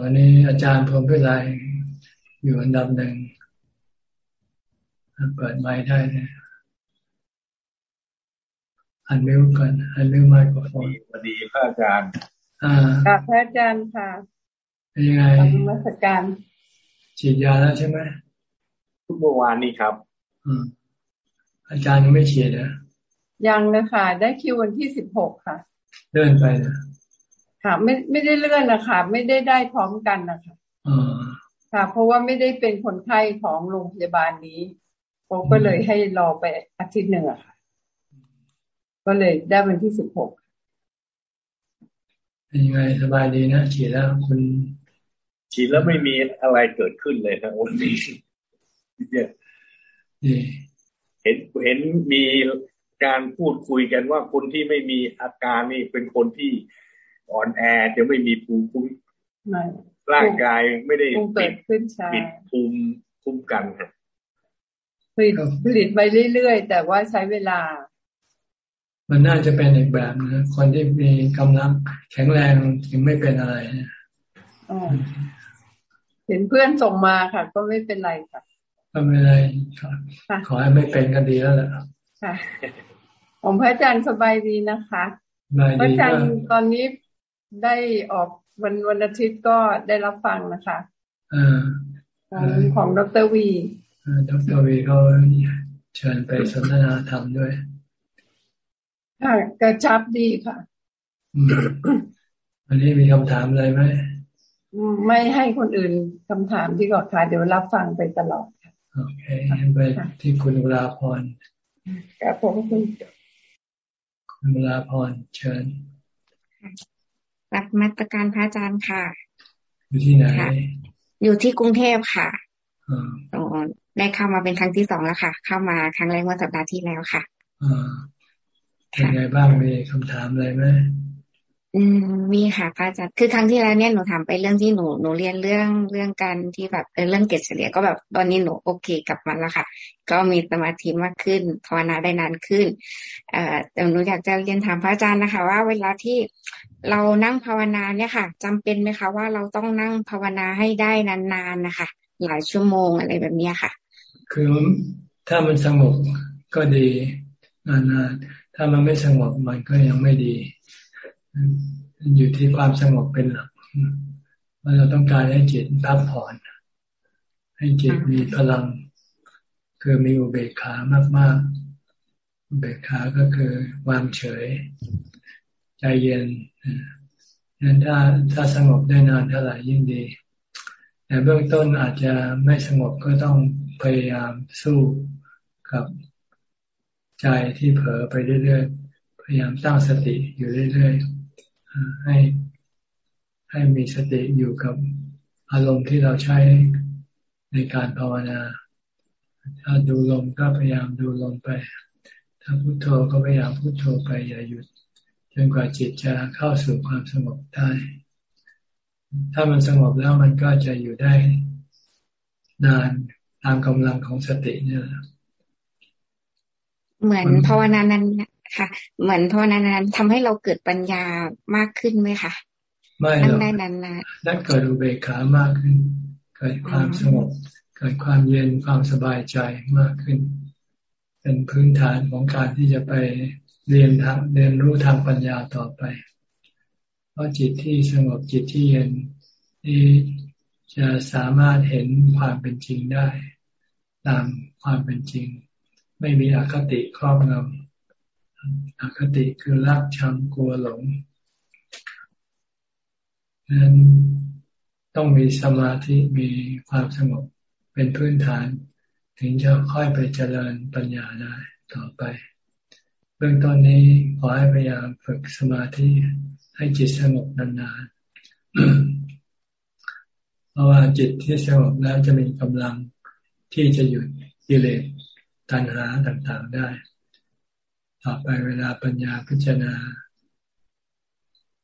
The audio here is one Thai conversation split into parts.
วันนี้อาจารย์พรมพิไลอยู่อันดับหนึ่งเปิดไม้ได้เลยอันมิวก่อนอันมิวไมโครโฟนสวัสดีพระอาจารย์อ่ากับพระอาจารย์ค่ะเป็นยังไงนมัสการฉีดยาแล้วใช่ไหมทุกเมื่อวานนี้ครับอืมอาจารย์ยังไม่ฉีดนะยังเลยค่ะ ได้คิววันที่สิบหกค่ะเลื่อนไปนะ ค่ะ ไม่ไม่ได้เลื่อนนะคะไม่ได้ได้พร้อมกันนะคะอ๋อค่ะ เพราะว่าไม่ได้เป็นคนไข้ของโรงพยาบาลนี้เขาก็เลยให้รอไปอาทิตย์หนึ่งอะค่ะ ก็เลยได้วันที่สิบหกเป็นยังไงสบายดีนะฉีดแล้วคุณฉีดแล้วไม่มีอะไรเกิดขึ้นเลยนะวันนี้เนี่ยเห็นเห็นมีการพูดคุยกันว่าคนที่ไม่มีอาการนี่เป็นคนที่ อ่อนแอจะไม่มีภูมิคุ้มร่างกายไม่ได้ปิดปิดภูมิคุ้มกันผลิตผลิตไปเรื่อยๆ แต่ว่าใช้เวลา มันน่าจะเป็นอีกแบบนะคนที่มีกำลังแข็งแรงถึงไม่เป็นอะไรเห็นเพื่อนส่งมาค่ะ ก็ไม่เป็นไรค่ะก็ไม่เป็นไรขอให้ไม่เป็นก็ดีแล้วแหละค่ะผมพระอาจารย์สบายดีนะคะ พระอาจารย์ตอนนี้ ได้ออกวันวันอาทิตย์ก็ได้รับฟังนะคะของของดรวีดรวีเขาเชิญไปสนทนาธรรมด้วยค่ะกระชับดีค่ะอันนี้มีคำถามอะไรไหมไม่ให้คนอื่นคำถามที่ก่อนค่ะ เดี๋ยวรับฟังไปตลอดค่ะโอเคไปที่คุณเวลาพรกับผมคุณคุณเวลาพรเชิญ รับมาตรการพระอาจารย์ค่ะ อยู่ที่ไหนอยู่ที่กรุงเทพค่ะอ๋อได้เข้ามาเป็นครั้งที่สองแล้วค่ะ เข้ามาครั้งแรกเมื่อสัปดาห์ที่แล้วค่ะอ่าเป็นไงบ้างมีคำถามอะไรไหม อืมมีค่ะพระอาจารย์คือครั้งที่แล้วเนี่ยหนูถามไปเรื่องที่หนูหนูเรียนเรื่องเรื่องการที่แบบเรื่องเกรดเฉลี่ยก็แบบตอนนี้หนูโอเคกับมันแล้วค่ะ ก็มีสมาธิมากขึ้นภาวนาได้นานขึ้น เอ่อแต่หนูอยากจะเรียนถามพระอาจารย์นะคะ ว่าเวลาที่เรานั่งภาวนาเนี่ยค่ะจำเป็นไหมคะว่าเราต้องนั่งภาวนาให้ได้นานๆนะคะ หลายชั่วโมงอะไรแบบนี้ค่ะ คือถ้ามันสงบก็ดีนานๆถ้ามันไม่สงบมันก็ยังไม่ดี อยู่ที่ความสงบเป็นหลักว่าเราต้องการให้จิตพักผ่อนให้จิตมีพลัง คือมีอุเบกขามากๆ อุเบกขาก็คือวางเฉย ใจเย็นนั้นถ้าถ้าสงบได้นานเท่าไหร่ยิ่งดี แต่เบื้องต้นอาจจะไม่สงบก็ต้องพยายามสู้กับใจที่เผลอไปเรื่อยๆ พยายามตั้งสติอยู่เรื่อยๆ ให้ให้มีสติอยู่กับอารมณ์ที่เราใช้ในการภาวนา ถ้าดูลมก็พยายามดูลมไป ถ้าพุโทโธก็พยายามพุโทโธไปอย่าหยุดจนกว่าจิตจะเข้าสู่ความสงบได้ ถ้ามันสงบแล้วมันก็จะอยู่ได้นานตามกำลังของสติเนี่ยเหมือนภาวนานั้น ค่ะ เหมือนภาวนานั้นทำให้เราเกิดปัญญามากขึ้นไหมคะไม่หรอกได้นานนั่นเกิดอุเบกขามากขึ้น เกิดความสงบเกิดความเย็นความสบายใจมากขึ้น เป็นพื้นฐานของการที่จะไปเรียนทางเรียนรู้ทางปัญญาต่อไป เพราะจิตที่สงบจิตที่เย็นนี่จะสามารถเห็นความเป็นจริงได้ ตามความเป็นจริง ไม่มีอคติครอบงำ อคติคือรักชังกลัวหลงนั้นต้องมีสมาธิมีความสงบเป็นพื้นฐาน ถึงจะค่อยไปเจริญปัญญาได้ต่อไป เบื้องต้นนี้ขอให้พยายามฝึกสมาธิให้จิตสงบนานๆ เพราะว่าจิตที่สงบแล้วจะมีกำลังที่จะหยุดกิเลสตัณหาต่างๆได้ ต่อไปเวลาปัญญาพิจารณา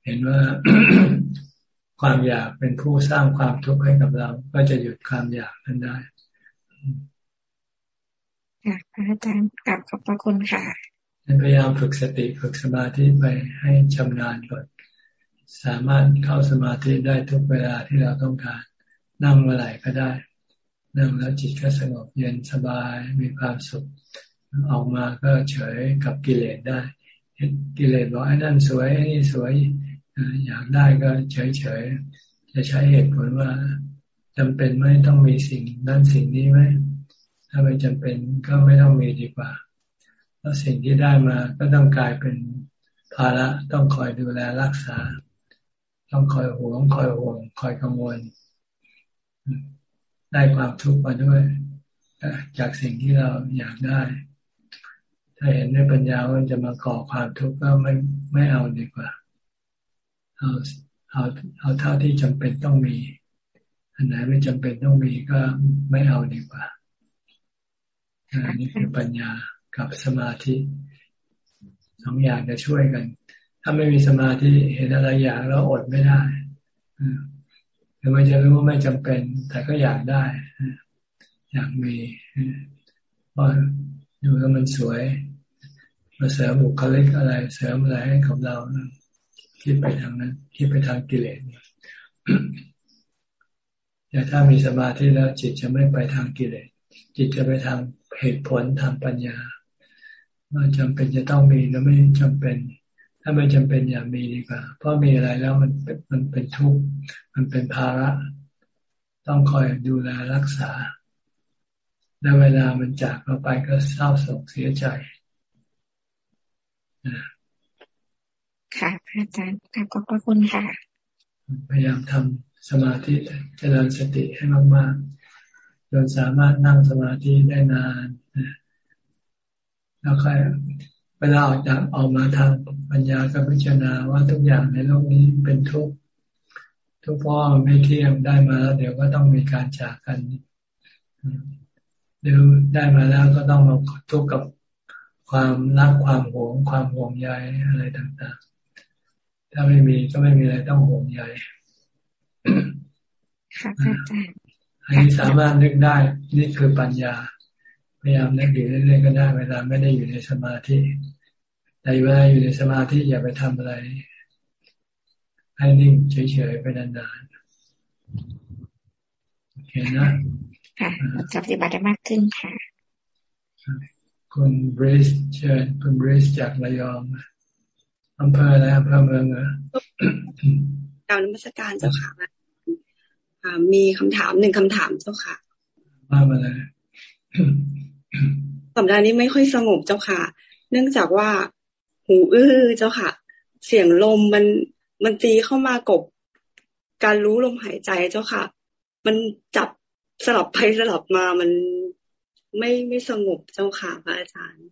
เห็นว่าความอยากเป็นผู้สร้างความทุกข์ให้กับเรา ก็จะหยุดความอยากนั้นได้ค่ะพระอาจารย์กลับขอบพระคุณค่ะพยายามฝึกสติฝึกสมาธิไปให้ชำนาญก่อนสามารถเข้าสมาธิได้ทุกเวลาที่เราต้องการ นั่งเมื่อไหร่ก็ได้ นั่งแล้วจิตก็สงบเย็นสบายมีความสุข ออกมาก็เฉยกับกิเลสได้กิเลสบอกไอ้นั่นสวยไอ้นี่สวยอยากได้ก็เฉยเฉยจะใช้เหตุผลว่าจำเป็นไม่ต้องมีสิ่งนั้นสิ่งนี้ไหมถ้าไม่จำเป็นก็ไม่ต้องมีดีกว่า แล้วสิ่งที่ได้มาก็ต้องกลายเป็นภาระต้องคอยดูแลรักษา ต้องคอยห่วงคอยห่วงคอยกังวล ได้ความทุกข์มาด้วยจากสิ่งที่เราอยากได้ ถ้าเห็นด้วยปัญญาว่าจะมาก่อความทุกข์ก็ไม่ไม่เอาดีกว่า เอาเอาเอาเท่าที่จำเป็นต้องมี อันไหนไม่จำเป็นต้องมีก็ไม่เอาดีกว่าอันนี้คือปัญญากับสมาธิสองอย่างจะช่วยกัน ถ้าไม่มีสมาธิเห็นอะไรอย่ากแล้วอดไม่ได้หรือว่าจะรู้ว่าไม่จำเป็น แต่ก็อยากได้อยากมีเพราะดูแล้วมันสวย มาเสริมบุคลิกอะไร เสริมอะไรให้กับเราคิดไปทางนั้นคิดไปทางกิเลสแต่ถ้ามีสมาธิแล้วจิตจะไม่ไปทางกิเลสจิตจะไปทางเหตุผลทางปัญญาว่าจำเป็นจะต้องมีแล้วไม่จำเป็น ถ้าไม่จำเป็นอย่ามีดีกว่า เพราะมีอะไรแล้วมันมันเป็นทุกข์มันเป็นภาระ ต้องคอยดูแลรักษาและเวลามันจากเราไปก็เศร้าโศกเสียใจ ค่ะอาจารย์ขอบพระคุณค่ะ พยายามทำสมาธิเจริญสติให้มากๆจนสามารถนั่งสมาธิได้นานแล้วค่อยเวลาออกจากออกมาทางปัญญาก็พิจารณาว่าทุกอย่างในโลกนี้เป็นทุกข์ทุกพ่อไม่เที่ยงได้มาแล้ว เดี๋ยวก็ต้องมีการจากกันเดี๋ยวได้มาแล้วก็ต้องมาทุกข์กับ ความรักความหวงความห่วงใยอะไรต่างๆ ถ้าไม่มีก็ไม่มีอะไรต้องห่วงใยอันนี้สามารถนึกได้ นี่คือปัญญา พยายามนึกอยู่เรื่อยๆก็ได้ เวลาไม่ได้อยู่ในสมาธิแต่เวลาอยู่ในสมาธิอย่าไปทำอะไร ให้นิ่งเฉยๆไปนานๆโอเคนะค่ะจะปฏิบัติได้มากขึ้นค่ะ คุณบริสเชิญคุณบริสจากระยองอำเภออะไรอำเภอเมืองเหรอการนมัสการเจ้าค่ะมีคำถามหนึ่งคำถามเจ้าค่ะว่ามาเลยสัปดาห์นี้ไม่ค่อยสงบเจ้าค่ะ เนื่องจากว่า หูอื้อเจ้าค่ะ เสียงลมมันมันตีเข้ามากบ การรู้ลมหายใจเจ้าค่ะ มันจับสลับไปสลับมามัน ไม่ไม่สงบเจ้าค่ะพระอาจารย์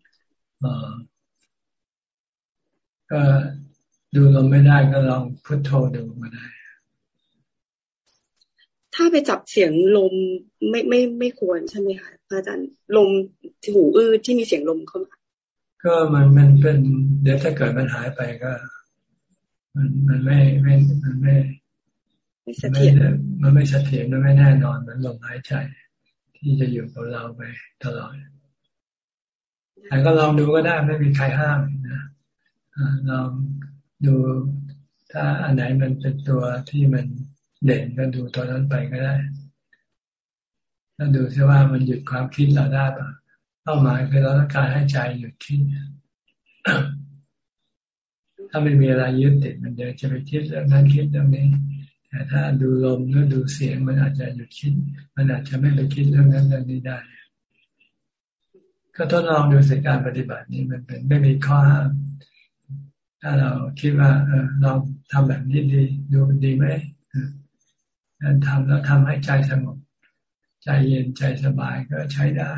ก็ดูลมไม่ได้ก็ลองพุทโธดูมาได้ ถ้าไปจับเสียงลมไม่ไม่ไม่ควรใช่ไหมคะอาจารย์ลมหูอื้อที่มีเสียงลมเข้ามาก็มันมันเป็นเดี๋ยวถ้าเกิดมันหายไปก็ มันมันไม่ไม่มันไม่ไม่เสถียรมันไม่เสถียรมันไม่แน่นอนมันลมหายใจ ที่จะอยู่กับเราไปตลอดแต่ก็ลองดูก็ได้ไม่มีใครห้ามนะลองดูถ้าอันไหนมันเป็นตัวที่มันเด่นก็ดูตัวนั้นไปก็ได้แล้วดูซิว่ามันหยุดความคิดเราได้ปะเป้าหมายคือเราต้องการให้ใจหยุดคิดถ้าไม่มีอะไรยึดติดมันเดี๋ยวจะไปคิดเรื่องนั้นคิดเรื่องนี้ แต่ถ้าดูลมหรือดูเสียงมันอาจจะหยุดคิด มันอาจจะไม่ไปคิดเรื่องนั้นเรื่องนี้ได้ ก็ทดลองดูสิการปฏิบัตินี้มันเป็นไม่มีข้อห้าม ถ้าเราคิดว่าเออเราทำแบบนี้ดี ดูดีไหมการทำแล้วทำให้ใจสงบใจเย็นใจสบายก็ใช้ได้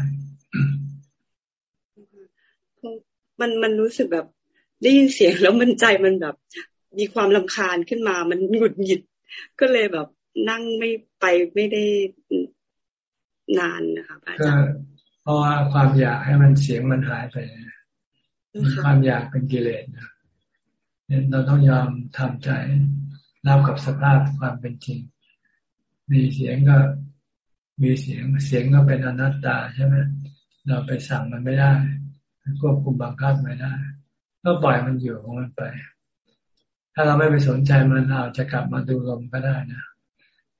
มันมันรู้สึกแบบได้ยินเสียงแล้วมันใจมันแบบ มีความลำคาญขึ้นมา มันหงุดหงิด ก็เลยแบบนั่งไม่ไปไม่ได้นานนะคะอาจารย์เพราะว่าความอยากให้มันเสียงมันหายไปความอยากเป็นกิเลสนะเราต้องยอมทำใจรับกับสภาพความเป็นจริง มีเสียงก็มีเสียงเสียงก็เป็นอนัตตาใช่ไหมเราไปสั่งมันไม่ได้ควบคุมบังคับไม่ได้ ก็ปล่อยมันอยู่ของมันไป ถ้าเราไม่ไปสนใจมันอาจจะกลับมาดูลมก็ได้นะ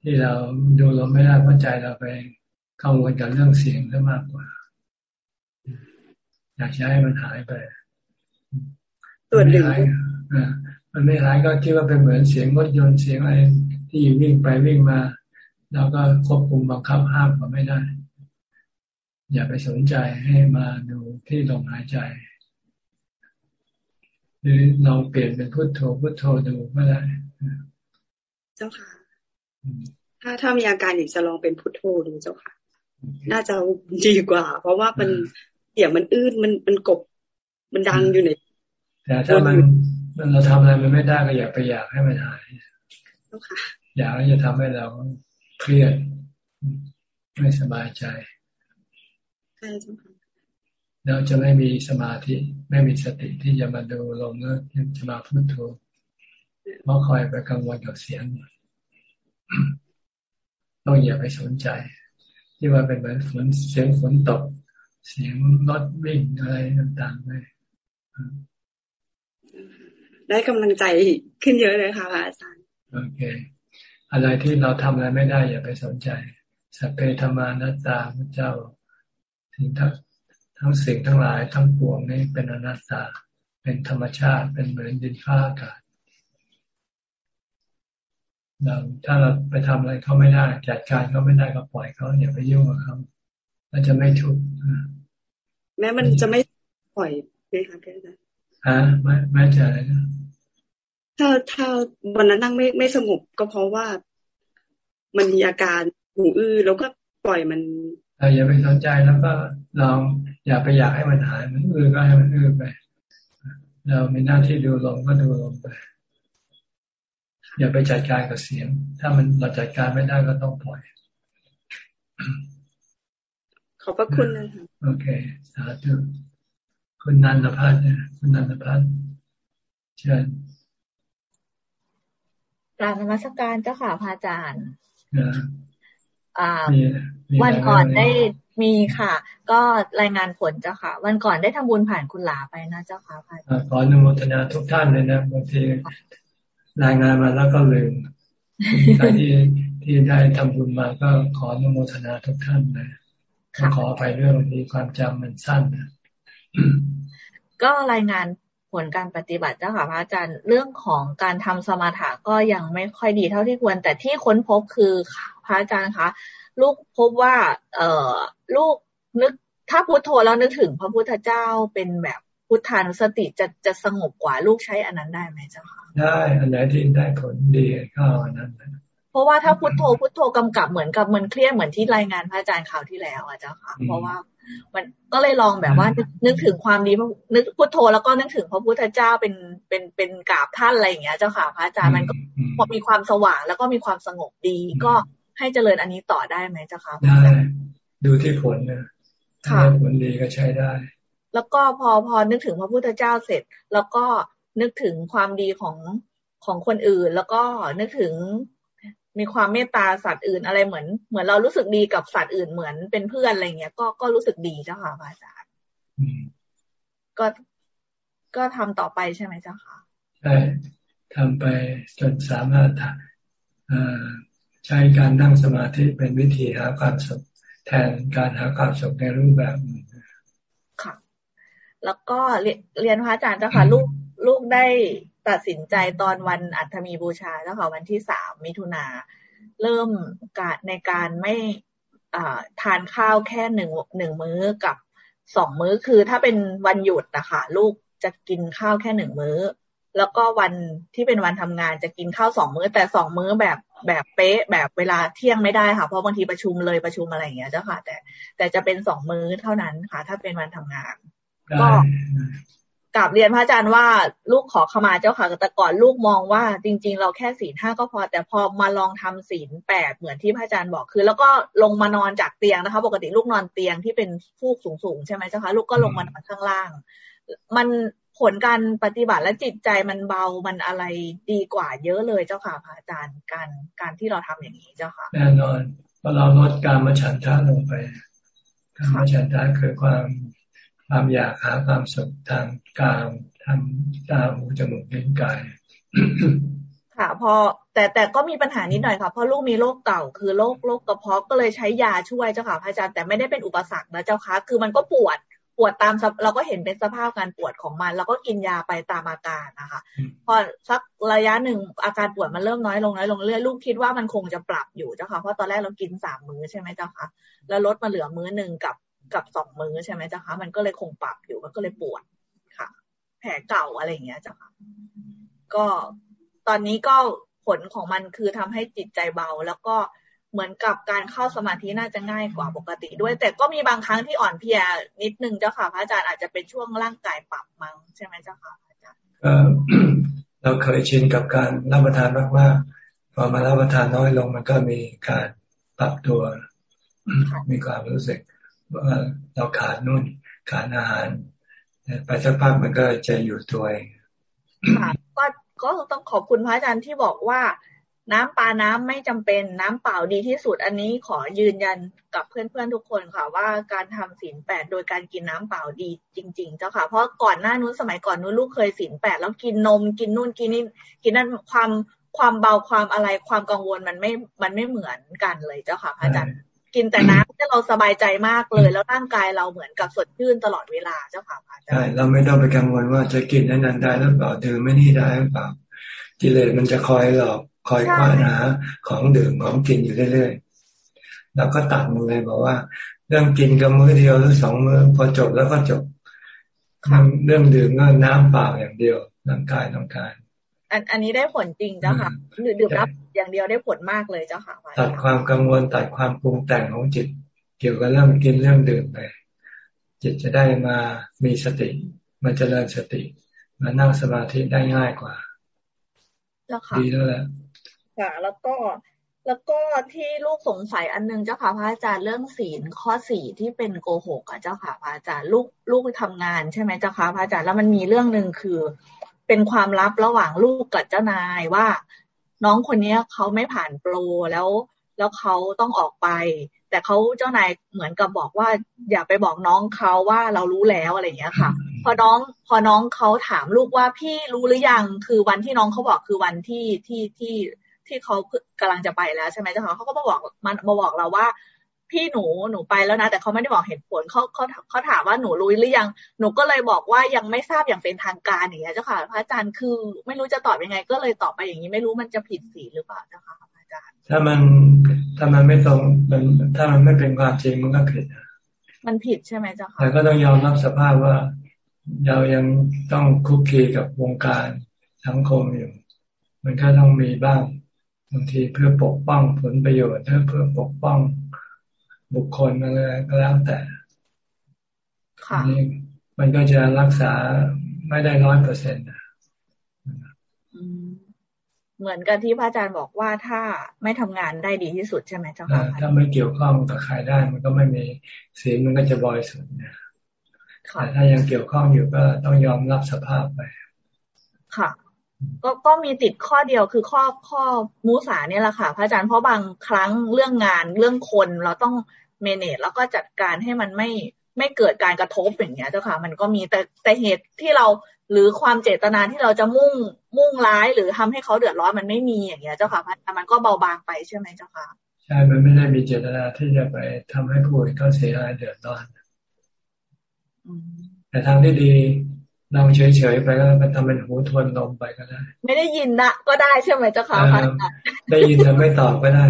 ที่เราดูลมไม่ได้เพราะใจเราไปกังวลกับเรื่องเสียงซะมากกว่า อยากให้มันหายไปตัวหนึ่งมันไม่หายก็คิดว่าเป็นเหมือนเสียงรถยนต์เสียงอะไรที่วิ่งไปวิ่งมาเราก็ควบคุมบังคับห้ามก็ไม่ได้ อย่าไปสนใจให้มาดูที่ลมหายใจ หรือลองเปลี่ยนเป็นพุทโธพุทโธดูก็ได้เจ้าค่ะ ถ้าถ้ามีอาการอยากจะลองเป็นพุทโธดูเจ้าค่ะ น่าจะดีกว่า เพราะว่ามันเสียงมันอื้นมันมันกบมันดังอยู่ในแต่ถ้ามันมันเราทำอะไรมันไม่ได้ก็อย่าไปอยากให้มันหายเจ้าค่ะอยากจะทำให้เราเครียดไม่สบายใจใช่เจ้าค่ะ เราจะไม่มีสมาธิ ไม่มีสติที่จะมาดูลมแล้วจะมาพูดโทเพราะคอยไปกังวลกับเสียงต้องอย่าไปสนใจ ที่ว่าเป็นเหมือนฝนเสียงฝนตก เสียงรถวิ่งอะไรต่างๆไปได้กำลังใจขึ้นเยอะเลยค่ะอาจารย์โอเค อะไรที่เราทำอะไรไม่ได้อย่าไปสนใจสัพเพธรรมานัตตาพระเจ้าถึงทั้ง ทั้งสิ่งทั้งหลายทั้งปวงนี้เป็นอนัตตา เป็นธรรมชาติเป็นเหมือนดินฟ้าอากาศเราถ้าเราไปทำอะไรเขาไม่ได้จัดการเขาไม่ได้ก็ปล่อยเขาอย่าไปยุ่งกับเขาเราจะไม่ทุกข์แม้มันจะไม่ปล่อยไหมคะพี่อาจารย์ฮะไม่ไม่จะอะไรนะถ้าถ้าวันนั้นนั่งไม่ไม่สงบก็เพราะว่ามันมีอาการหูอื้อแล้วก็ปล่อยมันอย่าไปสนใจแล้วก็ลอง อย่าไปอยากให้มันหายมันอื้อก็ให้มันอื้อไปเรามีหน้าที่ดูลมก็ดูลมไป อย่าไปจัดการกับเสียง ถ้ามันเราจัดการไม่ได้ก็ต้องปล่อย ขอบพระคุณนะคะโอเค สาธุคุณนันทพัฒน์เนี่ยคุณนันทพัฒน์เชิญกราบนมัสการเจ้าค่ะพระอาจารย์วันก่อนได้ มีค่ะ ก็รายงานผลเจ้าค่ะ วันก่อนได้ทำบุญผ่านคุณหลาไปนะเจ้าค่ะพระอาจารย์ขออนุโมทนาทุกท่านเลยนะบางทีรายงานมาแล้วก็ลืมใครที่ที่ได้ทำบุญมาก็ขออนุโมทนาทุกท่านนะขอไปเรื่องบางทีความจำมันสั้นนะก็รายงานผลการปฏิบัติเจ้าค่ะพระอาจารย์เรื่องของการทำสมาธิก็ยังไม่ค่อยดีเท่าที่ควร แต่ที่ค้นพบคือพระอาจารย์คะ ลูกพบว่า เอ่อลูกนึกถ้าพุทโธแล้วนึกถึงพระพุทธเจ้าเป็นแบบพุทธานุสติจะจะสงบกว่าลูกใช้อันนั้นได้ไหมเจ้าค่ะได้อันไหนที่ได้ผลดีก็อันนั้นเพราะว่าถ้าพุทโธพุทโธกำกับเหมือนกับมันเครียดเหมือนที่รายงานพระอาจารย์ข่าวที่แล้วอะเจ้าค่ะ เพราะว่ามันก็เลยลองแบบว่านึกถึงความดีนึกพุทโธแล้วก็นึกถึงพระพุทธเจ้าเป็นเป็นเป็นกราบท่านอะไรอย่างเงี้ยเจ้าค่ะพระอาจารย์มันก็พอมีความสว่างแล้วก็มีความสงบดีก็ ให้เจริญอันนี้ต่อได้ไหมเจ้าค่ะได้ดูที่ผลนะถ้าผลดีก็ใช้ได้ แล้วก็พอพอนึกถึงพระพุทธเจ้าเสร็จ แล้วก็นึกถึงความดีของของคนอื่น แล้วก็นึกถึงมีความเมตตาสัตว์อื่นอะไรเหมือน เหมือนเรารู้สึกดีกับสัตว์อื่นเหมือนเป็นเพื่อนอะไรเงี้ย ก็ก็รู้สึกดีเจ้าค่ะอาจารย์ก็ก็ทำต่อไปใช่ไหมเจ้าค่ะใช่ทำไปจนสามารถ ใช้การนั่งสมาธิเป็นวิธีหาความสุขแทนการหาความสุขในรูปแบบค่ะ แล้วก็เรียนพระอาจารย์เจ้าค่ะลูกลูกได้ตัดสินใจตอนวันอัฐมีบูชาแล้วค่ะวันที่สามมิถุนาเริ่มการในการไม่ทานข้าวแค่หนึ่งหนึ่งมื้อกับสองมื้อคือถ้าเป็นวันหยุดนะคะลูกจะกินข้าวแค่หนึ่งมื้อ แล้วก็วันที่เป็นวันทำงานจะกินข้าวสองมื้อแต่สองมื้อแบบ แบบเป๊ะแบบเวลาเที่ยงไม่ได้ค่ะ เพราะบางทีประชุมเลยประชุมอะไรอย่างเงี้ยเจ้าค่ะ แต่ แต่จะเป็นสองมื้อเท่านั้นค่ะ ถ้าเป็นวันทำงาน ก็กับเรียนพระอาจารย์ว่าลูกขอขมาเจ้าค่ะแต่ก่อนลูกมองว่าจริง ๆ เราแค่ศีลห้าก็พอ แต่พอมาลองทำศีลแปดเหมือนที่พระอาจารย์บอกคือ แล้วก็ลงมานอนจากเตียงนะคะ ปกติลูกนอนเตียงที่เป็นฟูกสูงๆใช่ไหมเจ้าค่ะลูกก็ลงมานอนข้างล่าง มัน ผลการปฏิบัติและจิตใจมันเบามันอะไรดีกว่าเยอะเลยเจ้าค่ะพระอาจารย์การการที่เราทำอย่างนี้เจ้าค่ะ แน่นอนพอเราลดการมาฉันทะลงไปการมาฉันทะคือความความอยากหาความสุขทางกามทางตาหูจมูกลิ้นกายค่ะพอแต่แต่ก็มีปัญหานิดหน่อยค่ะเพราะลูกมีโรคเก่า คือโรคโรคกระเพาะก็เลยใช้ยาช่วยเจ้าค่ะพระอาจารย์แต่ไม่ได้เป็นอุปสรรคนะเจ้าค่ะคือมันก็ปวด ปวดตามเราก็เห็นเป็นสภาพการปวดของมันเราก็กินยาไปตามอาการนะคะ พอสักระยะหนึ่งอาการปวดมันเริ่มน้อยลงน้อยลงเรื่อยลูกคิดว่ามันคงจะปรับอยู่เจ้าค่ะเพราะตอนแรกเรากินสามมื้อใช่ไหมเจ้าค่ะแล้วลดมาเหลือมื้อหนึ่งกับกับสองมื้อใช่ไหมเจ้าค่ะมันก็เลยคงปรับอยู่มันก็เลยปวดค่ะ แผลเก่าอะไรอย่างเงี้ยเจ้าค่ะก็ตอนนี้ก็ผลของมันคือทำให้จิตใจเบาแล้วก็ เหมือนกับการเข้าสมาธิน่าจะง่ายกว่าปกติด้วย แต่ก็มีบางครั้งที่อ่อนเพลียนิดนึงเจ้าค่ะพระอาจารย์อาจจะเป็นช่วงร่างกายปรับมั้งใช่ไหมเจ้าค่ะพระอาจารย์เราเคยชินกับการรับประทานมากๆพอมารับประทานน้อยลงมันก็มีการปรับตัว มีความรู้สึกว่าเราขาดนู่นขาดอาหารไปสักพักมันก็จะอยู่ตัวเองค่ะก็ก็ต้องขอบคุณพระอาจารย์ที่บอกว่า น้ำปลาน้ำไม่จำเป็น น้ำเปล่าดีที่สุด อันนี้ขอยืนยันกับเพื่อนๆทุกคนค่ะ ว่าการทำศีลแปดโดยการกินน้ำเปล่าดีจริง ๆ เจ้าค่ะ เพราะก่อนหน้านู้นสมัยก่อนนู้นลูกเคยศีลแปดแล้วกินนมกินนู่นกินนี่กินนั่นความความเบาความอะไรความกังวลมันไม่มันไม่เหมือนกันเลยเจ้าค่ะพระอาจารย์กินแต่น้ำที่เราสบายใจมากเลย แล้วร่างกายเราเหมือนกับสดชื่นตลอดเวลาเจ้าค่ะพระอาจารย์ใช่เราไม่ต้องไปกังวลว่าจะกินนั้นได้หรือเปล่าดื่มไม่นี่ได้หรือเปล่ากิเลสมันจะคอยหลอก คอยคว้าหาของดื่มของกินอยู่เรื่อยๆแล้วก็ตัดมันเลยบอกว่า เรื่องกินกับมื้อเดียวหรือสองมื้อพอจบแล้วก็จบเรื่องดื่มก็น้ำเปล่าอย่างเดียวร่างกายต้องการอันอันนี้ได้ผลจริงเจ้าค่ะดื่มรับอย่างเดียวได้ผลมากเลยเจ้าค่ะตัดความกังวลตัดความปรุงแต่งของจิต เกี่ยวกับเรื่องกินเรื่องดื่มไปจิตจะได้มามีสติ มันจะเริ่มสติ มานั่งสมาธิได้ง่ายกว่าดีแล้วแหละ ค่ะ แล้วก็แล้วก็ที่ลูกสงสัยอันนึงเจ้าค่ะพระอาจารย์เรื่องศีลข้อสี่ที่เป็นโกหกอะเจ้าค่ะพระอาจารย์ลูกลูกทำงานใช่ไหมเจ้าค่ะพระอาจารย์แล้วมันมีเรื่องหนึ่งคือ เป็นความลับระหว่างลูกกับเจ้านายว่า น้องคนนี้เขาไม่ผ่านโปรแล้ว แล้วเขาต้องออกไป แต่เขาเจ้านายเหมือนกับบอกว่า อย่าไปบอกน้องเขาว่าเรารู้แล้วอะไรอย่างเงี้ยค่ะ พอน้องพอน้องเขาถามลูกว่าพี่รู้หรือยังคือวันที่น้องเขาบอกคือวันที่ที่ที่ที่ เขากำลังจะไปแล้วใช่ไหมเจ้าค่ะเขาก็มาบอกมันมาบอกเราว่า พี่หนูหนูไปแล้วนะ แต่เขาไม่ได้บอกเหตุผลเขาเขาเขาถามว่าหนูรู้หรือยังหนูก็เลยบอกว่ายังไม่ทราบอย่างเป็นทางการอย่างเงี้ยเจ้าค่ะพระอาจารย์คือไม่รู้จะตอบยังไง ก็เลยตอบไปอย่างนี้ไม่รู้มันจะผิดศีลหรือเปล่าเจ้าค่ะพระอาจารย์ ถ้ามันถ้ามันไม่ตรงมันถ้ามันไม่เป็นความจริงมันก็ผิดมันผิดใช่ไหมเจ้าค่ะแต่ก็ต้องยอมรับสภาพว่าเรายังต้องคุกคีกับวงการสังคมอยู่ มันก็ต้องมีบ้าง บางทีเพื่อปกป้องผลประโยชน์เพื่อปกป้องบุคคลอะไรก็แล้วแต่นี่มันก็จะรักษาไม่ได้ร้อยเปอร์เซ็นต์เหมือนกันที่พระอาจารย์บอกว่าถ้าไม่ทำงานได้ดีที่สุดใช่ไหมเจ้าค่ะถ้าไม่เกี่ยวข้องกับใครได้ มันก็ไม่มีเสียงมันก็จะบอยสุดนะแต่ถ้ายังเกี่ยวข้องอยู่ก็ต้องยอมรับสภาพไป ค่ะ ก็ก็มีติดข้อเดียวคือข้อข้อมูสาเนี่ยแหละค่ะ พระอาจารย์เพราะบางครั้งเรื่องงานเรื่องคนเราต้องเมเนจแล้วก็จัดการให้มันไม่ไม่เกิดการกระทบอย่างเงี้ยเจ้าค่ะ มันก็มีแต่แต่เหตุที่เราหรือความเจตนาที่เราจะมุ่งมุ่งร้าย หรือทำให้เขาเดือดร้อนมันไม่มีอย่างเงี้ยเจ้าค่ะพระอาจารย์มันก็เบาบางไปใช่ไหมเจ้าค่ะใช่มันไม่ได้มีเจตนาที่จะไปทำให้ผู้อื่นเขาเสียหายเดือดร้อนแต่ทางที่ดี นั่งเฉยๆไปก็ไปทำเป็นหูทวนลมไปก็ได้ ไม่ได้ยินนะก็ได้ใช่ไหมเจ้าค่ะพระได้ยินแต่ไม่ตอบก็ได้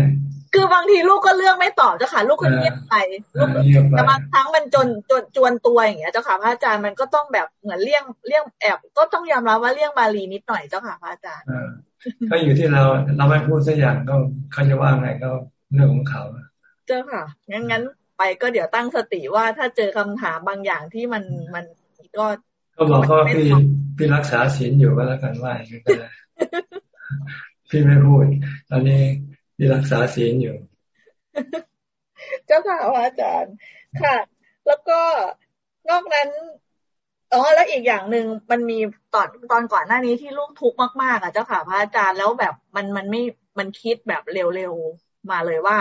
คือบางทีลูกก็เลือกไม่ตอบเจ้าค่ะ ลูกก็เงียบไปลูกแต่บางครั้งมันจนจนจวนตัวอย่างเงี้ยเจ้าค่ะพระอาจารย์มันก็ต้องแบบเหมือนเลี่ยงเลี่ยงแอบ ก็ต้องยอมรับว่าเลี่ยงบาลีนิดหน่อยเจ้าค่ะพระอาจารย์ก็อยู่ที่เราเราไม่พูดสักอย่างก็เขาจะว่าไงก็เรื่องของเขาเจ้าค่ะงั้นงั้นไปก็เดี๋ยวตั้งสติว่าถ้าเจอคำถามบางอย่างที่มันมันก็ ก็บอกเขาพี่พี่รักษาศีลอยู่ก็แล้วกันว่าอย่างนี้ก็ได้พี่ไม่พูด ตอนนี้พี่รักษาศีลอยู่ เจ้าค่ะอาจารย์ ค่ะ แล้วก็นอกนั้นอ๋อแล้วอีกอย่างหนึ่งมันมีตอนตอนก่อนหน้านี้ที่ลูกทุกข์มากๆอะเจ้าค่ะพระอาจารย์แล้วแบบมันมันไม่มันคิดแบบเร็วๆมาเลยว่า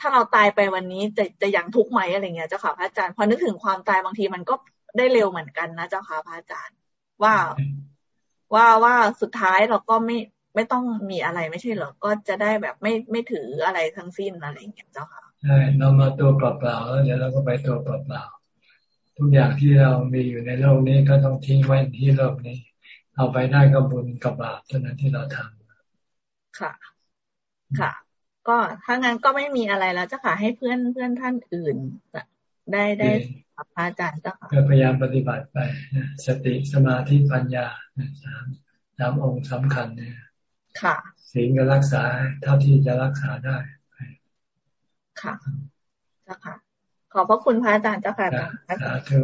ถ้าเราตายไปวันนี้จะจะยังทุกข์ไหมอะไรเงี้ยเจ้าค่ะพระอาจารย์พอนึกถึงความตายบางทีมันก็ ได้เร็วเหมือนกันนะเจ้าค่ะพระอาจารย์ ว่าว่าว่าสุดท้ายเราก็ไม่ไม่ต้องมีอะไรไม่ใช่เหรอก็จะได้แบบไม่ไม่ถืออะไรทั้งสิ้นอะไรอย่างเงี้ยเจ้าค่ะใช่เรามาตัวเปล่าๆแล้วเดี๋ยวเราก็ไปตัวเปล่าๆทุกอย่างที่เรามีอยู่ในโลกนี้ก็ต้องทิ้งไว้ที่โลกนี้ เอาไปได้ก็บุญกับบาปเท่านั้นที่เราทำค่ะ ค่ะ ก็ถ้างั้นก็ไม่มีอะไรแล้วเจ้าค่ะให้เพื่อนเพื่อนท่านอื่น ได้ได้พระอาจารย์เจ้าค่ะพยายามปฏิบัติไป สติสมาธิปัญญาสามสามองค์สำคัญเนี่ยค่ะศีลก็รักษาเท่าที่จะรักษาได้ ค่ะเจ้าค่ะ ขอบพระคุณพระอาจารย์เจ้าค่ะสาธุ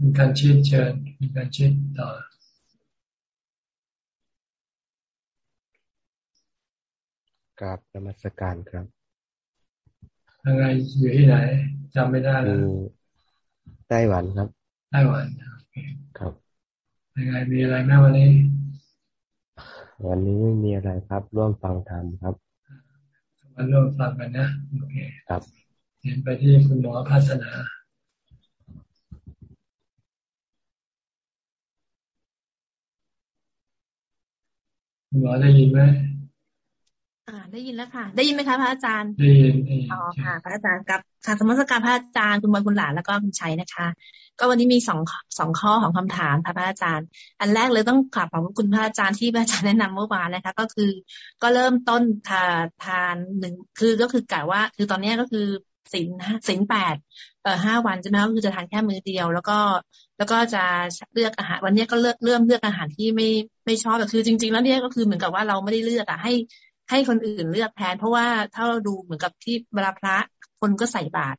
มีการชิดเชิญมีการชิดต่อกับนมัสการครับ ยังไงอยู่ที่ไหนจำไม่ได้แล้วไต้หวันครับไต้หวันครับยังไงมีอะไรแม่วันนี้ วันนี้ไม่มีอะไรครับ ร่วมฟังธรรมครับมาร่วมฟังกันนะโอเคครับ เห็นไปที่คุณหมอพัฒนาคุณหมอได้ยินไหม อ่าได้ยินแล้วค่ะ ได้ยินไหมคะพระอาจารย์ได้ยินอ๋อค่ะ พระอาจารย์กับค่ะสมมติการพระอาจารย์คุณบอยคุณหลานแล้วก็คุณชัยนะคะ ก็วันนี้มีสองสองข้อของคำถามค่ะพระอาจารย์ อันแรกเลยต้องกลับขอบคุณพระอาจารย์ที่พระอาจารย์แนะนำเมื่อวานนะคะ ก็คือ ก็เริ่มต้นทานทานหนึ่งคือก็คือกะว่า คือตอนนี้ก็คือสินสินแปดเอ่อห้าวันใช่ไหมก็คือจะทานแค่มื้อเดียว แล้วก็แล้วก็จะเลือกอาหาร วันนี้ก็เลือกเริ่มเลือกอาหารที่ไม่ไม่ชอบแต่คือจริง ๆ แล้วเนี่ยก็คือเหมือนกับว่าเราไม่ได้เลือกอะให้ ให้คนอื่นเลือกแทน เพราะว่าถ้าเราดูเหมือนกับที่เวลาพระคนก็ใส่บาตร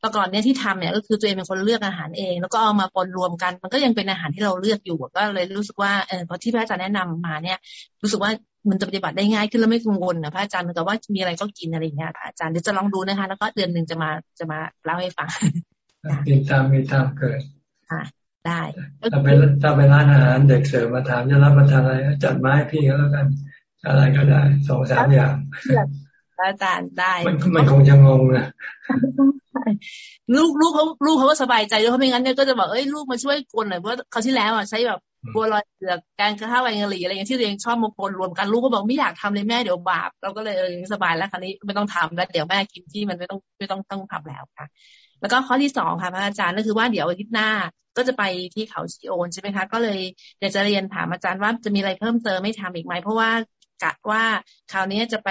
แต่ก่อนเนี้ยที่ทำเนี่ยก็คือตัวเองเป็นคนเลือกอาหารเอง แล้วก็เอามาปนรวมกัน มันก็ยังเป็นอาหารที่เราเลือกอยู่ก็เลยรู้สึกว่าเออพอที่พระอาจารย์แนะนำมาเนี่ย รู้สึกว่ามันจะปฏิบัติได้ง่ายขึ้นแล้วไม่กังวลนะพระอาจารย์เหมือนกับว่ามีอะไรก็กินอะไรอย่างเงี้ยพระอาจารย์เดี๋ยวจะลองดูนะคะ แล้วก็เดือนหนึ่งจะมาจะมาเล่าให้ฟังติดตามมีตามเกิดค่ะได้ถ้าไปถ้าไปร้านอาหารเด็กเสิร์ฟมาถามจะรับประทานอะไรจัดมาให้พี่ก็แล้วกัน อะไรก็ได้สองสามอย่างอาจารย์ได้ มันมันคงจะงงนะลูกลูกเขาลูกเขาก็สบายใจด้วยเพราะไม่งั้นเนี่ยก็จะบอกเอ้ยลูกมาช่วยกลนหน่อยเพราะเขาที่แล้วอะใช้แบบบัวลอยเสือกการกระท้าไวงลีอะไรอย่างที่เรียนชอบมาปนรวมกันลูกก็บอกไม่อยากทำเลยแม่เดี๋ยวบาปเราก็เลยเออสบายแล้วคราวนี้ไม่ต้องทำแล้วเดี๋ยวแม่กินที่มันไม่ต้องไม่ต้องต้องทำแล้วค่ะ แล้วก็ข้อที่สองค่ะพระอาจารย์ก็คือว่าเดี๋ยวอาทิตย์หน้าก็จะไปที่เขาชิโอนใช่ไหมคะ ก็เลยอยากจะเรียนถามอาจารย์ว่าจะมีอะไรเพิ่มเติมไม่ทำอีกไหมเพราะว่า กะว่าคราวนี้จะไป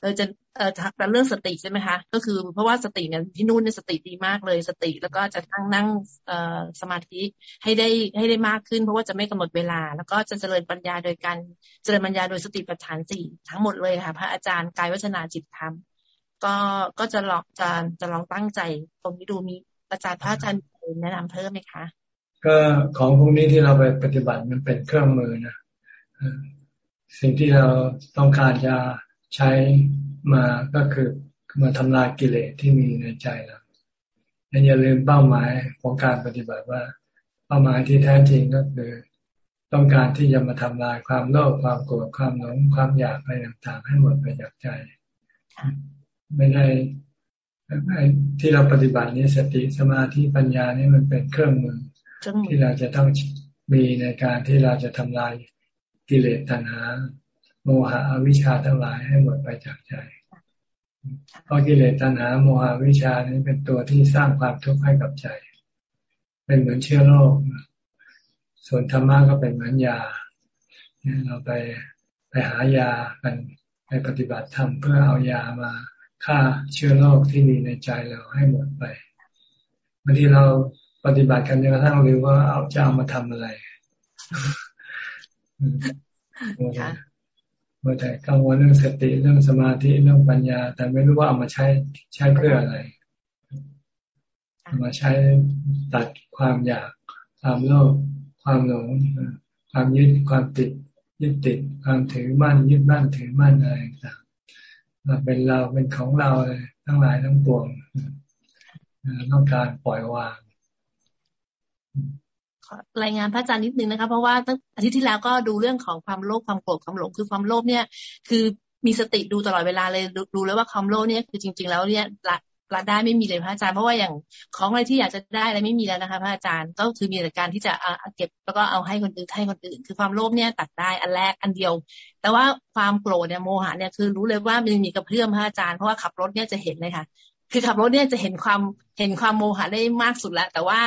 เออจะเออแต่เรื่องสติใช่ไหมคะ ก็คือเพราะว่าสติเนี่ยที่นู่นเนี่ยสติดีมากเลย สติแล้วก็จะทั้งนั่งเอ่อสมาธิให้ได้ให้ได้มากขึ้น เพราะว่าจะไม่กำหนดเวลา แล้วก็จะเจริญปัญญาโดยการเจริญปัญญาโดยสติปัฏฐานสี่ทั้งหมดเลยค่ะ พระอาจารย์กายวัฒนาจิตธรรม ก็ก็จะลองจะจะลองตั้งใจตรงนี้ดูมีอาจารย์พระอาจารย์แนะนำเพิ่มไหมคะ ก็ของพวกนี้ที่เราไปปฏิบัติมันเป็นเครื่องมือนะ สิ่งที่เราต้องการจะใช้มาก็คือมาทำลายกิเลสที่มีในใจเราอย่าลืมเป้าหมายของการปฏิบัติว่า เป้าหมายที่แท้จริงก็คือ ต้องการที่จะมาทำลายความโลภความโกรธความหลงความอยากอะไรต่างๆ ให้หมดไปจากใจ ไม่ได้ที่เราปฏิบัตินี้สติสมาธิปัญญานี่มันเป็นเครื่องมือ ที่เราจะต้องมีในการที่เราจะทำลาย กิเลสตัณหาโมหะอวิชชาทั้งหลายให้หมดไปจากใจเพราะกิเลสตัณหาโมหะวิชานี้เป็นตัวที่สร้างความทุกข์ให้กับใจ เป็นเหมือนเชื้อโรค ส่วนธรรมะก็เป็นเหมือนยาเราไปไปหายากันไปปฏิบัติธรรมเพื่อเอายามาฆ่าเชื้อโรคที่มีในใจเราให้หมดไปบางทีเราปฏิบัติกันจนกระทั่งรู้ว่าเอาจะเอามาทำอะไร เมื่อแต่กังวลเรื่องสติเรื่องสมาธิเรื่องปัญญา แต่ไม่รู้ว่าเอามาใช้ใช้เพื่ออะไรมาใช้ตัดความอยาก ความโลภความหลงความยึดความติดยึดติดความถือมั่นยึดมั่นถือมั่นอะไรต่างมาเป็นเราเป็นของเราเลยทั้งหลายทั้งปวงต้องการปล่อยวาง รายงานพระอาจารย์นิดนึงนะคะ เพราะว่าตั้งอาทิตย์ที่แล้วก็ดูเรื่องของความโลภความโกรธความหลงคือความโลภเนี่ย คือมีสติดูตลอดเวลาเลยดูแล้วว่าความโลภเนี่ยคือจริง ๆ แล้วเนี่ยละได้ไม่มีเลยพระอาจารย์เพราะว่าอย่างของอะไรที่อยากจะได้อะไรไม่มีแล้วนะคะ พระอาจารย์ก็คือมีแต่การที่จะเอาเก็บแล้วก็เอาให้คนอื่นให้คนอื่น คือความโลภเนี่ยตัดได้อันแรกอันเดียว แต่ว่าความโกรธเนี่ยโมหะเนี่ยคือรู้เลยว่ามันมีกับเพื่อมพระอาจารย์เพราะว่าขับรถเนี่ยจะเห็นเลยค่ะคือขับรถเนี่ยจะเห็นความเห็นความโมหะได้มากสุดแล้ว แต่ว่า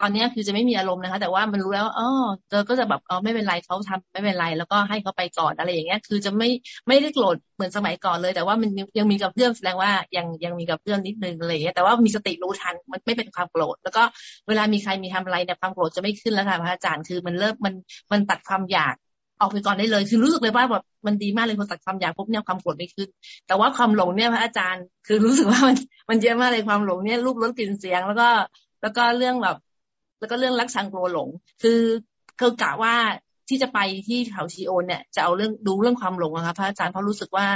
ตอนนี้คือจะไม่มีอารมณ์นะคะ แต่ว่ามันรู้แล้วอ๋อเจอก็จะแบบเออไม่เป็นไรเขาทำไม่เป็นไร แล้วก็ให้เขาไปก่อนอะไรอย่างเงี้ย คือจะไม่ไม่ได้โกรธเหมือนสมัยก่อนเลย แต่ว่ามันยังมีกับเพื่อนแสดงว่ายังยังมีกับเพื่อนนิดนึงอะไรอย่างเงี้ยแต่ว่ามีสติรู้ทันมันไม่เป็นความโกรธแล้วก็เวลามีใครมีทำอะไรเนี่ยความโกรธจะไม่ขึ้นแล้วค่ะพระอาจารย์คือมันเริ่มมันมันตัดความอยากออกไปก่อนได้เลย คือรู้สึกเลยว่าแบบมันดีมากเลยพอตัดความอยากปุ๊บเนี่ยความโกรธไม่ขึ้น แต่ว่าความหลงเนี่ยพระอาจารย์ คือรู้สึกว่ามันมันเยอะมากเลยความหลงเนี่ยรูปรสกลิ่นเสียงแล้วก็ แล้วก็เรื่องแบบ แล้วก็เรื่องรักชังกลัวหลง คือคือกะว่าที่จะไปที่เขาชีโอนเนี่ยจะเอาเรื่องดูเรื่องความหลงนะคะพระอาจารย์เพราะรู้สึกว่า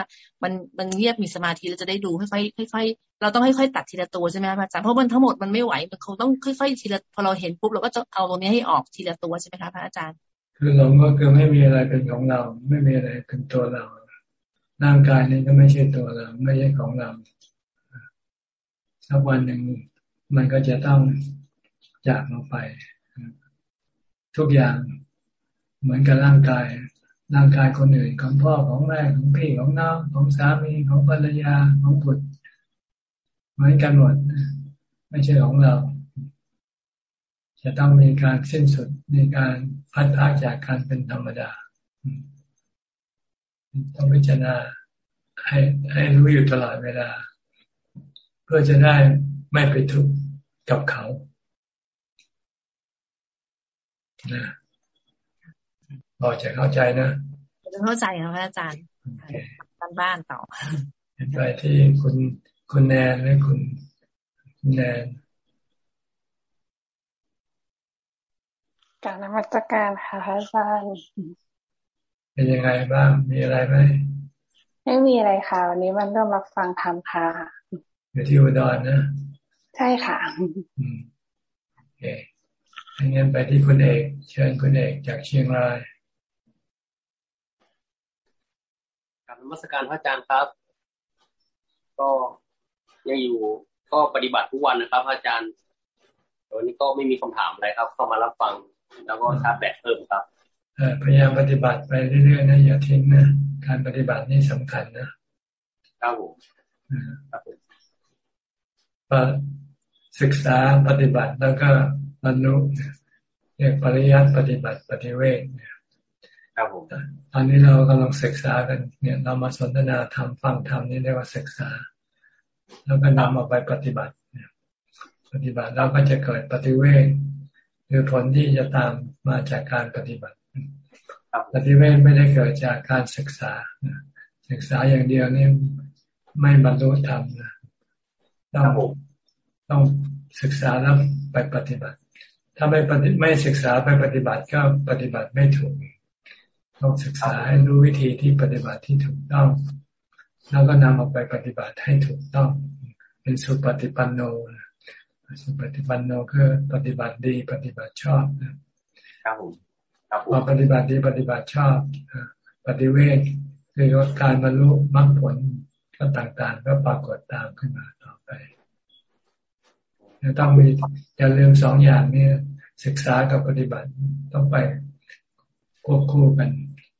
มันมันเงียบมีสมาธิเราจะได้ดูค่อยๆค่อยๆเราต้องค่อยๆตัดทีละตัวใช่ไหมพระอาจารย์เพราะมันทั้งหมดมันไม่ไหวมันคงต้องค่อยๆทีละพอเราเห็นปุ๊บเราก็จะเอาตรงนี้ให้ออกทีละตัวใช่ไหมคะพระอาจารย์ คือหลงก็คือไม่มีอะไรเป็นของเรา ไม่มีอะไรเป็นตัวเราร่างกายนี้ก็ไม่ใช่ตัวเรา ไม่ใช่ของเราสักวันหนึ่งมันก็จะต้อง จากเราไป ทุกอย่างเหมือนกับร่างกาย ร่างกายคนอื่นของพ่อของแม่ของพี่ของน้องของสามีของภรรยาของบุตรเหมือนกันหมดไม่ใช่ของเรา จะต้องมีการสิ้นสุดในการพัดพาจากการเป็นธรรมดาต้องพิจารณาให้ให้รู้อยู่ตลอดเวลา เพื่อจะได้ไม่ไปทุกข์กับเขา นะพอจะเข้าใจนะจะเข้าใจครับอาจารย์บ้านบ้านต่อไปที่คุณคุณแนนหรือคุณคุณแนนการนมัสการค่ะอาจารย์เป็นยังไงบ้าง มีอะไรไหมไม่มีอะไรค่ะ วันนี้มันเริ่มรับฟังธรรมค่ะอยู่ที่อุดรนะ ใช่ค่ะโอเค งั้นไปที่คุณเอก เชิญคุณเอกจากเชียงรายกับนมัสการพระอาจารย์ครับ ก็ยังอยู่ก็ปฏิบัติทุกวันนะครับพระอาจารย์วันนี้ก็ไม่มีคำถามอะไรครับ เข้ามารับฟัง แล้วก็ชาร์จแบตเพิ่มครับพยายามปฏิบัติไปเรื่อยๆนะอย่าทิ้งนะการปฏิบัตินี่สำคัญนะครับผมครับผมศึกษาปฏิบัติแล้วก็ บรรลุเรียกปริยัติปฏิบัติปฏิเวทเนี่ยครับผมตอนนี้เรากำลังศึกษากันเนี่ยเรามาสนทนาธรรมฟังธรรมนี่เรียกว่าศึกษา แล้วก็นำมาไปปฏิบัติปฏิบัติแล้วก็จะเกิดปฏิเวทหรือผลที่จะตามมาจากการปฏิบัติปฏิเวทไม่ได้เกิดจากการศึกษาศึกษาอย่างเดียวนี่ไม่บรรลุธรรมนะต้องต้องศึกษาแล้วไปปฏิบัติ ถ้าไม่ปฏิไม่ศึกษาไปปฏิบัติก็ปฏิบัติไม่ถูก ต้องศึกษาให้รู้วิธีที่ปฏิบัติที่ถูกต้อง แล้วก็นำออกไปปฏิบัติให้ถูกต้อง เป็นสุปฏิปันโนสุปฏิปันโนคือปฏิบัติดีปฏิบัติชอบนะครับผมพอปฏิบัติดีปฏิบัติชอบปฏิเวทคือการบรรลุมรรคผลก็ต่างๆ ก็ปรากฏตามขึ้นมาต่อไป จะต้องมีอย่าลืมสองอย่างนี้ศึกษากับปฏิบัติต้องไปควบคู่กัน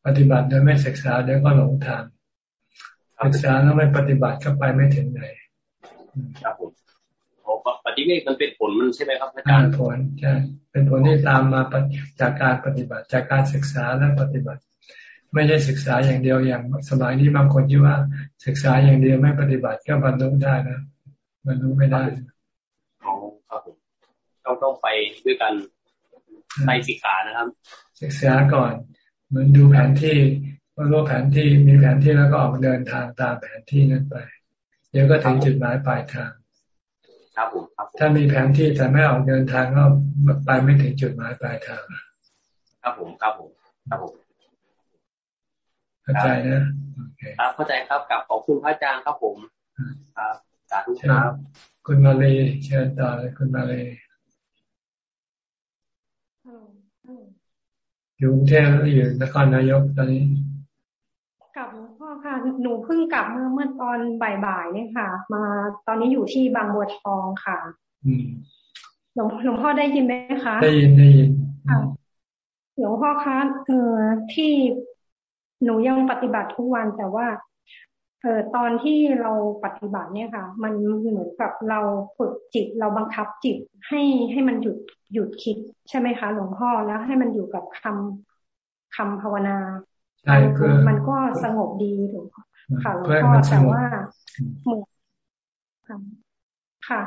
ปฏิบัติโดยไม่ศึกษาเดี๋ยวก็หลงทาง ศึกษาแล้วไม่ปฏิบัติก็ไปไม่ถึงไหนครับผมปฏิเวทมันเป็นผลมันใช่ไหมครับอาจารย์ผลใช่เป็นผลที่ตามมาจากการปฏิบัติ จากการศึกษาและปฏิบัติ ไม่ใช่ศึกษาอย่างเดียวอย่างสมัยนี้บางคนคิดว่าศึกษาอย่างเดียวไม่ปฏิบัติก็บรรลุได้นะบรรลุไม่ได้ ต้องต้องไปด้วยกันไปศึกษานะครับ ศึกษาก่อน เหมือนดูแผนที่ว่ารู้แผนที่มีแผนที่แล้วก็ออกเดินทางตามแผนที่นั้นไป เดี๋ยวก็ถึงจุดหมายปลายทาง ครับผมถ้ามีแผนที่แต่ไม่ออกเดินทางก็ไปไม่ถึงจุดหมายปลายทาง ครับผมครับผมครับผมเข้าใจนะครับเข้าใจครับกับขอบคุณพระอาจารย์ครับผมครับสาธุครับ คุณมาเลยเชิญต่อเลยคุณมาเลย อยู่กรุงเทพหรืออยู่นครนายกตอนนี้กับหลวงพ่อค่ะ หนูเพิ่งกลับเมื่อเมื่อตอนบ่ายๆเนี่ยค่ะ มาตอนนี้อยู่ที่บางบัวทองค่ะ อืมหลวงหลวงพ่อได้ยินไหมคะได้ยินได้ยินค่ะหลวงพ่อคะเออที่หนูยังปฏิบัติทุกวันแต่ว่า เออตอนที่เราปฏิบัติเนี่ยค่ะ มันเหมือนกับเราฝึกจิตเราบังคับจิตให้ให้มันหยุดหยุดคิดใช่ไหมคะ หลวงพ่อแล้วให้มันอยู่กับคำคำภาวนาใช่เพื่อมันก็สงบดีถูกค่ะหลวงพ่อแต่ว่าเหมือนค่ะค่ะ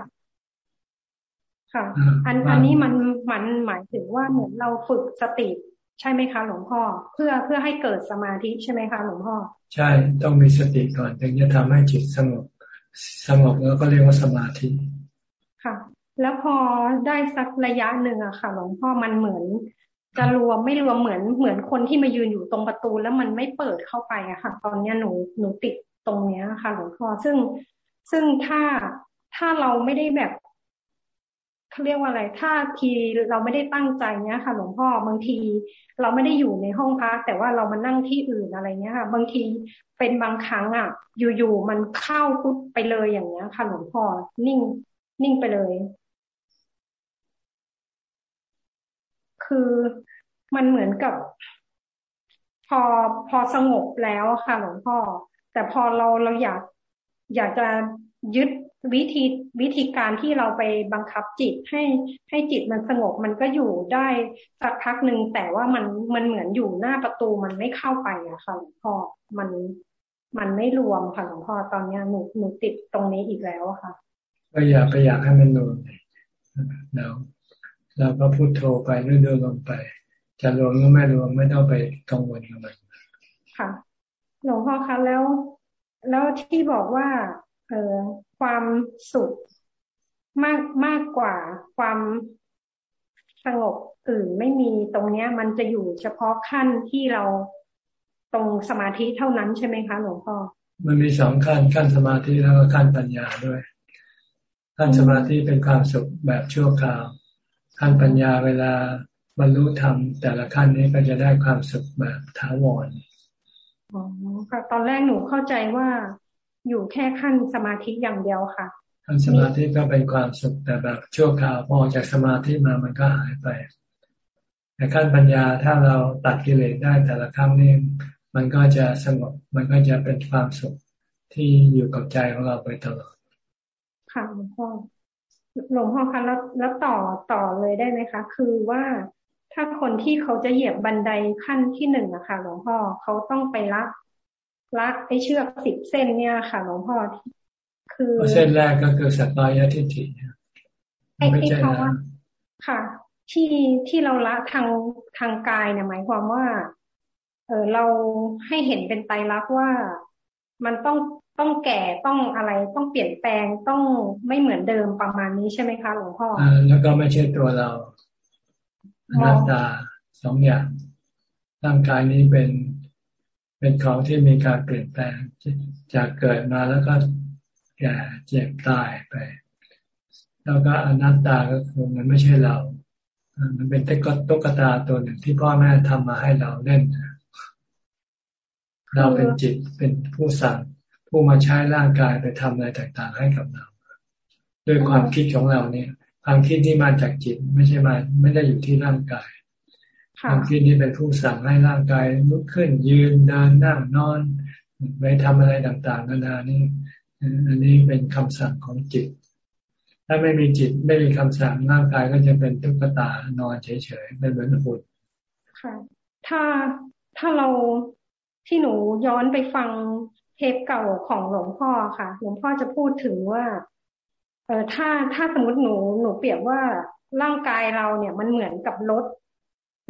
ค่ะ อันอันนี้มันมันหมายถึงว่าเหมือนเราฝึกสติ ใช่ไหมคะหลวงพ่อ เพื่อเพื่อให้เกิดสมาธิใช่ไหมคะหลวงพ่อ ใช่ต้องมีสติก่อนถึงจะทำให้จิตสงบสงบแล้วก็เรียกว่าสมาธิค่ะ แล้วพอได้สักระยะหนึ่งอะค่ะหลวงพ่อมันเหมือน จะรวมไม่รวมเหมือนเหมือนคนที่มายืนอยู่ตรงประตูแล้วมันไม่เปิดเข้าไปอะค่ะ ตอนนี้หนูหนูติดตรงเนี้ยค่ะหลวงพ่อซึ่งซึ่งถ้าถ้าเราไม่ได้แบบ เขาเรียกว่าอะไร ถ้าทีเราไม่ได้ตั้งใจเนี้ยค่ะ หลวงพ่อบางที เราไม่ได้อยู่ในห้องพักแต่ว่าเรามานั่งที่อื่นอะไรเงี้ยค่ะ บางทีเป็นบางครั้งอะ อยู่ๆมันเข้าปุ๊บไปเลยอย่างเงี้ยค่ะ หลวงพ่อนิ่ง นิ่งไปเลย คือมันเหมือนกับ พอพอสงบแล้วค่ะ หลวงพ่อ แต่พอเราเราอยากอยากจะยึด วิธีวิธีการที่เราไปบังคับจิตให้ให้จิตมันสงบมันก็อยู่ได้สักพักหนึ่งแต่ว่ามันมันเหมือนอยู่หน้าประตูมันไม่เข้าไปอะค่ะหลวงพ่อมันมันไม่รวมค่ะหลวงพ่อตอนนี้หนูหนูติดตรงนี้อีกแล้วค่ะก็อย่าไปอยากให้มันรวมเราเราก็พูดโทรไปเรื่อยๆลงไป จะรวมหรือไม่รวมไม่ต้องไปกังวลกับมันค่ะหลวงพ่อคะแล้ว แล้วที่บอกว่า เออ ความสุขมากมากกว่าความสงบอื่นไม่มีตรงเนี้ย มันจะอยู่เฉพาะขั้นที่เราตรงสมาธิเท่านั้นใช่ไหมคะหลวงพ่อมันมีสองขั้นขั้นสมาธิแล้วก็ขั้นปัญญาด้วย ขั้นสมาธิเป็นความสุขแบบชั่วคราว ขั้นปัญญาเวลาบรรลุธรรมแต่ละขั้นนี้ก็จะได้ความสุขแบบถาวรอ๋อค่ะตอนแรกหนูเข้าใจว่า อยู่แค่ขั้นสมาธิอย่างเดียวค่ะขั้นสมาธิก็เป็นความสุขแต่แบบชั่วคราวพอจากสมาธิมามันก็หายไปแต่ขั้นปัญญาถ้าเราตัดกิเลสได้แต่ละครั้งนี้มันก็จะสงบมันก็จะเป็นความสุขที่อยู่กับใจของเราไปตลอดค่ะหลวงพ่อหลวงพ่อคะแล้วแล้วต่อต่อเลยได้ไหมคะ คือว่าถ้าคนที่เขาจะเหยียบบันไดขั้นที่หนึ่งอะค่ะหลวงพ่อเขาต้องไปละ ลักไอเชือกสิบเส้นเนี่ยค่ะหลวงพ่อคือเส้นแรกก็คือสัตตายทิฏฐิไอ้ที่เขาว่าค่ะ ที่ที่เราละทางทางกายเนี่ยหมายความว่า เออเราให้เห็นเป็นไตรลักษณ์ว่ามันต้องต้องแก่ต้องอะไรต้องเปลี่ยนแปลงต้องไม่เหมือนเดิมประมาณนี้ใช่ไหมคะหลวงพ่ออ่าแล้วก็ไม่ใช่ตัวเราอนัตตาสองอย่างร่างกายนี้เป็น เป็นของที่มีการเปลี่ยนแปลงจากเกิดมาแล้วก็แก่เจ็บตายไป แล้วก็อนัตตาก็คือมันไม่ใช่เรา มันเป็นตุ๊กตาตัวหนึ่งที่พ่อแม่ทำมาให้เราเล่น เราเป็นจิตเป็นผู้สั่งผู้มาใช้ร่างกายไปทำอะไรต่างๆให้กับเรา ด้วยความคิดของเราเนี่ย ความคิดที่มาจากจิตไม่ใช่มาไม่ได้อยู่ที่ร่างกาย ความคิดนี้เป็นผู้สั่งให้ร่างกายลุกขึ้นยืนเดินนั่งนอนไปทำอะไรต่างๆนานานี่อันนี้เป็นคำสั่งของจิต ถ้าไม่มีจิตไม่มีคำสั่งร่างกายก็จะเป็นตุ๊กตานอนเฉยๆเป็นเหมือนหุ่นค่ะ ถ้าถ้าเราที่หนูย้อนไปฟังเทปเก่าของหลวงพ่อค่ะ หลวงพ่อจะพูดถึงว่า เออถ้าถ้าสมมติหนูหนูเปรียบว่าร่างกายเราเนี่ยมันเหมือนกับรถ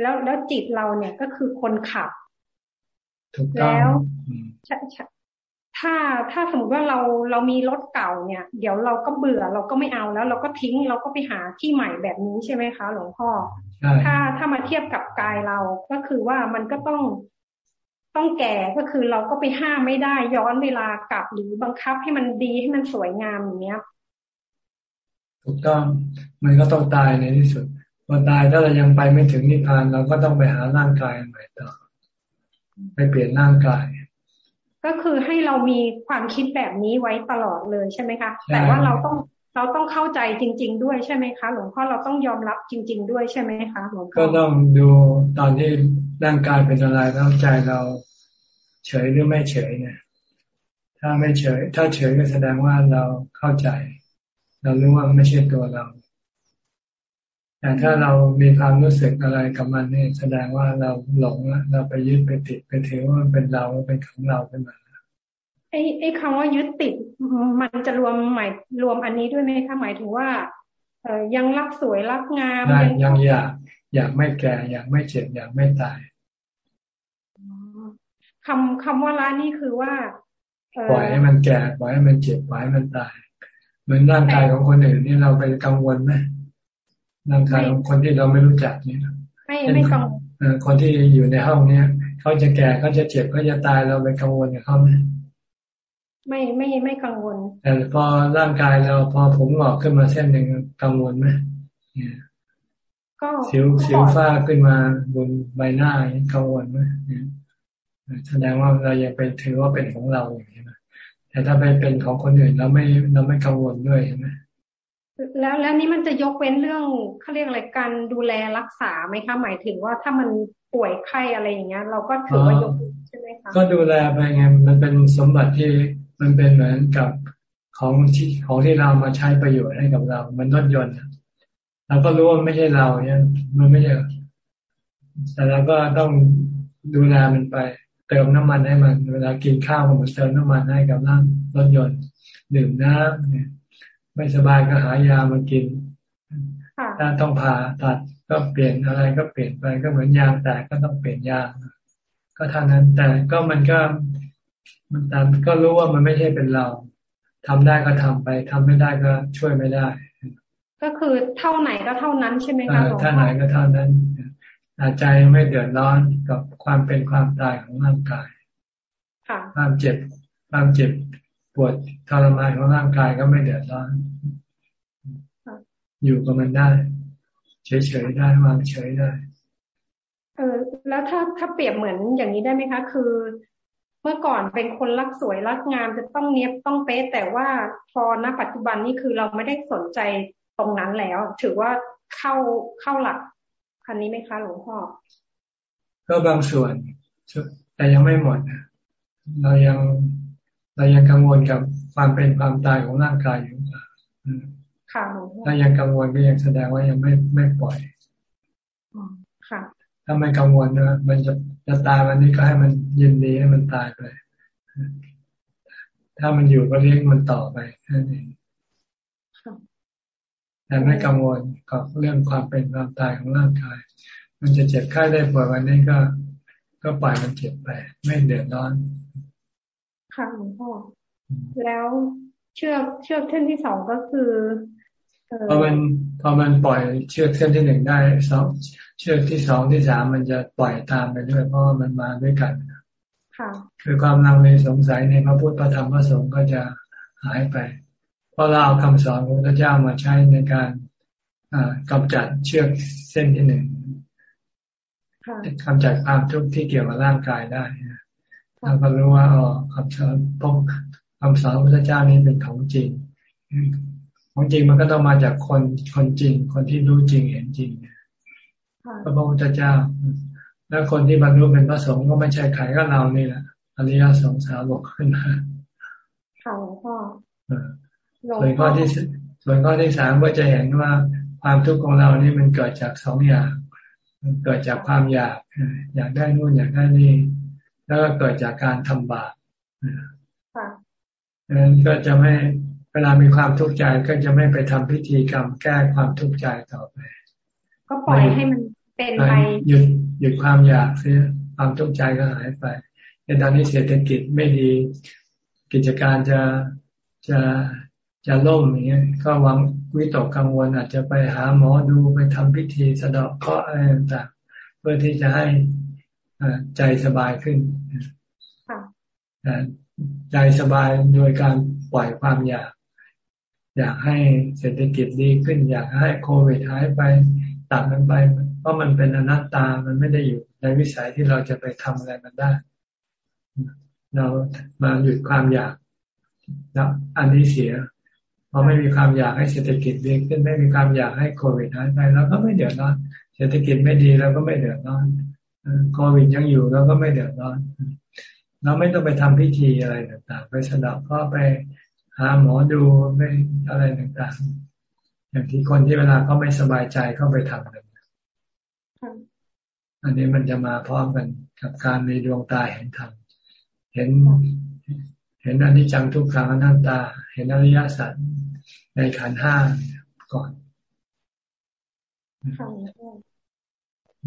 แล้วแล้วจิตเราเนี่ยก็คือคนขับแล้วถ้าถ้าสมมติว่าเราเรามีรถเก่าเนี่ย เดี๋ยวเราก็เบื่อเราก็ไม่เอาแล้ว เราก็ทิ้งเราก็ไปหาที่ใหม่แบบนี้ใช่ไหมคะ หลวงพ่อ ถ้าถ้ามาเทียบกับกายเราก็คือว่ามันก็ต้องต้องแก่ก็คือเราก็ไปห้ามไม่ได้ ย้อนเวลากลับหรือบังคับให้มันดีให้มันสวยงามอย่างเนี้ยถูกต้องมันก็ต้องตายในที่สุด พอตายถ้าเรายังไปไม่ถึงนิพพานเราก็ต้องไปหาร่างกายใหม่ต่อไปเปลี่ยนร่างกาย ก็คือให้เรามีความคิดแบบนี้ไว้ตลอดเลยใช่ไหมคะ แต่ว่าเราต้องเราต้องเข้าใจจริง ๆ ด้วยใช่ไหมคะ หลวงพ่อเราต้องยอมรับจริง ๆ ด้วยใช่ไหมคะหลวงพ่อก็ต้องดูตอนที่ร่างกายเป็นอะไรแล้วใจเราเฉยหรือไม่เฉยเนี่ย ถ้าไม่เฉย ถ้าเฉยก็แสดงว่าเราเข้าใจ เรารู้ว่าไม่ใช่ตัวเรา แต่ถ้าเรามีความรู้สึกอะไรกับมันเนี่ยแสดงว่าเราหลงแล้วเราไปยึดไปติดไปถือว่ามันเป็นเราเป็นของเราเป็นมาไอ้ไอ้คำว่ายึดติดมันจะรวมหมายรวมอันนี้ด้วยไหมคะหมายถึงว่าเอยังรักสวยรักงามยังอยากอยากไม่แก่อยากไม่เจ็บอยากไม่ตายคำคำว่าละนี่คือว่าปล่อยให้มันแก่ปล่อยให้มันเจ็บปล่อยให้มันตาย เหมือนร่างกายของคนอื่นนี่เราไปกังวลไหม ร่างกายของคนที่เราไม่รู้จักนี่ไม่ไม่กังวลคนที่อยู่ในห้องเนี้ยเขาจะแก่เขาจะเจ็บเขาจะตายเราไปกังวลกับเขาไหมไม่ไม่ไม่กังวล แต่พอร่างกายเราพอผมหงอกขึ้นมาเส้นหนึ่งกังวลไหมก็สิวสิวฟ้าขึ้นมาบนใบหน้ากังวลไหมแสดงว่าเรายังไปถือว่าเป็นของเราอย่างนี้นะแต่ถ้าไปเป็นของคนอื่นเราไม่เราไม่กังวลด้วยใช่ไหม แล้วแล้วนี่มันจะยกเว้นเรื่องเขาเรียกอะไรการดูแลรักษาไหมคะ หมายถึงว่าถ้ามันป่วยไข้อะไรอย่างเงี้ย เราก็ถือว่ายกใช่ไหมคะก็ดูแลไปไงมันเป็นสมบัติที่มันเป็นเหมือนกับของที่ของที่เรามาใช้ประโยชน์ให้กับเรา มันรถยนต์เราก็รู้ว่าไม่ใช่เราเนี่ยมันไม่ใช่แต่เราก็ต้องดูแลมันไป เติมน้ำมันให้มัน เวลากินข้าวมือนเติมน้ำมันให้กับร่างรถยนต์ดื่มน้ำเนี่ย ไม่สบายก็หายามากินถ้าต้องผ่าตัดก็เปลี่ยนอะไรก็เปลี่ยนไปก็เหมือนยางแตกก็ต้องเปลี่ยนยางก็เท่านั้นแต่ก็มันก็มันตามก็รู้ว่ามันไม่ใช่เป็นเราทำได้ก็ทำไปทำไม่ได้ก็ช่วยไม่ได้ ก็คือเท่าไหนก็เท่านั้นใช่ไหมคะหลวงพ่อเท่าไหนก็เท่านั้นอาใจไม่เดือดร้อนกับความเป็นความตายของร่างกายความเจ็บความเจ็บปวดทรมานของร่างกายก็ไม่เดือดร้อน อยู่กับมันได้ เฉยๆได้วางเฉยได้ เออแล้วถ้าถ้าเปรียบเหมือนอย่างนี้ได้ไหมคะ คือ เมื่อก่อนเป็นคนรักสวยรักงามจะต้องเนี้ยบต้องเป๊ะแต่ว่าพอณปัจจุบันนี่คือเราไม่ได้สนใจตรงนั้นแล้ว ถือว่าเข้าเข้าหลักคันนี้ไหมคะหลวงพ่อก็บางส่วนแต่ยังไม่หมดเรายังเรายังกังวลกับความเป็นความตายของร่างกายอยู่ ค่ะหลวงพ่อถ้ายังกังวลก็ยังแสดงว่ายังไม่ไม่ปล่อยค่ะ ถ้าไม่กังวลนะมันจะจะตายวันนี้ก็ให้มันยินดีให้มันตายไปถ้ามันอยู่ก็เลี้ยงมันต่อไปแค่นี้แต่ไม่กังวลกับเรื่องความเป็นความตายของร่างกาย มันจะเจ็บไข้ได้ป่วยวันนี้ก็ ก็ปล่อยมันเจ็บไป ไม่เดือดร้อน ค่ะหลวงพ่อ แล้วเชือกเชือกเส้นที่สองก็คือ พอมันพอมันปล่อยเชือกเส้นที่หนึ่งได้สองเชือกที่สองที่สามมันจะปล่อยตามไปด้วย เพราะมันมาด้วยกันค่ะ คือความลังเลสงสัยในพระพุทธพระธรรมพระสงฆ์ก็จะหายไป เพราะเราเอาคำสอนของพระเจ้ามาใช้ในการกำจัดเชือกเส้นที่หนึ่งกำจัดความทุกข์ที่เกี่ยวกับร่างกายได้เราก็รู้ว่าอ๋อคำสอนพวกคำสอนพระเจ้านี้เป็นของจริง ของจริงมันก็ต้องมาจากคนคนจริง คนที่รู้จริงเห็นจริงเนี่ยพระพุทธเจ้า แล้วคนที่บรรลุเป็นพระสงฆ์ก็ไม่ใช่ใครก็เรานี่แหละอริยสงสาวกขึ้นมาค่ะหลวงพ่อส่วนข้อที่ส่วนข้อที่สามก็จะเห็นว่าความทุกข์ของเรานี่มันเกิดจากสองอย่างเกิดจากความอยากอยากได้นู่นอยากได้นี่ แล้วก็เกิดจากการทำบาปดังนั้นก็จะไม่เวลามีความทุกข์ใจก็จะไม่ไปทำพิธีกรรมแก้ความทุกข์ใจต่อไป ก็ปล่อยให้มันเป็นไปหยุดหยุดความอยากเสียความทุกข์ใจก็หายไปในตอนนี้เศรษฐกิจไม่ดี กิจการจะจะจะล่มอย่างเงี้ยก็วางวิตกกังวลอาจจะไปหาหมอดูไปทำพิธีสะดอกเคราะห์อะไรต่างๆเพื่อที่จะให้ใจสบายขึ้นใจสบายโดยการปล่อยความอยาก อยากให้เศรษฐกิจดีขึ้น อยากให้โควิดหายไปตัดมันไป เพราะมันเป็นอนัตตามันไม่ได้อยู่ในวิสัยที่เราจะไปทำอะไรมันได้ เรามาหยุดความอยากแล้วอันนี้เสียพอไม่มีความอยากให้เศรษฐกิจดีขึ้น ไม่มีความอยากให้โควิดหายไปเราก็ไม่เดือดร้อนเศรษฐกิจไม่ดีเราก็ไม่เดือดร้อนโควิดยังอยู่เราก็ไม่เดือดร้อนเราไม่ต้องไปทำพิธีอะไรต่างๆ ไปสะดอกก็ไป หาหมอดูไม่อะไรต่างๆ อย่างที่คนที่เวลาเขาไม่สบายใจเข้าไปทำกันอันนี้มันจะมาพร้อมกันกับการมีดวงตาเห็นธรรมเห็น เห็นอนิจจังทุกขังอนัตตา เห็นอริยสัจในขันห้าก่อน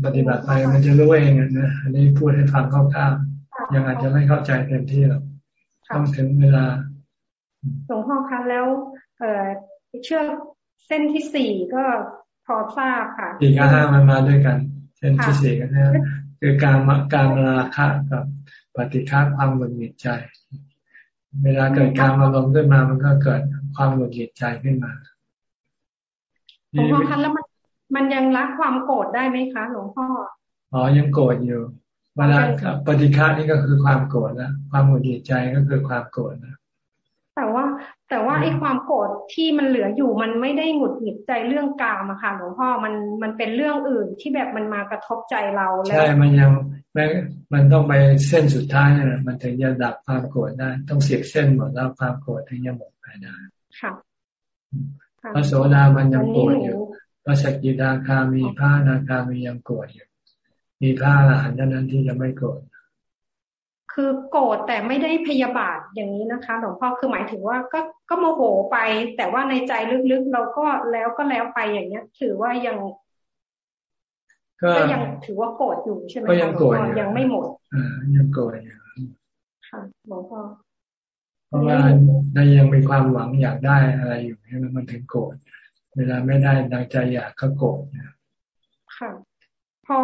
ปฏิบัติไปมันจะรู้เองนะอันนี้พูดให้ฟังคร่าวๆยังอาจจะไม่เข้าใจเต็มที่หรอกต้องถึงเวลา หลวงพ่อคะแล้ว เออเชือกเส้นที่สี่ก็พอทราบค่ะสี่กับห้ามันมาด้วยกัน เส้นที่สี่กันนะคือการการราคะกับปฏิฆาความหงุดหงิดใจ เวลาเกิดการอารมณ์ขึ้นมามันก็เกิดความหงุดหงิดใจขึ้นมาหลวงพ่อคะแล้วมันมันยังละความโกรธได้ไหมคะหลวงพ่ออ๋อยังโกรธอยู่เวลาปฏิฆานี่ก็คือความโกรธนะความหงุดหงิดใจก็คือความโกรธนะ แต่ว่า แต่ว่าไอ้ความโกรธที่มันเหลืออยู่มันไม่ได้หงุดหงิดใจเรื่องกามอะค่ะหลวงพ่อมันมันเป็นเรื่องอื่นที่แบบมันมากระทบใจเราแล้วใช่มันยังมันต้องไปเส้นสุดท้ายนะ มันถึงจะดับความโกรธได้ ต้องเสียบเส้นหมดแล้วความโกรธถึงจะหมดไปได้ค่ะพระโสดามันยังโกรธอยู่ พระสกิทาคามีพระนาคามียังโกรธอยู่ มีพระอรหันต์นั้นที่จะไม่โกรธ คือโกรธแต่ไม่ได้พยาบาทอย่างนี้นะคะหลวงพ่อคือหมายถึงว่าก็ก็โมโหไป แต่ว่าในใจลึกๆเราก็แล้วก็แล้วไปอย่างเนี้ย ถือว่ายัง ก็ยังถือว่าโกรธอยู่ใช่ไหมก็ยังโกรธยังไม่หมดอ่ายังโกรธอยู่ค่ะหลวงพ่อเพราะว่าในยังมีความหวังอยากได้อะไรอยู่ใช่ไหมมันถึงโกรธเวลาไม่ได้ดังใจอยากก็โกรธเนี่ยค่ะพอ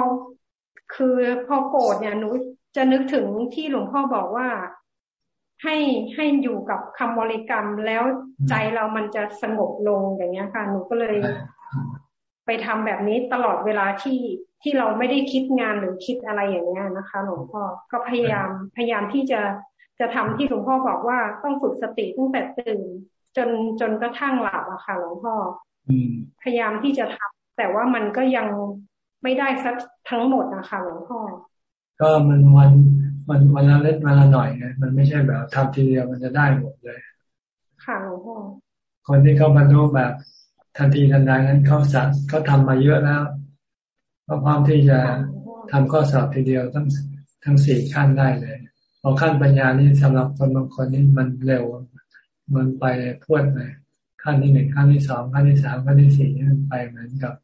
คือพอโกรธเนี่ยหนู จะนึกถึงที่หลวงพ่อบอกว่าให้ให้อยู่กับคำบริกรรมแล้วใจเรามันจะสงบลงอย่างเงี้ยค่ะ หนูก็เลย ไปทำแบบนี้ตลอดเวลาที่ที่เราไม่ได้คิดงานหรือคิดอะไรอย่างเงี้ยนะคะหลวงพ่อก็พยายามพยายามที่จะจะทำที่หลวงพ่อบอกว่าต้องฝึกสติตั้งแต่ตื่น จนจนกระทั่งหลับอะค่ะหลวงพ่อพยายามที่จะทำแต่ว่ามันก็ยังไม่ได้สักทั้งหมดนะคะหลวงพ่อ ก็มันวันมันวันละเล็กวันละหน่อยไงมันไม่ใช่แบบทำทีเดียวมันจะได้หมดเลย ค่ะหลวงพ่อคนที่เขาบรรลุแบบทันทีทันใดนั้นเขาสัตเขาทำมาเยอะแล้วก็พร้อมที่จะทำข้อสอบทีเดียวทั้งทั้งสี่ขั้นได้เลยพอขั้นปัญญานี่สำหรับคนบางคนนี่มันเร็ว มันไปพวดเลยขั้นที่หนึ่งขั้นที่สองขั้นที่สามขั้นที่สี่นี่มันไปเหมือนกับ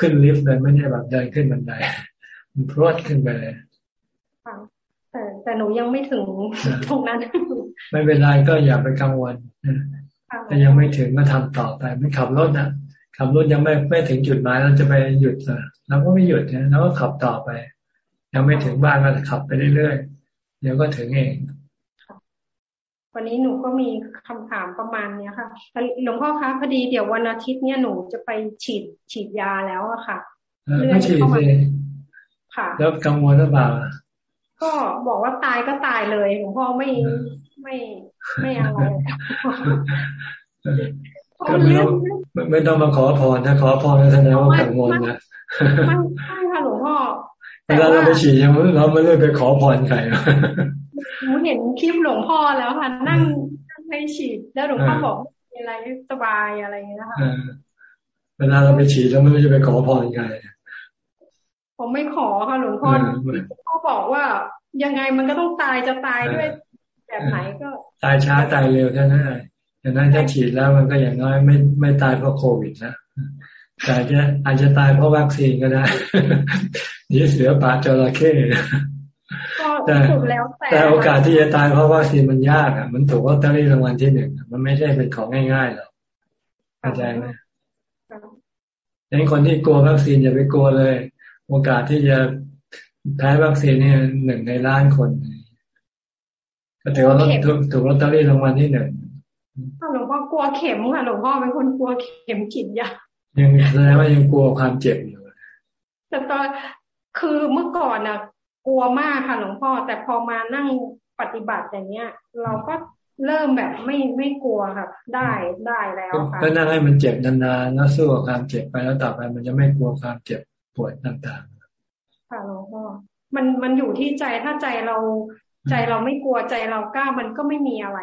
ขึ้นลิฟต์เลยไม่ใช่แบบเดินขึ้นบันไดมัน พรวดขึ้นไปเลยแต่แต่หนูยังไม่ถึงตรงนั้น ไม่เป็นไรก็อย่าไปกังวลถ้ายังไม่ถึงก็ทำต่อไปไม่ขับรถนะขับรถยังไม่ไม่ถึงจุดหมายเราจะไปหยุดนะเราก็ไม่หยุดนะเราก็ขับต่อไป ยังไม่ถึงบ้านก็ขับไปเรื่อยๆเดี๋ยวก็ถึงเองวันนี้หนูก็มีคำถามประมาณเนี้ยค่ะหลวงพ่อคะพอดีเดี๋ยววันอาทิตย์เนี่ยหนูจะไปฉีดฉีดยาแล้วอะค่ะเลื่อนเข้ามา ค่ะ แล้วกังวลหรือเปล่าก็บอกว่าตายก็ตายเลยหลวงพ่อไม่ไม่ไม่อะไรก็ไม่ต้องไม่ต้องมาขอพรถ้าขอพรแสดงว่ากังวลนะไม่ใช่ค่ะหลวงพ่อเวลาเราไปฉีดยังเราไม่ได้ไปขอพรใครหนูเห็นคลิปหลวงพ่อแล้วค่ะนั่งนั่งไปฉีดแล้วหลวงพ่อบอกมีอะไรสบายอะไรอย่างเงี้ยค่ะเวลาเราไปฉีดเราไม่ได้ไปขอพรใคร ผมไม่ขอค่ะหลวงพ่อเขาบอกว่ายังไงมันก็ต้องตายจะตายด้วย แบบไหนก็ ตายช้าตายเร็วเท่านั้นอย่างนั้นถ้าฉีดแล้วมันก็อย่างน้อยไม่ไม่ตายเพราะโควิดนะแต่จะอาจจะตายเพราะวัคซีนก็ได้นี่เสือป่าจระเข้แต่แต่โอกาสที่จะตายเพราะวัคซีนมันยากอะ มันถูกว่าตอรี่รางวัลที่หนึ่งมันไม่ใช่เป็นของง่ายๆหรอกเข้าใจไหมดังนั้นคนที่กลัววัคซีนอย่าไปกลัวเลย โอกาสที่จะแพ้วัคซีนเนี่ยหนึ่งในล้านคน ก็ถือว่าถูกถูกลอตเตอรี่รางวัลที่หนึ่งหลวงพ่อกลัวเข็มค่ะหลวงพ่อเป็นคนกลัวเข็มขีดยายังแสดงว่ายังกลัวความเจ็บอยู่แต่ตอนคือเมื่อก่อนน่ะ กลัวมากค่ะหลวงพ่อ แต่พอมานั่งปฏิบัติอย่างเงี้ย เราก็เริ่มแบบไม่ไม่กลัวครับได้ได้แล้วค่ะก็นั่งให้มันเจ็บนานๆแล้วสู้กับความเจ็บไปแล้วต่อไปมันจะไม่กลัวความเจ็บ ปวดต่างๆ ค่ะหลวงพ่อมันมันอยู่ที่ใจถ้าใจเราใจเราไม่กลัวใจเรากล้ามันก็ไม่มีอะไร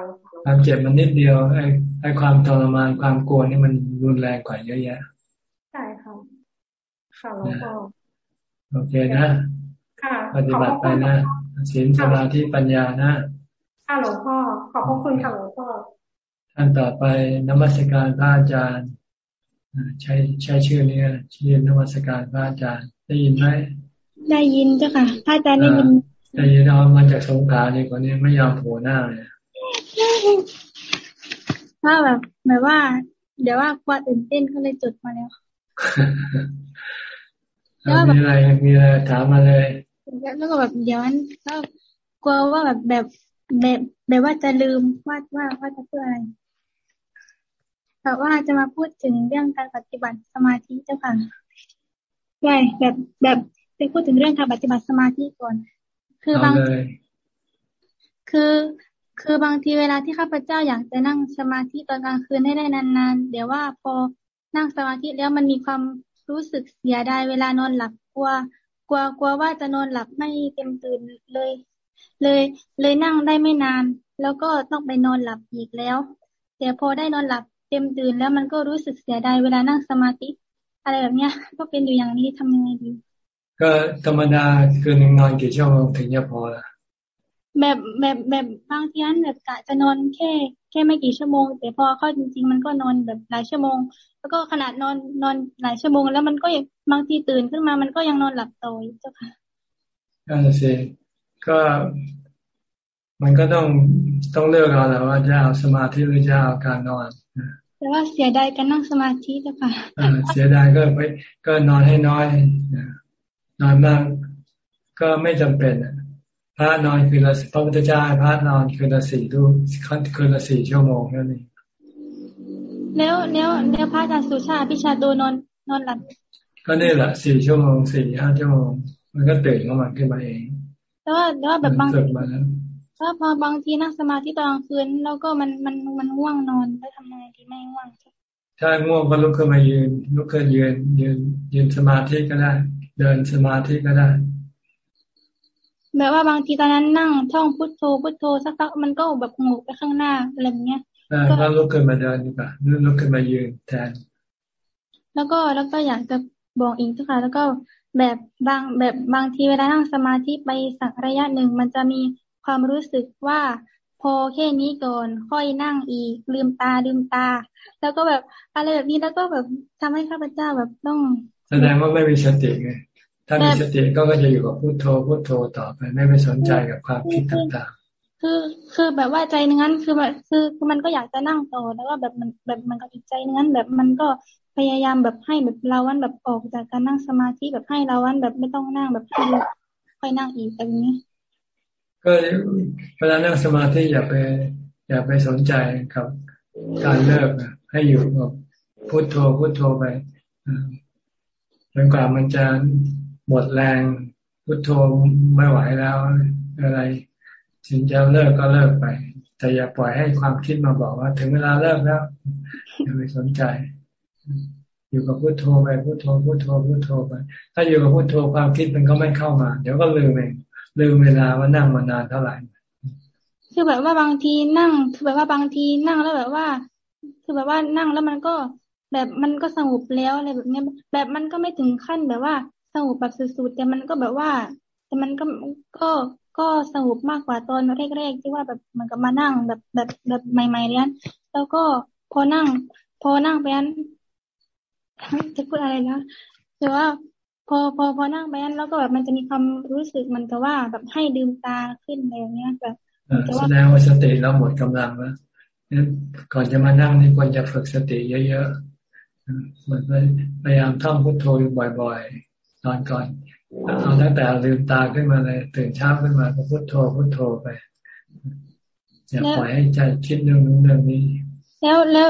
ความเจ็บมันนิดเดียวไอ้ไอ้ความทรมานความกลัวนี่มันรุนแรงกว่าเยอะแยะใช่ค่ะค่ะหลวงพ่อโอเคนะค่ะปฏิบัติไปนะศีลสมาธิปัญญานะค่ะหลวงพ่อขอบพระคุณค่ะหลวงพ่อท่านต่อไปนมัสการพระอาจารย์ ใช้ใช้ชื่อนี้ชื่อนมัสการพระอาจารย์ได้ยินไหมได้ยินเจ้าค่ะพระอาจารย์ได้ยินได้ยินเอามาจากสงขานี่คนนี้ไม่ยอมโผล่หน้าเลยถ้าแบบแบบว่า เดี๋ยวว่าควาตื่นเต้นก็เลยจดมาแล้วมีอะไรมีอะไรถามมาเลยแล้วก็แบบเดี๋ยวนั้นก็กลัวว่าแบบแบบแบบแบบว่าจะลืมว่าว่าว่าจะพูดอะไร แต่ว่าจะมาพูดถึงเรื่องการปฏิบัติสมาธิเจ้าค่ะใช่แบบแบบไปพูดถึงเรื่องการปฏิบัติสมาธิก่อน คือบางคือคือบางทีเวลาที่ข้าพเจ้าอยากจะนั่งสมาธิตอนกลางคืนให้ได้นานๆ เดี๋ยวว่าพอนั่งสมาธิแล้วมันมีความรู้สึกเสียดายเวลานอนหลับกลัว กลัวกลัวว่าจะนอนหลับไม่เต็มตื่นเลย เลย เลยนั่งได้ไม่นาน แล้วก็ต้องไปนอนหลับอีกแล้ว แต่พอได้นอนหลับ เต็มตื่นแล้วมันก็รู้สึกเสียดายเวลานั่งสมาธิ อะไรแบบเนี้ย ก็เป็นอยู่อย่างนี้ทำยังไงดีก็ธรรมดาคืนหนึ่งนอนกี่ชั่วโมงถึงจะพอละแบบแบบแบบบางทีนั้นแบบกะจะนอนแค่ แค่ไม่กี่ชั่วโมง แต่พอเข้าจริง ๆ มันก็นอนแบบหลายชั่วโมง แล้วก็ขนาดนอนนอนหลายชั่วโมง แล้วมันก็ยังบางทีตื่นขึ้นมามันก็ยังนอนหลับต่อเจ้าค่ะก็สิก็มันก็ต้องต้องเลือกเอาแหละว่าจะเอาสมาธิหรือจะเอาการนอน แต่ว่าเสียดายการนั่งสมาธิจ้ะค่ะเสียดายก็ไปก็นอนให้น้อยนอนมาก ก็ไม่จำเป็นพระนอนคือละพระพุทธเจ้าพระนอนคือละสี่ดูคือละสี่ชั่วโมงนั่นเองแล้วแล้วแล้วพระอาจารย์สุชาติพิชาดูนอนนอนหลับก็นี่แหละสี่ชั่วโมงสี่ห้าชั่วโมงมันก็ตื่นของมันขึ้นมาเองแต่ว่าแต่ว่าแบบบาง ถ้าพอบางทีนั่งสมาธิตอนกลางคืนแล้วก็มันมันมันง่วงนอนแล้วทำยังไงดีไม่ง่วงถ้าง่วงก็ลุกขึ้นมายืนลุกขึ้นยืนยืนยืนสมาธิก็ได้ เดินสมาธิก็ได้แบบว่าบางทีตอนนั้นนั่งท่องพุทโธพุทโธสักพักมันก็แบบงกไปข้างหน้าอะไรอย่างเงี้ยก็ลุกขึ้นมาเดินดีกว่าลุกขึ้นมายืนแทน แล้วก็แล้วก็อยากจะบอกอีกทุกค่ะแล้วก็แบบบางแบบบางทีเวลานั่งสมาธิไปสักระยะหนึ่งมันจะมี ความรู้สึกว่า พอแค่นี้ก่อนค่อยนั่งอีก ลืมตาลืมตา แล้วก็แบบอะไรแบบนี้แล้วก็แบบทำให้ข้าพเจ้าแบบต้อง แสดงว่าไม่มีสติไงถ้ามีสติก็ก็จะอยู่กับพุโทโธพุโทโธต่อไปไม่ไปสนใจกับความคิดต่างๆ คือคือแบบว่าใจนั้นคือแบบคือคือมันก็อยากจะนั่งต่อแล้วก็แบบมันแบบมันก็อีกใจนั้นแบบมันก็พยายามแบบให้แบบเราวันแบบออกจากการนั่งสมาธิแบบให้เราวันแบบไม่ต้องนั่งแบบค่อยนั่งอีกแบบนี้ ก็เวลานั่งสมาธิอย่าไป อย่าไปสนใจกับการเลิกให้อยู่กับพุโทโธพุโทโธไปจนกว่ามันจะหมดแรงพุทโธไม่ไหวแล้วอะไรถึงจะเลิกก็เลิกไป แต่อย่าปล่อยให้ความคิดมาบอกว่า ถึงเวลาเลิกแล้วอย่าไปสนใจ อยู่กับพุทโธไปพุทโธพุทโธพุทโธไป ถ้าอยู่กับพุทโธความคิดมันก็ไม่เข้ามา เดี๋ยวก็ลืมเอง ลืมเวลาว่านั่งมานานเท่าไหร่ คือแบบว่าบางทีนั่ง คือแบบว่าบางทีนั่งแล้วแบบว่า คือแบบว่านั่งแล้วมันก็แบบมันก็สงบแล้วอะไรแบบนี้แบบมันก็ไม่ถึงขั้นแบบว่าสงบแบบสุดๆแต่มันก็แบบว่า แต่มันก็ก็ก็สงบมากกว่าตอนแรกๆที่ว่าแบบมันก็มานั่งแบบแบบแบบใหม่ๆเนี้ยแล้วก็พอนั่ง พอนั่งไปนั้นจะพูดอะไรนะแต่ว่า พอพอพอนั่งไปนั้นแล้วก็แบบมันจะมีความรู้สึกมันก็ว่าแบบให้ดื่มตาขึ้นอะไรอย่างเงี้ยแบบแสดงว่าสติเราหมดกำลังแล้วก่อนจะมานั่งนี่ควรจะฝึกสติเยอะๆมันพยายามท่องพุทโธอยู่บ่อยนอนก่อนเอาตั้งแต่ลืมตาขึ้นมาเลยตื่นเช้าขึ้นมาก็พุทโธพุทโธไปอย่าปล่อยให้ใจคิดเรื่องนู้นเรื่องนี้ แล้วแล้ว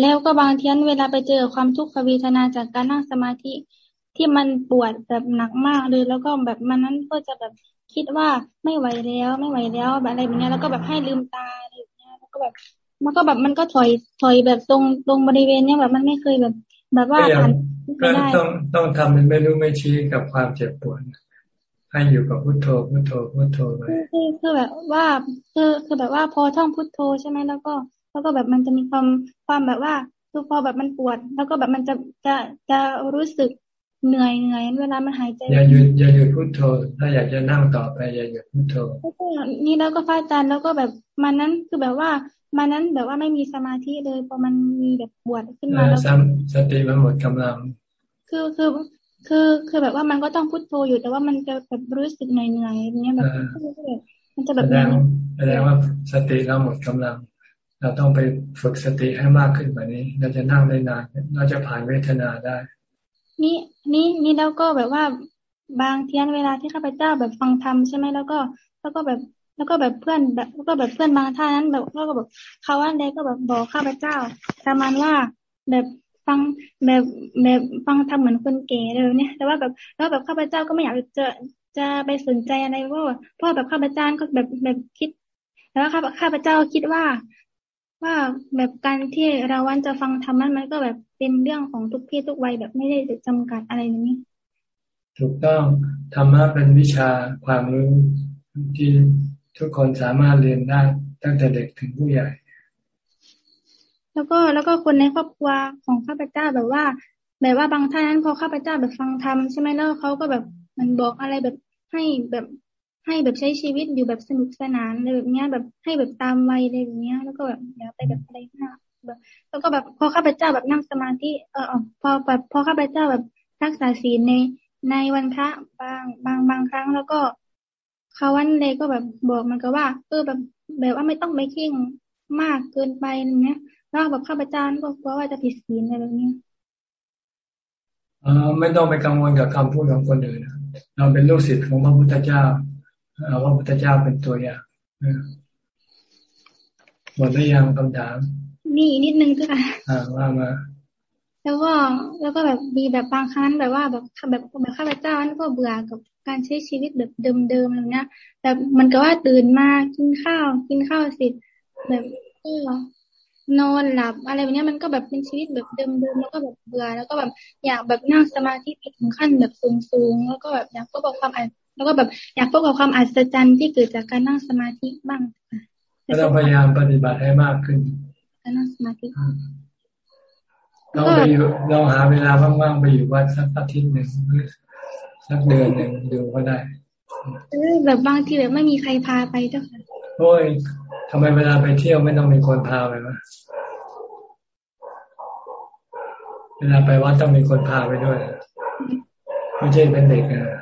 แล้วก็บางทีนเวลาไปเจอความทุกขเวทนาจากการนั่งสมาธิ ที่มันปวดแบบหนักมากเลย แล้วก็แบบมันนั้นก็จะแบบคิดว่าไม่ไหวแล้วไม่ไหวแล้วแบบอะไรแบบนี้แล้วก็แบบให้ลืมตาอะไรอย่างเงี้ยแล้วก็แบบมันก็แบบมันก็ถอยถอยแบบตรงตรงบริเวณเนี้ยแบบมันไม่เคยแบบ แบบว่าผ่านก็ต้องต้องทำเป็นไม่รู้ไม่ชี้กับความเจ็บปวดให้อยู่กับพุทโธพุทโธพุทโธไปคือคือแบบว่าคือคือแบบว่าพอท่องพุทโธใช่ไหมแล้วก็ แล้วก็แบบมันจะมีความความแบบว่าคือพอแบบมันปวด แล้วก็แบบมันจะจะจะรู้สึก เหนื่อยเหนื่อยเวลามันหายใจอย่าหยุดอย่าหยุดพุทโธ ถ้าอยากจะนั่งต่อไปอย่าหยุดพุทโธนี่แล้วก็พระอาจารย์แล้วก็แบบมันนั้นคือแบบว่ามันนั้นแบบว่าไม่มีสมาธิเลยพอมันมีแบบปวดขึ้นมาแล้วสติมันหมดกำลัง คือคือคือคือแบบว่ามันก็ต้องพุทโธอยู่แต่ว่ามันจะแบบรู้สึกเหนื่อยเหนื่อยอย่างเงี้ยแบบมันจะแบบแสดงแสดงว่าสติเราหมดกำลัง เราต้องไปฝึกสติให้มากขึ้นแบบนี้ เราจะนั่งได้นานเราจะผ่านเวทนาได้ นี่นี่นี่แล้วก็แบบว่าบางเทียนเวลาที่ข้าพเจ้าแบบฟังธรรมใช่ไหมแล้วก็ แล้วก็แบบแล้วก็แบบเพื่อนแบบแล้วก็แบบเพื่อนบางท่านนั้น แบบแล้วก็แบบเขาว่าอะไรก็แบบบอกข้าพเจ้าประมาณว่าแบบฟังแบบแบบฟังทำเหมือนคนเก๋เลยเนี่ย แต่ว่าแบบแล้วแบบข้าพเจ้าก็ไม่อยากจะจะไปสนใจอะไรเพราะเพราะแบบข้าพเจ้าก็แบบแบบคิด แล้วข้าข้าพเจ้าคิดว่า ว่าแบบการที่เราวันจะฟังธรรมะมันก็แบบเป็นเรื่องของทุกเพศทุกวัยแบบไม่ได้จำกัดอะไรนี้ ถูกต้องธรรมะเป็นวิชาความรู้ที่ทุกคนสามารถเรียนได้ตั้งแต่เด็กถึงผู้ใหญ่ แล้วก็แล้วก็คนในครอบครัวของข้าพเจ้าแบบว่า แบบว่าบางท่านนั้นพอข้าพเจ้าแบบฟังธรรมใช่ไหมแล้วเขาก็แบบมันบอกอะไรแบบให้แบบ ให้แบบใช้ชีวิตอยู่แบบสนุกสนานอะไรแบบเนี้ยแบบให้แบบตามวัยอะไรแบบเนี้ย แล้วก็แบบอย่าไปแบบอะไรมากแบบแล้วก็แบบพอข้าพเจ้าแบบนั่งสมาธิเออพอแบบพอข้าพเจ้าแบบรักษาศีลในในวันพระบางบางบางครั้งแล้วก็เขาวันเลยก็แบบบอกมันก็ว่าเออแบบแบบว่าไม่ต้องไปขิงมากเกินไปเนี้ยแล้วแบบข้าพเจ้าก็กลัวว่าจะผิดศีลอะไรแบบนี้อ๋อไม่ต้องไปกังวลกับคำพูดของคนอื่นเราเป็นลูกศิษย์ของพระพุทธเจ้า เอาพระพุทธเจ้าเป็นตัวอย่างหมดหรือยังคำถามนี่นิดนึงค่ะอ่าว่ามาแล้วก็แล้วก็แบบมีแบบบางครั้งแบบว่าแบบแบบแบบข้าพเจ้านั่นก็เบื่อกับการใช้ชีวิตแบบเดิมๆอะไรเงี้ยแบบมันก็ว่าตื่นมากินข้าว กินข้าวเสร็จแบบก็นอนหลับ อะไรแบบนี้มันก็แบบเป็นชีวิตแบบเดิมๆแล้วก็แบบเบื่อแล้วก็แบบอยากแบบนั่งสมาธิไปถึงขั้นแบบสูงๆแล้วก็แบบอยากพบกับความ แล้วก็แบบอยากพบกับความอัศจรรย์ที่เกิดจากการนั่งสมาธิบ้างก็ต้องพยายามปฏิบัติให้มากขึ้นการนั่งสมาธิเราไปอยู่เราหาเวลาว่างๆไปอยู่วัดสักอาทิตย์หนึ่งสักเดือนหนึ่งดูก็ได้แบบบางทีแบบไม่มีใครพาไปเจ้าค่ะโอ้ยทำไมเวลาไปเที่ยวไม่ต้องมีคนพาไปวะเวลาไปวัดต้องมีคนพาไปด้วยไม่ใช่เป็นเด็กนะ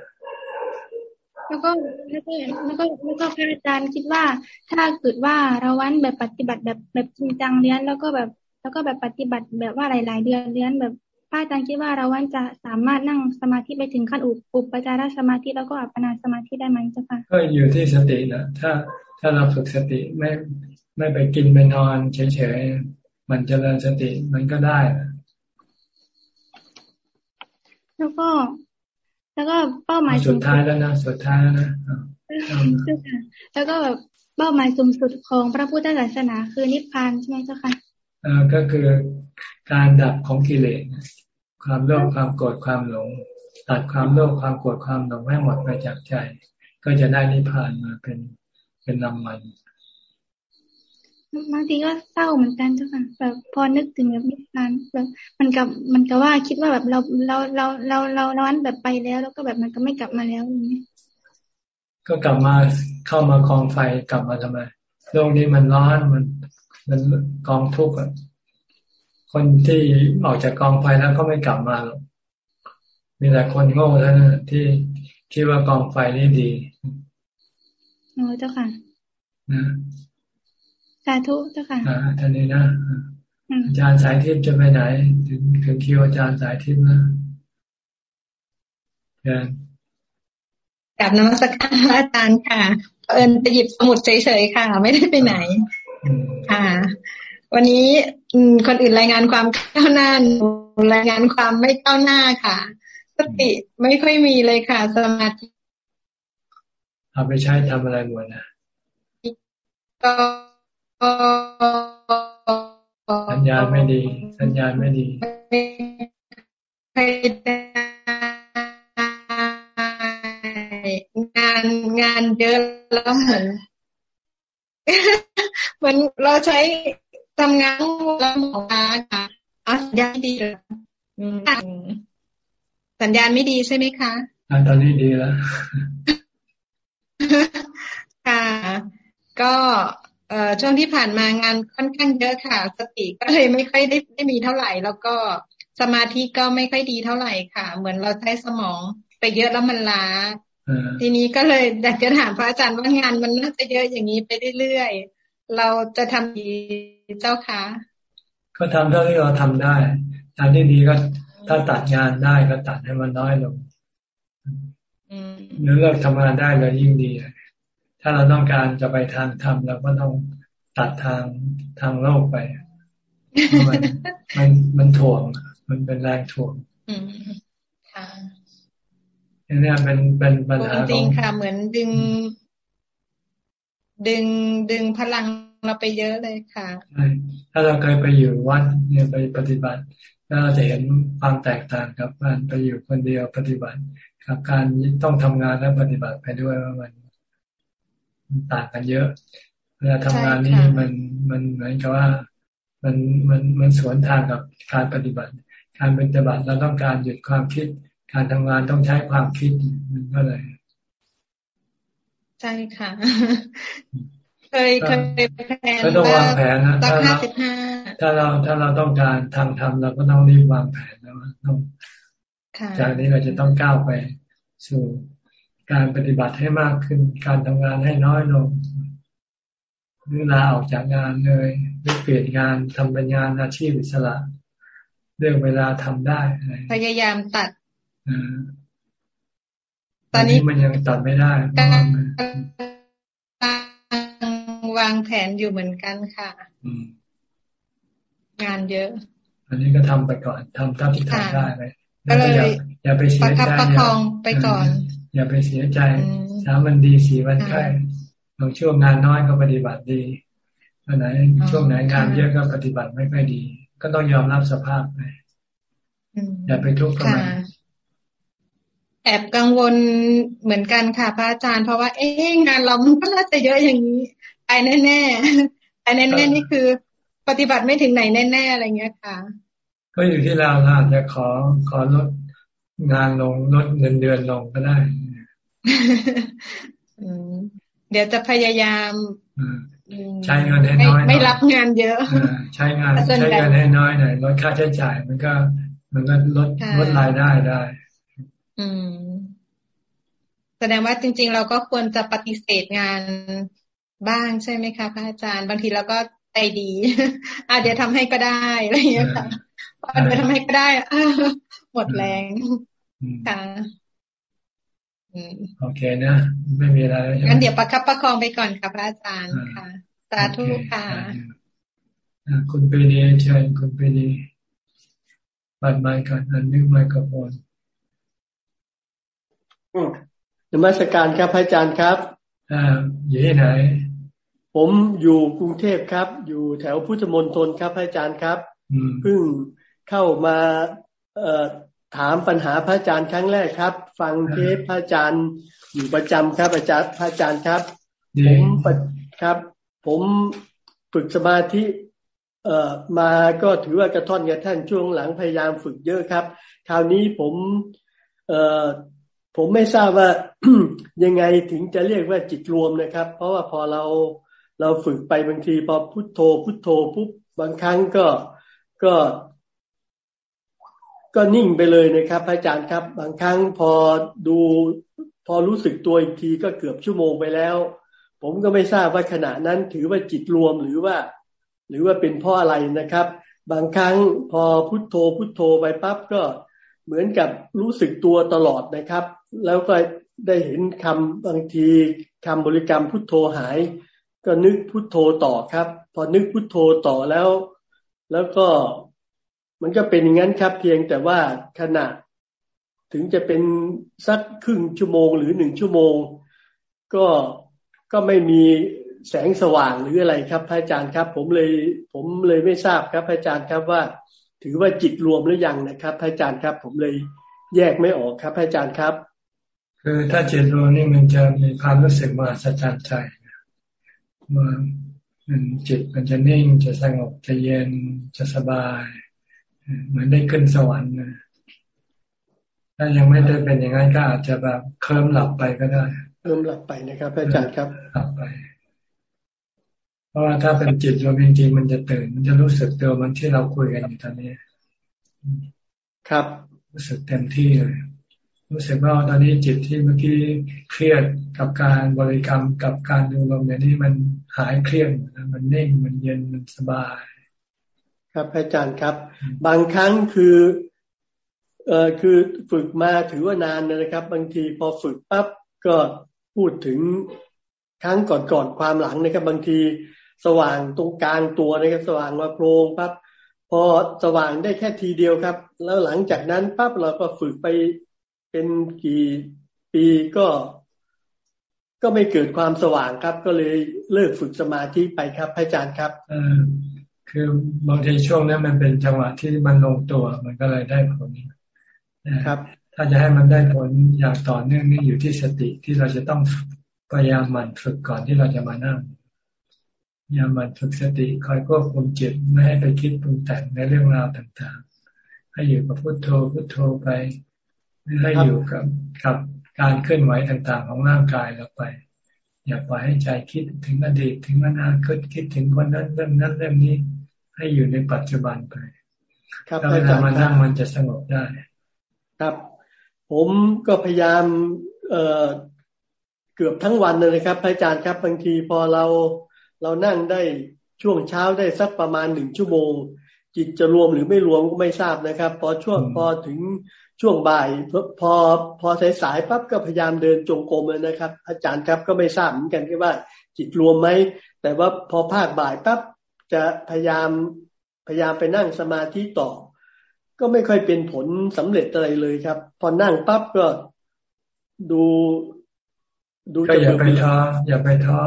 แล้วก็แล้วก็แล้วก็แล้วก็พระอาจารย์คิดว่า ถ้าเกิดว่าเราวันแบบปฏิบัติแบบแบบจริงจังเรียนแล้วก็แบบ แล้วก็แบบปฏิบัติแบบว่าหลาย ๆ เดือนเรียนแบบพระอาจารย์คิดว่าเราวันจะสามารถนั่งสมาธิไปถึงขั้นอุปอุปจารสมาธิแล้วก็อัปปนาสมาธิได้ไหมเจ้าค่ะก็อยู่ที่สตินะถ้าถ้าเราฝึกสติไม่ไม่ไปกินไปนอนเฉยๆมันจเจริญสติมันก็ได้แล้วก็ แล้วก็เป้าหมายสุดท้ายแล้วนะสุดท้ายแล้วนะแล้วก็แบบเป้าหมายสูงสุดของพระพุทธศาสนาคือนิพพานใช่ไหมเจ้าค่ะอ่าก็คือการดับของกิเลสความโลภความโกรธความหลง ตัดความโลภความโกรธความหลงให้หมดไปจากใจ ก็จะได้นิพพานมาเป็นเป็นรางวัล บางทีก็เศร้าเหมือนกันเจ้าค่ะแบบพอนึกถึงแบบนิพพานแบบมันกับมันก็ว่าคิดว่าแบบเราเราเราเราเราร้อนแบบไปแล้ว แล้วก็แบบมันก็ไม่กลับมาแล้วอย่างนี้ก็กลับมาเข้ามากองไฟกลับมาทำไมโลกนี้มันร้อนมันมันกองทุกข์อะคนที่ออกจากกองไฟแล้วก็ไม่กลับมาหรอกมีแต่คนโง่เท่านั้นที่คิดว่ากองไฟนี่ดีโอ้เจ้าค่ะนะ สาธุเจ้าค่ะอ่าท่านนี้นะอาจารย์สายทิพย์จะไปไหน ถึงถึงคิวอาจารย์สายทิพย์นะอาจารย์กับนมัสการอาจารย์ค่ะเอิญไปหยิบสมุดเฉยๆค่ะ ไม่ได้ไปไหนค่ะ วันนี้คนอื่นรายงานความก้าวหน้ารายงานความไม่ก้าวหน้าค่ะสติไม่ค่อยมีเลยค่ะ สมาธิเอาไปใช้ทำอะไรหมดนะ สัญญาณไม่ดี สัญญาณไม่ดีงานงานเยอะแล้วเหมือนเหมือนเราใช้ทำงานแล้วหมอค่ะสัญญาณดีเลยสัญญาณไม่ดีใช่ไหมคะตอนนี้ดีแล้วค่ะ ก็ เอ่อช่วงที่ผ่านมางานค่อนข้างเยอะค่ะ สติก็เลยไม่ค่อยได้ได้มีเท่าไหร่ แล้วก็สมาธิก็ไม่ค่อยดีเท่าไหร่ค่ะ เหมือนเราใช้สมองไปเยอะแล้วมันล้าทีนี้ก็เลยอยากจะถามพระอาจารย์ว่างานมันน่าจะเยอะอย่างนี้ไปเรื่อยๆเราจะทำดีเจ้าคะก็ทำเท่าที่เราทำได้ทางที่ดีก็ถ้าตัดงานได้ก็ตัดให้มันน้อยลงหรือเลิกทำงานได้เลยยิ่งดี ถ้าเราต้องการจะไปทางธรรมเราก็ต้องตัดทางทางโลกไป มันมันมันถ่วง มันเป็นแรงถ่วงค่ะนี่เป็นเป็นปัญหาจริงค่ะ เหมือนดึง ดึงดึงพลังเราไปเยอะเลยค่ะใช่ถ้าเราเคยไปอยู่วัดเนี่ยไปปฏิบัติก็จะเห็นความแตกต่างกับการไปอยู่คนเดียวปฏิบัติกับการต้องทำงานและปฏิบัติไปด้วยว่ามัน ต่างกันเยอะเวลาทำงานนี่มันมันเหมือนกับว่ามันมันมันสวนทางกับการปฏิบัติ การปฏิบัติเราต้องการหยุดความคิด การทำงานต้องใช้ความคิดมันก็เลยใช่ค่ะ เคยเคยแผนก็ต้องวางแผนนะถ้าเราถ้าเราถ้าเราต้องการทางทำเราก็ต้องรีบวางแผนแล้วต้องจากนี้เราจะต้องก้าวไปสู่ การปฏิบัติให้มากขึ้น การทำงานให้น้อยลงหรือลาออกจากงานเลยหรือเปลี่ยนงานทำเป็นงานอาชีพอิสระ เรื่องเวลาทำได้พยายามตัดตอนนี้มันยังตัดไม่ได้วางแผนอยู่เหมือนกันค่ะงานเยอะ อันนี้ก็ทำไปก่อนทำเท่าที่ทำได้เลยก็เลยอย่าไปเสียใจประคองไปก่อน อย่าไปเสียใจสามวันดีสี่วันไข้บางช่วงงานน้อยก็ปฏิบัติดีอันไหนช่วงไหนงานเยอะก็ปฏิบัติไม่ค่อยดี ก็ต้องยอมรับสภาพไปอย่าไปทุกข์กับมันแอบกังวลเหมือนกันค่ะพระอาจารย์ เพราะว่าเอ๊ะงานเรามันก็น่าจะเยอะอย่างนี้ไปแน่แน่ไปแน่แน่นี่คือ ปฏิบัติไม่ถึงไหนแน่ ๆ อะไรเงี้ยค่ะ ก็อยู่ที่เราอาจจะขอขอลดงานลงลดเงินเดือนลงก็ได้ เดี๋ยวจะพยายามใช้เงินให้น้อยไม่รับงานเยอะ ใช้งานใช้เงินให้น้อยหน่อยลดค่าใช้จ่ายมันก็ มันก็ลดลดรายได้ได้ อืม แสดงว่าจริง ๆ เราก็ควรจะปฏิเสธงานบ้างใช่ไหมคะพระอาจารย์บางทีเราก็ใจดีอ่าเดี๋ยวทำให้ก็ได้อะไรอย่างเงี้ยค่ะเดี๋ยวทำให้ก็ได้หมดแรงค่ะ โอเคนะ ไม่มีอะไรงั้นเดี๋ยวประคับประคองไปก่อนค่ะพระอาจารย์ค่ะสาธุค่ะคุณปีดีเชิญคุณปีดีปัดไมค์ก่อนอันนึกไมโครโฟนนมัสการครับพระอาจารย์ครับอ่าอยู่ที่ไหน ผมอยู่กรุงเทพครับ อยู่แถวพุทธมณฑลครับพระอาจารย์ครับเพิ่งเข้ามาเอ่อ ถามปัญหาพระอาจารย์ครั้งแรกครับ ฟังเทปพระอาจารย์อยู่ประจำครับอาจารย์พระอาจารย์ครับ ผมครับ ผมฝึกสมาธิเอ่อมาก็ถือว่ากระท่อนกับท่านช่วงหลังพยายามฝึกเยอะครับ คราวนี้ผมเอ่อผมไม่ทราบว่ายังไงถึงจะเรียกว่าจิตรวมนะครับ เพราะว่าพอเราเราฝึกไปบางทีพอพุโทโธพุโทโธปุ๊บบางครั้งก็ก็ ก็นิ่งไปเลยนะครับ อาจารย์ครับ บางครั้งพอดู พอรู้สึกตัวอีกทีก็เกือบชั่วโมงไปแล้ว ผมก็ไม่ทราบว่าขณะนั้นถือว่าจิตรวมหรือว่า หรือว่าเป็นเพราะอะไรนะครับ บางครั้งพอพุโทโธพุโทโธไปปั๊บก็เหมือนกับรู้สึกตัวตลอดนะครับ แล้วก็ได้เห็นคำบางทีคำบริกรรมพุโทโธหาย ก็นึกพุโทโธต่อครับ พอนึกพุโทโธต่อแล้ว แล้วก็ มันก็เป็นอย่างนั้นครับ เพียงแต่ว่าขณะถึงจะเป็นสักครึ่งชั่วโมงหรือหนึ่งชั่วโมง ก็ก็ไม่มีแสงสว่างหรืออะไรครับพระอาจารย์ครับ ผมเลยผมเลยไม่ทราบครับพระอาจารย์ครับว่า ถือว่าจิตรวมหรือยังนะครับพระอาจารย์ครับ ผมเลยแยกไม่ออกครับพระอาจารย์ครับ คือถ้าจิตรวมนี่มันจะมีความรู้สึกว่าสัจจใจว่ามันจิตมันจะนิ่งจะสงบจะเย็นจะสบาย เหมือนได้ขึ้นสวรรค์นะถ้ายังไม่ได้เป็นอย่างนั้นก็อาจจะแบบเคลิ้มหลับไปก็ได้เคลิ้มหลับไปนะครับอาจารย์ครับหลับไป เพราะว่าถ้าเป็นจิตรวมจริงๆมันจะตื่น มันจะรู้สึกตัวมันที่เราคุยกันอยู่ตอนนี้ ครับ รู้สึกเต็มที่เลยรู้สึกว่าตอนนี้จิตที่เมื่อกี้เครียดกับการบริกรรมกับการดูลมเนี่ยนี่มันหายเครียดมันนิ่งมันเย็นมันสบาย ครับอาจารย์ครับ บางครั้งคือเอ่อคือฝึกมาถือว่านานนะครับ บางทีพอฝึกปั๊บก็พูดถึงครั้งก่อนๆความหลังนะครับ บางทีสว่างตรงกลางตัวนะครับ สว่างมาโพรงปั๊บพอสว่างได้แค่ทีเดียวครับ แล้วหลังจากนั้นปั๊บเราก็ฝึกไปเป็นกี่ปีก็ ก็ไม่เกิดความสว่างครับ ก็เลยเลิกฝึกสมาธิไปครับพระอาจารย์ครับอ คือบางทีช่วงนั้นมันเป็นจังหวะที่มันลงตัวมันก็เลยได้ผลครับ ถ้าจะให้มันได้ผลอย่างต่อเนื่องนี่อยู่ที่สติที่เราจะต้องพยายามหมั่นฝึกก่อนที่เราจะมานั่งพยายามหมั่นฝึกสติคอยควบคุมจิตไม่ให้ไปคิดปรุงแต่งในเรื่องราวต่างๆ ให้อยู่กับพุโทโธพุโทโธไปให้อยู่กับกับการเคลื่อนไหวต่างๆ ของร่างกายเราไป อย่าปล่อยให้ใจคิดถึงอดีตถึงอนาคตคิดถึงคนนั้นเรื่องนั้นเรื่องนี้ ให้อยู่ในปัจจุบันไปแล้วเวลามานั่งมันจะสงบได้ ครับ ผมก็พยายามเอ่อเกือบทั้งวันเลยนะครับพระอาจารย์ครับบางทีพอเราเรานั่งได้ช่วงเช้าได้สักประมาณหนึ่งชั่วโมง จิตจะรวมหรือไม่รวมก็ไม่ทราบนะครับ พอช่วงพอถึงช่วงบ่าย พอพอสายสายปั๊บก็พยายามเดินจงกรมเลยนะครับ อาจารย์ครับก็ไม่ทราบเหมือนกันว่าจิตรวมไหมแต่ว่าพอภาคบ่ายปั๊บ จะพยายามพยายามไปนั่งสมาธิต่อ ก็ไม่ค่อยเป็นผลสำเร็จอะไรเลยครับ พอนั่งปั๊บก็ดู ดูก็อย่าไปท้ออย่าไปท้อ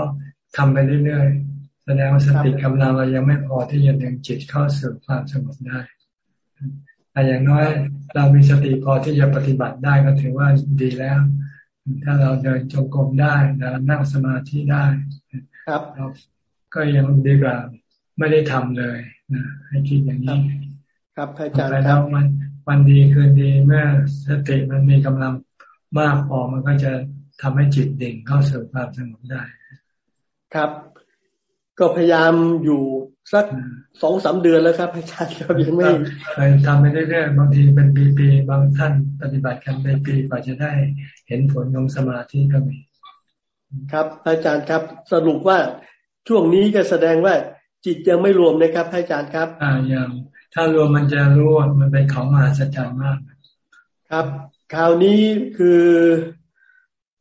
ทำไปเรื่อยๆแสดงว่าสติกำลังเรายังไม่พอที่จะดึงจิตเข้าสู่ความสงบได้แต่อย่างน้อยเรามีสติพอที่จะปฏิบัติได้ก็ถือว่าดีแล้ว ถ้าเราเดินจงกรมได้เรานั่งสมาธิได้ ครับ ก็ยังดีกว่า ไม่ได้ทำเลยนะให้คิดอย่างนี้ ครับอาจารย์ครับมันวันดีคืนดีเมื่อสติมันมีกำลังมากพอมันก็จะทำให้จิตเด่งเข้าสู่ความสงบได้ ครับ ก็พยายามอยู่สักสองสาเดือนแล้วครับอาจารย์ครับยังไม่ไปทำไปเรื่อยๆบางทีเป็นปีๆบางท่านปฏิบัติกันเป็นปีกว่าจะได้เห็นผลของสมาธิก็มี ครับ อาจารย์ครับสรุปว่าช่วงนี้ก็แสดงว่า จิตยังไม่รวมนะครับอาจารย์ครับ อ่ายังถ้ารวมมันจะรู้ว่ามันเป็นของมหัศจรรย์มาก ครับ คราวนี้คือ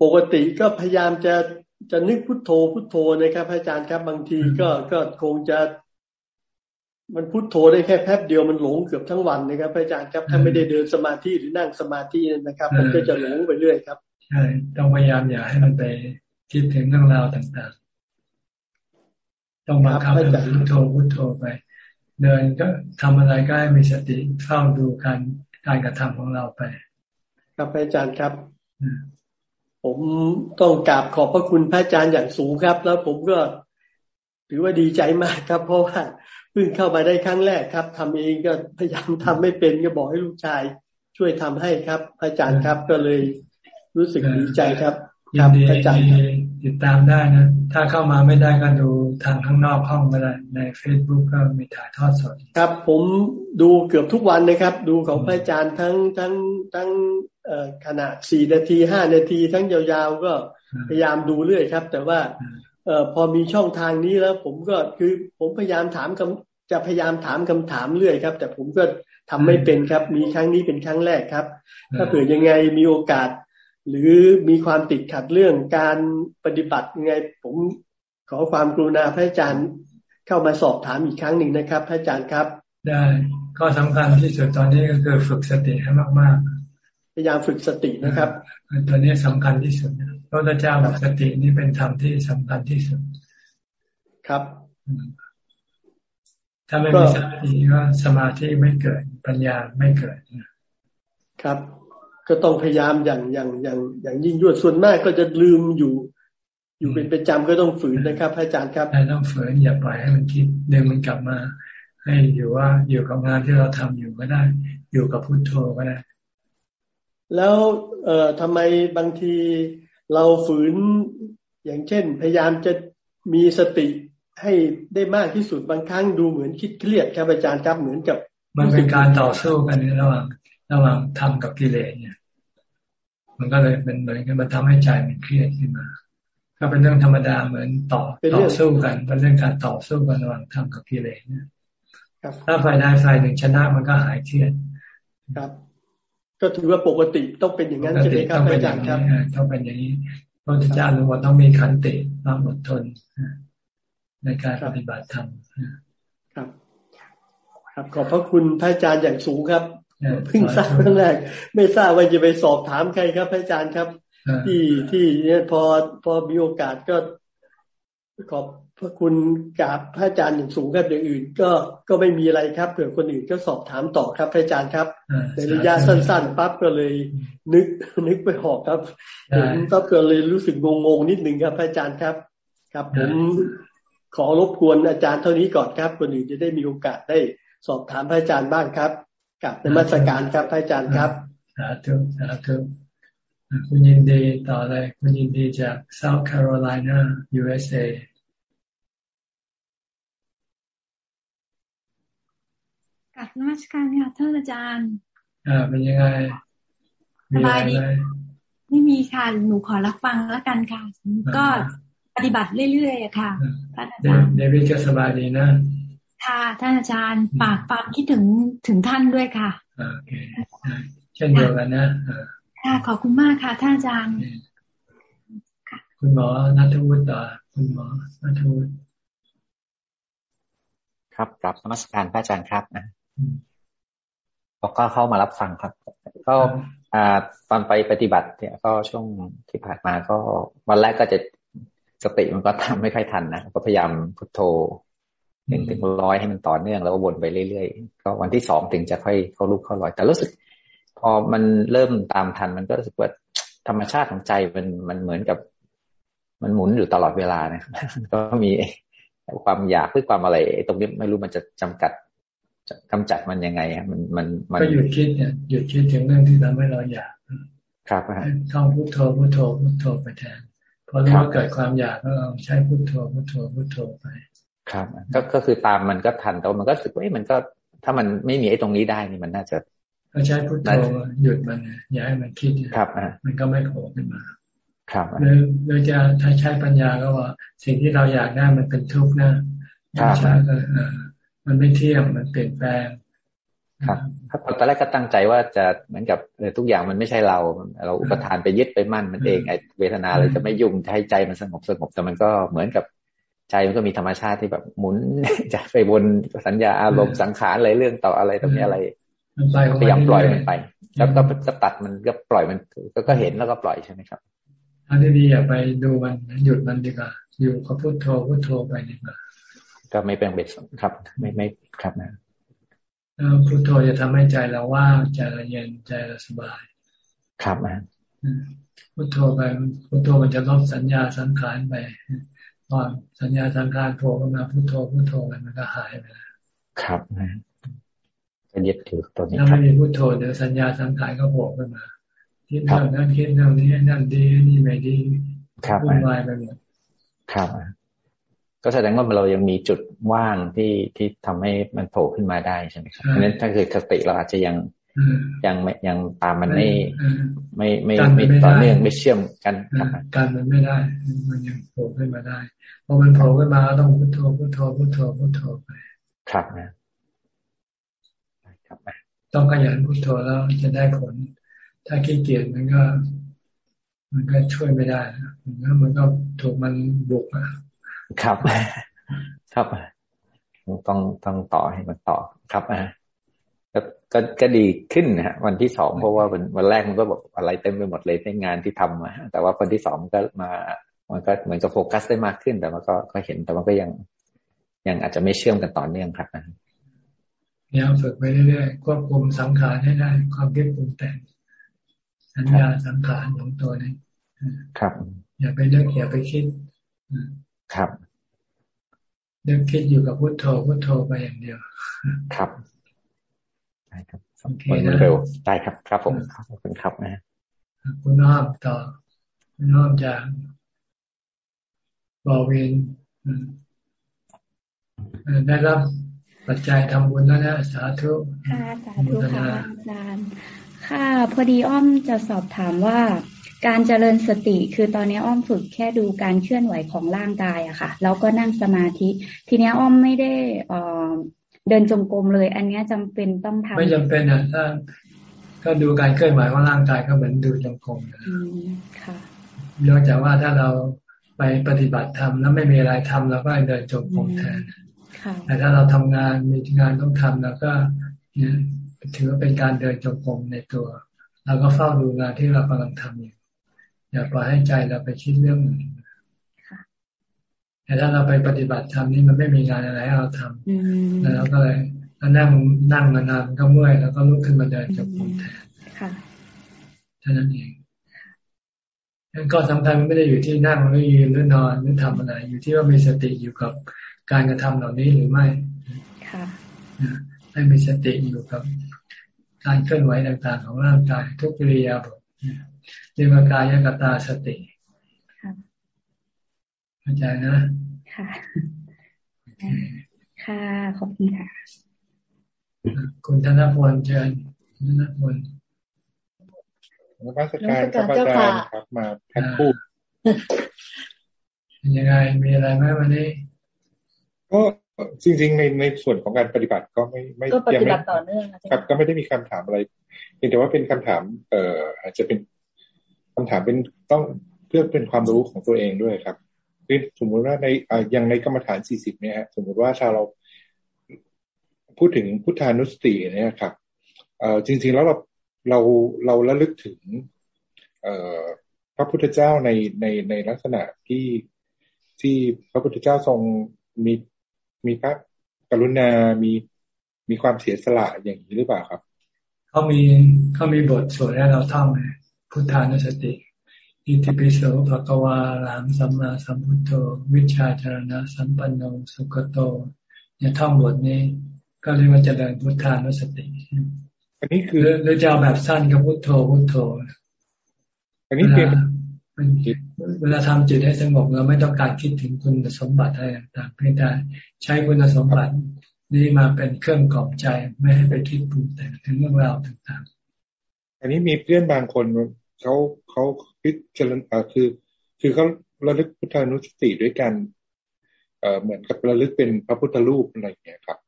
ปกติก็พยายามจะจะนึกพุทโธพุทโธนะครับอาจารย์ครับ บางทีก็ก็คงจะ มันพุทโธได้แค่แป๊บเดียวมันหลงเกือบทั้งวันนะครับอาจารย์ครับถ้าไม่ได้เดินสมาธิหรือนั่งสมาธินะครับ มันก็จะหลงไปเรื่อยครับใช่ต้องพยายามอย่าให้มันไปคิดถึงเรื่องราวต่างๆ ต้องมาคับพุทโธพุทโธไป เดินก็ทำอะไรก็ให้มีสติเฝ้าดูการการกระทำของเราไป ครับอาจารย์ครับ ผมต้องกราบขอบพระคุณพระอาจารย์อย่างสูงครับ แล้วผมก็ถือว่าดีใจมากครับ เพราะว่าเพิ่งเข้ามาได้ครั้งแรกครับทำเองก็พยายามทำไม่เป็นก็บอกให้ลูกชาย ช่วยทำให้ครับอาจารย์ครับก็เลยรู้สึกดีใจครับยินดี ติดตามได้นะ ถ้าเข้ามาไม่ได้ก็ดูทางข้างนอกห้องก็ได้ ใน Facebook ก็มีถ่ายทอดสด ครับ ผมดูเกือบทุกวันนะครับ ดูของพระอาจารย์ทั้งทั้งทั้งขนาดสี่นาทีห้านาที ทั้งยาวๆ ก็พยายามดูเรื่อยครับ แต่ว่าเอพอมีช่องทางนี้แล้ว ผมก็คือผมพยายามถามคำจะพยายามถามคำถามเรื่อยครับ แต่ผมก็ทำไม่เป็นครับ มีครั้งนี้เป็นครั้งแรกครับ ถ้าเผื่อยังไงมีโอกาส หรือมีความติดขัดเรื่องการปฏิบัติยังไงผมขอความกรุณาพระอาจารย์เข้ามาสอบถามอีกครั้งหนึ่งนะครับ พระอาจารย์ครับ ได้ก็สำคัญที่สุดตอนนี้ก็คือฝึกสติให้มากๆพยายามฝึกสตินะครับตัวนี้สำคัญที่สุดพระพุทธเจ้าบอกสตินี่เป็นธรรมที่สำคัญที่สุดครับ ถ้าไม่มีสติก็สมาธิไม่เกิดปัญญาไม่เกิดครับ ก็ต้องพยายามอย่างอย่างอย่างอย่างยิ่งยวดส่วนมากก็จะลืมอยู่ อยู่เป็นประจำก็ต้องฝืนนะครับอาจารย์ครับต้องฝืนอย่าปล่อยให้มันคิดเดินมันกลับมา ให้อยู่ว่าอยู่กับงานที่เราทำอยู่ก็ได้ อยู่กับพุทโธก็ได้ แล้วเอ่อทำไมบางทีเราฝืนอย่างเช่น พยายามจะมีสติให้ได้มากที่สุดบางครั้งดูเหมือนคิดเครียดครับอาจารย์ครับเหมือนกับ มันเป็นการต่อสู้กันระหว่างระหว่างทำกับกิเลสเนี่ย มันก็เลยเป็นเหมือนกันมันทำให้ใจมันเครียดขึ้นมา ก็เป็นเรื่องธรรมดาเหมือนต่อต่อสู้กันเป็นเรื่องการต่อสู้กันระหว่างทำกับกิเลสเนี่ยถ้าฝ่ายใดฝ่ายหนึ่งชนะมันก็หายเครียดครับ ก็ถือว่าปกติต้องเป็นอย่างนั้นใช่ไหมครับอาจารย์ครับต้องเป็นอย่างนี้พระพุทธเจ้ารู้ว่าต้องมีขันติความอดทนในการปฏิบัติธรรมครับ ครับขอบพระคุณพระอาจารย์อย่างสูงครับ เพิ่งทราบครั้งแรก ไม่ทราบว่าจะไปสอบถามใครครับพระอาจารย์ครับ ที่ที่เนี่ยพอพอมีโอกาสก็ขอบพระคุณกราบพระอาจารย์อย่างสูงครับอย่างอื่น ก็ก็ไม่มีอะไรครับเผื่อคนอื่นก็สอบถามต่อครับพระอาจารย์ครับ ในระยะสั้นๆปั๊บก็เลยนึกนึกไปหอกครับเห็นปั๊บก็เลยรู้สึกงงๆนิดนึงครับพระอาจารย์ครับ ครับผมขอรบกวนอาจารย์เท่านี้ก่อนครับ คนอื่นจะได้มีโอกาสได้สอบถามพระอาจารย์บ้างครับ กับในมัสการครับพระอาจารย์ครับสาธุสาธุคุณยินดีต่อเลยคุณยินดีจาก South Carolina USA กับนมัสการค่ะท่านอาจารย์ อ่า เป็นยังไงสบายดีไม่มีค่ะ หนูขอรับฟังแล้วกันค่ะ ก็ปฏิบัติเรื่อยๆค่ะท่านอาจารย์เดวิดก็สบายดีนะ ค่ะท่านอาจารย์ฝากความคิดถึงถึงท่านด้วยค่ะโอเคเช่นเดียวกันนะค่ะขอบคุณมากค่ะท่านอาจารย์คุณหมอนัทวุฒิต่อคุณหมอนัทวุฒิครับกลับนมัสการพระอาจารย์ครับนะก็เข้ามารับฟังครับ ก็อ่าตอนไปปฏิบัติเนี่ยก็ช่วงที่ผ่านมาก็วันแรกก็จะสติมันก็ทำไม่ค่อยทันนะก็พยายามพุทโธ หนึ่งถึงร้อยให้มันต่อเนื่องแล้วก็วนไปเรื่อยๆก็วันที่สองถึงจะค่อยเข้าลุกเข้าลอย แต่รู้สึก พอมันเริ่มตามทันมันก็รู้สึกว่าธรรมชาติของใจมันมันเหมือนกับ มันหมุนอยู่ตลอดเวลานะก็มีความอยากหรือความอะไรตรงนี้ไม่รู้มันจะจำกัดกำจัดมันยังไงมันมันมันก็หยุดคิดเนี่ยหยุดคิดถึงเรื่องที่ทำให้เราอยากครับท่องพุทโธพุทโธพุทโธไปแทนพอรู้ว่าเกิดความอยากก็ลองใช้พุทโธพุทโธพุทโธไป ครับ ก็ก็คือตามมันก็ทันแต่มันก็รู้สึกว่ามันก็ ถ้ามันไม่มีไอ้ตรงนี้ได้นี่มันน่าจะก็ใช้พุทโธหยุดมันอย่าให้มันคิดครับอ่มันก็ไม่โผล่ขึ้นมาครับหรือหรือจะถ้าใช้ปัญญาก็ว่า สิ่งที่เราอยากได้มันเป็นทุกข์นะใช่ก็มันไม่เที่ยงมันเปลี่ยนแปลงครับตอนแรกก็ตั้งใจว่าจะเหมือนกับทุกอย่างมันไม่ใช่เรา เราอุปทานไปยึดไปมั่นมันเองไอ้เวทนาเลยจะไม่ยุ่งจะให้ใจมันสงบสงบแต่มันก็เหมือนกับ ใจมันก็มีธรรมชาติที่แบบหมุนจะไปบนสัญญาอารมณ์สังขารอะไรเรื่องต่ออะไรตรงนี้อะไรพยายามปล่อยมันไป แล้วก็จะตัดมันก็ปล่อยมันก็เห็นแล้วก็ปล่อยใช่ไหมครับอันนี้ดีอย่าไปดูมันหยุดมันดีกว่าอยู่กับพุทโธพุทโธไปดีกว่าก็ไม่เป็นเบ็ดครับ ไม่ไม่ครับนะพุทโธจะทำให้ใจเราว่างใจเราเย็นใจเราสบาย ครับนะพุทโธไปพุทโธมันจะลบสัญญาสังขารไป ตอนสัญญาสังขารโผล่ขึ้นมาพุทโธพุทโธมันก็หายไปแล้วครับนะจะยึดถือตัวนี้ถ้าไม่มีพุทโธเดี๋ยวสัญญาสังขารก็โผล่ขึ้นมาคิดเรื่องนั้นคิดเรื่องนี้นั่นดีนี่ไม่ดีวุ่นวายไปหมดครับก็แสดงว่าเรายังมีจุดว่างที่ที่ทำให้มันโผล่ขึ้นมาได้ใช่ไหมครับเพราะนั้นถ้าคือสติเราอาจจะยัง ยังไม่ยังตามมันไม่ไม่ไม่ไม่ต่อเนื่องไม่เชื่อมกันการมันไม่ได้ มันยังโผล่ขึ้นมาได้พอมันโผล่ขึ้นมาต้องพุทโธพุทโธพุทโธพุทโธไปครับนะครับต้องขยันพุทโธแล้วจะได้ผล ถ้าขี้เกียจมันก็ มันก็ช่วยไม่ได้มันก็ถูกมันบุกอะครับ ครับต้องต้องต่อให้มันต่อครับอ่า ก็ก็ดีขึ้นนะฮะวันที่สองเพราะว่าวันวันแรกมันก็แบบอะไรเต็มไปหมดเลยในงานที่ทำมาแต่ว่าคนที่สองก็มา มันก็เหมือนกับโฟกัสได้มากขึ้น แต่มันก็ก็เห็นแต่มันก็ยัง ยังอาจจะไม่เชื่อมกันต่อเนื่องครับนะเนี่ยฝึกไปเรื่อยๆควบคุมสังขารให้ได้ ความคิดปรุงแต่งสัญญาสังขารของตัวนี้ครับ อย่าไปเลือกอย่าไปคิดครับเลือกคิดอยู่กับพุทโธพุทโธไปอย่างเดียว ครับ ได้ครับมันเร็วได้ครับ ครับผมขอบคุณครับนะคุณน้อมต่อคุณน้อมจากบอวินได้รับปัจจัยทำบุญแล้วนะสาธุค่ะสาธุค่ะอาจารย์ ค่ะ พอดีอ้อมจะสอบถามว่าการเจริญสติคือตอนนี้อ้อมฝึกแค่ดูการเคลื่อนไหวของร่างกายอะค่ะ แล้วก็นั่งสมาธิ ทีนี้อ้อมไม่ได้ เเดินจงกรมเลย อันนี้จำเป็นต้องทำไม่จำเป็นอะถ้าก็ดูการเคลื่อนไหวของร่างกายก็เหมือนดูจงกรมนะค่ะนอกจากว่าถ้าเราไปปฏิบัติธรรมแล้วไม่มีอะไรทำเราก็เดินจงกรมแทนแต่ถ้าเราทำงานมีงานต้องทำแล้วก็เนี่ยถือว่าเป็นการเดินจงกรมในตัวเราก็เฝ้าดูงานที่เรากำลังทำอยู่อย่าปล่อยให้ใจเราไปคิดเรื่องอื่น แต่ถ้าเราไปปฏิบัติธรรมนี่มันไม่มีงานอะไรให้เราทำแล้วก็เลยนั่งนั่งมานานก็เมื่อยแล้วก็ลุกขึ้นมาเดินจงกรมแทนเท่านั้นเองก็สำคัญไม่ได้อยู่ที่นั่งหรือยืนหรือนอนหรือทำอะไร อยู่ที่ว่ามีสติอยู่กับการกระทำเหล่านี้หรือไม่ ค่ะให้มีสติอยู่กับการเคลื่อนไหวต่างๆ ของร่างกายทุกกิริยาบทเรียกว่ากายกตาสติ เข้าใจนะ ค่ะ ค่ะ ขอบคุณค่ะ คุณธนพลเชิญธนพลนมัสการพระอาจารย์ครับมาท่านพูดยังไงมีอะไรไหมวันนี้ ก็จริง ๆ ในในส่วนของการปฏิบัติก็ไม่ไม่ยังไม่ต่อเนื่องครับ ก็ไม่ได้มีคำถามอะไรเพียงแต่ว่าเป็นคำถาม เอ่ออาจจะเป็นคำถามเป็นต้องเพื่อเป็นความรู้ของตัวเองด้วยครับ คือสมมุติว่าในอย่างในกรรมฐานสี่สิบเนี่ยสมมุติว่าชาเราพูดถึงพุทธานุสติเนี่ยครับจริง ๆแล้วเราเราเราระลึกถึงพระพุทธเจ้าในในในลักษณะที่ที่พระพุทธเจ้าทรงมีมีพระกรุณา มีมีความเสียสละอย่างนี้หรือเปล่าครับเขามีเขามีบทสวดให้เราท่องไงพุทธานุสติ อิติปิโสภะกวาลามสัมมาสัมพุทโธวิชาจารณะสัมปันโนสุขโตเนี่ยท่องบทนี้ ก็เรียกว่าเจริญพุทธานุสติ อันนี้คือหรือจะแบบสั้นก็พุทโธพุทโธ อันนี้เป็นเวลาทำจิตให้สงบเราไม่ต้องการคิดถึงคุณสมบัติอะไรต่างๆเพียงแต่ใช้คุณสมบัตินี้มาเป็นเครื่องกอบใจไม่ให้ไปคิดปรุงแต่งถึงเรื่องราวต่างๆ อันนี้มีเพื่อนบางคน เขาเขาพิจารณาคือ คือเขาระลึกพุทธานุสติด้วยกันเอ่อเหมือนกับระลึกเป็นพระพุทธรูปอะไรอย่างเงี้ยครับ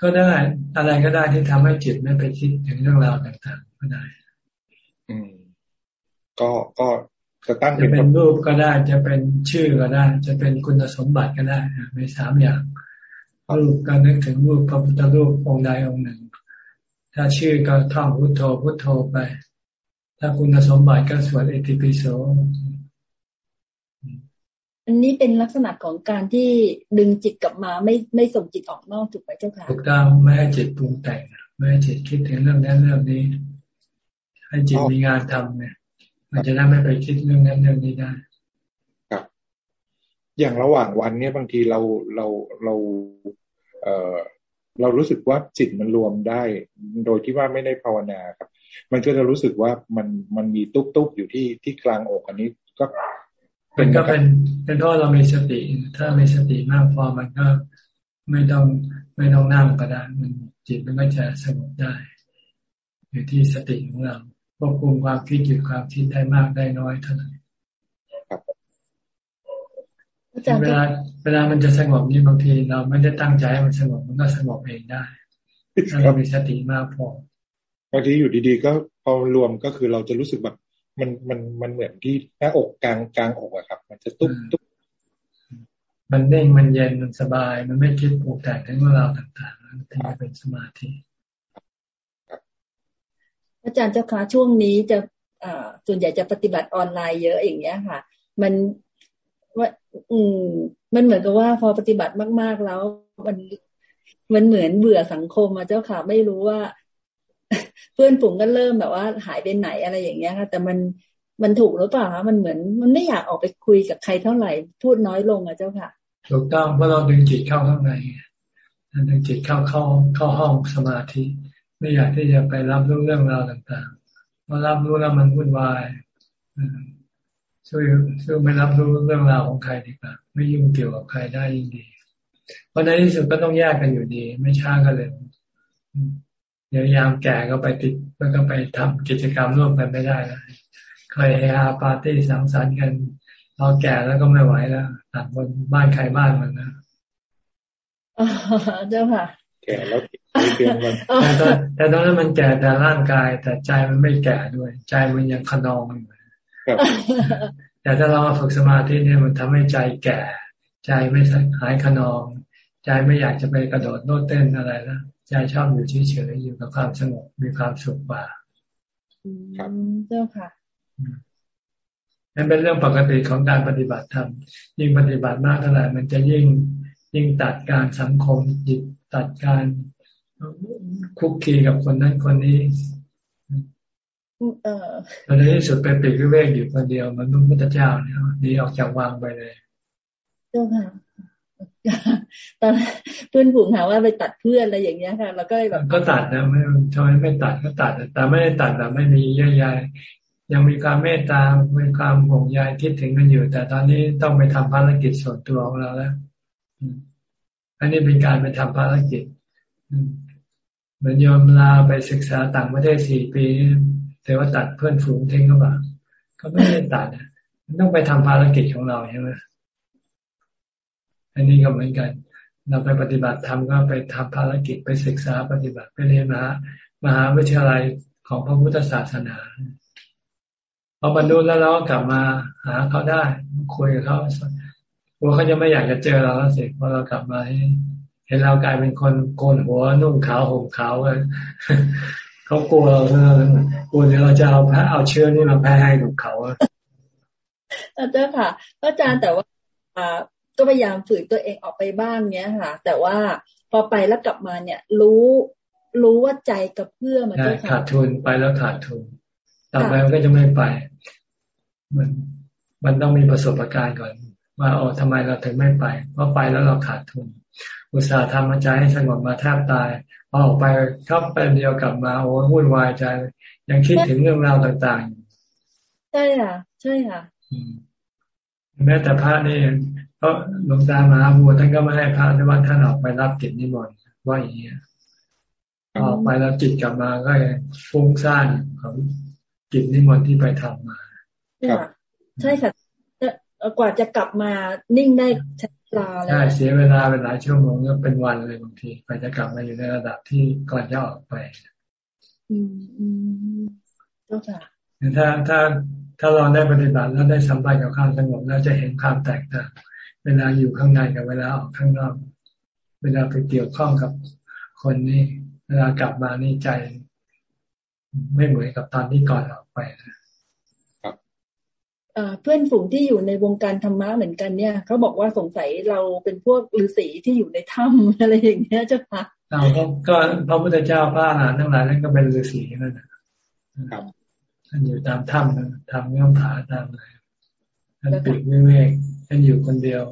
ก็ได้อะไรก็ได้ที่ทำให้จิตไม่ไปคิดถึงเรื่องราวต่างๆก็ได้ อืม ก็ก็จะตั้งเป็นรูปก็ได้ จะเป็นชื่อก็ได้ จะเป็นคุณสมบัติก็ได้มีสามอย่างรูปก็นึกถึงรูปพระพุทธรูปองค์ใดองค์หนึ่ง ถ้าชื่อก็ท่องพุทโธพุทโธไป ถ้าคุณสมบัติก็สวดเอติปิโสอันนี้เป็นลักษณะของการที่ดึงจิตกลับมาไม่ไม่ส่งจิตออกนอกถูกไหมเจ้าค่ะถูกต้องไม่ให้จิตปรุงแต่งไม่ให้จิตคิดถึงเรื่องนั้นเรื่องนี้ ให้จิตมีงานทำเนี่ย มันจะได้ไม่ไปคิดเรื่องนั้นเรื่องนี้ได้ครับ อย่างระหว่างวันเนี้ยบางทีเราเราเรา เอ่อเรารู้สึกว่าจิตมันรวมได้ โดยที่ว่าไม่ได้ภาวนาครับ มันก็จะรู้สึกว่ามันมันมีตุ๊บตุ๊บอยู่ที่ที่กลางอกอันนี้ก็เป็นก็เป็นเป็นเพราะเรามีสติ ถ้ามีสติมากพอมันก็ไม่ต้องไม่ต้องนั่งก็ได้มันจิตมันก็จะสงบได้ อยู่ที่สติของเราควบคุมความคิดหยุดความคิดได้มากได้น้อยเท่านั้นเวลาเวลามันจะสงบนี่บางทีเราไม่ได้ตั้งใจให้มันสงบมันก็สงบเองได้ถ้าเรามีสติมากพอ บางทีอยู่ดีๆ ก็พอรวมก็คือเราจะรู้สึกแบบมันมันมันเหมือนที่หน้าอกกลางกลางอกอะครับ มันจะตุ๊บตุ๊บมันเด้งมันเย็นมันสบาย มันไม่คิดปวดแต่งทั้งเรื่องราวต่างๆที่เป็นสมาธิอาจารย์เจ้าค่ะช่วงนี้จะอ่าส่วนใหญ่จะปฏิบัติออนไลน์เยอะอย่างเงี้ยค่ะ มันว่าอืม มันเหมือนกับว่าพอปฏิบัติมาก ๆแล้ว มันมันเหมือนเบื่อสังคมอะเจ้าค่ะ ไม่รู้ว่าเพื่อนฝูงก็เริ่มแบบว่า หายไปไหนอะไรอย่างเงี้ยค่ะ แต่มันมันถูกหรือเปล่าคะมันเหมือนมันไม่อยากออกไปคุยกับใครเท่าไหร่ พูดน้อยลงอะเจ้าค่ะถูกต้องเพราะเราดึงจิตเข้าข้างในดึงจิตเข้าเข้าเข้าห้องสมาธิ ไม่อยากที่จะไปรับรู้เรื่องราวต่างๆพอรับรู้แล้วมันวุ่นวายช่วยช่วยไม่รับรู้เรื่องราวของใครดีกว่าไม่ยุ่งเกี่ยวกับใครได้ยิ่งดี เพราะในที่สุดก็ต้องแยกกันอยู่ดี ไม่ช้าก็เลย เดี๋ยวยามแก่ก็ไปติดแล้วก็ไปทำกิจกรรมร่วมกันไม่ได้แล้วเคยเฮฮาปาร์ตี้สังสรรค์กันพอแก่แล้วก็ไม่ไหวแล้วต่างคนบ้านใครบ้านมันนะเจ้าค่ะ แก่แล้วไม่เปลี่ยนมันแต่ตอนแต่ตอนนั้นมันแก่แต่ร่างกาย แต่ใจมันไม่แก่ด้วย ใจมันยังขนองอยู่แต่ถ้าเราฝึกสมาธิเนี่ยมันทำให้ใจแก่ ใจไม่หายขนอง ใจไม่อยากจะไปกระโดดโน้ตเต้นอะไรแล้ว ใจชอบอยู่เฉยๆอยู่กับความสงบมีความสุขกว่าเจ้าค่ะนั่นเป็นเรื่องปกติของการปฏิบัติธรรมยิ่งปฏิบัติมากเท่าไหร่มันจะยิ่งยิ่งตัดการสังคมจิตตัดการคุกคีกับคนนั้นคนนี้ตอนในที่สุดไปปิดวิเวกอยู่คนเดียวมันพระพุทธเจ้าเนี่ยนีออกจากวางไปเลยเจ้าค่ะ ตอนเพื่อนผูงหาว่าไปตัดเพื่อนอะไรอย่างเงี้ยค่ะแล้วก็แบบก็ตัดนะไม่ทำไมไม่ตัดก็ตัด แต่ไม่ได้ตัดแบบไม่มีเยื่อใยยังมีความเมตตามีความห่วงใยคิดถึงกันอยู่ แต่ตอนนี้ต้องไปทำภารกิจส่วนตัวของเราแล้วอันนี้เป็นการไปทำภารกิจเหมือนยอมลาไปศึกษาต่างประเทศสี่ปีแต่ว่าตัดเพื่อนฝูงทิ้งเขาบ้าก็ไม่ได้ตัดต้องไปทำภารกิจของเราใช่ไหม อันนี้ก็เหมือนกัน เราไปปฏิบัติธรรมก็ไปทำภารกิจไปศึกษาปฏิบัติไปเรียนมามหาวิทยาลัยของพระพุทธศาสนาพอบรรลุแล้วเราก็กลับมาหาเขาได้ คุยกับเขากลัวเขาจะไม่อยากจะเจอเราแล้วสิพอเรากลับมาเห็นเรากลายเป็นคนโกนหัวนุ่งขาวห่มขาวกันเขากลัวเรากลัวเดี๋ยวเราจะเอาแพ้เอาเชื้อนี่มาแพ้ให้กับเขาอาจารย์ค่ะอาจารย์แต่ว่า ก็พยายามฝืนตัวเองออกไปบ้างเนี้ยค่ะ แต่ว่าพอไปแล้วกลับมาเนี่ย รู้รู้ว่าใจกับเพื่อมันขาดทุนไปแล้วขาดทุนต่อไปมันก็จะไม่ไป มันมันต้องมีประสบการณ์ก่อนว่าโอ้ทำไมเราถึงไม่ไป เพราะไปแล้วเราขาดทุน อุตส่าห์ทำใจให้สงบมาแทบตายพอออกไปครับไปเดียวกลับมาโอ้วุ่นวายใจ ยังคิดถึงเรื่องราวต่างๆใช่ค่ะ ใช่ค่ะแม้แต่พระนี่ เพราะหลวงตามหาบัวท่านก็ไม่ให้พระในวัดท่านออกไปรับกิจนิมนต์ว่าอย่างนี้ออกไปแล้วจิตกลับมาก็ฟุ้งซ่านของกิจนิมนต์ที่ไปทำมาใช่ค่ะกว่าจะกลับมานิ่งได้ใช้เวลาใช่เสียเวลาเป็นหลายชั่วโมงก็เป็นวันเลยบางทีกว่าจะกลับมาอยู่ในระดับที่ก่อนจะออกไป อืมอืมเจ้าค่ะถ้าถ้าถ้าเราได้ปฏิบัติแล้วได้สัมผัสกับความสงบแล้วจะเห็นความแตกต่าง เวลาอยู่ข้างในกับเวลาออกข้างนอก เวลาไปเกี่ยวข้องกับคนนี่เวลากลับมานี่ใจ ไม่เหมือนกับตอนที่ก่อนออกไปนะเพื่อนฝูงที่อยู่ในวงการธรรมะเหมือนกันเนี่ยเขาบอกว่าสงสัยเราเป็นพวกฤาษีที่อยู่ในถ้ำอะไรอย่างเงี้ยเจ้าค่ะเราก็พระพุทธเจ้าพระอรหันต์ทั้งหลายนั่นก็เป็นฤาษีนั่นนะครับท่านอยู่ตามถ้ำทำเงื่อนผาตามอะไรท่านปิดวิเวก ท่านอยู่คนเดียว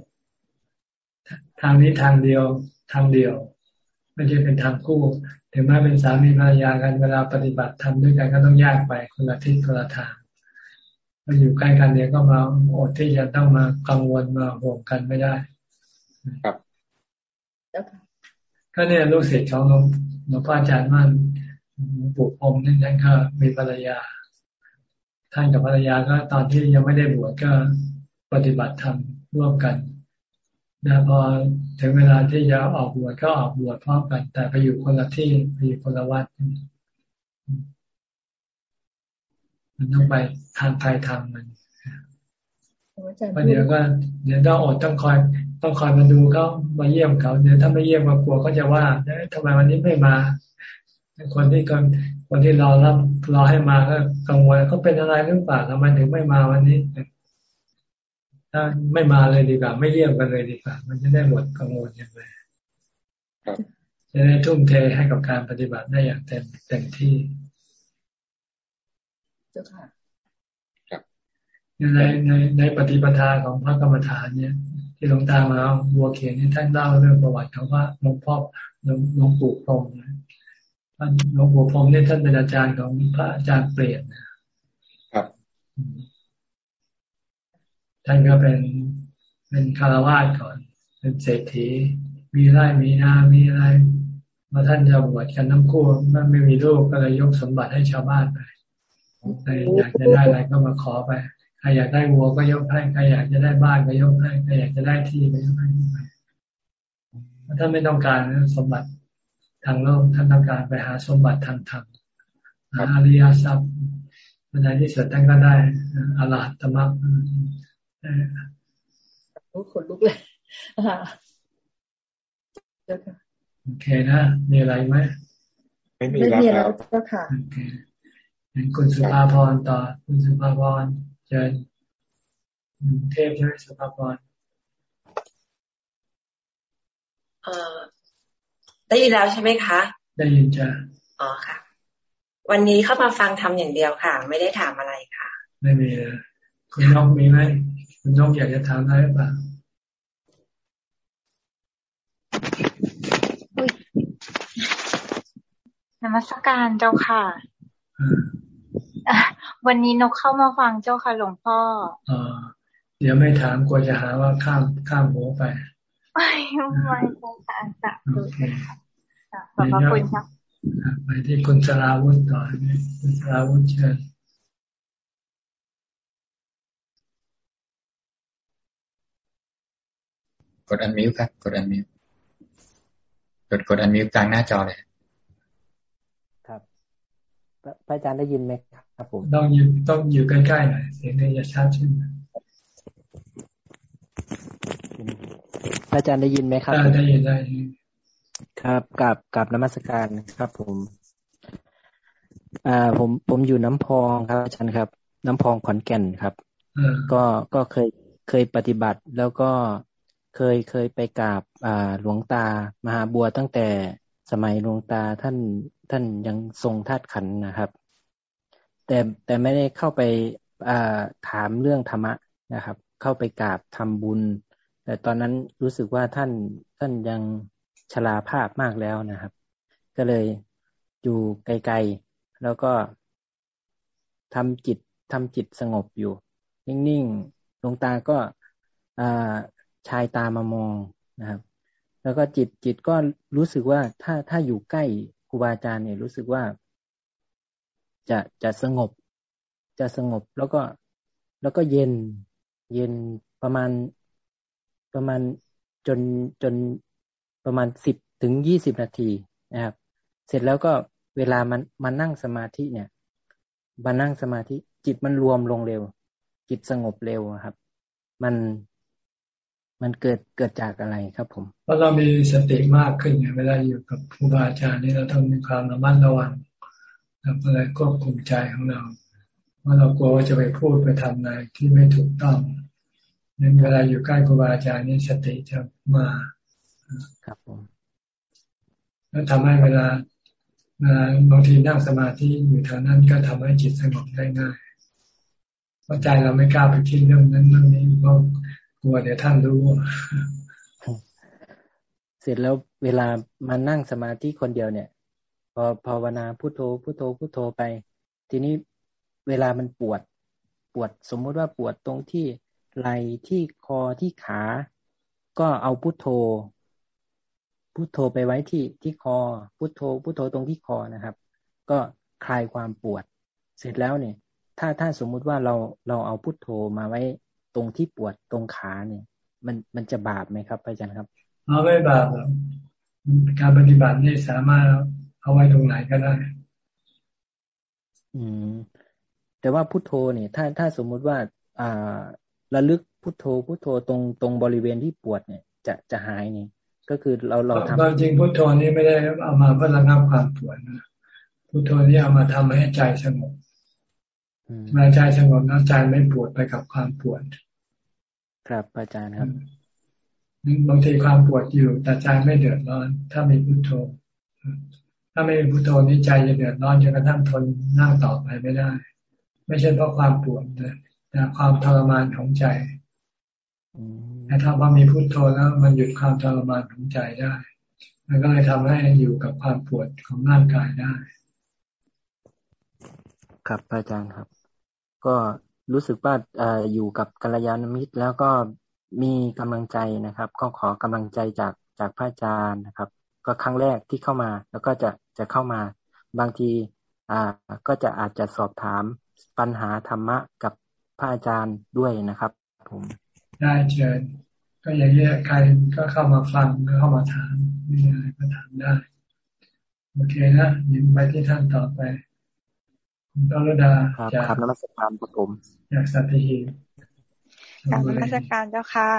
ทางนี้ทางเดียว ทางเดียว ไม่ใช่เป็นทางคู่ ถึงแม้เป็นสามีภรรยากันเวลาปฏิบัติทำด้วยกันก็ต้องแยกไปคนละทิศคนละทางมาอยู่ใกล้กันเนี่ยก็มาอดที่จะต้องมากังวลมาห่วงกันไม่ได้ ครับก็เนี่ยลูกศิษย์ของหลวงหลวงพ่ออาจารย์มั่นปุกอมนี่ท่านก็มีภรรยา ท่านกับภรรยาก็ตอนที่ยังไม่ได้บวชก็ ปฏิบัติธรรมร่วมกันนะพอถึงเวลาที่จะออกบวชก็ออกบวชพร้อมกัน แต่ไปอยู่คนละที่ไปอยู่คนละวัดมันต้องไปทางใครทางมันประเดี๋ยวก็เดี๋ยวต้องอดต้องคอยต้องคอยมาดูเขามาเยี่ยมเขาเดี๋ยวถ้าไม่เยี่ยมมากลัวก็จะว่าทำไมวันนี้ไม่มา คนที่คนคนที่รอรับรอให้มาก็กังวลเขาเป็นอะไรหรือเปล่าทำไมถึงไม่มาวันนี้ ถ้าไม่มาเลยดีกว่า ไม่เยี่ยมกันเลยดีกว่า มันจะได้หมดกังวลอย่างไรจะได้ทุ่มเทให้กับการปฏิบัติได้อย่างเต็มเต็มที่ในในในปฏิปทาของพระกรรมฐานเนี่ย ที่หลวงตามาบัวเขียนนี่ท่านเล่าเรื่องประวัติของพระหลวงพ่อหลวงปู่พรหมท่านหลวงปู่พรหมนี่ท่านเป็นอาจารย์ของพระอาจารย์เปลี่ยนนะครับ ท่านก็เป็นเป็นคารวาสก่อน เป็นเศรษฐี มีไร่มีนา มีอะไรมาท่านจะบวชกันทั้งคู่มันไม่มีลูกก็เลยยกสมบัติให้ชาวบ้านไปใครอยากจะได้อะไรก็มาขอไปใครอยากได้วัวก็ยกให้ใครอยากจะได้บ้านก็ยกให้ใครอยากจะได้ที่ก็ยกให้ไปถ้าไม่ต้องการสมบัติทางโลกท่านต้องการไปหาสมบัติทางธรรมหาอริยทรัพย์ในที่สุดท่านก็ได้อรหัตมรรค คนลุกเลยโอเคนะ มีอะไรไหมไม่มีแล้วเจ้าค่ะโอเคเห็นคุณสุภาพรต่อ คุณสุภาพรเชิญเทพใช่ไหมสุภาพรเออได้ยินแล้วใช่ไหมคะ ได้ยินจ้ะอ๋อค่ะ วันนี้เข้ามาฟังทำอย่างเดียวค่ะ ไม่ได้ถามอะไรค่ะ ไม่มีคุณนกมีไหม คุณนกอยากจะถามอะไรบ้างนมัสการเจ้าค่ะ วันนี้นกเข้ามาฟังเจ้าค่ะหลวงพ่ออเดี๋ยวไม่ถามกลัวจะหาว่าข้ามข้ามหัวไป ไม่ไม่เจ้าค่ะจะดูขอบคุณครับไปที่คุณสราวุธต่อคุณสราวุธเชิญ กดอันมิวครับ กดอันมิวกดกดอันมิวกลางหน้าจอเลยพระอาจารย์ได้ยินไหมครับผมต้องอยู่ต้องอยู่ใกล้ๆหน่อยเสียงจะชัดขึ้นพระอาจารย์ได้ยินไหมครับได้ยินได้ครับกับกับนมัสการครับ ผมอ่าผมผมอยู่น้ำพองครับอาจารย์ครับ น้ำพองขอนแก่นครับก็ก็เคยเคยปฏิบัติแล้วก็ เคยเคยไปกราบหลวงตามหาบัวตั้งแต่สมัยหลวงตาท่านท่านยังทรงธาตุขันนะครับ แต่แต่ไม่ได้เข้าไปถามเรื่องธรรมะนะครับ เข้าไปกราบทำบุญ แต่ตอนนั้นรู้สึกว่าท่านท่านยังชราภาพมากแล้วนะครับ ก็เลยอยู่ไกลๆแล้วก็ทำจิตทำจิตสงบอยู่ นิ่งๆหลวงตาก็ ชายตามามองนะครับ แล้วก็จิตจิตก็รู้สึกว่าถ้าถ้าอยู่ใกล้ครูบาอาจารย์เนี่ยรู้สึกว่า จะจะสงบ จะสงบแล้วก็แล้วก็เย็นเย็นประมาณประมาณจนจนประมาณสิบถึงยี่สิบนาทีนะครับ เสร็จแล้วก็เวลามันมานั่งสมาธิเนี่ยมานั่งสมาธิจิตมันรวมลงเร็ว จิตสงบเร็วครับ มัน มันเกิดเกิดจากอะไรครับผม เพราะเรามีสติมากขึ้นเวลาอยู่กับครูบาอาจารย์นี่เราต้องมีความระมัดระวังเราก็เลยควบคุมใจของเราว่าเรากลัวว่าจะไปพูดไปทำอะไรที่ไม่ถูกต้องนั้นเวลาอยู่ใกล้ครูบาอาจารย์นี่สติจะมาครับผม แล้วทำให้เวลาบางทีนั่งสมาธิอยู่แถวนั้นก็ทำให้จิตสงบได้ง่ายเพราะใจเราไม่กล้าไปคิดเรื่องนั้นเรื่องนี้เพราะ ลัวเดี๋ยวท่านรู้เสร็จแล้วเวลามานั่งสมาธิคนเดียวเนี่ย พอภาวนาพุโทโธพุโทโธพุโทโธไป ทีนี้เวลามันปวดปวดสมมุติว่าปวดตรงที่ไหล่ที่คอที่ขา ก็เอาพุโทโธพุโทโธไปไว้ที่ที่คอพุโทโธพุโทโธตรงที่คอนะครับ ก็คลายความปวด เสร็จแล้วเนี่ย ถ้าถ้าสมมุติว่าเราเราเอาพุโทโธมาไว้ ตรงที่ปวดตรงขาเนี่ย มันมันจะบาปไหมครับอาจารย์ครับเอาไม่บาปหรอกการปฏิบัตินี่สามารถเอาไว้ตรงไหนก็ได้ อืม แต่ว่าพุทโธเนี่ย ถ้าถ้าสมมุติว่า อ่า ระลึกพุทโธพุทโธตรงตรงบริเวณที่ปวดเนี่ย จะจะหายนี่ก็คือเราเราทำความจริงพุทโธนี่ไม่ได้เอามาเพื่อระงับความปวดนะพุทโธนี่เอามาทำให้ใจสงบเมื่อใจสงบแล้วใจไม่ปวดไปกับความปวด ครับอาจารย์ครับบางทีความปวดอยู่แต่ใจไม่เดือดร้อน ถ้ามีพุทโธ ถ้าไม่มีพุทโธนี่ใจจะเดือดร้อนจนกระทั่งทนนั่งต่อไปไม่ได้ ไม่ใช่เพราะความปวดแต่ความทรมานของใจแต่ถ้าพอมีพุทโธแล้วมันหยุดความทรมานของใจได้ มันก็เลยทำให้อยู่กับความปวดของร่างกายได้ ครับอาจารย์ครับ ก็ รู้สึกว่าอยู่กับกัลยาณมิตร แล้วก็มีกำลังใจนะครับ ก็ขอกำลังใจจากจากพระอาจารย์นะครับ ก็ครั้งแรกที่เข้ามา แล้วก็จะจะเข้ามาบางทีอ่าก็จะอาจจะสอบถามปัญหาธรรมะกับพระอาจารย์ด้วยนะครับ ผมได้เชิญ ก็อย่างนี้ใครก็เข้ามาฟังก็เข้ามาถามมีอะไรก็ถามได้โอเคนะยินไปที่ท่านต่อไปคุณตรดาจากครับนมัสการครับผม จากสัตหีจากนมัสการเจ้าค่ะ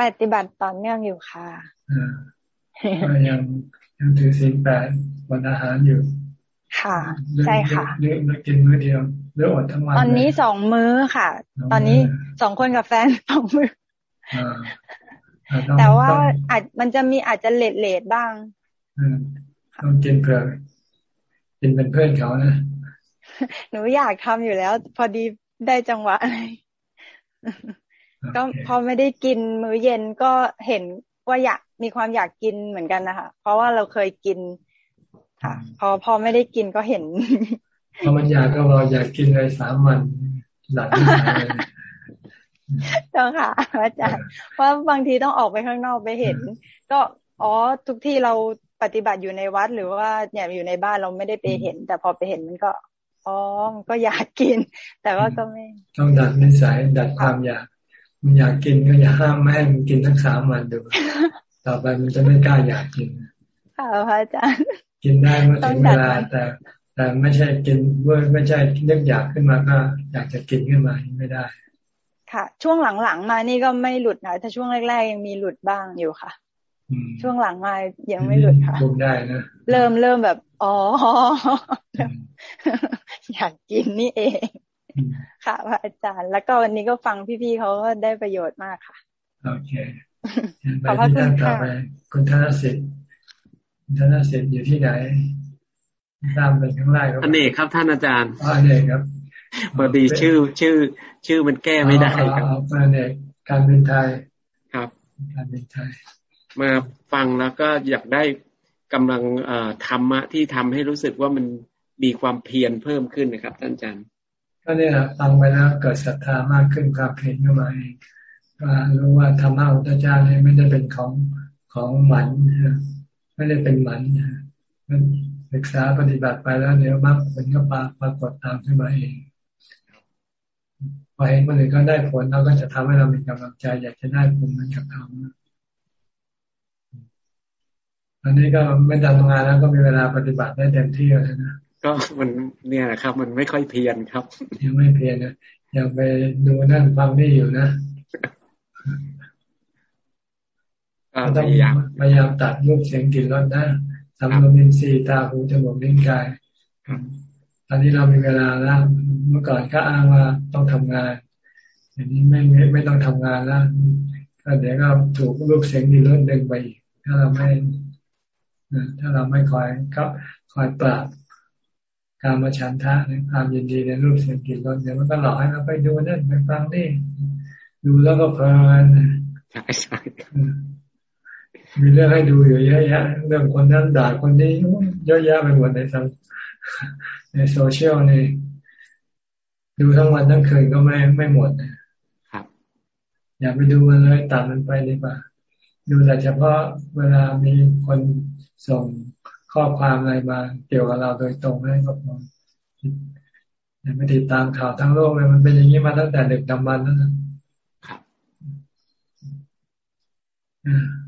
ปฏิบัติต่อเนื่องอยู่ค่ะก็ยังยังถือศีลแปดวันอาหารอยู่ ค่ะ ใช่ค่ะเลือกกินมื้อเดียวเลือกอดทั้งวัน ตอนนี้สองมื้อค่ะ ตอนนี้สองคนกับแฟนสองมื้อแต่ว่าอาจมันจะมีอาจจะเลดเลดบ้างต้องกินเพื่อกินเป็นเพื่อนเขานะ หนูอยากทำอยู่แล้ว พอดี ได้จังหวะอะไร ก็พอไม่ได้กินมื้อเย็นก็เห็นว่าอยากมีความอยากกินเหมือนกันนะคะ เพราะว่าเราเคยกินค่ะ พอพอไม่ได้กินก็เห็นพอมันอยากก็รออยากกินเลยสามวันหลังเจ้าค่ะอาจารย์เพราะบางทีต้องออกไปข้างนอกไปเห็น ก็อ๋อทุกที่เราปฏิบัติอยู่ในวัดหรือว่าเนี่ยอยู่ในบ้านเราไม่ได้ไปเห็น แต่พอไปเห็นมันก็ อ๋อก็อยากกิน แต่ว่าก็ไม่ ต้องดัดนิสัยดัดความอยากมันอยากกินก็อย่าห้ามไม่ให้มันกินทั้งสามวันดู ต่อไปมันจะไม่กล้าอยากกินค่ะพระอาจารย์ กินได้เมื่อถึงเวลาแต่แต่ไม่ใช่กินเมื่อไม่ใช่นึกอยากขึ้นมาก็ อยากจะกินขึ้นมาไม่ได้ ค่ะ ช่วงหลังๆมานี่ก็ไม่หลุดนะถ้าช่วงแรกๆยังมีหลุดบ้างอยู่ค่ะช่วงหลังมายังไม่หลุดค่ะได้นะเริ่มเริ่มแบบอ๋อ อยากกินนี่เอง ค่ะพระอาจารย์ แล้วก็วันนี้ก็ฟังพี่ๆเขาก็ได้ประโยชน์มากค่ะ โอเคขอบคุณค่ะคุณธนสิทธิ์คุณธนสิทธิ์อยู่ที่ไหนตามเป็นข้างล่างอเนกครับท่านอาจารย์อเนกครับพอดีชื่อชื่อ ชื่อมันแก้ไม่ได้ครับอเนกการบินไทยครับ การบินไทย มาฟังแล้วก็อยากได้กำลังธรรมะที่ทำให้รู้สึกว่ามัน มีความเพียรเพิ่มขึ้นนะครับ ท่านอาจารย์ก็เนี่ยฟังไปแล้วเกิดศรัทธามากขึ้นความเพียรขึ้นมาเองก็รู้ว่าธรรมะของพระเจ้าเนี่ยไม่ได้เป็นของของหมันไม่ได้เป็นหมันมันศึกษาปฏิบัติไปแล้วเดี๋ยวมากผลก็ปาปรากฏตามขึ้นมาเองพอเห็นคนอื่นก็ได้ผลเราก็จะทำให้เรามีกำลังใจ อยากจะได้ผลเหมือนกับเขาอันนี้ก็ไม่ทำงานแล้วก็มีเวลาปฏิบัติได้เต็มที่เลยนะ ก็มันเนี่ยครับ มันไม่ค่อยเพียรครับยังไม่เพียรนะยังไปดูนั่นฟังนี่อยู่นะต้องพยายามตัดรูปเสียงกลิ่นรสนะทำโรมินซีตาหูจมูกลิ้นกายตอนนี้เรามีเวลาแล้วเมื่อก่อนก็อ้างว่าต้องทำงานอย่างนี้ไม่ไม่ไม่ต้องทำงานแล้วก็เดี๋ยวก็ถูกลูกเสียงดีลดดึงไปอีกถ้าเราไม่ถ้าเราไม่คอยครับ คอยปราบ การมาชันทะในความยินดีในรูปเสียงกลิ่นรสเดี๋ยวมันก็หลอกให้เราไปดูนั่นไปฟังนี่ดูแล้วก็เพลินใช่ใช่มีเรื่องให้ดูอยู่เยอะแยะเรื่องคนนั้นด่าคนนี้เยอะแยะไปหมดในสังในโซเชียลนี่ดูทั้งวันทั้งคืนก็ไม่ไม่หมดครับ อย่าไปดูมันเลยตัดมันไปดีกว่า ดูแต่เฉพาะเวลามีคนส่ง ข้อความอะไรมาเกี่ยวกับเราโดยตรงให้ก็พออย่าไปติดตามข่าวทั้งโลกเลยมันเป็นอย่างนี้มาตั้งแต่เด็กดำบันนั่นแหละ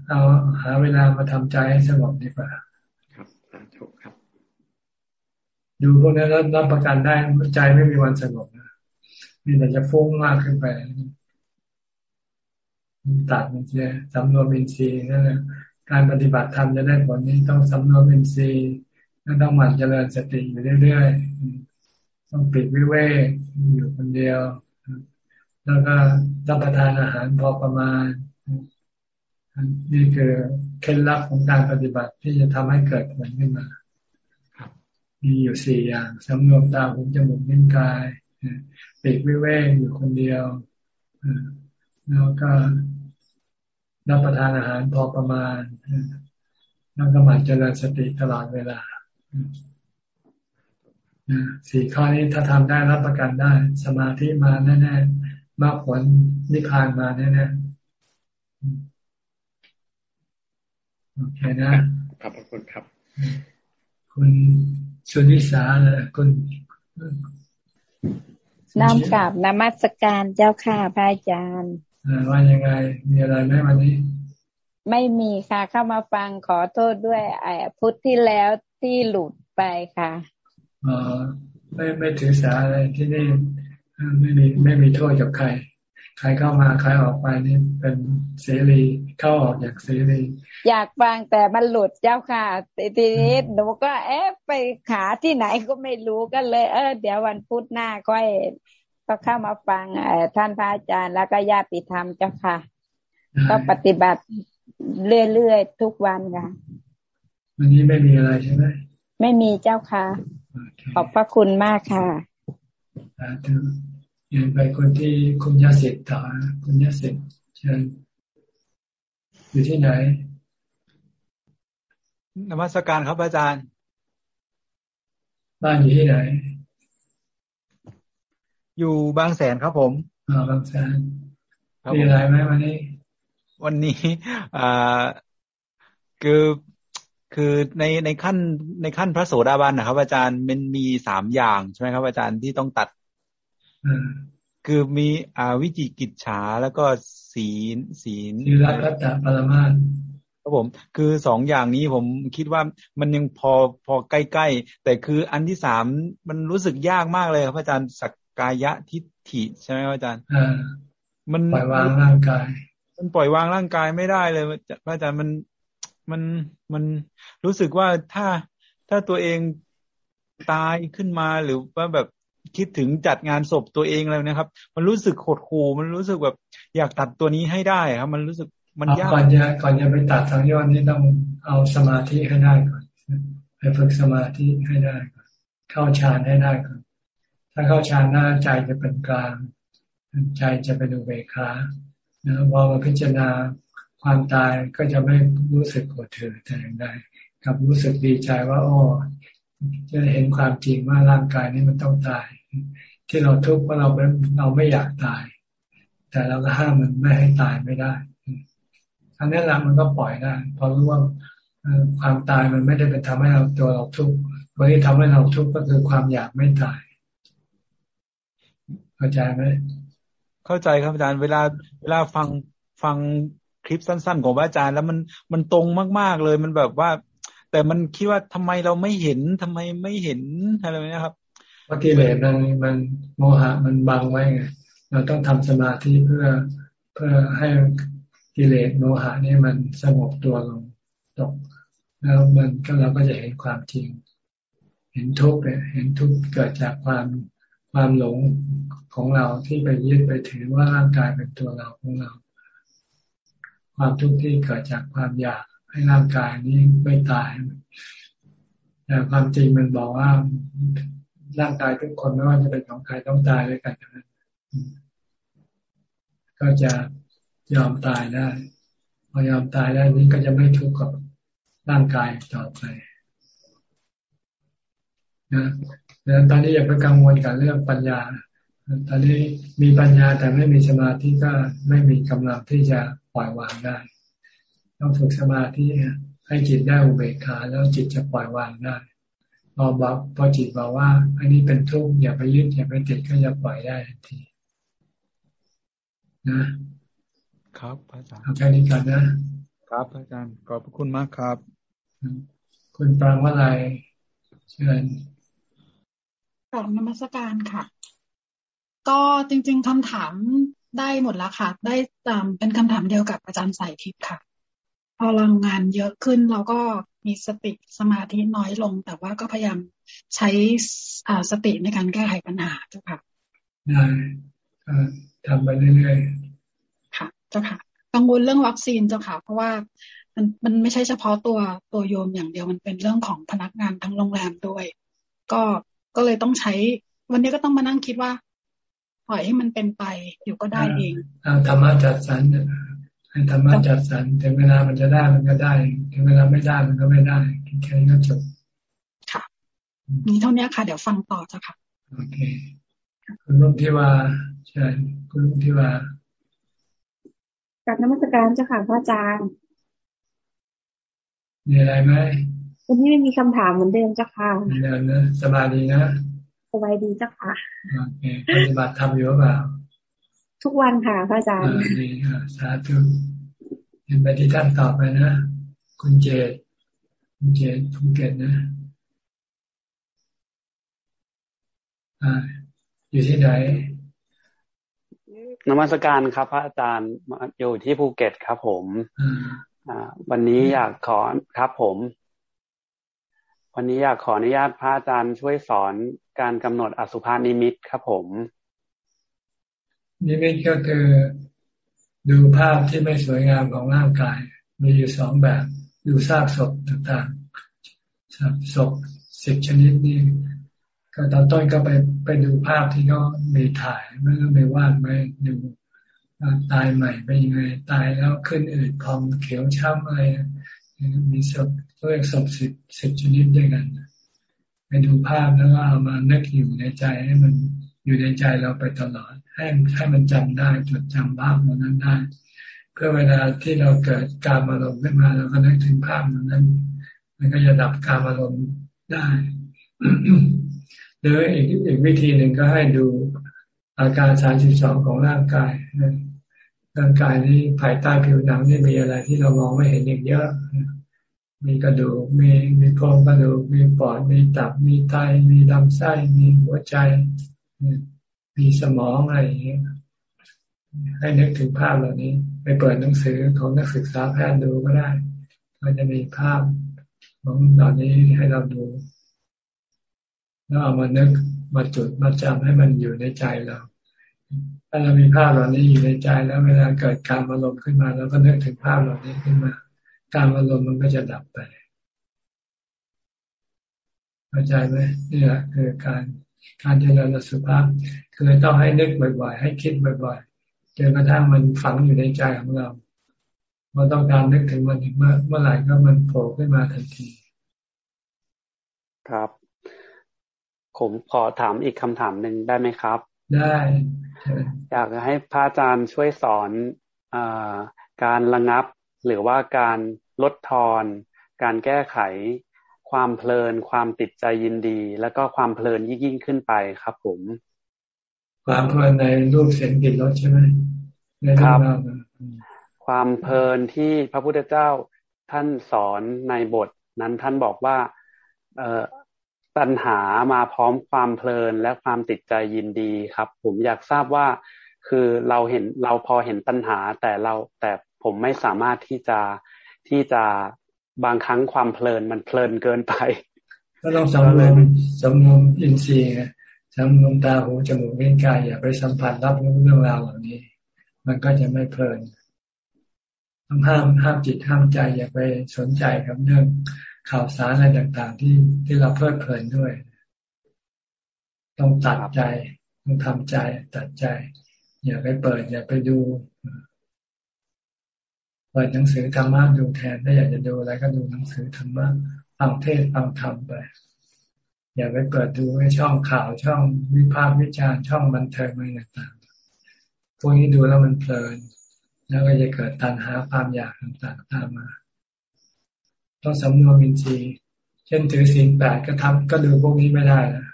เอาหาเวลามาทำใจให้สงบดีกว่า ครับถูกครับ ดูพวกนั้นแล้วรับประกันได้ใจไม่มีวันสงบนะมีแต่จะฟุ้งมากขึ้นไปตัดมันจะสำรวมอินทรีย์นั่นแหละ การปฏิบัติธรรมจะได้ผลนี้ต้องสำรวมอินทรีย์ต้องหมั่นเจริญสติอยู่เรื่อยๆ ต้องปิดวิเวกอยู่คนเดียว แล้วก็รับประทานอาหารพอประมาณ นี่คือเคล็ดลับของการปฏิบัติที่จะทำให้เกิดผลขึ้นมามีอยู่สี่อย่างสำรวมตาหูจมูกนิ้วกายปิดวิเวกอยู่คนเดียวแล้วก็ รับประทานอาหารพอประมาณแล้วก็หมั่นเจริญสติตลอดเวลาสี่ข้อนี้ถ้าทำได้รับประกันได้ สมาธิมาแน่ๆมากผลนิพพานมาแน่ๆโอเคนะขอบคุณครับ คุณชุนิสาเลยคุณน้อมกราบนมัสการเจ้าค่ะพระอาจารย์ ว่ายังไง มีอะไรไหมวันนี้ ไม่มีค่ะ เข้ามาฟังขอโทษด้วยไอ้พุทธที่แล้วที่หลุดไปค่ะอ๋อไม่ไม่ถือสาอะไรที่นี่ไม่มีไม่มีโทษกับใคร ใครเข้ามาใครออกไปนี่เป็นเสรีเข้าออกอย่างเสรีอยากฟังแต่มันหลุดเจ้าค่ะทีนี้หนูก็เอ๊ะไปขาที่ไหนก็ไม่รู้ก็เลย เออเดี๋ยววันพุธหน้าก็ ก็เข้ามาฟังท่านพระอาจารย์แล้วก็ญาติธรรมเจ้าค่ะ ก็ปฏิบัติเรื่อยๆทุกวันค่ะ วันนี้ไม่มีอะไรใช่ไหมไม่มีเจ้าค่ะ ขอบพระคุณมากค่ะสาธุยังไปคนที่คุณยาสิทธิ์ต่อคุณยาสิทธิ์เชิญอยู่ที่ไหนนมัสการครับอาจารย์ บ้านอยู่ที่ไหน อยู่บางแสนครับผมอ่าบางแสนมีอะไรไหมวันนี้ วันนี้อ่าคือคือในในขั้นในขั้นพระโสดาบันนะครับ อาจารย์มันมีสามอย่างใช่ไหมครับ อาจารย์ที่ต้องตัดคือมีอาวิจิกิจฉาแล้วก็ศีลศีลศีลรัตตปรมาครับผม คือสองอย่างนี้ผมคิดว่ามันยังพอพอใกล้ๆแต่คืออันที่สามมันรู้สึกยากมากเลยครับอาจารย์สัก กายะทิฏฐิใช่ไหมครับอาจารย์มันปล่อยวางร่างกาย มันปล่อยวางร่างกายไม่ได้เลยพระอาจารย์มันมันมันรู้สึกว่าถ้าถ้าตัวเองตายขึ้นมาหรือว่าแบบคิดถึงจัดงานศพตัวเองแล้วนะครับ มันรู้สึกโหดหูมันรู้สึกแบบอยากตัดตัวนี้ให้ได้ครับ มันรู้สึกมันยากก่อนจะก่อนจะไปตัดทางยอดนี้ต้องเอาสมาธิให้ได้ก่อนไปฝึกสมาธิให้ได้ก่อนเข้าฌานให้ได้ก่อน ถ้าเข้าฌานหน้าใจจะเป็นกลาง ใจจะเป็นอุเบกขานะพอมาพิจารณาความตายก็จะไม่รู้สึกโกรธเถื่อแต่อย่างใดกับรู้สึกดีใจว่าโอ้จะเห็นความจริงว่าร่างกายนี้มันต้องตาย ที่เราทุกข์เพราะเราเราไม่อยากตาย แต่เราก็ห้ามมันไม่ให้ตายไม่ได้อันนี้แหละมันก็ปล่อยได้พอรู้ว่าความตายมันไม่ได้เป็นทำให้เราตัวเราทุกข์วันที่ทำให้เราทุกข์ก็คือความอยากไม่ตาย เข้าใจไหมเข้าใจครับอาจารย์เวลาเวลาฟังฟังคลิปสั้น ๆ ของอาจารย์ แล้วมันมันตรงมากๆเลยมันแบบว่า แต่มันคิดว่าทำไมเราไม่เห็นทำไมไม่เห็นอะไรนะครับเพราะกิเลสมันมันโมหะมันบังไว้ไงเราต้องทำสมาธิเพื่อเพื่อให้กิเลสโมหะนี่มันสงบตัวลงตกแล้วมันก็เราก็จะเห็นความจริง เห็นทุกข์เนี่ยเห็นทุกข์เกิดจากความ ความหลงของเราที่ไปยึดไปถือว่าร่างกายเป็นตัวเราของเรา ความทุกข์ที่เกิดจากความอยากให้ร่างกายนี้ไม่ตายแต่ความจริงมันบอกว่าร่างกายทุกคนไม่ว่าจะเป็นของใครต้องตายด้วยกันนั้นก็จะยอมตายได้พอยอมตายได้นี้ก็จะไม่ทุกข์กับร่างกายต่อไปนะ นั้นตอนนี้อย่าไปกังวลกับเรื่องปัญญา ตอนนี้มีปัญญาแต่ไม่มีสมาธิก็ไม่มีกำลังที่จะปล่อยวางได้ ต้องฝึกสมาธิให้จิตได้อุเบกขาแล้วจิตจะปล่อยวางได้พอบอกพอจิตบอกว่า อันนี้เป็นทุกข์อย่าไปยึดอย่าไปติดก็จะปล่อยได้ทันทีนะครับอาจารย์เอาแค่นี้กันนะ ครับอาจารย์ขอบพระคุณมากครับ คุณปรางวะไรเชิญ กลับนมัสการค่ะ ก็จริง ๆคำถามได้หมดแล้วค่ะ ได้เป็นคำถามเดียวกับอาจารย์สายทิพย์ค่ะ พอเรางานเยอะขึ้นเราก็มีสติสมาธิน้อยลง แต่ว่าก็พยายามใช้อ่าสติในการแก้ไขปัญหาเจ้าค่ะได้ทำไปเรื่อยๆค่ะ เจ้าค่ะ กังวลเรื่องวัคซีนเจ้าค่ะ เพราะว่ามันมันไม่ใช่เฉพาะตัวตัวโยมอย่างเดียวมันเป็นเรื่องของพนักงานทั้งโรงแรมด้วย ก็ ก็เลยต้องใช้ วันนี้ก็ต้องมานั่งคิดว่า ปล่อยให้มันเป็นไปอยู่ก็ได้เองธรรมะจัดสรรให้ธรรมะจัดสรรถึงเวลามันจะได้มันก็ได้ถึงเวลาไม่ได้มันก็ไม่ได้แค่นี้ก็จบค่ะนี่เท่านี้ค่ะ เดี๋ยวฟังต่อจ้ะค่ะโอเคคุณลุงที่ว่าใช่คุณลุงที่ว่ากับนมัสการเจ้าค่ะพระอาจารย์มีอะไรไหม วันนี้ไม่มีคำถามเหมือนเดิมเจ้าค่ะมีแล้วนะสบายดีนะสบายดีเจ้าค่ะโอเคปฏิบัติทำอยู่หรือเปล่า ทุกวันค่ะพระอาจารย์ดีค่ะสาธุเห็นไปที่ท่านตอบไปนะ คุณเจดคุณเจดภูเก็ตนะอ่าอยู่ที่ไหนนมัสการครับ พระอาจารย์อยู่ที่ภูเก็ตครับ ผมอ่าวันนี้อยากขอครับผม วันนี้อยากขออนุญาตพระอาจารย์ช่วยสอนการกำหนดอสุภานิมิตครับผม นิมิตก็คือดูภาพที่ไม่สวยงามของร่างกาย มีอยู่สองแบบ ดูซากศพต่างๆศพสิบชนิดนี้ก็ตอนต้นก็ไปไปดูภาพที่เขามีถ่ายไม่ต้องไปวาดไม่ดูตายใหม่เป็นยังไง ตายแล้วขึ้นอืดพองเขียวช้ำอะไรมีศพ เรียกศพสิบสิบชนิดด้วยกันไปดูภาพแล้วก็เอามานึกอยู่ในใจให้มันอยู่ในใจเราไปตลอด ให้ให้มันจำได้จดจำภาพนั้นได้ เพื่อเวลาที่เราเกิดการอารมณ์ขึ้นมาเราก็นึกถึงภาพนั้น มันก็จะดับการอารมณ์ได้หรืออีกอีกวิธีหนึ่งก็ให้ดูอาการสามสิบสองของร่างกายร่างกายนี้ภายใต้ผิวหนังนี่มีอะไรที่เรามองไม่เห็นอย่างเยอะ มีกระดูก มีมีโครงกระดูก มีปอด มีตับ มีไต มีลำไส้ มีหัวใจ มีสมองอะไรอย่างเงี้ยให้นึกถึงภาพเหล่านี้ ไปเปิดหนังสือของนักศึกษาแพทย์ดูก็ได้ก็จะมีภาพของเหล่านี้ให้เราดู แล้วเอามานึกมาจุดมาจำให้มันอยู่ในใจเรา ถ้าเรามีภาพเหล่านี้อยู่ในใจแล้วเวลาเกิดการอารมณ์ขึ้นมาเราก็นึกถึงภาพเหล่านี้ขึ้นมา การอารมณ์มันก็จะดับไปเข้าใจไหมนี่แหละคือการการเจริญสุภาพคือต้องให้นึกบ่อยๆ ให้คิดบ่อยๆจนกระทั่งมันฝังอยู่ในใจของเราเราต้องการนึกถึงมันเมื่อเมื่อไหร่ก็มันโผล่ขึ้นมาทันที ครับ ผมขอถามอีกคำถามหนึ่งได้ไหมครับ ได้ อยากให้พระอาจารย์ช่วยสอนอการระงับ หรือว่าการ ลดทอน การแก้ไข ความเพลิน ความติดใจยินดี แล้วก็ความเพลินยิ่งยิ่งขึ้นไปครับผม ความเพลินในรูปเสียงกลิ่นรสใช่ไหมครับ ความเพลินที่พระพุทธเจ้าท่านสอนในบท นั้นท่านบอกว่า เอตัณหามาพร้อมความเพลินและความติดใจยินดีครับ ผมอยากทราบว่าคือเราเห็นเราพอเห็นตัณหาแต่เราแต่ผมไม่สามารถที่จะ ที่จะบางครั้งความเพลินมันเพลินเกินไป ก็ต้องสำรวมสำรวมอินทรีย์สำรวมตาหูจมูกลิ้นกายอย่าไปสัมผัสรับรู้เรื่องราวเหล่านี้ มันก็จะไม่เพลินต้องห้ามห้ามจิตห้ามใจอย่าไปสนใจกับเรื่องข่าวสารอะไรต่างๆ ที่ที่เราเพลิดเพลินด้วย ต้องตัดใจต้องทำใจตัดใจ อย่าไปเปิด อย่าไปดู เปิดหนังสือธรรมะดูแทน ถ้าอยากจะดูอะไรก็ดูหนังสือธรรมะฟังเทศฟังธรรมไปอย่าไปเปิดดูให้ช่องข่าวช่องวิพากษ์วิจารณ์ช่องบันเทิงอะไรต่างๆพวกนี้ดูแล้วมันเพลิน แล้วก็จะเกิดตัณหาความอยากต่างๆตามมา ต้องสำรวมอินทรีย์เช่นถือศีลแปดก็ทำก็ดูพวกนี้ไม่ได้นะ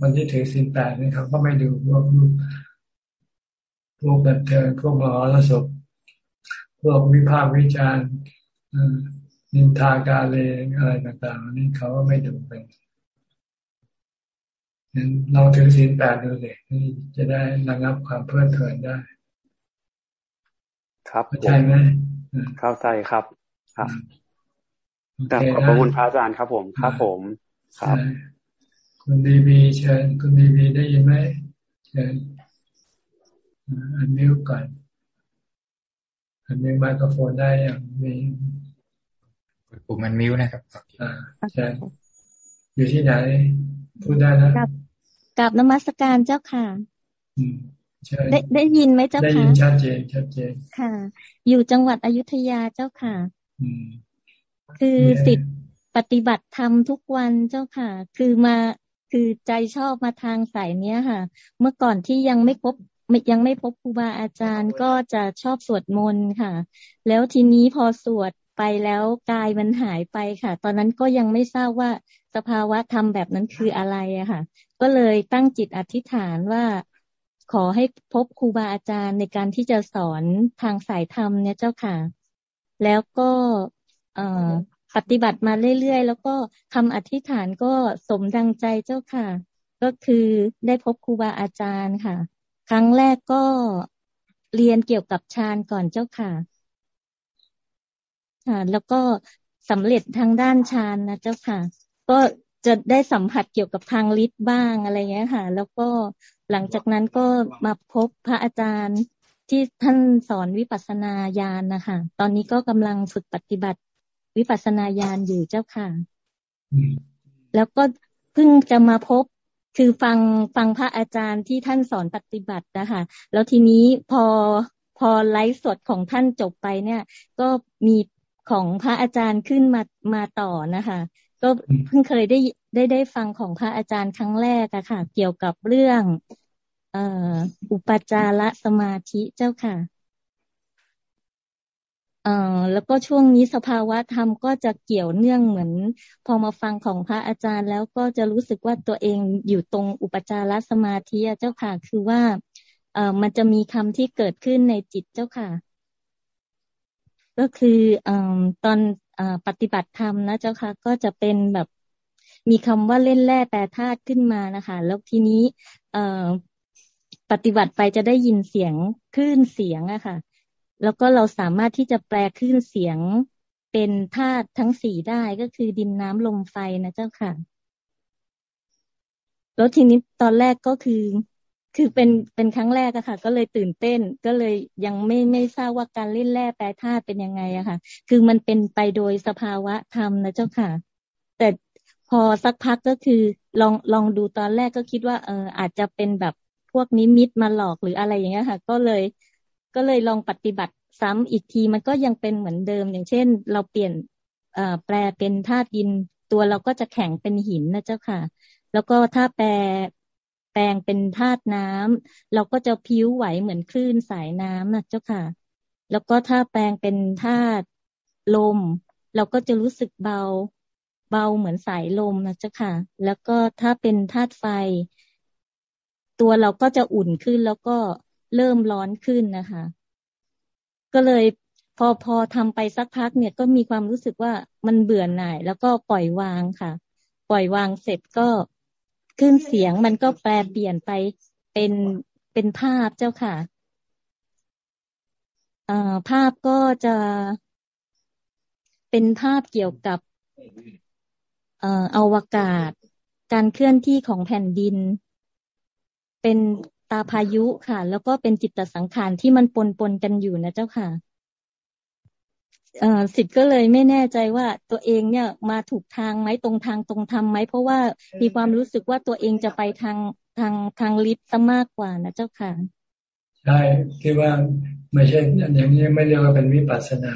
วันที่ถือศีลแปดนี่เขาก็ไม่ดูพวกรูปพวกบันเทิงพวกมหรสพ พวกวิพากษ์วิจารณ์นินทากาเลอะไรต่างๆนี่เขาก็ไม่ดูเป็นนั้นเราถือศีลแปดดูเลยจะได้ระงับความเพลิดเพลินได้ ครับเข้าใจไหมเข้าใจครับ ครับแต่ขอบพระคุณพระอาจารย์ครับผม ครับผม ครับ คุณดีบีเชิญ คุณดีบีได้ยินไหมเชิญอันมิวก่อน อันมิวไมโครโฟนได้ยังมีกดปุ่มมันมิวนะครับอ่าใช่อยู่ที่ไหนพูดได้นะกับนมัสการเจ้าค่ะอืมได้ได้ยินไหมเจ้าค่ะได้ยินชัดเจนชัดเจนค่ะ อยู่จังหวัดอยุธยาเจ้าค่ะอืมคือสิทธิปฏิบัติธรรมทุกวันเจ้าค่ะ คือมาคือใจชอบมาทางสายเนี้ยค่ะ เมื่อก่อนที่ยังไม่พบ ยังไม่พบครูบาอาจารย์ก็จะชอบสวดมนต์ค่ะ แล้วทีนี้พอสวดไปแล้วกายมันหายไปค่ะ ตอนนั้นก็ยังไม่ทราบว่าสภาวะธรรมแบบนั้นคืออะไรอะค่ะ ก็เลยตั้งจิตอธิษฐานว่าขอให้พบครูบาอาจารย์ในการที่จะสอนทางสายธรรมเนี่ยเจ้าค่ะ แล้วก็ปฏิบัติมาเรื่อยๆ แล้วก็คำอธิษฐานก็สมดังใจเจ้าค่ะ ก็คือได้พบครูบาอาจารย์ค่ะ ครั้งแรกก็เรียนเกี่ยวกับฌานก่อนเจ้าค่ะแล้วก็สำเร็จทางด้านฌานนะเจ้าค่ะ ก็จะได้สัมผัสเกี่ยวกับทางฤทธิ์บ้างอะไรเงี้ยค่ะ แล้วก็หลังจากนั้นก็มาพบพระอาจารย์ที่ท่านสอนวิปัสสนาญาณนะคะ ตอนนี้ก็กำลังฝึกปฏิบัติวิปัสสนาญาณอยู่เจ้าค่ะ แล้วก็เพิ่งจะมาพบ คือฟังฟังพระอาจารย์ที่ท่านสอนปฏิบัตินะคะแล้วทีนี้พอพอไลฟ์สดของท่านจบไปเนี่ย ก็มีของพระอาจารย์ขึ้นมามาต่อนะคะ ก็เพิ่งเคยได้ได้ได้ฟังของพระอาจารย์ครั้งแรกอะค่ะ เกี่ยวกับเรื่อง เอ่ออุปจารสมาธิเจ้าค่ะ แล้วก็ช่วงนี้สภาวะธรรมก็จะเกี่ยวเนื่องเหมือน พอมาฟังของพระอาจารย์ แล้วก็จะรู้สึกว่าตัวเองอยู่ตรงอุปจารสมาธิเจ้าค่ะคือว่าเอ่อมันจะมีคำที่เกิดขึ้นในจิตเจ้าค่ะ ก็คืออตอนอปฏิบัติธรรมนะเจ้าค่ะ ก็จะเป็นแบบมีคำว่าเล่นแร่แปรธาตุขึ้นมานะคะ แล้วทีนี้เอปฏิบัติไปจะได้ยินเสียงคลื่นเสียงอะค่ะ แล้วก็เราสามารถที่จะแปลคลื่นเสียงเป็นธาตุทั้งสี่ได้ก็คือดินน้ำลมไฟนะเจ้าค่ะ แล้วทีนี้ตอนแรกก็คือ คือเป็นเป็นครั้งแรกอะค่ะ ก็เลยตื่นเต้น ก็เลยยังไม่ไม่ทราบว่าการเล่นแร่แปรธาตุเป็นยังไงอะค่ะ คือมันเป็นไปโดยสภาวะธรรมนะเจ้าค่ะ แต่พอสักพักก็คือลองลองดูตอนแรกก็คิดว่า เอออาจจะเป็นแบบพวกนิมิตมาหลอกหรืออะไรอย่างเงี้ยค่ะ ก็เลย ก็เลยลองปฏิบัติซ้ำอีกทีมันก็ยังเป็นเหมือนเดิม อย่างเช่น เราเปลี่ยนแปลเป็นธาตุดิน ตัวเราก็จะแข็งเป็นหินนะเจ้าค่ะ แล้วก็ถ้าแปลแปลงเป็นธาตุน้ำเราก็จะพิ้วไหวเหมือนคลื่นสายน้ำนะเจ้าค่ะ แล้วก็ถ้าแปลงเป็นธาตุลม เราก็จะรู้สึกเบาเบาเหมือนสายลมนะเจ้าค่ะ แล้วก็ถ้าเป็นธาตุไฟ ตัวเราก็จะอุ่นขึ้นแล้วก็ เริ่มร้อนขึ้นนะคะ ก็เลยพอพอทำไปสักพักเนี่ยก็มีความรู้สึกว่ามันเบื่อหน่าย แล้วก็ปล่อยวางค่ะ ปล่อยวางเสร็จก็ขึ้นเสียงมันก็แปลเปลี่ยนไปเป็นเป็นภาพเจ้าค่ะภาพก็จะเป็นภาพเกี่ยวกับอวกาศ การเคลื่อนที่ของแผ่นดิน เป็น ตาพายุค่ะ แล้วก็เป็นจิตสังขารที่มันปนปนกันอยู่นะเจ้าค่ะสิทธิ์ก็เลยไม่แน่ใจว่าตัวเองเนี่ยมาถูกทางไหมตรงทางตรงธรรมไหมเพราะว่ามีความรู้สึกว่าตัวเองจะไปทางทางทางฤทธิ์ซะมากกว่านะเจ้าค่ะ ใช่คิดว่าไม่ใช่อย่างนี้ไม่เรียกว่าเป็นวิปัสสนา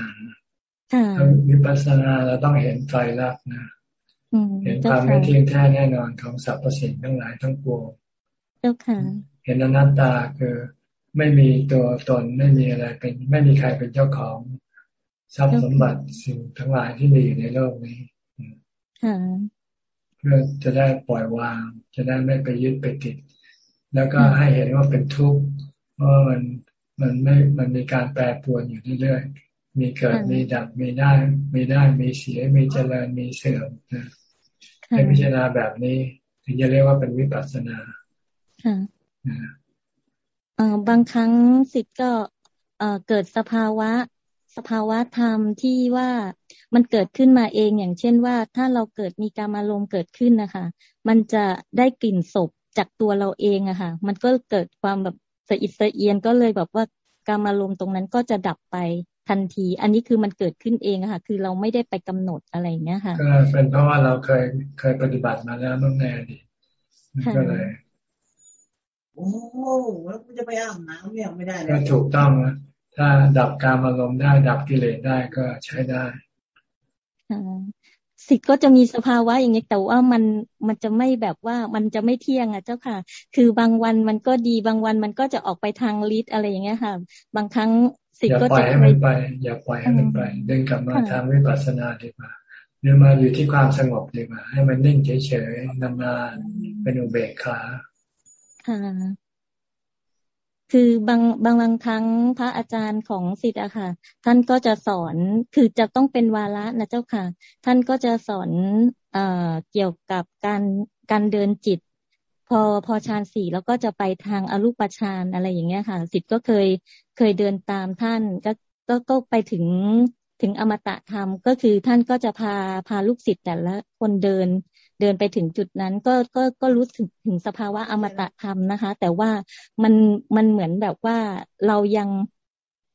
วิปัสสนาเราต้องเห็นใจรักนะเห็นความไม่เที่ยงแท้แน่นอนของสรรพสิ่งทั้งหลายทั้งปวงเจ้าค่ะ เห็นอนัตตาคือไม่มีตัวตนไม่มีอะไรเป็น ไม่มีใครเป็นเจ้าของทรัพย์สมบัติสิ่งทั้งหลายที่มีอยู่ในโลกนี้เพื่อจะได้ปล่อยวาง จะได้ไม่ไปยึดไปติด แล้วก็ให้เห็นว่าเป็นทุกข์เพราะมันมันไม่มันมีการแปรปรวนอยู่เรื่อยๆมีเกิดมีดับมีได้มีได้มีเสียมีเจริญมีเสื่อมนะให้พิจารณาแบบนี้ ถึงจะเรียกว่าเป็นวิปัสสนาค่ะ บางครั้งสิทธิ์ก็เกิดสภาวะสภาวะธรรมที่ว่ามันเกิดขึ้นมาเองอย่างเช่นว่า ถ้าเราเกิดมีการอารมณ์เกิดขึ้นนะคะ มันจะได้กลิ่นศพจากตัวเราเองอะค่ะ มันก็เกิดความแบบสะอิดสะเอียนก็เลยแบบว่าการอารมณ์ตรงนั้นก็จะดับไปทันที อันนี้คือมันเกิดขึ้นเองอะค่ะ คือเราไม่ได้ไปกำหนดอะไรเงี้ยค่ะก็เป็นเพราะว่าเราเคยเคยปฏิบัติมาแล้วตั้งแต่อดีตก็เลย โอ้แล้วมันจะไปอาบน้ำเนี่ยไม่ได้ก็ถูกต้องนะถ้าดับการอารมณ์ได้ ดับกิเลสได้ก็ใช้ได้สิทธิ์ก็จะมีสภาวะอย่างนี้แต่ว่ามันมันจะไม่แบบว่ามันจะไม่เที่ยงอะเจ้าค่ะ คือบางวันมันก็ดีบางวันมันก็จะออกไปทางลิ์อะไรอย่างเงี้ยค่ะ บางครั้งสิทธิ์ก็จะอย่าปล่อยให้มันไป อย่าปล่อยให้มันไปเดินกลับมาทางวิปัสสนาดีกว่าเนื้อมาอยู่ที่ความสงบดีกว่าให้มันนิ่งเฉยๆนานๆเป็นอุเบกขา ค่ะ คือบางบางบางครั้งพระอาจารย์ของสิทธิ์อะค่ะ ท่านก็จะสอนคือจะต้องเป็นวาระนะเจ้าค่ะ ท่านก็จะสอนเอ่อเกี่ยวกับการการเดินจิต พอพอฌานสี่แล้วก็จะไปทางอรูปฌานอะไรอย่างเงี้ยค่ะ สิทธิ์ก็เคยเคยเดินตามท่านก็ก็ก็ไปถึงถึงอมตะธรรมก็คือท่านก็จะพาพาลูกศิษย์แต่ละคนเดิน เดินไปถึงจุดนั้นก็ก็ก็รู้สึกถึงสภาวะอมตะธรรมนะคะ แต่ว่ามันมันเหมือนแบบว่าเรายัง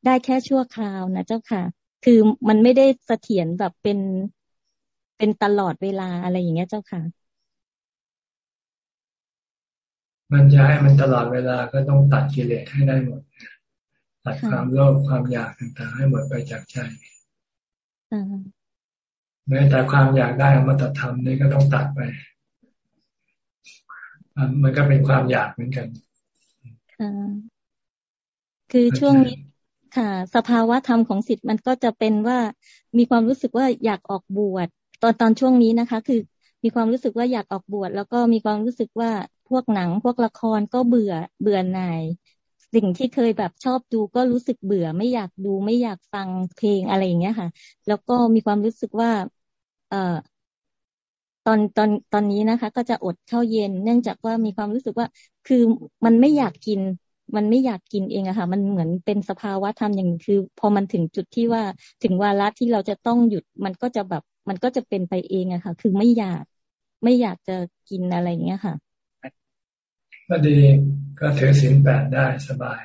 ได้แค่ชั่วคราวนะเจ้าค่ะ คือมันไม่ได้เสถียรแบบเป็นเป็นตลอดเวลาอะไรอย่างเงี้ยเจ้าค่ะ มันจะให้มันตลอดเวลาก็ต้องตัดกิเลสให้ได้หมด ตัดความโลภความอยากต่างๆ ให้หมดไปจากใจ แม้แต่ความอยากได้อมตะธรรมนี่ก็ต้องตัดไป มันก็เป็นความอยากเหมือนกันค่ะคือช่วงนี้ค่ะ สภาวะธรรมของสิทธิ์มันก็จะเป็นว่ามีความรู้สึกว่าอยากออกบวชตอนตอนช่วงนี้นะคะ คือมีความรู้สึกว่าอยากออกบวชแล้วก็มีความรู้สึกว่าพวกหนัง พวกละครก็เบื่อเบื่อหน่ายสิ่งที่เคยแบบชอบดูก็รู้สึกเบื่อ ไม่อยากดูไม่อยากฟังเพลงอะไรอย่างเงี้ยค่ะ แล้วก็มีความรู้สึกว่า เอ่อตอนตอนตอนนี้นะคะ ก็จะอดข้าวเย็น เนื่องจากว่ามีความรู้สึกว่า คือมันไม่อยากกิน มันไม่อยากกินเองอะค่ะ มันเหมือนเป็นสภาวะธรรมอย่างคือ พอมันถึงจุดที่ว่าถึงวาระที่เราจะต้องหยุด มันก็จะแบบมันก็จะเป็นไปเองอะค่ะ คือไม่อยากไม่อยากจะกินอะไรอย่างเงี้ยค่ะก็ดีก็ถือศีลแปดได้สบาย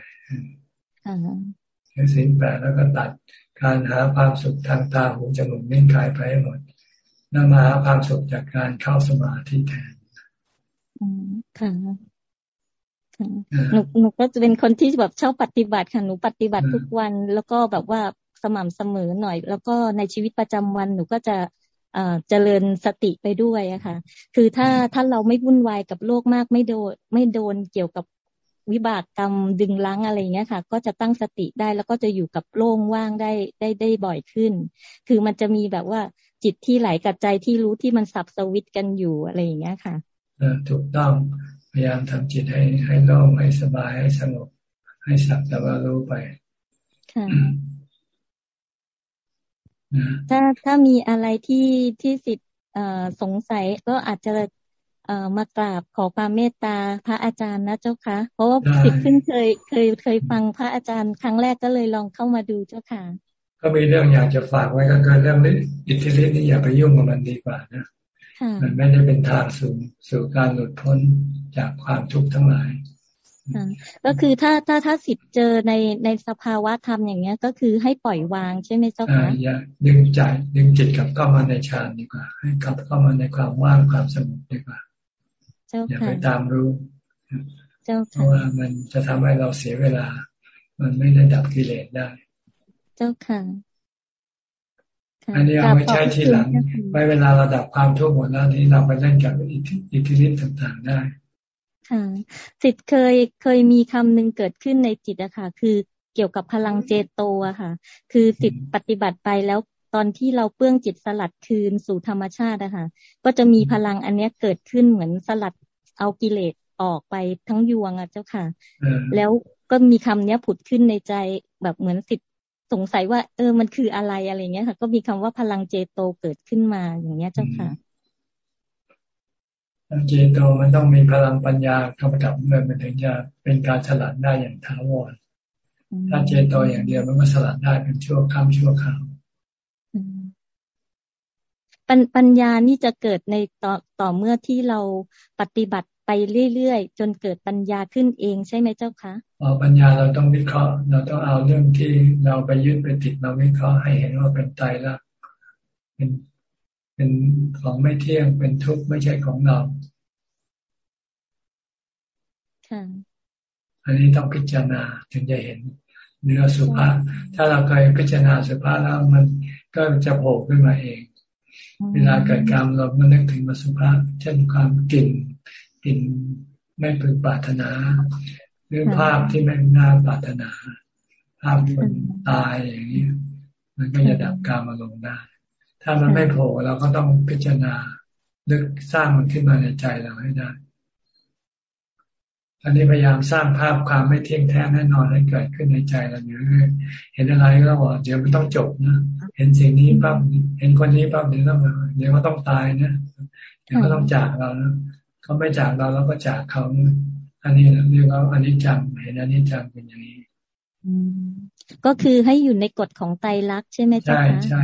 ถือศีลแปดแล้วก็ตัดการหาความสุขทางตาหูจมูกนิ้วกายไปให้หมด นำมาหาความสุขจากการเข้าสมาธิแทนค่ะหนูหนูก็จะเป็นคนที่แบบชอบปฏิบัติค่ะหนูปฏิบัติทุกวัน แล้วก็แบบว่าสม่ำเสมอหน่อย แล้วก็ในชีวิตประจำวันหนูก็จะเจริญสติไปด้วยอะค่ะ คือถ้าถ้าเราไม่วุ่นวายกับโลกมากไม่โดนไม่โดนเกี่ยวกับวิบากกรรมดึงลังอะไรเงี้ยค่ะ ก็จะตั้งสติได้แล้วก็จะอยู่กับโล่งว่างได้ได้ได้บ่อยขึ้น คือมันจะมีแบบว่า จิตที่ไหลกับใจที่รู้ที่มันสับสวิตกันอยู่อะไรอย่างเงี้ยค่ะถูกต้องพยายามทำจิตให้ให้โล่งให้สบายให้สงบให้สักแต่ว่ารู้ไปค่ะถ้าถ้ามีอะไรที่ที่สิทธิ์สงสัยก็อาจจะเอ่อมากราบขอความเมตตาพระอาจารย์นะเจ้าค่ะเพราะว่าสิทธิ์เพิ่งเคยเคยเคยฟังพระอาจารย์ครั้งแรกก็เลยลองเข้ามาดูเจ้าค่ะ ก็มีเรื่องอยากจะฝากไว้ก็คือเรื่องนี้อิทธิฤทธิ์นี่อย่าไปยุ่งกับมันดีกว่านะมันไม่ได้เป็นทางสู่สู่การหลุดพ้นจากความทุกข์ทั้งหลายก็คือถ้าถ้าถ้าสิทธิ์เจอในในสภาวะธรรมอย่างเงี้ย ก็คือให้ปล่อยวางใช่ไหมเจ้าคะอย่าดึงใจดึงจิตกลับเข้ามาในฌานดีกว่า ให้กลับเข้ามาในความว่างความสงบดีกว่าอย่าไปตามรู้เพราะว่ามันจะทำให้เราเสียเวลา มันไม่ได้ดับกิเลสได้ เจ้าค่ะอันนี้เอาไว้ใช้ทีหลัง ไว้เวลาเราดับความทุกข์หมดแล้วนี้เราไปเล่นกับอิทธิฤทธิ์ต่างๆได้ค่ะสิทธิ์เคยเคยมีคำหนึ่งเกิดขึ้นในจิตอะค่ะ คือเกี่ยวกับพลังเจโตอะค่ะ คือสิทธิ์ปฏิบัติไปแล้วตอนที่เราเปื้องจิตสลัดคืนสู่ธรรมชาติอะค่ะ ก็จะมีพลังอันเนี้ยเกิดขึ้นเหมือนสลัดเอากิเลสออกไปทั้งยวงอะเจ้าค่ะ แล้วก็มีคำเนี้ยผุดขึ้นในใจแบบเหมือนสิทธิ์ สงสัยว่า เออมันคืออะไรอะไรเงี้ยค่ะ ก็มีคำว่าพลังเจโตเกิดขึ้นมาอย่างเงี้ยเจ้าค่ะเจโตมันต้องมีพลังปัญญากำกับเงินมันถึงจะเป็นการฉลาดได้อย่างถาวรถ้าเจโตอย่างเดียวมันก็สลัดได้เป็นชั่วคำชั่วคราวปัญญานี่จะเกิดในต่อต่อเมื่อที่เราปฏิบัติ ไปเรื่อยๆ จนเกิดปัญญาขึ้นเองใช่ไหมเจ้าคะอ๋อปัญญาเราต้องวิเคราะห์ เราต้องเอาเรื่องที่เราไปยึดไปติดมาวิเคราะห์ให้เห็นว่าเป็นตายละเป็นเป็นของไม่เที่ยงเป็นทุกข์ไม่ใช่ของเราค่ะอันนี้ต้องพิจารณาถึงจะเห็นเนื้อสุภาพถ้าเราเคยพิจารณาสุภาพแล้วมันก็จะโผล่ขึ้นมาเอง เวลาเกิดการเราก็นึกถึงมาสุภาพเช่นความกลิ่น กลิ่นไม่พึงปรารถนา หรือภาพที่ไม่น่าปรารถนา ภาพคนตายอย่างนี้มันก็จะดับการมาลงได้ถ้ามันไม่โผล่เราก็ต้องพิจารณาลึกสร้างมันขึ้นมาในใจเราให้ได้อันนี้พยายามสร้างภาพความไม่เที่ยงแท้แน่นอนให้เกิดขึ้นในใจเราอยู่เรื่อยเห็นอะไรก็บอกเดี๋ยวมันต้องจบนะ เห็นสิ่งนี้ปั๊บ เห็นคนนี้ปั๊บเดี๋ยวต้องเดี๋ยวก็ต้องตายนะ เดี๋ยวก็ต้องจากเรานะ เขาไม่จากเราเราก็จากเขาอันนี้เรียกว่าอันนี้จำเห็นอันนี้จำเป็นอย่างนี้ก็คือให้อยู่ในกฎของไตรลักษณ์ใช่ไหมจ๊ะใช่ใช่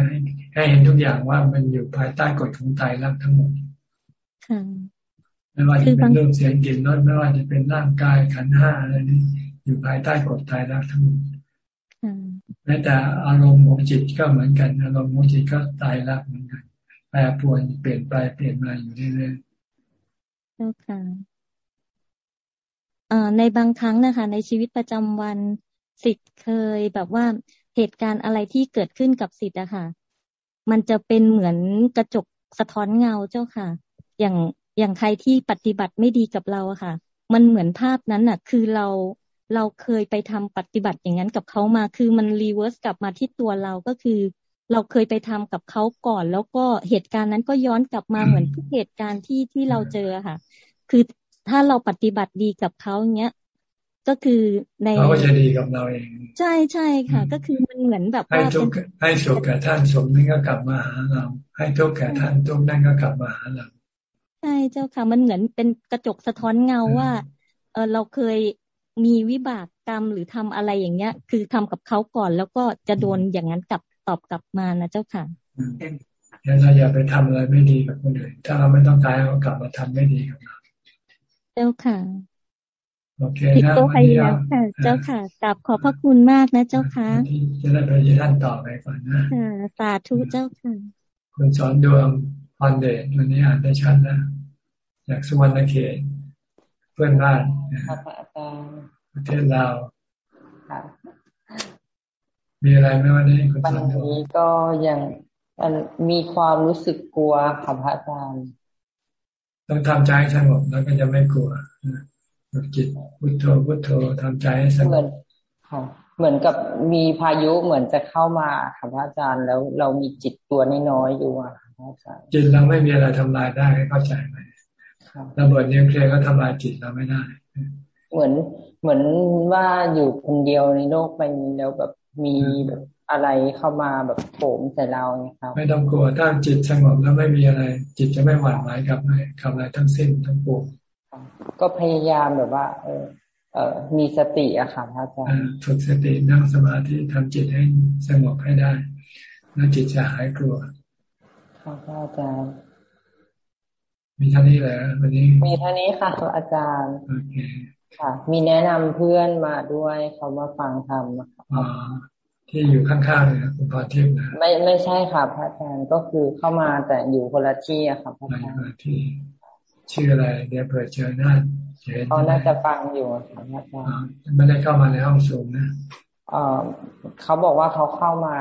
ให้เห็นทุกอย่างว่ามันอยู่ภายใต้กฎของไตรลักษณ์ทั้งหมดค่ะไม่ว่าจะเป็นเรื่องเสียงกลิ่นรสไม่ว่าจะเป็นร่างกายขันห้าอะไรนี้อยู่ภายใต้กฎไตรลักษณ์ทั้งหมดแม้แต่อารมณ์ของจิตก็เหมือนกัน อารมณ์ของจิตก็ตายรักเหมือนกันแปรปรวนเปลี่ยนไปเปลี่ยนมาอยู่เรื่อยๆ เจ้าค่ะในบางครั้งนะคะ ในชีวิตประจำวันศิษย์เคยแบบว่าเหตุการณ์อะไรที่เกิดขึ้นกับศิษย์อะค่ะ มันจะเป็นเหมือนกระจกสะท้อนเงาเจ้าค่ะ อย่างอย่างใครที่ปฏิบัติไม่ดีกับเราอะค่ะ มันเหมือนภาพนั้นอะคือเราเราเคยไปทำปฏิบัติอย่างนั้นกับเขามา คือมัน reverse กลับมาที่ตัวเราก็คือ เราเคยไปทำกับเขาก่อน แล้วก็เหตุการณ์นั้นก็ย้อนกลับมาเหมือนทุกเหตุการณ์ที่ที่เราเจอค่ะ คือถ้าเราปฏิบัติดีกับเขาเนี้ยก็คือในเขาก็จะดีกับเราเอง ใช่ใช่ค่ะ ก็คือมันเหมือนแบบให้ทุกให้สุขแก่ท่านสมนั่นก็กลับมาหาเรา ให้ทุกข์แก่ท่านทุกข์นั่นก็กลับมาหาเราใช่เจ้าค่ะ มันเหมือนเป็นกระจกสะท้อนเงาว่า เออเราเคยมีวิบากกรรมหรือทำอะไรอย่างเงี้ย คือทำกับเขาก่อนแล้วก็จะโดนอย่างนั้นกลับ ตอบกลับมานะเจ้าค่ะงั้นเราอย่าไปทำอะไรไม่ดีกับคนอื่นถ้าเราไม่ต้องการเขากลับมาทำไม่ดีกับเราเจ้าค่ะโอเคนะวันนี้ค่ะ เจ้าค่ะกลับขอบพระคุณมากนะเจ้าค่ะจะได้ไปท่านต่อไปก่อนนะสาธุเจ้าค่ะคุณสอนดวงพรเดชวันนี้อ่านได้ชัดนะจากสุวรรณเขตเพื่อนบ้านประเทศลาว มีอะไรไหมวันนี้คุณวันนี้ก็ยังมีความรู้สึกกลัวค่ะพระอาจารย์ต้องทำใจให้สงบแล้วก็จะไม่กลัวแบบจิตพุทโธพุทโธทำใจให้สงบเหมือนกับมีพายุเหมือนจะเข้ามาค่ะพระอาจารย์แล้วเรามีจิตตัวน้อยๆอยู่อะจิตเราไม่มีอะไรทำลายได้เข้าใจไหมระเบิดนิวเคลียร์ก็ทำลายจิตเราไม่ได้ เหมือนเหมือนว่าอยู่คนเดียวในโลกใบนี้แล้วแบบ มีแบบอะไรเข้ามาแบบโผล่ใส่เราเนี่ยครับ ไม่ต้องกลัวถ้าจิตสงบแล้วไม่มีอะไร จิตจะไม่หวั่นไหวกับกับอะไรทั้งสิ้นทั้งปวงก็พยายามแบบว่า เออเออมีสติอะค่ะพระอาจารย์ฝึกสตินั่งสมาธิทำจิตให้สงบให้ได้ แล้วจิตจะหายกลัวค่ะพระอาจารย์มีเท่านี้แหละวันนี้ มีเท่านี้ค่ะอาจารย์โอเค ค่ะ มีแนะนำเพื่อนมาด้วยเขามาฟังธรรมอ๋อที่อยู่ข้างๆเลยนะคุณพรทิพย์นะไม่ไม่ใช่ค่ะพระอาจารย์ก็คือเข้ามาแต่อยู่คนละที่อะค่ะพระอาจารย์ที่ชื่ออะไรเดี๋ยวเผื่อเจอหน้าเขาน่าจะฟังอยู่ค่ะพระอาจารย์ไม่ได้เข้ามาในห้องสูงนะเออเขาบอกว่าเขาเข้ามา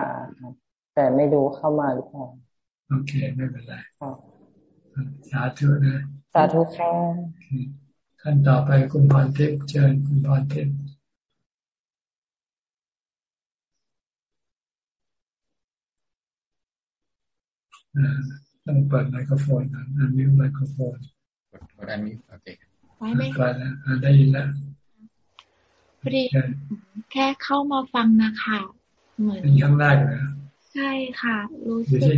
แต่ไม่รู้เข้ามาหรือเปล่าโอเคไม่เป็นไรสาธุนะ สาธุค่ะ ขั้นต่อไปคุณพรเทพเชิญคุณพรเทพต้องเปิดไมโครโฟนนะอันมิวไมโครโฟนกดอันมิวโอเคไว้ไหมเปิดแล้วได้ยินแล้วพอดีแค่เข้ามาฟังนะคะเหมือนเป็นครั้งแรกนะใช่ค่ะ รู้สึกอยู่ที่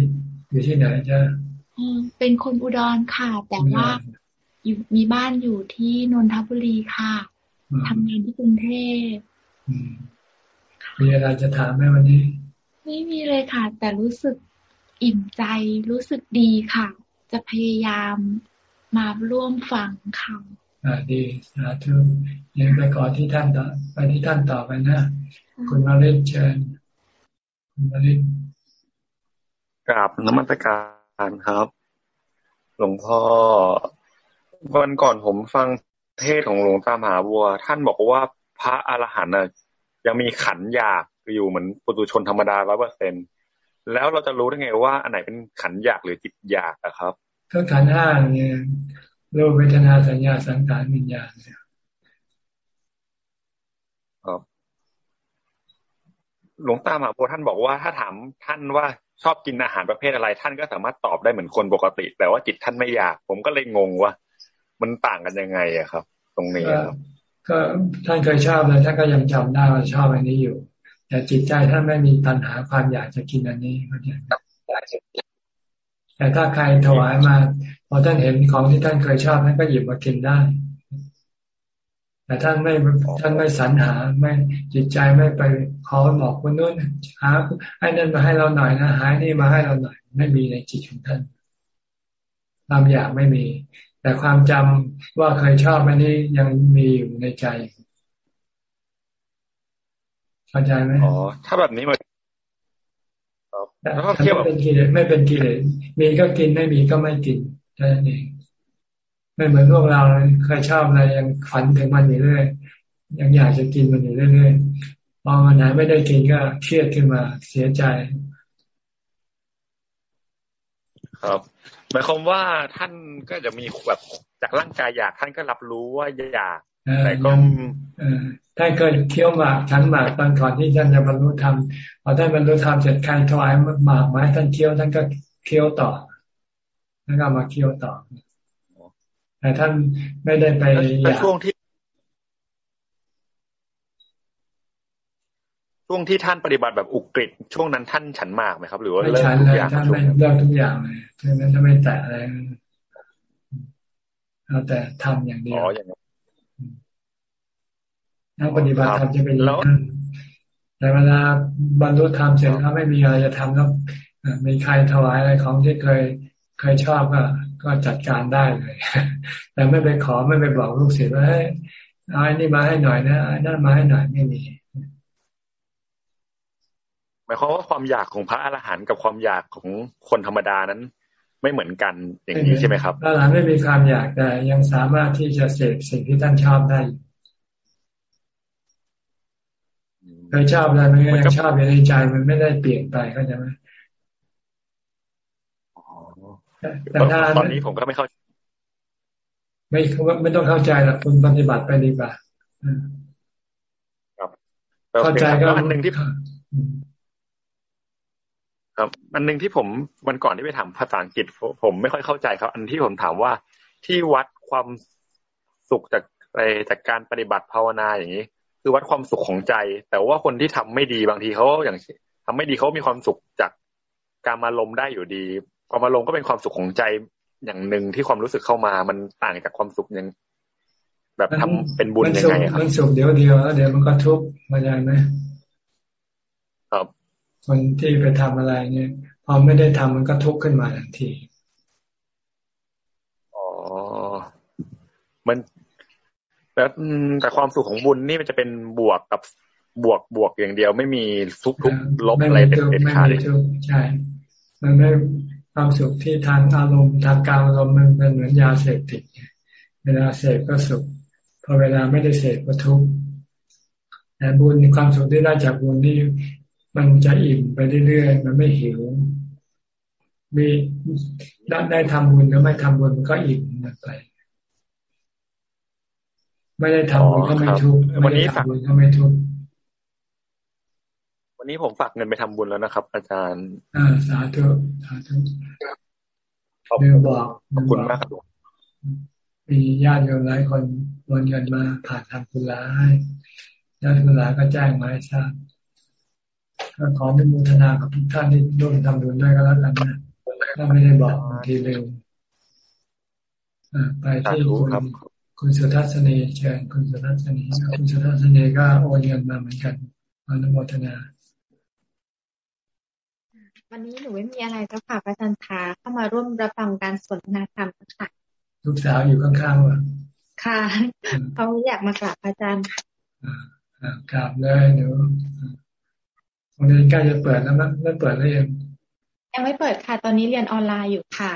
อยู่ที่ไหนจะเป็นคนอุดรค่ะ แต่ว่า อยู่มีบ้านอยู่ที่นนทบุรีค่ะทำงานที่กรุงเทพมีอะไรจะถามไหมวันนี้ ไม่มีเลยค่ะ แต่รู้สึกอิ่มใจรู้สึกดีค่ะ จะพยายามมาร่วมฟังค่ะอ่าดีสาธุยังไปก่อนที่ท่านต่อไปที่ท่านต่อไปนะ คุณมาเล่นเชิญคุณมาเล่นกราบนมัสการครับ หลวงพ่อ วันก่อนผมฟังเทศของหลวงตามหาบัว ท่านบอกว่าพระอรหันต์ยังมีขันอยากอยู่เหมือนปุถุชนธรรมดาร้อยเปอร์เซ็นแล้วเราจะรู้ได้ไงว่า อันไหนเป็นขันอยากหรือจิตอยากอะครับก็ขันห้าเนี่ยรูปเวทนาสัญญาสังขารวิญญาณเนี่ยครับหลวงตามหาบัวท่านบอกว่าถ้าถามท่านว่าชอบกินอาหารประเภทอะไร ท่านก็สามารถตอบได้เหมือนคนปกติ แต่ว่าจิตท่านไม่อยาก ผมก็เลยงงว่า มันต่างกันยังไงอะครับ ตรงนี้ครับ ก็ท่านเคยชอบแล้วท่านก็ยังจำได้ว่าชอบอันนี้อยู่ แต่จิตใจท่านไม่มีตัณหาความอยากจะกินอันนี้เข้าใจแต่ถ้าใครถวายมาพอท่านเห็นของที่ท่านเคยชอบท่านก็หยิบมากินได้ แต่ท่านไม่ท่านไม่สรรหาไม่จิตใจไม่ไปขอบอกคนนู้นหาให้นั่นมาให้เราหน่อยนะหานี่มาให้เราหน่อย ไม่มีในจิตของท่านความอยากไม่มี แต่ความจำว่าเคยชอบอันนี้ยังมีอยู่ในใจเข้าใจไหมอ๋อถ้าแบบนี้มันแล้วก็เที่ยวเป็นกิเลสไม่เป็นกิเลสมีก็กินไม่มีก็ไม่กินแค่นั้นเองไม่เหมือนพวกเราเคยชอบอะไรยังฝันถึงมันอยู่เรื่อยยังอยากจะกินมันอยู่เรื่อยๆพอวันไหนไม่ได้กินก็เครียดขึ้นมาเสียใจ ครับ หมายความว่าท่านก็จะมีแบบจากร่างกายอยากท่านก็รับรู้ว่าอยากแต่ก็ท่านเคยเคี้ยวหมากชั้นหมากตอนก่อนที่ท่านจะบรรลุธรรมพอท่านบรรลุธรรมเสร็จใครถวายหมากไม้ท่านเคี้ยวท่านก็เคี้ยวต่อแล้วก็มาเคี้ยวต่อแต่ท่านไม่ได้ไปอยากช่วงที่ ช่วงที่ท่านปฏิบัติแบบอุกฤษช่วงนั้นท่านฉันมากไหมครับ หรือว่าเลิกทุกอย่างท่านไม่เลิกทุกอย่างเลยท่านไม่แตะอะไรเอาแต่ทำอย่างเดียวนักปฏิบัติธรรมจะเป็นอย่างนั้นแต่เวลาบรรลุธรรมเสร็จแล้วไม่มีอะไรจะทำแล้วมีใครถวายอะไรของที่เคยเคยชอบก็ก็จัดการได้เลย แต่ไม่ไปขอไม่ไปบอกลูกศิษย์ว่าให้เอาอันนี้มาให้หน่อยนะอันนั้นมาให้หน่อยไม่มีห มายความว่าความอยากของพระอรหันต์กับความอยากของคนธรรมดานั้น ไม่เหมือนกันอย่างนี้ใช่ไหมครับพระอรหันต์ไม่มีความอยากแต่ยังสามารถที่จะเสพสิ่งที่ท่านชอบได้เคยชอบอะไรมันยังชอบอยู่ในใจมันไม่ได้เปลี่ยนไปเข้าใจไหมแต่ถ้าตอนนี้ผมก็ไม่เข้าไม่ไม่ต้องเข้าใจหรอกคุณปฏิบัติไปดีกว่าครับเข้าใจก็อันหนึ่งที่ ครับอันหนึ่งที่ผมวันก่อนที่ไปถามภาษาอังกฤษผมไม่ค่อยเข้าใจครับ อันที่ผมถามว่าที่วัดความสุขจากไปจากการปฏิบัติภาวนาอย่างนี้ คือวัดความสุขของใจ แต่ว่าคนที่ทำไม่ดีบางทีเขาอย่างทำไม่ดีเขามีความสุขจากการมาลมได้อยู่ดีความมาลมก็เป็นความสุขของใจอย่างหนึ่งที่ความรู้สึกเข้ามามันต่างจากความสุขยังแบบทำเป็นบุญยังไงครับมันสุขเดียวเดียวแล้วเดี๋ยวมันก็ทุกข์มาใจไหมครับ คนที่ไปทำอะไรเนี่ยพอไม่ได้ทำมันก็ทุกข์ขึ้นมาทันทีอ๋อมันแต่แต่ความสุขของบุญนี่มันจะเป็นบวกกับบวกบวกอย่างเดียวไม่มีทุกทุกลบอะไรเด็ดขาดเลยใช่มันไม่ความสุขที่ทางอารมณ์ทางการอารมณ์มันเป็นเหมือนยาเสพติดเวลาเสพก็สุขพอเวลาไม่ได้เสพก็ทุกข์แต่บุญความสุขที่ได้จากบุญนี่ มันจะอิ่มไปเรื่อยๆ มันไม่หิว มีได้ได้ทำบุญหรือไม่ทำบุญมันก็อิ่มไป ไม่ได้ทำบุญก็ไม่ทุกข์วันนี้ฝากบุญก็ไม่ทุกข์วันนี้ผมฝากเงินไปทำบุญแล้วนะครับ อาจารย์อ่าสาธุสาธุเดี๋ยวบอกขอบคุณมากครับมีญาติโยมหลายคนโอนเงินมาผ่านทางคุณลาให้ญาติคุณลาก็แจ้งมาให้ทราบก็ ขอเป็นมุทนากับทุกท่านที่ร่วมทำบุญด้วยก็แล้วกันนะถ้าไม่ได้บอกทีเร็วไปที่คุณคุณสุทัศนีเชิญคุณสุทัศนีคุณสุทัศนีก็โอนเงินมาเหมือนกันอนุโมทนา วันนี้หนูไม่มีอะไรเจ้าค่ะพระอาจารย์คะเข้ามาร่วมรับฟังการสนทนาธรรมค่ะลูกสาวอยู่ข้างๆว่ะค่ะเขาอยากมากราบพระอาจารย์ค่ะกราบเลยเดี๋ยวโรงเรียนใกล้จะเปิดแล้วมั้งไม่เปิดแล้วยังยังไม่เปิดค่ะ ตอนนี้เรียนออนไลน์อยู่ค่ะ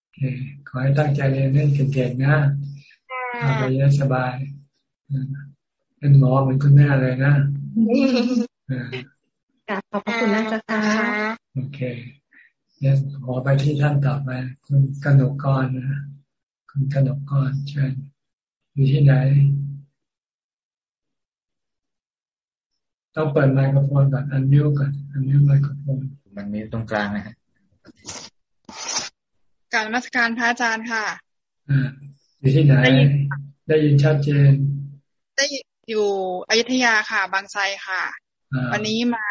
โอเคขอให้ตั้งใจเรียนเล่นเก่งๆนะทำไปเยอะสบาย เป็นหมอเหมือนคุณแม่เลยนะขอบคุณนะจ๊ะค่ะโอเคเนี่ยขอไปที่ท่านต่อไป คุณกนกกรนะ คุณกนกกรเชิญอยู่ที่ไหน ต้องเปิดไมโครโฟนก่อนอันมิวก่อนอันมิวไมโครโฟนมันมีตรงกลางนะฮะการมาสการพระอาจารย์ค่ะอ่าอยู่ที่ไหน ได้ยินชัดเจน ได้อยู่อยุธยาค่ะ บางไทรค่ะ วันนี้มา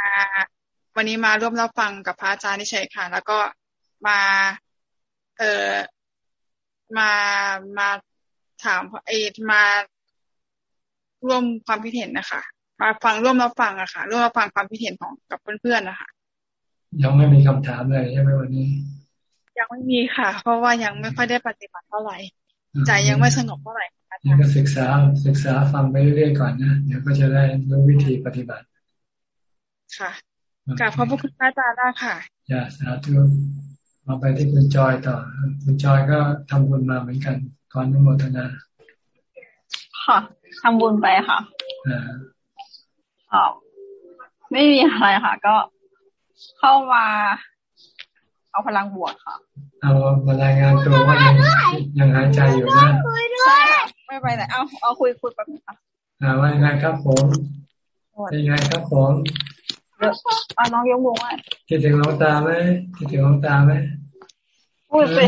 วันนี้มาร่วมรับฟังกับพระอาจารย์นิชัยค่ะ แล้วก็มา เอ่อมามาถามเอมาร่วมความคิดเห็นนะคะ มาฟังร่วมรับฟังอะค่ะ ร่วมรับฟังความคิดเห็นของกับเพื่อนๆนะคะยังไม่มีคำถามเลยใช่ไหมวันนี้ ยังไม่มีค่ะ เพราะว่ายังไม่ค่อยได้ปฏิบัติเท่าไหร่ ใจยังไม่สงบเท่าไหร่ยังก็ศึกษาศึกษาฟังไปเรื่อยๆก่อนนะเดี๋ยวก็จะได้รู้วิธีปฏิบัติ ค่ะกราบขอบพระคุณอาจารย์ได้ค่ะอย่าสาธุมาไปที่คุณจอยต่อ คุณจอยก็ทำบุญมาเหมือนกันก่อนนุโมทนา ค่ะทำบุญไปค่ะอ่า อ๋อไม่มีอะไรค่ะ ก็เข้ามา เอาพลังบวกค่ะ เอามารายงานตัวว่ายังยังหายใจอยู่นะใช่ค่ะไม่ไปไหนเอาเอาคุยคุยแป๊บนึงค่ะอ่าว่ายังไงครับผมเป็นยังไงครับผมเอาน้องยงวงอะคิดถึงน้องตาไหมคิดถึงน้องตาไหมพูดสิ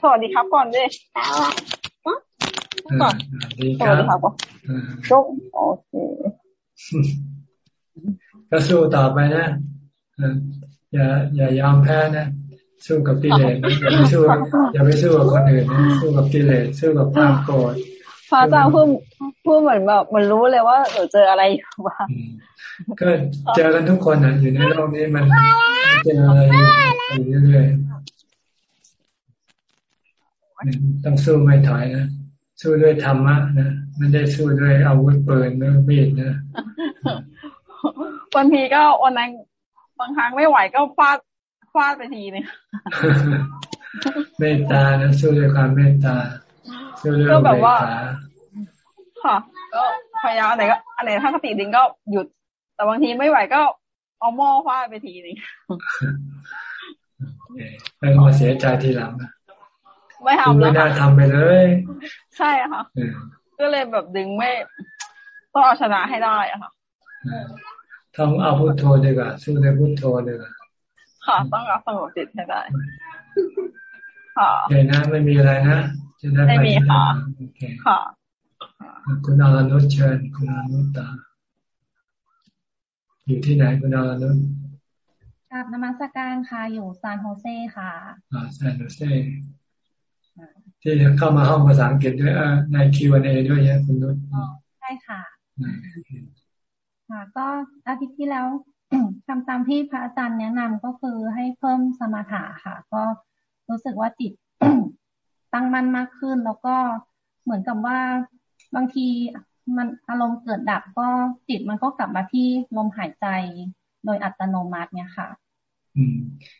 สวัสดีครับก่อนดิ ก่อนสวัสดีครับจบโอเคก็สู้ต่อไปนะอย่าอย่ายอมแพ้นะสู้กับกิเลสอย่าไปสู้อย่าไปสู้กับคนอื่นนะสู้กับกิเลสสู้กับความโกรธพระอาจารย์พูดพูดเหมือนแบบมันรู้เลยว่าหนูเจออะไรอยู่บ้างก็เจอกันทุกคนอะอยู่ในโลกนี้มันเจออะไรอยู่เรื่อยๆต้องสู้ไม่ถอยนะ สู้ด้วยธรรมะนะไม่ได้สู้ด้วยอาวุธปืนหรือมีดนะบางทีก็วันนั้นบางครั้งไม่ไหวก็ฟาดฟาดไปทีนึงเมตตานะสู้ด้วยความเมตตาสู้ด้วยเมตตาค่ะ ก็พยายามอะไรก็อะไรถ้าสติดิงก็หยุด แต่บางทีไม่ไหวก็เอาหม้อฟาดไปทีนึงแล้วมาเสียใจทีหลังนะ ไม่ทำแล้วไม่ได้ทำไปเลย ใช่ค่ะก็เลยแบบดึงไม่ต้องเอาชนะให้ได้อะค่ะต้องเอาพุทโธดีกว่าสู้ในพุทโธดีกว่าค่ะต้องเอาสงบจิตให้ได้ค่ะโอเคนะไม่มีอะไรนะจะได้ไม่มีค่ะโอเคค่ะคุณอารานุชเชิญคุณอารานุตา อยู่ที่ไหนคุณอารานุชกราบนมัสการค่ะ อยู่ซานโฮเซค่ะอ่าซานโฮเซ ที่เข้ามาห้องภาษาอังกฤษด้วยใน Q&A ด้วยเนี่ยคุณนุชใช่ค่ะ ค่ะ ก็อาทิตย์ที่แล้วทำตามที่พระอาจารย์แนะนำก็คือให้เพิ่มสมาธิค่ะ ก็รู้สึกว่าจิตตั้งมั่นมากขึ้น แล้วก็เหมือนกับว่าบางทีมันอารมณ์เกิดดับก็จิตมันก็กลับมาที่ลมหายใจโดยอัตโนมัติเนี่ยค่ะอืม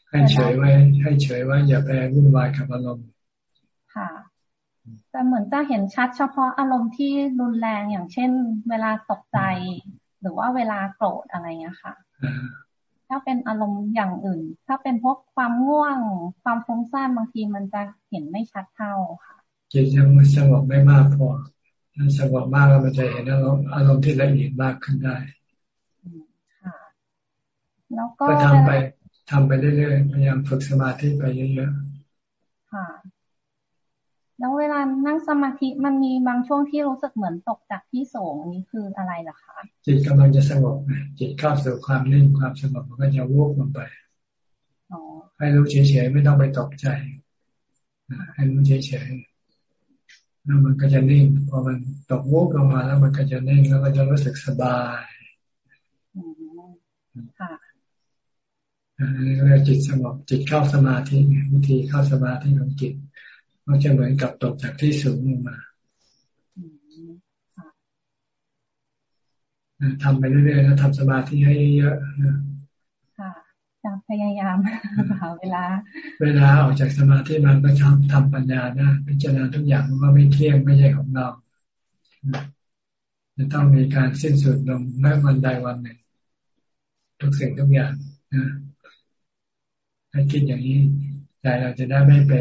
ให้เฉยไว้ ให้เฉยไว้อย่าไปวุ่นวายกับอารมณ์ ค่ะ แต่เหมือนจะเห็นชัดเฉพาะอารมณ์ที่รุนแรงอย่างเช่น เวลาตกใจ หรือว่าเวลาโกรธอะไรเงี้ยค่ะ ถ้าเป็นอารมณ์อย่างอื่น ถ้าเป็นพวกความง่วง ความฟุ้งซ่านบางทีมันจะเห็นไม่ชัดเท่าค่ะจิตยังสงบไม่มากพอถ้าสงบมากแล้วมันจะเห็นอารมณ์อารมณ์ที่ละเอียดมากขึ้นได้ค่ะแล้วก็ทำไปทำไปเรื่อยๆพยายามฝึกสมาธิไปเยอะๆค่ะ แล้วเวลานั่งสมาธิมันมีบางช่วงที่รู้สึกเหมือนตกจากที่สูงนี่คืออะไรล่ะคะ จิตกำลังจะสงบจิตเข้าสู่ความนิ่งความสงบมันก็จะวุบลงไปให้รู้เฉยๆไม่ต้องไปตกใจให้รู้เฉยแล้วมันก็จะนิ่งพอมันตกวุบลงมาแล้วมันก็จะนิ่งแล้วก็จะรู้สึกสบายค่ะอันนี้เรียกจิตสงบจิตเข้าสมาธิวิธีเข้าสมาธิของจิต มันจะเหมือนกับตกจากที่สูงลงมาทำไปเรื่อยๆแล้วทำสมาธิให้เยอะค่ะจะพยายามหาเวลา เวลาออกจากสมาธิมาก็ทำทำปัญญาได้พิจารณาทุกอย่างว่าไม่เที่ยงไม่ใช่ของเรา จะต้องมีการสิ้นสุดลงไม่วันใดวันหนึ่ง ทุกสิ่งทุกอย่างนะให้คิดอย่างนี้ใจเราจะได้ไม่ไป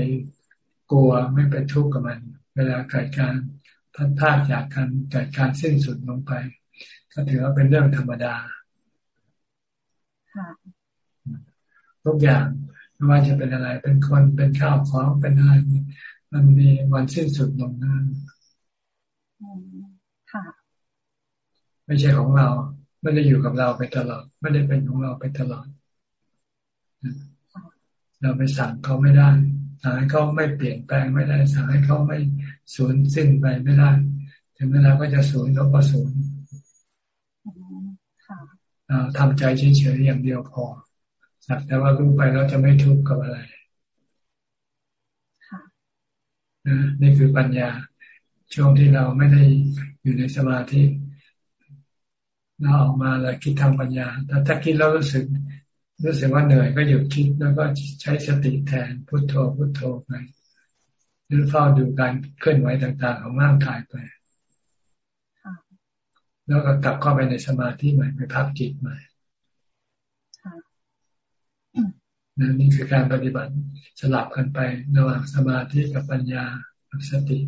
กลัวไม่ไปทุกข์กับมัน เวลาเกิดการพัดพาดจากการเกิดการสิ้นสุดลงไป ก็ถือว่าเป็นเรื่องธรรมดาทุกอย่างไม่ว่าจะเป็นอะไร เป็นคนเป็นข้าวของเป็นอะไรมันมีวันสิ้นสุดลงนั้นไม่ใช่ของเรา ไม่ได้อยู่กับเราไปตลอด ไม่ได้เป็นของเราไปตลอด เราไปสั่งเขาไม่ได้ สั่งให้เขาไม่เปลี่ยนแปลงไม่ได้สั่งให้เขาไม่สูญสิ้นไปไม่ได้ ถึงเวลาก็จะสูญเขาก็สูญเราทำใจเฉยๆอย่างเดียวพอสักแต่ว่ารู้ไปเราจะไม่ทุกข์กับอะไรนี่คือปัญญาช่วงที่เราไม่ได้อยู่ในสมาธิเราออกมาแล้วคิดทางปัญญาแต่ถ้าคิดแล้วรู้สึก รู้สึกว่าเหนื่อยก็หยุดคิดแล้วก็ใช้สติแทนพุโทโธพุโทโธไปหรือเฝ้าดูการเคลื่อนไหวต่าง ๆ ของร่างกายไปแล้วก็กลับเข้าไปในสมาธิใหม่ไปพักจิตใหม่นี่คือการปฏิบัติสลับกันไประหว่างสมาธิกับปัญญากับสติ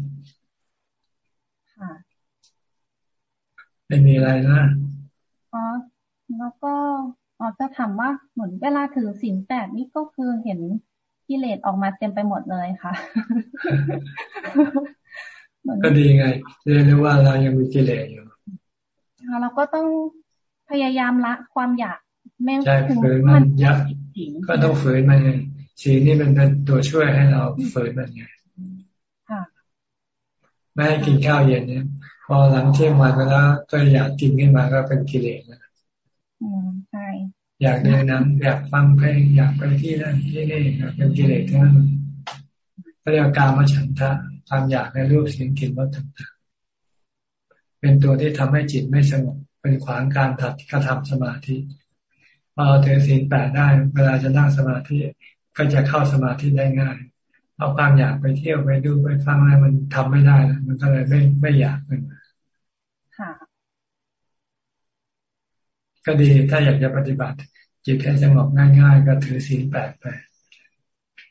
ไม่มีอะไรนะอ๋อแล้วก็ อ๋อจะถามว่าเหมือนเวลาถือศีลแปดนี่ก็คือเห็นกิเลสออกมาเต็มไปหมดเลยค่ะ ก็ดีไงเรียนรู้ว่าเรายังมีกิเลสอยู่เราก็ต้องพยายามละความอยากไม่ใช่ฝืนมันยากก็ต้องฝืนมันไงสีนี่มันเป็นตัวช่วยให้เราฝืนมันไงไม่ให้กินข้าวเย็นเนี่ย พอหลังเที่ยงวันแล้วก็อยากกินขึ้นมาก็เป็นกิเลสนะใช่ อยากเดินน้ำอยากฟังเพลงอยากไปที่นั่นที่นี่เป็นกิเลสทั้งนั้นก็เรียกการมาฉันทะความอยากในรูปเสียงกลิ่นรสต่างๆ เป็นตัวที่ทำให้จิตไม่สงบเป็นขวางการถัดกระทำสมาธิพอเราถือศีลแปดได้ เวลาจะนั่งสมาธิก็จะเข้าสมาธิได้ง่าย เอาความอยากไปเที่ยวไปดูไปฟังอะไรมันทำไม่ได้ มันก็เลยไม่ไม่อยากขึ้นค่ะ ก็ดีถ้าอยากจะปฏิบัติ จิตให้สงบง่าย ๆ ก็ถือศีลแปดไป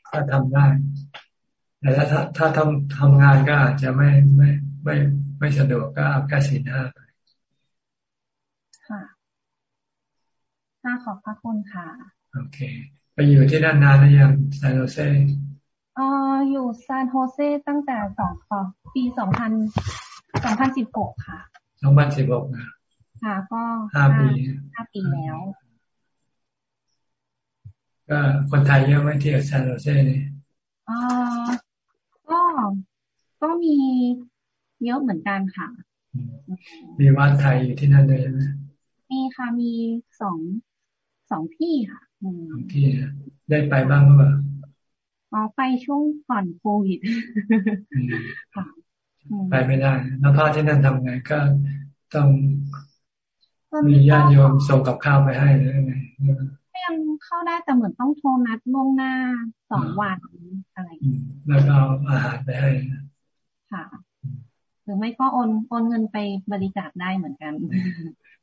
ถ้าทำได้แต่ถ้าถ้าทำทำงานก็อาจจะไม่ไม่ไม่ไม่สะดวกก็เอาแค่ศีลห้าไปค่ะค่ะขอบพระคุณค่ะ โอเค ไปอยู่ที่นั่นนานหรือยังซานโฮเซเอ่ออยู่ซานโฮเซตั้งแต่สองปีสองพันสองพันสิบหกค่ะสองพันสิบหกนะ ค่ะก็ห้าปีห้าปีแล้ว ก็คนไทยเยอะไหมที่ซานโฮเซ่เนี่ยอ่าก็ก็มีเยอะเหมือนกันค่ะ มีวัดไทยอยู่ที่นั่นเลยไหมมีค่ะมีสองสองที่ค่ะสองที่ได้ไปบ้างหรือเปล่าอ๋อไปช่วงก่อนโควิดค่ะไปไม่ได้ แล้วพระที่นั่นทำไงก็ต้อง มีญาติโยมส่งกับข้าวไปให้หรือไงยังเข้าได้แต่เหมือนต้องโทรนัดล่วงหน้าสองวันอะไรแล้วก็เอาอาหารไปให้ค่ะหรือไม่ก็โอนโอนเงินไปบริจาคได้เหมือนกัน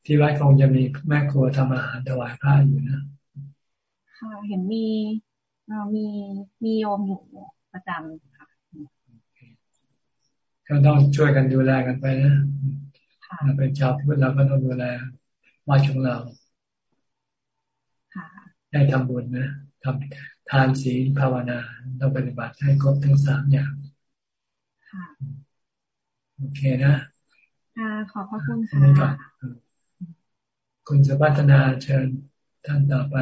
ที่วัดคงจะมีแม่ครัวทำอาหารถวายพระอยู่นะค่ะเห็นมีมีมีโยมอยู่ประจำค่ะก็ต้องช่วยกันดูแลกันไปนะเราเป็นชาวพุทธเราก็ต้องดูแล วัดของเราได้ทำบุญนะทำทานศีลภาวนาต้องปฏิบัติให้ครบทั้งสามอย่างโอเคนะค่ะขอบพระคุณค่ะคุณสุพัฒนาเชิญท่านต่อไป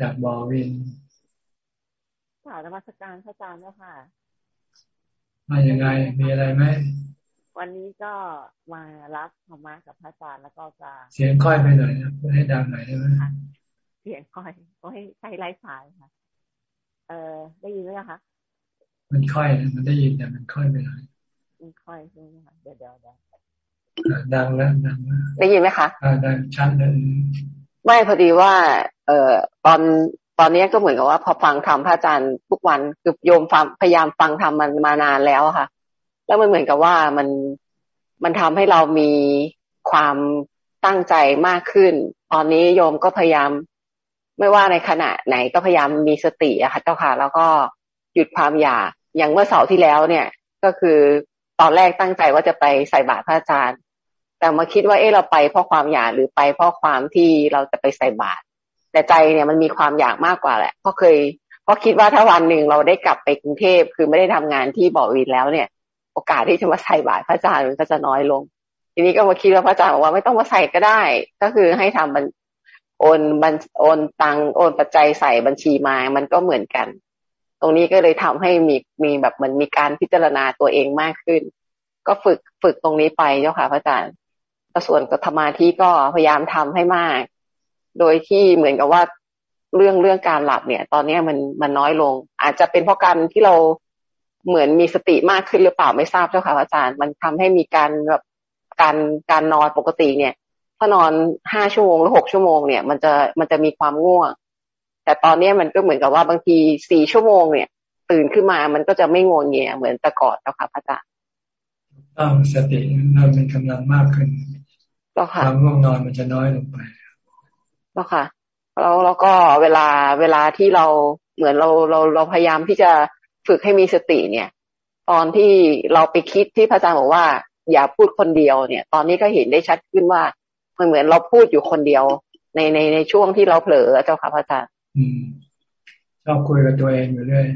จากบอวินกล่าวนมัสการพระอาจารย์เจ้าค่ะมายังไงมีอะไรไหม วันนี้ก็มารับธรรมะกับพระอาจารย์แล้วก็จะเสียงค่อยไปหน่อยนะให้ดังหน่อยได้ไหมเสียงค่อยก็ให้ใช้ไร้สายค่ะ เออได้ยินไหมคะมันค่อยมันได้ยินแต่มันค่อยไปหน่อยมันค่อยใช่ไหมคะเดี๋ยวเดี๋ยวเดี๋ยวดังแล้วดังแล้วได้ยินไหมคะอ่าดังชัดเลยไม่พอดีว่า เอ่อตอนตอนนี้ก็เหมือนกับว่า พอฟังธรรมพระอาจารย์ทุกวันคือโยมฟังพยายามฟังธรรมมันมานานแล้วค่ะ แล้วมันเหมือนกับว่ามันมันทำให้เรามีความตั้งใจมากขึ้น ตอนนี้โยมก็พยายาม ไม่ว่าในขณะไหนก็พยายามมีสติอะค่ะเจ้าค่ะ แล้วก็หยุดความอยากอย่างเมื่อเสาร์ที่แล้วเนี่ย ก็คือตอนแรกตั้งใจว่าจะไปใส่บาตรพระอาจารย์ แต่มาคิดว่าเออเราไปเพราะความอยากหรือไปเพราะความที่เราจะไปใส่บาตรแต่ใจเนี่ยมันมีความอยากมากกว่าแหละเพราะเคยเพราะคิดว่าถ้าวันหนึ่งเราได้กลับไปกรุงเทพคือไม่ได้ทำงานที่บ่อวินแล้วเนี่ย โอกาสที่จะมาใส่บาตรพระอาจารย์มันก็จะน้อยลง ทีนี้ก็มาคิดว่าพระอาจารย์บอกว่าไม่ต้องมาใส่ก็ได้ ก็คือให้ทำมันโอนบันโอนตังโอนปัจจัยใส่บัญชีมา มันก็เหมือนกัน ตรงนี้ก็เลยทำให้มีมีแบบมันมีการพิจารณาตัวเองมากขึ้น ก็ฝึกฝึกตรงนี้ไปเจ้าค่ะพระอาจารย์ส่วนกับธรรมาที่ก็พยายามทำให้มาก โดยที่เหมือนกับว่าเรื่องเรื่องการหลับเนี่ย ตอนนี้มันมันน้อยลง อาจจะเป็นเพราะการที่เรา เหมือนมีสติมากขึ้นหรือเปล่าไม่ทราบเจ้าค่ะอาจารย์ มันทำให้มีการแบบการการนอนปกติเนี่ย ถ้านอนห้าชั่วโมงหรือหกชั่วโมงเนี่ย มันจะมันจะมีความง่วง แต่ตอนนี้มันก็เหมือนกับว่าบางทีสี่ชั่วโมงเนี่ย ตื่นขึ้นมามันก็จะไม่งวงเงียเหมือนแต่ก่อนเจ้าค่ะอาจารย์ต้องสติเราเป็นกำลังมากขึ้นความง่วงนอนมันจะน้อยลงไปแล้วค่ะแล้วแล้วก็เวลาเวลาที่เราเหมือนเราเราเราพยายามที่จะ ฝึกให้มีสติเนี่ย ตอนที่เราไปคิดที่พระอาจารย์บอกว่า อย่าพูดคนเดียวเนี่ย ตอนนี้ก็เห็นได้ชัดขึ้นว่ามันเหมือนเราพูดอยู่คนเดียว ในในในช่วงที่เราเผลอเจ้าค่ะพระอาจารย์ชอบคุยกับตัวเองอยู่เรื่อย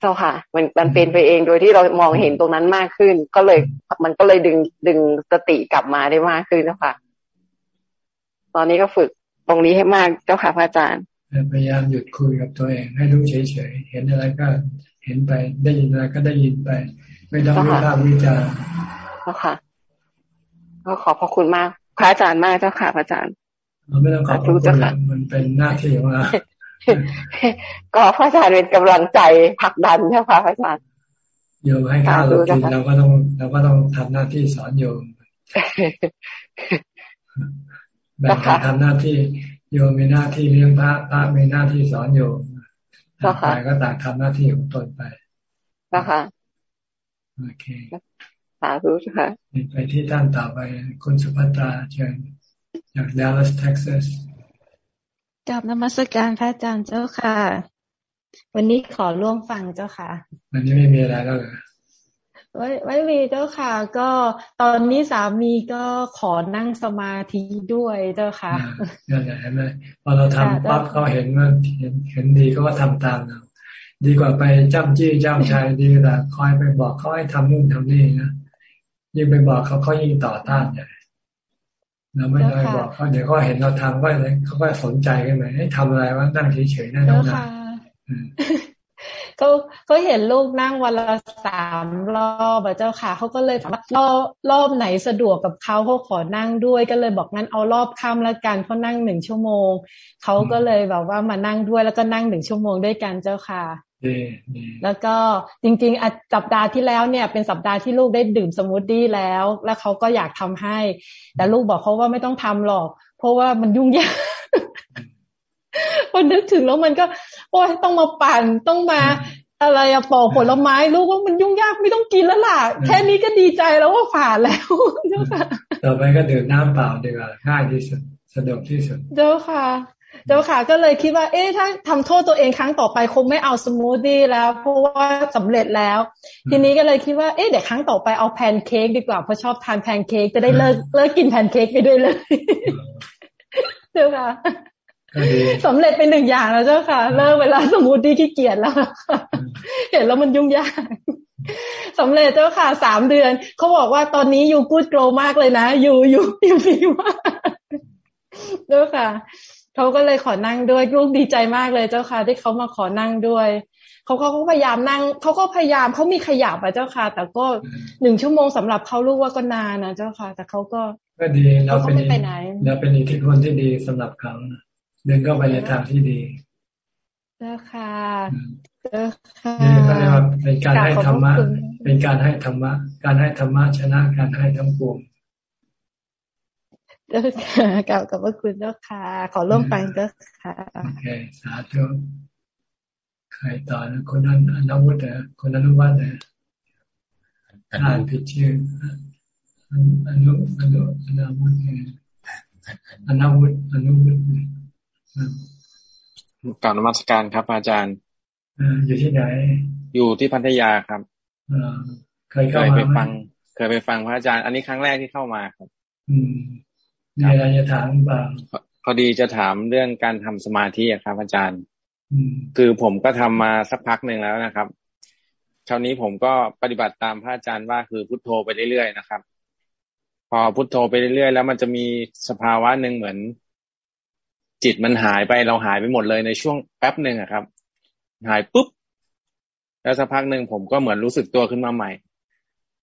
เจ้าค่ะ มันมันเป็นไปเองโดยที่เรามองเห็นตรงนั้นมากขึ้น ก็เลยมันก็เลยดึงดึงสติกลับมาได้มากขึ้นนะค่ะ ตอนนี้ก็ฝึกตรงนี้ให้มากเจ้าค่ะพระอาจารย์พยายามหยุดคุยกับตัวเอง ให้รู้เฉยๆเห็นอะไรก็ เห็นไปได้ยินอะไรก็ได้ยินไป ไม่ต้องวิพากษ์วิจารณ์เจ้าค่ะก็ขอบพระคุณมาก พระอาจารย์มากเจ้าค่ะพระอาจารย์เราไม่ต้องขอบคุณมันเป็นหน้าที่ของเราก็พระอาจารย์เป็นกำลังใจผลักดันเจ้าค่ะพระอาจารย์โยมให้ข้าวเรากินเราก็ต้องเราก็ต้องทำหน้าที่สอนโยมแบ่งการทำหน้าที่โยมมีหน้าที่เลี้ยงพระพระมีหน้าที่สอนโยม ต่างฝ่ายก็ต่างทำหน้าที่ของตนไปนะคะโอเคสาธุค่ะไปที่ท่านต่อไปคุณสุภัตราเชิญจากดัลลัสเท็กซัสกับนมัสการพระอาจารย์เจ้าค่ะ วันนี้ขอร่วมฟังเจ้าค่ะ วันนี้ไม่มีอะไรแล้วเหรอ ไม่ไม่มีเจ้าค่ะ ก็ตอนนี้สามีก็ขอนั่งสมาธิด้วยเจ้าค่ะนั่นแหละเห็นไหมพอเราทำปั๊บเขาเห็นว่าเห็นเห็นดีก็ว่าทำตามเราดีกว่าไปจ้ำจี้จ้ำชายดีกว่าคอยไปบอกเขาให้ทำนู่นทำนี่นะยิ่งไปบอกเขาเขายิ่งต่อต้านใหญ่เราไม่ได้บอกเขาเดี๋ยวเขาเห็นเราทำว่าอะไรเขาก็สนใจกันไหมให้ทำอะไรว่านั่งเฉยๆนั่งนานเขาเขาเห็นลูกนั่งวันละสามรอบอะเจ้าค่ะเขาก็เลยถามว่ารอบรอบไหนสะดวกกับเขาเขาขอนั่งด้วย ก็เลยบอกงั้นเอารอบค่ำละกันเขานั่งหนึ่งชั่วโมงเขาก็เลยแบบว่ามานั่งด้วยแล้วก็นั่งหนึ่งชั่วโมงด้วยกันเจ้าค่ะแล้วก็จริงๆสัปดาห์ที่แล้วเนี่ยเป็นสัปดาห์ที่ลูกได้ดื่มสมูทตี้แล้ว แล้วเขาก็อยากทำให้ แต่ลูกบอกเขาว่าไม่ต้องทำหรอก เพราะว่ามันยุ่งยากพอนึกถึงแล้วมันก็ โอ้ยต้องมาปั่นต้องมาอะไรอะปอกผลไม้ลูกว่ามันยุ่งยากไม่ต้องกินแล้วล่ะ แค่นี้ก็ดีใจแล้วว่าผ่านแล้วเจ้าค่ะต่อไปก็ดื่มน้ำเปล่าดีกว่าง่ายที่สุดสะดวกที่สุดเจ้าค่ะเจ้าค่ะก็เลยคิดว่า เอ๊ะถ้าทำโทษตัวเองครั้งต่อไปคงไม่เอาสมูทตี้แล้วเพราะว่าสำเร็จแล้ว ทีนี้ก็เลยคิดว่าเอ๊ะเดี๋ยวครั้งต่อไปเอาแพนเค้กดีกว่าเพราะชอบทานแพนเค้กจะได้เลิกเลิกกินแพนเค้กไปด้วยเลยเจ้าค่ะ สำเร็จเป็นหนึ่งอย่างแล้วเจ้าค่ะ เลิกเวลาสมูทตี้ขี้เกียจแล้วเห็นแล้วมันยุ่งยากสำเร็จเจ้าค่ะสามเดือน เขาบอกว่าตอนนี้อยู่กูดโกรมากเลยนะ อยู่อยู่อยู่ดีมากเจ้าค่ะเขาก็เลยขอนั่งด้วยลูกดีใจมากเลยเจ้าค่ะ ที่เขามาขอนั่งด้วยเขาเขาก็พยายามนั่งเขาก็พยายามเขามีขยับอะเจ้าค่ะ แต่ก็หนึ่งชั่วโมงสำหรับเขาลูกว่าก็นานนะเจ้าค่ะ แต่เขาก็ก็ดีเราเป็นเราเป็นอิทธิพลที่ดีสำหรับเขาเดินเข้าไปในทางที่ดีเจ้าค่ะเจ้าค่ะนี่เขาเรียกว่าเป็นการให้ธรรมะ เป็นการให้ธรรมะ การให้ธรรมะชนะการให้ทั้งปวงเจ้าค่ะกล่าวกับพระคุณเจ้าค่ะ ขอร่วมฟังเจ้าค่ะ โอเค สาธุใครต่อนะคนนั้นอนุวัฒน์คนอนุวัฒน์นะอ่านผิดชื่ออนุอนุอนุวุฒิอนุวุฒิอนุวุฒิ กล่าวนมัสการครับ อาจารย์อยู่ที่ไหน อยู่ที่พัทยาครับเคยเคยไปฟัง เคยไปฟังพระอาจารย์ อันนี้ครั้งแรกที่เข้ามาครับ อืมมีอะไรจะถามบ้างพอดีจะถามเรื่องการทำสมาธิครับ อาจารย์คือผมก็ทำมาสักพักหนึ่งแล้วนะครับคราวนี้ผมก็ปฏิบัติตามพระอาจารย์ว่าคือพุทโธไปเรื่อยๆนะครับ พอพุทโธไปเรื่อยๆ แล้วมันจะมีสภาวะหนึ่งเหมือน จิตมันหายไปเราหายไปหมดเลยในช่วงแป๊บหนึ่งอะครับ หายปุ๊บ แล้วสักพักหนึ่งผมก็เหมือนรู้สึกตัวขึ้นมาใหม่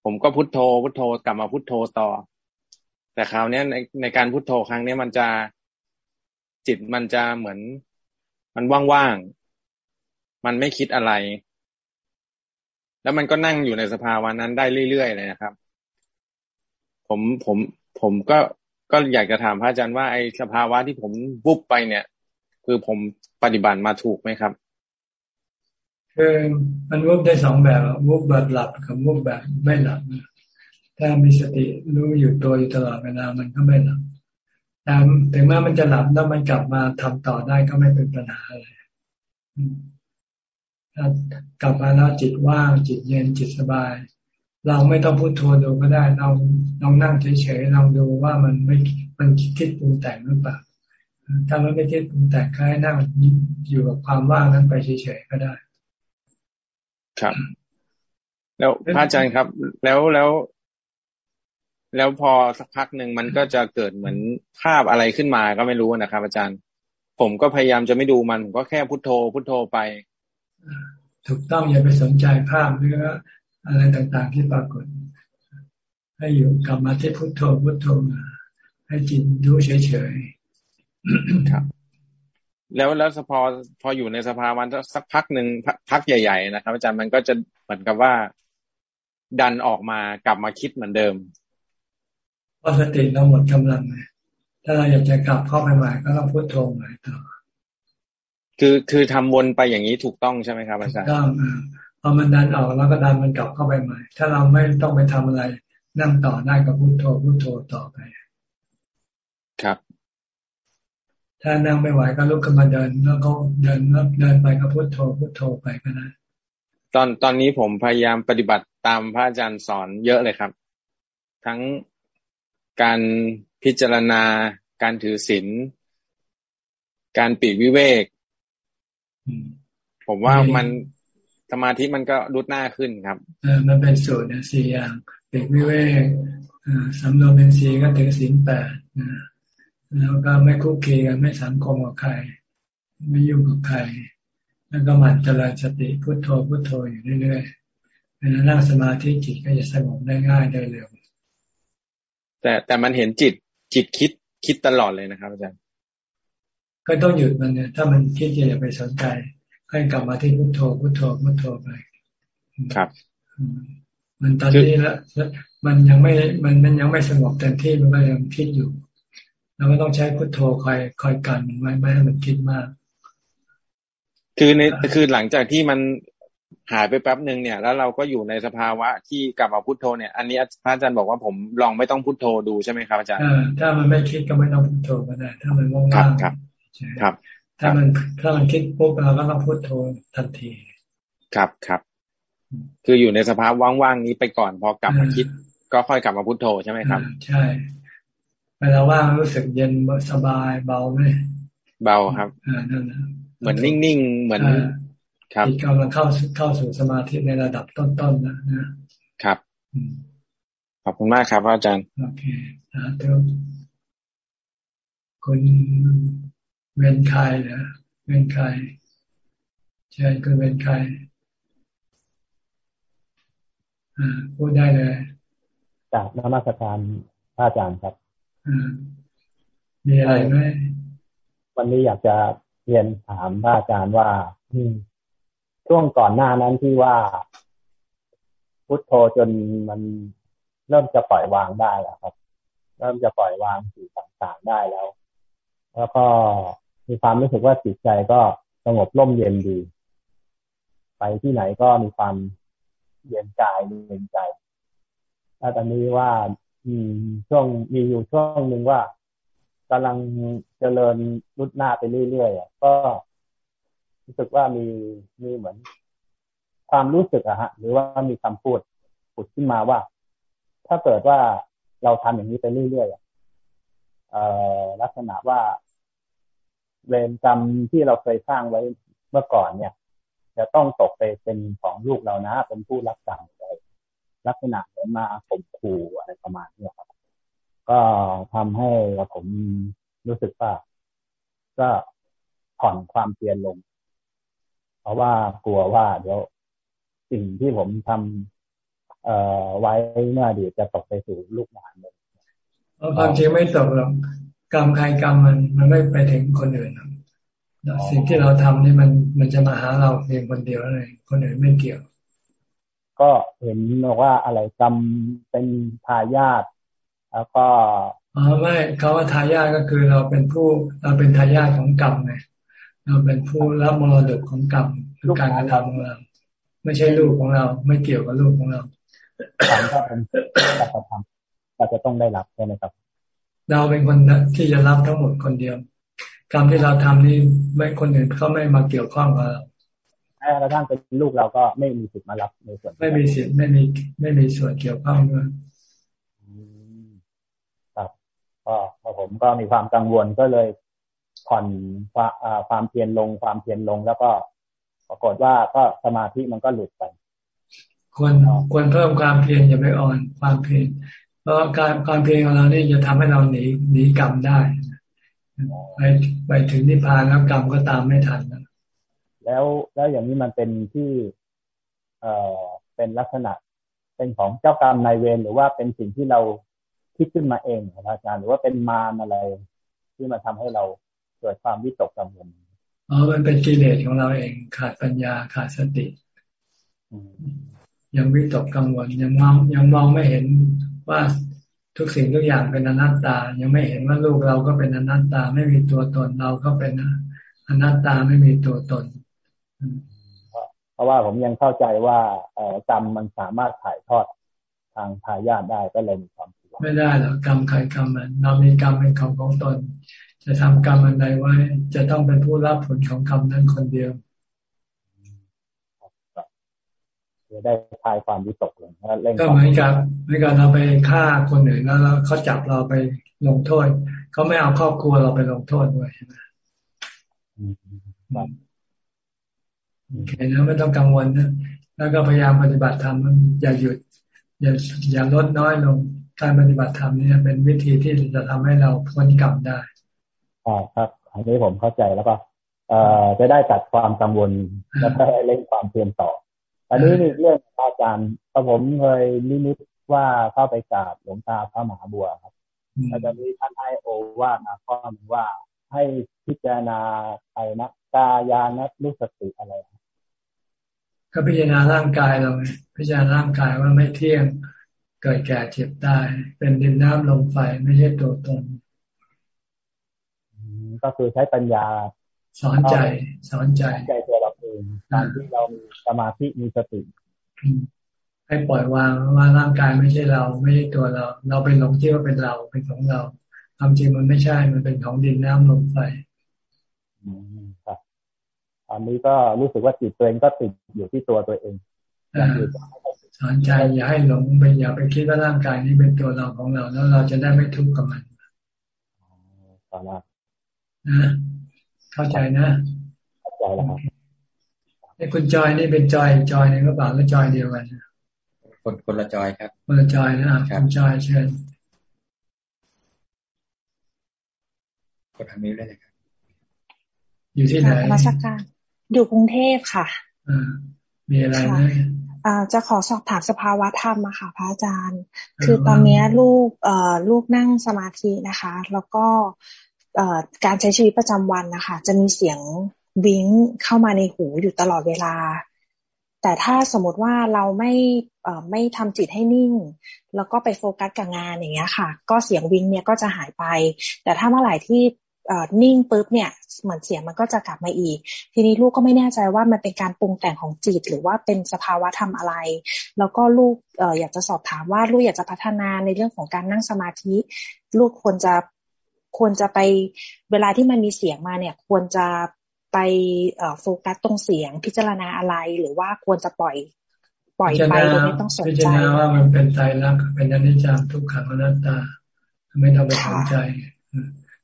ผมก็พุทโธพุทโธกลับมาพุทโธต่อ แต่คราวนี้ในในการพุโทโธครั้งนี้มันจะจิตมันจะเหมือน มันว่างๆมันไม่คิดอะไร แล้วมันก็นั่งอยู่ในสภาวะนั้นได้เรื่อยๆเลยนะครับ ผมผมผมก็ ก็อยากจะถามพระอาจารย์ว่าไอ้สภาวะที่ผมวุบไปเนี่ย คือผมปฏิบัติมาถูกไหมครับ คือมันวุบได้สองแบบวุบแบบหลับกับวุบแบบไม่หลับถ้ามีสติรู้อยู่ตัวอยู่ตลอดเวลามันก็ไม่หลับแต่ถึงแม้มันจะหลับแล้วมันกลับมาทำต่อได้ก็ไม่เป็นปัญหาอะไรถ้ากลับมาแล้วจิตว่างจิตเย็นจิตสบาย เราไม่ต้องพูดทวนดูก็ได้เราลองนั่งเฉยๆลองดูว่ามันไม่มันคิดปรุงแต่งหรือเปล่าถ้ามันไม่คิดปรุงแต่งก็ให้นั่งอยู่กับความว่างนั้นไปเฉยๆก็ได้ ครับ แล้วพระอาจารย์ครับ แล้วแล้ว แล้วพอสักพักหนึ่งมันก็จะเกิดเหมือนภาพอะไรขึ้นมาก็ไม่รู้นะครับ อาจารย์ ผมก็พยายามจะไม่ดูมันผมก็แค่พุโทโธพุโทโธไป ถูกต้องอย่าไปสนใจภาพหรือ อะไรต่างๆที่ปรากฏ ให้อยู่กลับมาที่พุโทโธพุโทโธมาให้จิตดูเฉยๆครับ แล้วแล้วพอพออยู่ในสภาวะสักพักหนึ่งพักใหญ่ ๆ นะครับ อาจารย์มันก็จะเหมือนกับว่า ดันออกมากลับมาคิดเหมือนเดิมพราะสติเราหมดกำลังเลยถ้าเราอยากจะกลับเข้าไปใหม่ก็ต้องพุทโธใหม่ต่อ คือคือทำวนไปอย่างนี้ถูกต้องใช่ไหมครับอาจารย์ต้อง พอมันดันออกแล้วก็ดันมันกลับเข้าไปใหม่ ถ้าเราไม่ต้องไปทำอะไร นั่งต่อได้ก็พุทโธพุทโธต่อไป ครับ ถ้านั่งไม่ไหวก็ลุกขึ้นมาเดิน แล้วก็เดินแล้วเดินไปก็พุทโธพุทโธไปก็ได้ตอนตอนนี้ผมพยายามปฏิบัติตามพระอาจารย์สอนเยอะเลยครับ ทั้งการพิจารณา การถือศีลการปีกวิเวก ผมว่ามัน สมาธิมันก็รุดหน้าขึ้นครับเออมันเป็นสูตรเนี่ยสี่อย่างปีกวิเวกสำรวมเป็นสีก็ถือศีลแปดแล้วก็ไม่คุกคีกันไม่สังคมกับใคร ไม่ยุ่งกับใคร แล้วก็หมั่นเจริญสติพุโทโธพุโทโธอยู่เรื่อยๆเวลานั่งสมาธิจิตก็จะสงบได้ง่ายได้เร็วแต่แต่มันเห็นจิตจิตคิดคิดตลอดเลยนะครับอาจารย์ก็ต้องหยุดมันเนี่ยถ้ามันคิดอย่าไปสนใจ ให้กลับมาที่พุทโธพุทโธพุทโธไป ครับ มันตอนนี้ละมันยังไม่มันมันยังไม่สงบเต็มที่มันก็ยังคิดอยู่เราก็ต้องใช้พุทโธคอยคอยกันมันไว้ไม่ให้มันคิดมาก คือในคือหลังจากที่มันหายไปแป๊บหนึ่งเนี่ย แล้วเราก็อยู่ในสภาวะที่กลับมาพุทโธเนี่ย อันนี้พระอาจารย์บอกว่าผมลองไม่ต้องพุทโธดูใช่ไหมครับอาจารย์ถ้ามันไม่คิดก็ไม่ต้องพุทโธก็ได้ถ้ามันว่างๆครับ ครับ ถ้ามันถ้ามันคิดปุ๊บเราก็ต้องพุทโธทันที ครับครับ คืออยู่ในสภาพว่างๆนี้ไปก่อนพอกลับมาคิด ก็ค่อยกลับมาพุทโธใช่ไหมครับ ใช่เวลาว่างรู้สึกเย็นสบายเบาไหมเบาครับอ่านั่นเหมือนนิ่งๆ เหมือนครับจิตกำลังเข้าเข้าสู่สมาธิในระดับต้นๆนะนะครับขอบคุณมากครับอาจารย์โอเคสาธุคุณ เวนคายนะเวนคายใช่คุณเวนคายพูดได้เลยจากนมัสการพระอาจารย์ครับมีอะไรไหมวันนี้อยากจะเรียนถามพระอาจารย์ว่าช่วงก่อนหน้านั้นที่ว่า พุทโธจนมันเริ่มจะปล่อยวางได้แล้วครับ เริ่มจะปล่อย วางสิ่งต่างๆได้แล้ว แล้วก็ มีความรู้สึกว่าจิตใจก็สงบร่มเย็นดี ไปที่ไหนก็มีความเย็นกายเย็นใจแล้วตอนนี้ว่า อืมช่วงมีอยู่ช่วงหนึ่งว่ากำลังเจริญรุดหน้าไปเรื่อยๆก็รู้สึกว่ามีมีเหมือน ความรู้สึกอะฮะ หรือว่ามีคำพูดผุดขึ้นมาว่า ถ้าเกิดว่าเราทำอย่างนี้ไปเรื่อยๆเอ่อลักษณะว่า เวรกรรมที่เราเคยสร้างไว้เมื่อก่อนเนี่ย จะต้องตกไปเป็นของลูกเรานะ เป็นผู้รับกรรมเลยลักษณะเหมือนมาข่มขู่อะไรประมาณนี้ครับ ก็ทำให้ผมรู้สึกว่าก็ผ่อนความเพียรลง เพราะว่ากลัวว่าเดี๋ยวสิ่งที่ผมทำเอ่อไว้เมื่อดีจะตกไปสู่ลูกหลานเลยความจริงไม่ตกหรอก กรรมใครกรรมมันมันไม่ไปถึงคนอื่นสิ่งที่เราทำนี่มันมันจะมาหาเราเพียงคนเดียวเลยคนอื่นไม่เกี่ยว ก็เห็นบอกว่าอะไรกรรมเป็นทายาทแล้วก็อ๋อไม่เขาว่าทายาทก็คือเราเป็นผู้เราเป็นทายาทของกรรมไงเราเป็นผู้รับมรดกของกรรมคือการกระทำของเรา ไม่ใช่ลูกของเรา ไม่เกี่ยวกับลูกของเราทำก็เป็นการกระทำก็จะต้องได้รับใช่ไหมครับ เราเป็นคนที่จะรับทั้งหมดคนเดียวกรรมที่เราทำนี่ไม่คนอื่นเขาไม่มาเกี่ยวข้องกับเราถ้ากระทั่งเป็นลูกเราก็ไม่มีสิทธิ์มารับในส่วน ไม่มีสิทธิ์ไม่มีไม่มีส่วนเกี่ยวข้องด้วยครับก็ผมก็มีความกังวลก็เลยผ่อนความเพียรลงความเพียรลงแล้วก็ปรากฏว่าก็สมาธิมันก็หลุดไปควรควรเพิ่มความเพียรอย่าไปอ่อนความเพียร เพราะการการเพียรของเรานี่จะทำให้เราหนีหนีกรรมได้ไปไปถึงนิพพานแล้วกรรมก็ตามไม่ทันแล้วแล้วอย่างนี้มันเป็นที่ เอ่อเป็นลักษณะ เป็นของเจ้ากรรมนายเวรหรือว่าเป็นสิ่งที่เราคิดขึ้นมาเองครับอาจารย์หรือว่าเป็นมารอะไร ที่มาทำให้เราเกิดความวิตกกังวลอ๋อมันเป็นกิเลสของเราเองขาดปัญญาขาดสติยังวิตกกังวลยังมองยังมองไม่เห็น ว่าทุกสิ่งทุกอย่างเป็นอนัตตา ยังไม่เห็นว่าลูกเราก็เป็นอนัตตา ไม่มีตัวตนเราก็เป็นอนัตตาไม่มีตัวตน เพราะว่าผมยังเข้าใจว่าเอกรรมมันสามารถถ่ายทอดทางทายาทได้ก็เลยมีความไม่ได้หรอกกรรมใครกรรมมันเรามีกรรมเป็นของของตน จะทำกรรมอันใดไว้ จะต้องเป็นผู้รับผลของกรรมนั้นคนเดียว จะได้คลายความวิตกลงก็เหมือนกับเหมือนกับเราไปฆ่าคนอื่นแล้วเขาจับเราไปลงโทษเขาไม่เอาครอบครัวเราไปลงโทษด้วยใช่ไหมโอเคนะไม่ต้องกังวลนะแล้วก็พยายามปฏิบัติธรรมอย่าหยุด อย่าอย่าลดน้อยลงการปฏิบัติธรรมนี่เป็นวิธีที่จะทำให้เราพ้นกรรมได้อ่าครับอันนี้ผมเข้าใจแล้วก็เอ่อจะได้ตัดความกังวลแล้วก็เล่นความเพียรต่อ อันนี้นี่เรื่องอาจารย์ผมเคยนิมิตว่าเข้าไปกราบหลวงตาพระมหาบัวครับอาจารย์นี้ท่านให้โอวาทนะข้อนึงว่าให้พิจารณาไอ้นะกายานะรู้สติอะไร ก็พิจารณาร่างกายเราพิจารณาร่างกายว่าไม่เที่ยงเกิดแก่เจ็บตาย เป็นดินน้ำลมไฟไม่ใช่ตัวตน ก็คือใช้ปัญญา สอนใจ สอนใจใจตัวเราเองการที่เรามีสมาธิมีสติให้ปล่อยวางว่าร่างกายไม่ใช่เราไม่ใช่ตัวเรา เราเป็นหลงที่ว่าเป็นเราเป็นของเราความจริงมันไม่ใช่มันเป็นของดินน้ำลมไฟครับอันนี้ก็รู้สึกว่าจิตตัวเองก็ติดอยู่ที่ตัวตัวเองสอนใจอย่าให้หลงไปอย่าไปคิดว่าร่างกายนี้เป็นตัวเราของเรา แล้วเราจะได้ไม่ทุกข์กับมันนะเข้าใจนะเข้าใจแล้วครับ ไอ้คุณจอยนี่เป็นจอยจอยนี่ก็บอกว่าจอยเดียวกันคนคนละจอยครับคนละจอยนะคุณจอยเชิญกดทางนี้ได้เลยครับอยู่ที่ไหนมาสักการอยู่กรุงเทพค่ะอ่ามีอะไรไหมจะขอสอบถามสภาวะธรรมอะค่ะพระอาจารย์ คือตอนนี้ลูกเอ่อลูกนั่งสมาธินะคะ แล้วก็เอ่อการใช้ชีวิตประจำวันนะคะ จะมีเสียง วิ้งเข้ามาในหูอยู่ตลอดเวลา แต่ถ้าสมมติว่าเราไม่ไม่ทำจิตให้นิ่ง แล้วก็ไปโฟกัสกับงานอย่างเงี้ยค่ะ ก็เสียงวิ้งเนี่ยก็จะหายไป แต่ถ้าเมื่อไหร่ที่นิ่งปุ๊บเนี่ยเหมือนเสียงมันก็จะกลับมาอีก ทีนี้ลูกก็ไม่แน่ใจว่ามันเป็นการปรุงแต่งของจิต หรือว่าเป็นสภาวะธรรมอะไร แล้วก็ลูกอออยากจะสอบถามว่าลูกอยากจะพัฒนาในเรื่องของการนั่งสมาธิ ลูกควรจะควรจะไปเวลาที่มันมีเสียงมาเนี่ย ควรจะ ไปโฟกัสตรงเสียงพิจารณาอะไรหรือว่าควรจะปล่อย ปล่อยไปโดยไม่ต้องสนใจพิจารณาว่ามันเป็นใจรักเป็นอนิจจังทุกขังอนัตตา ไม่ต้องไปสนใจ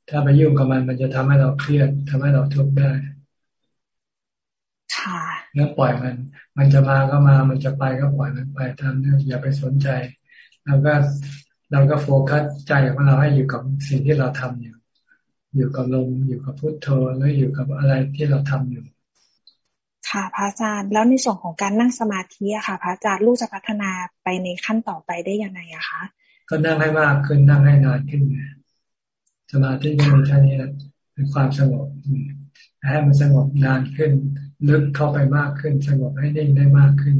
ถ้าไปยุ่งกับมันมันจะทำให้เราเครียดทำให้เราทุกข์ได้ค่ะแล้วปล่อยมัน มันจะมาก็มา มันจะไปก็ปล่อยมันไปทำเนี่ยอย่าไปสนใจ แล้วก็เราก็โฟกัสใจของเราให้อยู่กับสิ่งที่เราทำอยู่ อยู่กับลมอยู่กับพุทโธแล้วอยู่กับอะไรที่เราทำอยู่ ค่ะพระอาจารย์แล้วในส่วนของการนั่งสมาธิอะค่ะพระอาจารย์ลูกจะพัฒนาไปในขั้นต่อไปได้ยังไงอะคะก็นั่งให้มากขึ้นนั่งให้นานขึ้นสมาธิก็มีแค่นี้แหละเป็นความสงบให้มันสงบนานขึ้น ลึกเข้าไปมากขึ้น สงบให้นิ่งได้มากขึ้น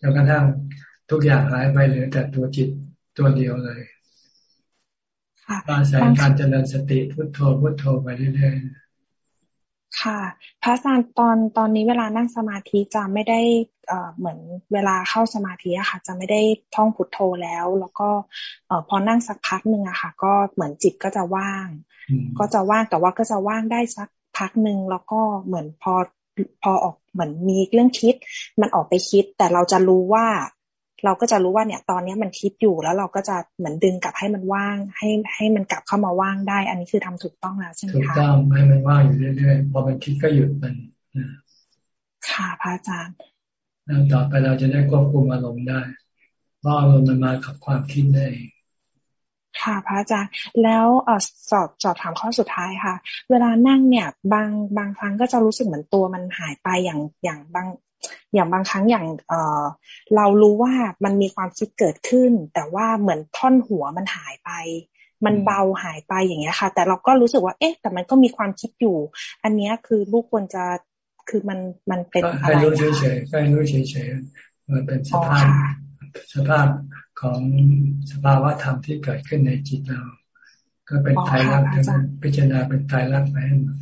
จนกระทั่งทุกอย่างหายไปเหลือแต่ตัวจิตตัวเดียวเลย อาศัยการเจริญสติพุทโธพุทโธไปเรื่อยๆค่ะ พระอาจารย์ตอนตอนนี้เวลานั่งสมาธิจะไม่ได้เอ่อเหมือนเวลาเข้าสมาธิอะค่ะ จะไม่ได้ท่องพุทโธแล้ว แล้วก็เอ่อพอนั่งสักพักหนึ่งอะค่ะ ก็เหมือนจิตก็จะว่าง ก็จะว่างแต่ว่าก็จะว่างได้สักพักหนึ่งแล้วก็เหมือนพอพอออกเหมือนมีเรื่องคิด มันออกไปคิด แต่เราจะรู้ว่า เราก็จะรู้ว่าเนี่ย ตอนนี้มันคิดอยู่แล้วเราก็จะเหมือนดึงกลับให้มันว่าง ให้ให้มันกลับเข้ามาว่างได้ อันนี้คือทำถูกต้องแล้วใช่ไหมคะถูกต้องให้มันว่างอยู่เรื่อยๆพอมันคิดก็หยุดมันค่ะพระอาจารย์แล้วต่อไปเราจะได้ควบคุมอารมณ์ได้เพราะอารมณ์มันมากับความคิดได้ค่ะพระอาจารย์แล้วเออสอบสอบถามข้อสุดท้ายค่ะ เวลานั่งเนี่ย บางบางครั้งก็จะรู้สึกเหมือนตัวมันหายไปอย่างอย่างบาง อย่างบางครั้งอย่างเออเรารู้ว่ามันมีความคิดเกิดขึ้น แต่ว่าเหมือนท่อนหัวมันหายไป มันเบาหายไปอย่างเงี้ยค่ะ แต่เราก็รู้สึกว่าเอ๊ะ แต่มันก็มีความคิดอยู่ อันนี้คือลูกควรจะคือมันมันเป็นอะไรให้รู้เฉยๆให้รู้เฉยๆมันเป็นสภาพสภาพของสภาวะธรรมที่เกิดขึ้นในจิตเรา ก็เป็นไตรลักษณ์พิจารณาเป็นไตรลักษณ์ไปให้หมด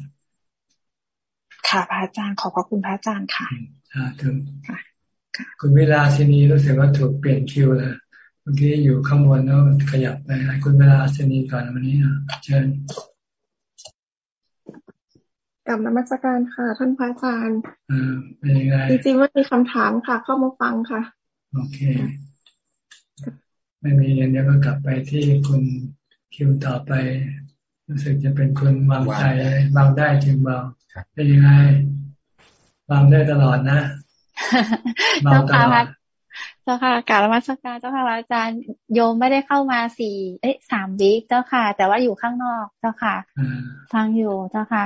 ค่ะพระอาจารย์ขอบพระคุณพระอาจารย์ค่ะค่ะ ถึงคุณเวลาทีนี้รู้สึกว่าถูกเปลี่ยนคิวแล้วเมื่อกี้อยู่ข้างบนแล้วขยับไปให้คุณเวลาเซนีก่อนวันนี้นะเชิญกับนมัสการค่ะ ท่านพระอาจารย์เป็นยังไงจริงๆว่ามีคำถามค่ะ เข้ามาฟังค่ะ โอเค ไม่มีเงี้ยเดี๋ยวก็กลับไปที่คุณคิวต่อไป รู้สึกจะเป็นคนวางใจวางได้จึงเบาเป็นยังไง วางได้ตลอดนะเบาตลอดเจ้าค่ะกาลมัสการเจ้าค่ะอาจารย์โยมไม่ได้เข้ามาสี่เอ้ยสามวิเจ้าค่ะ แต่ว่าอยู่ข้างนอกเจ้าค่ะ ฟังอยู่เจ้าค่ะ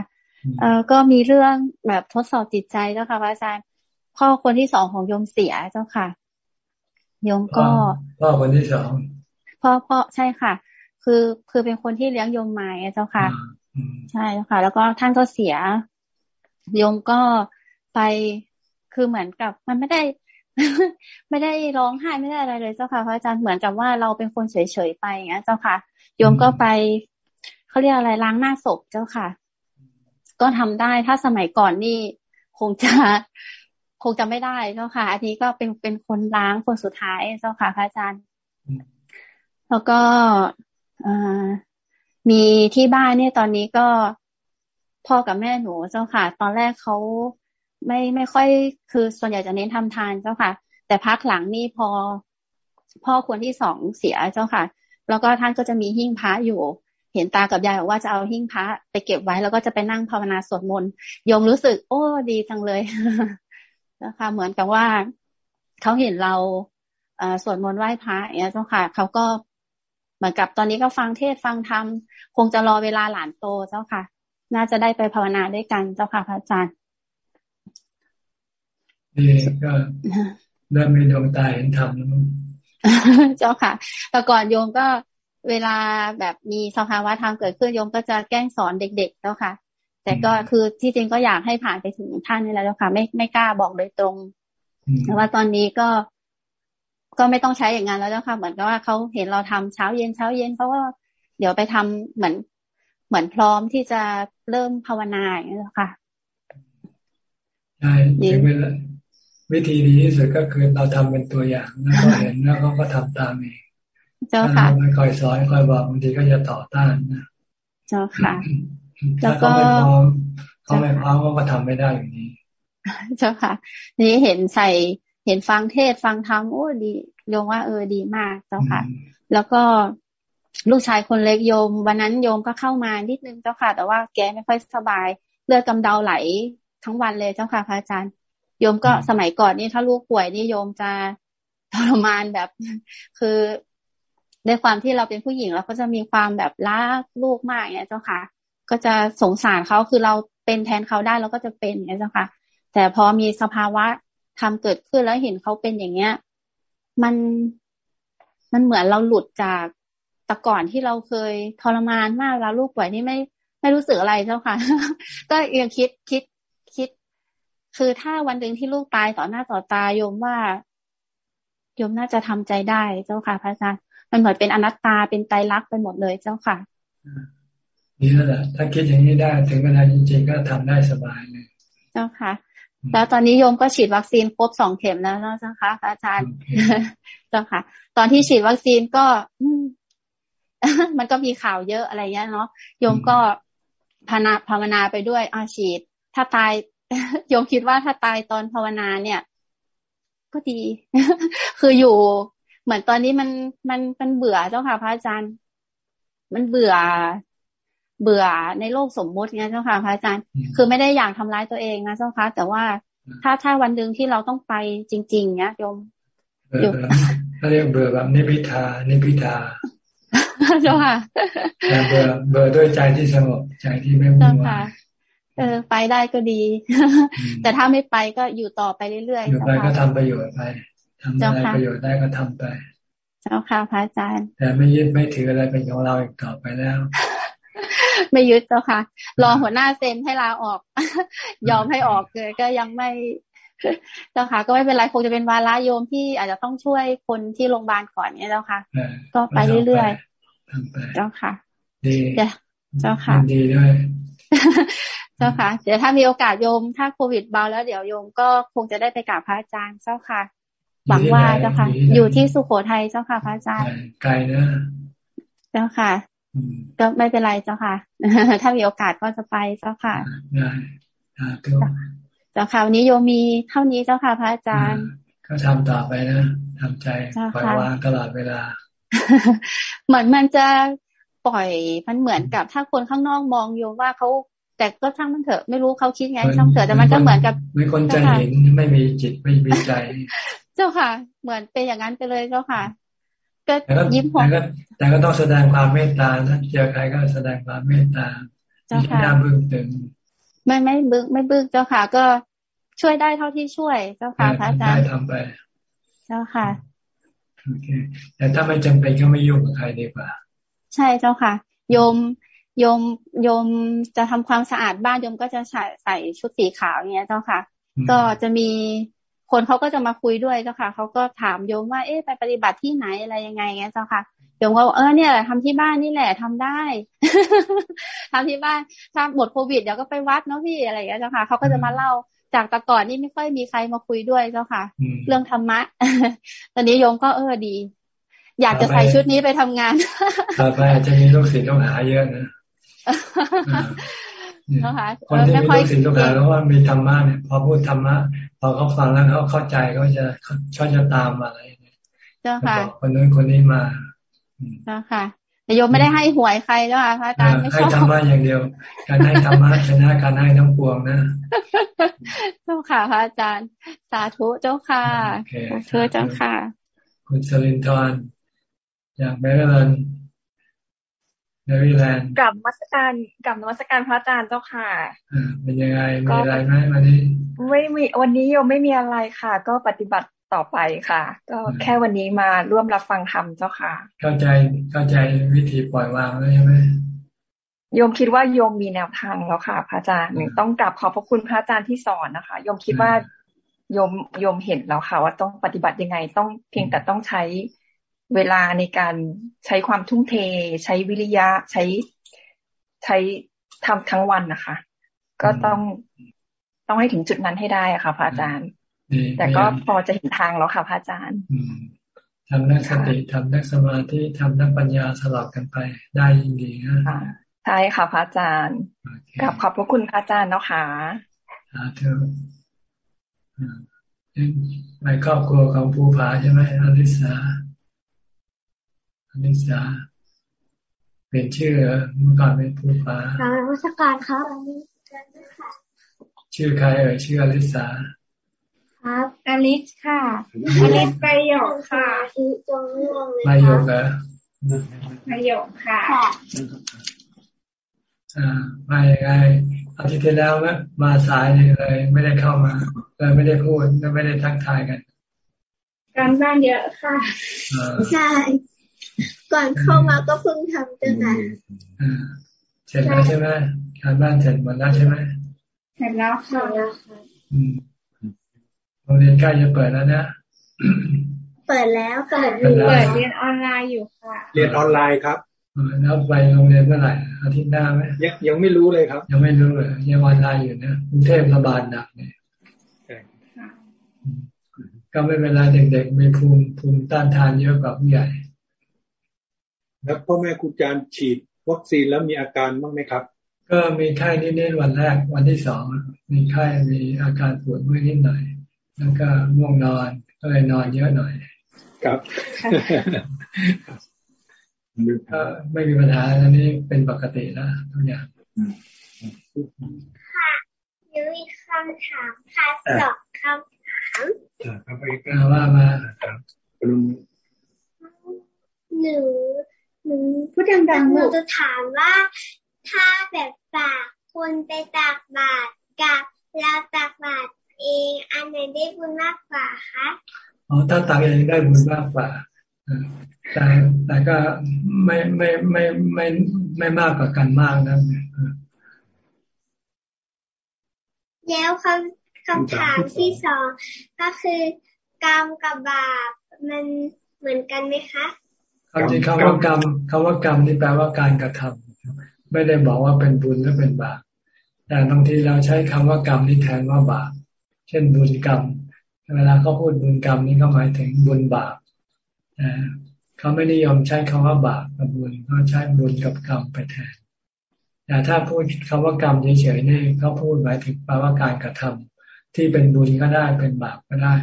เออก็มีเรื่องแบบทดสอบจิตใจเจ้าค่ะพระอาจารย์พ่อคนที่สองของโยมเสียเจ้าค่ะโยมก็พ่อคนที่สองพ่อพ่อใช่ค่ะ คือคือเป็นคนที่เลี้ยงโยมมาเจ้าค่ะ ใช่เจ้าค่ะ แล้วก็ท่านก็เสียโยมก็ ไปคือเหมือนกับมันไม่ได้ ไม่ได้ร้องไห้ไม่ได้อะไรเลยเจ้าค่ะพระอาจารย์เหมือนกับว่าเราเป็นคนเฉยๆไปอย่างนี้เจ้าค่ะโยมก็ไปเขาเรียกอะไรล้างหน้าศพเจ้าค่ะ ก็ทำได้ถ้าสมัยก่อนนี่คงจะคงจะไม่ได้เจ้าค่ะ อันนี้ก็เป็นเป็นคนล้างคนสุดท้ายเจ้าค่ะพระอาจารย์ แล้วก็มีที่บ้านเนี่ยตอนนี้ก็พ่อกับแม่หนูเจ้าค่ะ ตอนแรกเขา ไม่ไม่ค่อยคือส่วนใหญ่จะเน้นทำทานเจ้าค่ะ แต่พักหลังนี่พอพ่อควรที่สองเสียเจ้าค่ะ แล้วก็ท่านก็จะมีหิ้งพระอยู่ เห็นตากับยายบอกว่าจะเอาหิ้งพระไปเก็บไว้แล้วก็จะไปนั่งภาวนาสวดมนต์ยมรู้สึก โอ้ดีจังเลยนะคะเหมือนกับว่าเขาเห็นเราสวดมนต์ไหว้พระอย่างนี้เจ้าค่ะเขาก็เหมือนกับตอนนี้ก็ฟังเทศฟังธรรมคงจะรอเวลาหลานโตเจ้าค่ะ น่าจะได้ไปภาวนาด้วยกันเจ้าค่ะพระอาจารย์ ดีก็เริ่มมีดวงตาเห็นธรรมแล้วเจ้าค่ะ แต่ก่อนโยมก็เวลาแบบมีสภาวะธรรมเกิดขึ้นโยมก็จะแกล้งสอนเด็ก ๆ เจ้าค่ะ แต่ก็คือที่จริงก็อยากให้ผ่านไปถึงท่านนี่แหละเจ้าค่ะ ไม่ไม่กล้าบอกโดยตรง แต่ว่าตอนนี้ก็ก็ไม่ต้องใช้อย่างนั้นแล้วเจ้าค่ะ เหมือนกับว่าเขาเห็นเราทำเช้าเย็นเช้าเย็นเขาก็เดี๋ยวไปทำเหมือนเหมือนพร้อมที่จะเริ่มภาวนาอย่างนี้ค่ะใช่เวลา วิธีดีที่สุดก็คือเราทำเป็นตัวอย่างแล้วก็เห็นแล้วเขาก็ทำตามเองเจ้าค่ะไม่คอยสอนคอยบอกบางทีก็จะต่อต้านนะเจ้าค่ะ แล้วก็ไม่พร้อมเขาไม่พร้อมก็ทำไม่ได้อย่างนี้ เจ้าค่ะ นี้เห็นใส่เห็นฟังเทศฟังธรรมโอ้ดีโยมว่าเออดีมากเจ้าค่ะ แล้วก็ลูกชายคนเล็กโยม วันนั้นโยมก็เข้ามานิดนึงเจ้าค่ะ แต่ว่าแกไม่ค่อยสบาย เลือดกำเดาไหลทั้งวันเลยเจ้าค่ะพระอาจารย์ โยมก็สมัยก่อนนี่ถ้าลูกป่วยนี่โยมจะทรมานแบบ คือในความที่เราเป็นผู้หญิงเราก็จะมีความแบบรักลูกมากเนี่ยเจ้าค่ะ ก็จะสงสารเขาคือเราเป็นแทนเขาได้เราก็จะเป็นเนี่ยเจ้าค่ะ แต่พอมีสภาวะทำเกิดขึ้นแล้วเห็นเขาเป็นอย่างเงี้ย มันมันเหมือนเราหลุดจากแต่ก่อนที่เราเคยทรมานมากแล้วลูกป่วยนี่ไม่ไม่รู้สึกอะไรเจ้าค่ะ ก็ยังคิดคิดคิด คือถ้าวันหนึ่งที่ลูกตายต่อหน้าต่อตาโยมว่าโยมน่าจะทำใจได้เจ้าค่ะ พระอาจารย์มันเหมือนเป็นอนัตตาเป็นไตรลักษณ์ไปหมดเลยเจ้าค่ะนี่แหละถ้าคิดอย่างนี้ได้ถึงเวลาจริงๆก็ทำได้สบายเลย เจ้าค่ะ แล้วตอนนี้โยมก็ฉีดวัคซีนครบสองเข็มแล้วเจ้าค่ะพระอาจารย์เจ้าค่ะ ตอนที่ฉีดวัคซีนก็มันก็มีข่าวเยอะอะไรเงี้ยเนาะโยมก็ภาวนาภาวนาไปด้วยอาฉีด ถ้าตาย โยมคิดว่าถ้าตายตอนภาวนาเนี่ย ก็ดี คืออยู่ เหมือนตอนนี้มันมันมันเบื่อเจ้าค่ะพระอาจารย์ มันเบื่อ เบื่อในโลกสมมุติไงเจ้าค่ะพระอาจารย์ คือไม่ได้อยากทำร้ายตัวเองนะเจ้าค่ะแต่ว่าถ้าถ้าวันหนึ่งที่เราต้องไปจริง ๆ เนี้ยโยมอยู่เขาเรียกเบื่อแบบนิพิทานิพิทาเจ้าค่ะเบื่อเบื่อด้วยใจที่สงบใจที่ไม่มุ่งวาย เออ ไปได้ก็ดี แต่ถ้าไม่ไปก็อยู่ต่อไปเรื่อยๆอยู่ไปก็ทำประโยชน์ไปทำอะไรประโยชน์ได้ก็ทำไป เจ้าค่ะพระอาจารย์ แต่ไม่ยึดไม่ถืออะไรเป็นของเราอีกต่อไปแล้ว ไม่ยึดเจ้าค่ะ รอหัวหน้าเซ็นให้ลาออก ยอมให้ออกเลยก็ยังไม่เจ้าค่ะ ก็ไม่เป็นไรคงจะเป็นวาระโยมที่อาจจะต้องช่วยคนที่โรงพยาบาลก่อนเนี่ยเจ้าค่ะ ก็ไปเรื่อยๆเจ้าค่ะดีเจ้าค่ะดีด้วย เจ้าค่ะ เดี๋ยวถ้ามีโอกาสโยม ถ้าโควิดเบาแล้วเดี๋ยวโยมก็คงจะได้ไปกราบพระอาจารย์เจ้าค่ะ หวังว่าเจ้าค่ะ อยู่ที่สุโขทัยเจ้าค่ะพระอาจารย์ ไกลนะ เจ้าค่ะ ก็ไม่เป็นไรเจ้าค่ะ ถ้ามีโอกาสก็จะไปเจ้าค่ะได้เจ้าค่ะวันนี้โยมีเท่านี้เจ้าค่ะพระอาจารย์ ก็ทำต่อไปนะทำใจปล่อยวางตลอดเวลา เหมือนมันจะ ปล่อยมันเหมือนกับถ้าคนข้างนอกมองโยว่าเขาแต่ก็ช่างมันเถอะไม่รู้เขาคิดไงช่างเถอะแต่มันก็เหมือนกับไม่คนใจเห็นไม่มีจิตไม่มีใจ เจ้าค่ะ เหมือนเป็นอย่างนั้นไปเลยเจ้าค่ะ ก็ยิ้มหัวแต่ก็ต้องแสดงความเมตตาถ้าเจอใครก็แสดงความเมตตาเจ้าค่ะบึ้งตึงไม่ไม่บึ้งไม่บึ้งเจ้าค่ะ ก็ช่วยได้เท่าที่ช่วย เจ้าค่ะพระอาจารย์ทำไป เจ้าค่ะโอเคแต่ถ้าไม่จำเป็นก็ไม่ยุ่งกับใครดีกว่า ใช่เจ้าค่ะ โยมโยมโยมจะทำความสะอาดบ้านโยมก็จะใส่ใส่ชุดสีขาวเนี้ยเจ้าค่ะ ก็จะมีคนเขาก็จะมาคุยด้วยเจ้าค่ะเขาก็ถามโยมว่าเอ๊ะไปปฏิบัติที่ไหนอะไรยังไงเงี้ยเจ้าค่ะโยมก็บอกเออเนี่ยทำที่บ้านนี่แหละทำได้ทำที่บ้านถ้าหมดโควิดเดี๋ยวก็ไปวัดเนาะพี่อะไรอย่างเงี้ยเจ้าค่ะเขาก็จะมาเล่าจากแต่ก่อนนี่ไม่ค่อยมีใครมาคุยด้วยเจ้าค่ะ เรื่องธรรมะ ตอนนี้โยมก็เออดี อยากจะใส่ชุดนี้ไปทำงานต่อไปอาจจะมีลูกศิษย์ลูกหาเยอะนะคนที่มีลูกศิษย์ลูกหาแล้วว่ามีธรรมะเนี่ยพอพูดธรรมะพอเขาฟังแล้วเขาเข้าใจเขาจะชอบจะตามมาอะไรเจ้าค่ะคนนู้นคนนี้มาเจ้าค่ะแต่โยมไม่ได้ให้หวยใครเจ้าค่ะพระอาจารย์ไม่ชอบให้ธรรมะอย่างเดียว การให้ธรรมะชนะการให้ทั้งปวงนะ เจ้าค่ะพระอาจารย์ สาธุเจ้าค่ะเชื่อเจ้าค่ะ คุณสลินทร์ จากแมริแลนด์เนวิแลนด์กับมัสการกับนมัสการพระอาจารย์เจ้าค่ะอ่าเป็นยังไงมีอะไรไหมวันนี้ ไม่มีวันนี้โยมไม่มีอะไรค่ะ ก็ปฏิบัติต่อไปค่ะ ก็แค่วันนี้มาร่วมรับฟังธรรมเจ้าค่ะ เข้าใจเข้าใจวิธีปล่อยวางแล้วใช่ไหมโยมคิดว่าโยมมีแนวทางแล้วค่ะ พระอาจารย์ต้องกลับขอบพระคุณพระอาจารย์ที่สอนนะคะโยมคิดว่าโยมโยมเห็นแล้วค่ะ ว่าต้องปฏิบัติยังไงต้องเพียงแต่ต้องใช้ เวลาในการใช้ความทุ่มเท ใช้วิริยะ ใช้ใช้ทำทั้งวันนะคะ ก็ต้องต้องให้ถึงจุดนั้นให้ได้อะค่ะพระอาจารย์ แต่ก็พอจะเห็นทางแล้วค่ะพระอาจารย์ทำนักสติทำนักสมาธิทำนักปัญญาสลับกันไปได้ยิ่งดีนะใช่ค่ะพระอาจารย์กับขอบพระคุณพระอาจารย์เนาะค่ะสาธุในครอบครัวของภูผาใช่ไหมอลิสา อลิสาเป็นชื่อเมื่อก่อนเป็นภูผาทางราชการครับชื่อใครเอ่ยชื่ออลิสาครับอลิสค่ะอลิสไปหยกค่ะจงร่วงเลยไม่หยกเหรอไปหยกค่ะอ่ามายังไงอาทิตย์ที่แล้วนะมาสายเลย ไม่ได้เข้ามาเลยไม่ได้พูดไม่ได้ทักทายกัน การบ้านเยอะค่ะใช่ ก่อนเข้ามาก็เพิ่งทำจังไงเสร็จแล้วใช่ไหมการบ้านเสร็จหมดแล้วใช่ไหมเสร็จแล้วค่ะโรงเรียนใกล้จะเปิดแล้วนะเปิดแล้วเปิดเปิดเรียนออนไลน์อยู่ค่ะ เรียนออนไลน์ครับแล้วไปโรงเรียนเมื่อไหร่อาทิตย์หน้าไหมยังยังไม่รู้เลยครับ ยังไม่รู้เลยยังวันไลน์อยู่นะกรุงเทพระบาดหนักเนี่ยก็ไม่เป็นไรเด็กๆมีภูมิภูมิต้านทานเยอะกว่าผู้ใหญ่ แล้วพ่อแม่ครูอาจารย์ฉีดวัคซีนแล้วมีอาการบ้างไหมครับ ก็มีไข้นิดๆวันแรกวันที่สองมีไข้มีอาการปวดเมื่อยนิดหน่อย แล้วก็ง่วงนอนก็เลยนอนเยอะหน่อย ครับก็ไม่มีปัญหาอันนี้เป็นปกติแล้วทุกอย่างค่ะยูมีคำถามค่ะสองคำถามว่ามาหนูหนู พูดดังๆหนูจะถามว่าถ้าแบบฝากคนไปตักบาตรกับเราตักบาตรเองอันไหนได้บุญมากกว่าคะอ๋อถ้าตักเองได้บุญมากกว่าแต่แต่ก็ไม่ไม่ไม่ไม่ไม่มากกว่ากันมากนะแล้วคำคำถามที่สองก็คือกรรมกับบาปมันเหมือนกันไหมคะ คำที่คำว่ากรรมคำว่ากรรมนี่แปลว่าการกระทำไม่ได้บอกว่าเป็นบุญหรือเป็นบาปแต่บางทีเราใช้คำว่ากรรมนี่แทนว่าบาปเช่นบุญกรรมเวลาเขาพูดบุญกรรมนี่ก็หมายถึงบุญบาปเขาไม่นิยมใช้คำว่าบาปกับบุญเขาใช้บุญกับกรรมไปแทนแต่ถ้าพูดคำว่ากรรมเฉยๆนี่เขาพูดหมายถึงแปลว่าการกระทำที่เป็นบุญก็ได้เป็นบาปก็ได้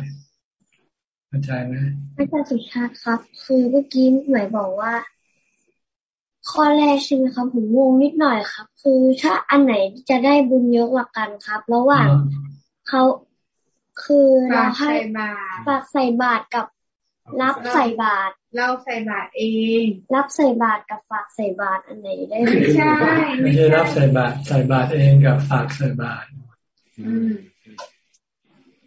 เข้าใจไหมอาจารย์สุชาติครับ คือเมื่อกี้หมายบอกว่า ข้อแรกใช่ไหมครับผมงงนิดหน่อยครับ คือถ้าอันไหนจะได้บุญเยอะกว่ากันครับ ระหว่างเขาคือเราให้ฝากใส่บาตรกับรับใส่บาตรเราใส่บาตรเอง รับใส่บาตรกับฝากใส่บาตรอันไหนได้ไม่ใช่ไม่ใช่รับใส่บาตรใส่บาตรเองกับฝากใส่บาตร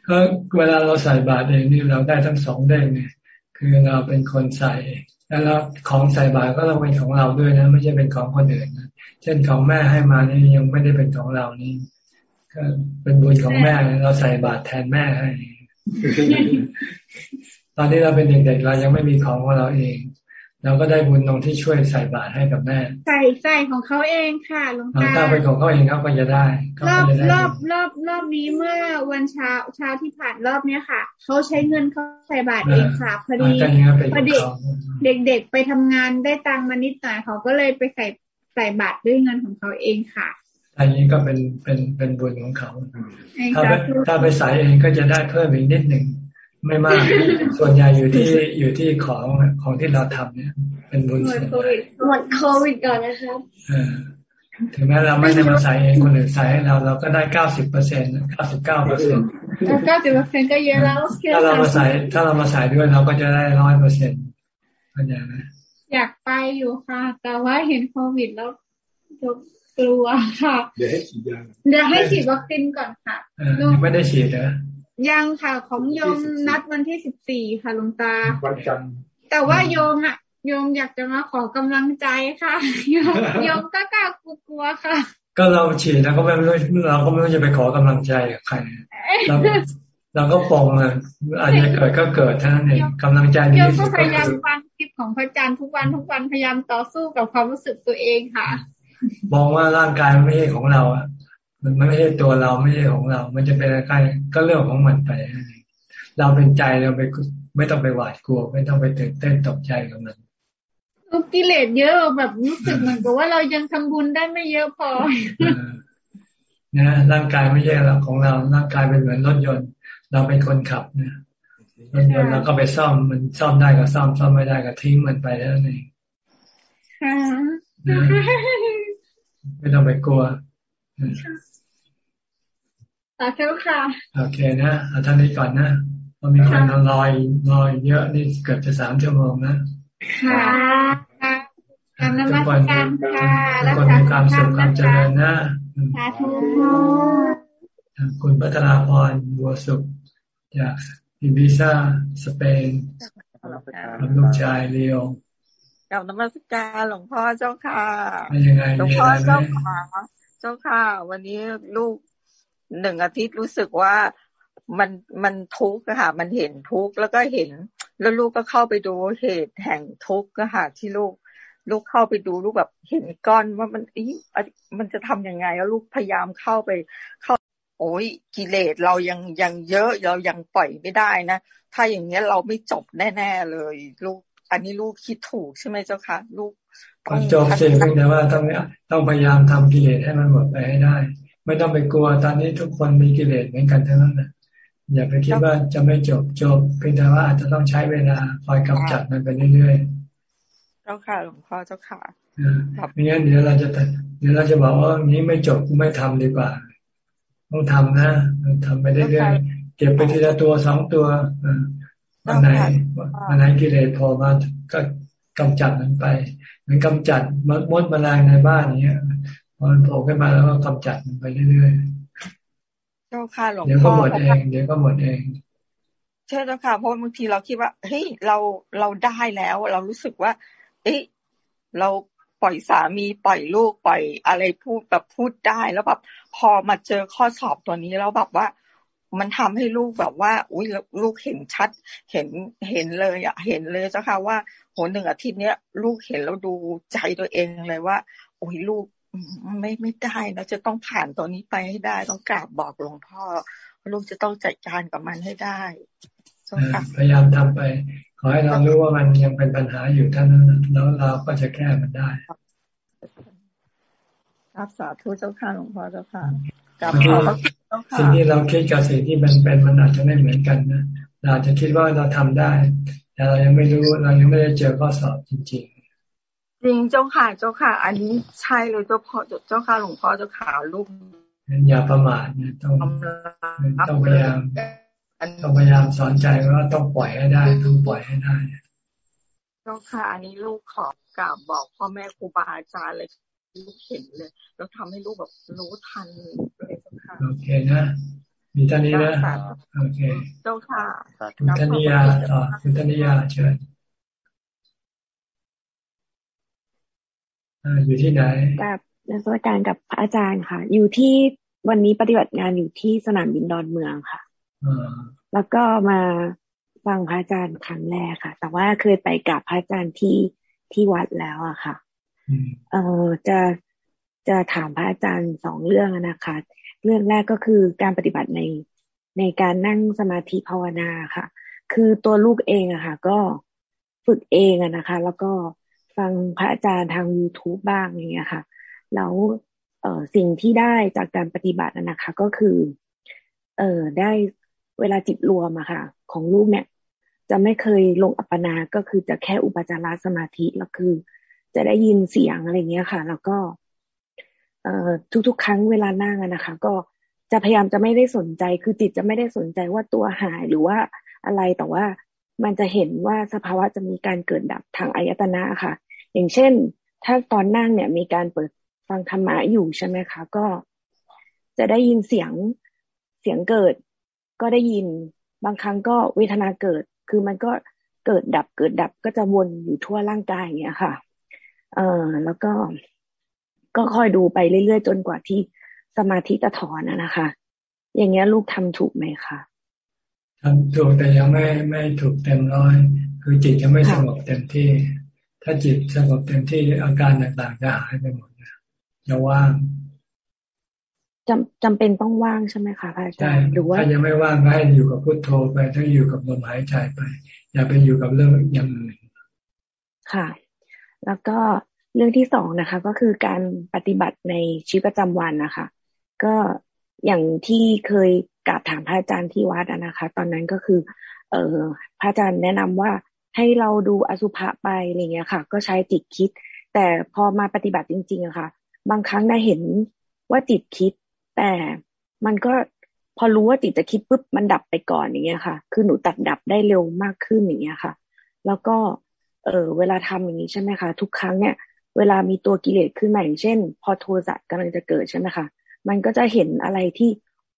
ก็เวลาเราใส่บาตรเองนี่เราได้ทั้งสองเด้งเนี่ยคือเราเป็นคนใส่แล้วเราของใส่บาตรก็ต้องเป็นของเราด้วยนะ ไม่ใช่เป็นของคนอื่นนะเช่นของแม่ให้มานี่ยังไม่ได้เป็นของเรานี่ก็เป็นบุญของแม่เราใส่บาตรแทนแม่ให้ ตอนที่เราเป็นเด็กๆเรายังไม่มีของของเราเอง เราก็ได้บุญตรงที่ช่วยใส่บาตรให้กับแม่ ใส่ใส่ของเขาเองค่ะหลวงตาถ้าเป็นของเขาเองเขาก็จะได้รอบรอบรอบรอบนี้เมื่อวันเช้าเช้าที่ผ่านรอบเนี้ยค่ะเขาใช้เงินเขาใส่บาตรเองค่ะพอดีพอเด็กเด็กๆไปทำงานได้ตังมานิดหน่อยเขาก็เลยไปใส่ใส่บาตรด้วยเงินของเขาเองค่ะ อันนี้ก็เป็นเป็นเป็นบุญของเขาถ้าไปถ้าไปใส่เองก็จะได้เพิ่มอีกนิดหนึ่ง ไม่มาก ส่วนใหญ่อยู่ที่อยู่ที่ของของที่เราทำเนี่ย เป็นบุญส่วนใหญ่หมดโควิดก่อนนะครับถึงแม้เราไม่ได้มาใส่เองคนอื่นใส่ให้เราเราก็ได้เก้าสิบเปอร์เซ็นต์เก้าสิบเก้าเปอร์เซ็นต์เก้าสิบเปอร์เซ็นต์ก็เยอะแล้วถ้าเรามาใส่ถ้าเรามาใส่ด้วยเราก็จะได้ร้อยเปอร์เซ็นต์เข้าใจไหมอยากไปอยู่ค่ะ แต่ว่าเห็นโควิดแล้วกลัวค่ะ เดี๋ยวให้ฉีดยาเดี๋ยวให้ฉีดวัคซีนก่อนค่ะยังไม่ได้ฉีดเหรอ ยังค่ะของโยมนัดวันที่สิบสี่ค่ะลุงตา วันจันทร์แต่ว่าโยมอะโยมอยากจะมาขอกำลังใจค่ะโยมโยมก็กล้ากลัวค่ะ ก็เราฉีดแล้วก็ไม่รู้เราก็ไม่รู้จะไปขอกำลังใจกับใครเราเราก็ปองเลยอาจจะเกิดก็เกิดเท่านั้นเองกำลังใจดีที่สุดก็พยายามฟังคลิปของพระอาจารย์ทุกวันทุกวันพยายามต่อสู้กับความรู้สึกตัวเองค่ะ มองว่าร่างกายไม่ใช่ของเราอะ มันไม่ใช่ตัวเราไม่ใช่ของเรา มันจะเป็นอะไรก็เรื่องของมันไป เราเป็นใจเราไปไม่ต้องไปหวาดกลัว ไม่ต้องไปตื่นเต้นตกใจกับมันกิเลสเยอะแบบรู้สึกเหมือนกับว่าเรายังทำบุญได้ไม่เยอะพอนะร่างกายไม่ใช่เราของเรา ร่างกายเป็นเหมือนรถยนต์ เราเป็นคนขับนะรถยนต์เราก็ไปซ่อมมันซ่อมได้ก็ซ่อมซ่อมไม่ได้ก็ทิ้งมันไปแล้วนี่ไม่ต้องไปกลัว สาธุค่ะ โอเคนะเอาท่านนี้ก่อนนะพอมีคนรอรอยเยอะนี่เกือบจะสามชั่วโมงนะ ค่ะการนมัสการค่ะทุกคนมีความสุขความเจริญนะสาธุคุณพัฒนาพรบัวสุขจากอิบิซ่าสเปนลูกชายเลียวกับนมัสการหลวงพ่อเจ้าค่ะหลวงพ่อเจ้าค่ะเจ้าค่ะ วันนี้ลูกหนึ่งอาทิตย์รู้สึกว่ามันมันทุกข์ค่ะ มันเห็นทุกข์แล้วก็เห็น แล้วลูกก็เข้าไปดูเหตุแห่งทุกข์ค่ะที่ลูก ลูกเข้าไปดูลูกแบบเห็นก้อนว่ามันอีมันจะทํำยังไง แล้วลูกพยายามเข้าไปเข้า โอ้ยกิเลสเรายังยังเยอะเรายังปล่อยไม่ได้นะถ้าอย่างเงี้ยเราไม่จบแน่ ๆเลย ลูก อันนี้ลูกคิดถูกใช่ไหมเจ้าคะลูก ต้องจบเสียงแต่ว่าต้องต้องพยายามทำกิเลสให้มันหมดไปให้ได้ ไม่ต้องไปกลัวตอนนี้ทุกคนมีกิเลสเหมือนกันทั้งนั้นนะอย่าไปคิดว่าจะไม่จบจบเพียงแต่ว่าอาจจะต้องใช้เวลาคอยกำจัดมันไปเรื่อยๆเจ้าค่ะหลวงพ่อเจ้าค่ะไม่งั้นเดี๋ยวเราจะเดี๋ยวเราจะบอกว่านี้ไม่จบไม่ทำดีกว่า ต้องทำนะทำไปเรื่อยๆเก็บไปทีละตัวสองตัวอันไหนอันไหนกิเลสพอมาก็ กำจัดมันไปเหมือนกำจัดมดมดแมลงในบ้านเนี้ยพอมันโผล่ขึ้นมาแล้วก็กำจัดมันไปเรื่อยๆเจ้าค่ะหลวงพ่อเดี๋ยวก็หมดเองเดี๋ยวก็หมดเองใช่เจ้าค่ะเพราะบางทีเราคิดว่าเฮ้ยเราเราได้แล้ว เรารู้สึกว่า เอ๊ะเราปล่อยสามีปล่อยลูกปล่อยอะไรพูดแบบพูดได้ แล้วแบบพอมาเจอข้อสอบตัวนี้แล้วแบบว่า มันทำให้ลูกแบบว่า อุ้ยลูกเห็นชัด เห็นเห็นเลยอะเห็นเลยเจ้าค่ะว่าโหหนึ่งอาทิตย์เนี้ยลูกเห็นแล้วดูใจตัวเองเลยว่า โอ้ยลูกไม่ไม่ได้นะจะต้องผ่านตัวนี้ไปให้ได้ ต้องกราบบอกหลวงพ่อ ลูกจะต้องจัดการกับมันให้ได้พยายามทำไป ขอให้เรารู้ว่ามันยังเป็นปัญหาอยู่ท่านั้นแล้วเราก็จะแก้มันได้รับสาธุเจ้าค่ะหลวงพ่อเจ้าค่ะกับขอ สิ่งที่เราคิดกับสิ่งที่มันเป็นมันอาจจะไม่เหมือนกันนะเราจะคิดว่าเราทำได้ แต่เรายังไม่รู้เรายังไม่ได้เจอข้อสอบจริงๆ จริงเจ้าค่ะเจ้าค่ะ อันนี้ใช่เลยเจ้าพ่อเจ้าค่ะหลวงพ่อเจ้าค่ะลูกอย่าประมาทนะต้องต้องพยายามต้องพยายามสอนใจว่าต้องปล่อยให้ได้ต้องปล่อยให้ได้เจ้าค่ะ อันนี้ลูกขอกราบบอกพ่อแม่ครูบาอาจารย์เลย ลูกเห็นเลย แล้วทำให้ลูกแบบรู้ทันเลยเจ้าค่ะโอเคนะมีท่านี้นะโอเคเจ้าค่ะคุณธนิยาต่อคุณธนิยาเชิญอยู่ที่ไหนกับนักวิการกับพระอาจารย์ค่ะ อยู่ที่วันนี้ปฏิบัติงานอยู่ที่สนามบินดอนเมืองค่ะแล้วก็มาฟังพระอาจารย์ครั้งแรกค่ะ แต่ว่าเคยไปกับพระอาจารย์ที่ที่วัดแล้วอะค่ะ เออจะจะถามพระอาจารย์สองเรื่องนะคะ เรื่องแรกก็คือการปฏิบัติในในการนั่งสมาธิภาวนาค่ะ คือตัวลูกเองอะค่ะ ก็ฝึกเองอะนะคะ แล้วก็ฟังพระอาจารย์ทาง youtube บ้างอย่างเงี้ยค่ะ แล้วเออสิ่งที่ได้จากการปฏิบัตินะคะ ก็คือ เออได้เวลาจิตรวมอะค่ะ ของลูกเนี่ย จะไม่เคยลงอัปปนา ก็คือจะแค่อุปจารสมาธิแล้วคือ จะได้ยินเสียงอะไรเงี้ยค่ะ แล้วก็ เอ่อทุกๆ ครั้งเวลานั่งนะคะ ก็จะพยายามจะไม่ได้สนใจ คือจิตจะไม่ได้สนใจว่าตัวหายหรือว่าอะไรแต่ว่ามันจะเห็นว่าสภาวะจะมีการเกิดดับทางอายตนะค่ะ อย่างเช่น ถ้าตอนนั่งเนี่ย มีการเปิดฟังธรรมะอยู่ใช่ไหมคะก็จะได้ยินเสียงเสียงเกิด ก็ได้ยินบางครั้งก็เวทนาเกิด คือมันก็เกิดดับเกิดดับก็จะวนอยู่ทั่วร่างกายอย่างเงี้ยค่ะ เออแล้วก็ก็คอยดูไปเรื่อยๆ จนกว่าที่สมาธิจะถอนนะคะ อย่างเงี้ยลูกทำถูกไหมคะทำถูกแต่ยังไม่ไม่ถูกเต็มร้อย คือจิตจะไม่สงบเต็มที่ ถ้าจิตสงบเต็มที่อาการต่างๆจะหายไปหมดจะว่างจำจำเป็นต้องว่างใช่ไหมคะอาจารย์หรือว่าถ้ายังไม่ว่างก็ให้อยู่กับพุทโธไปถ้าอยู่กับลมหายใจไป อย่าไปอยู่กับเรื่องอย่างอื่นค่ะ แล้วก็เรื่องที่สองนะคะ ก็คือการปฏิบัติในชีวิตประจำวันนะคะ ก็อย่างที่เคยกราบถามพระอาจารย์ที่วัดนะคะ ตอนนั้นก็คือ เออพระอาจารย์แนะนำว่าให้เราดูอสุภะไปอะไรเงี้ยค่ะ ก็ใช้จิตคิด แต่พอมาปฏิบัติจริงๆอะค่ะ บางครั้งได้เห็นว่าจิตคิด แต่มันก็พอรู้ว่าจิตจะคิดปุ๊บมันดับไปก่อนอย่างเงี้ยค่ะ คือหนูตัดดับได้เร็วมากขึ้นอย่างเงี้ยค่ะ แล้วก็ เออเวลาทำอย่างนี้ใช่ไหมคะ ทุกครั้งเนี่ย เวลามีตัวกิเลสขึ้นมาอย่างเช่น พอโทสะกำลังจะเกิดใช่ไหมคะมันก็จะเห็นอะไรที่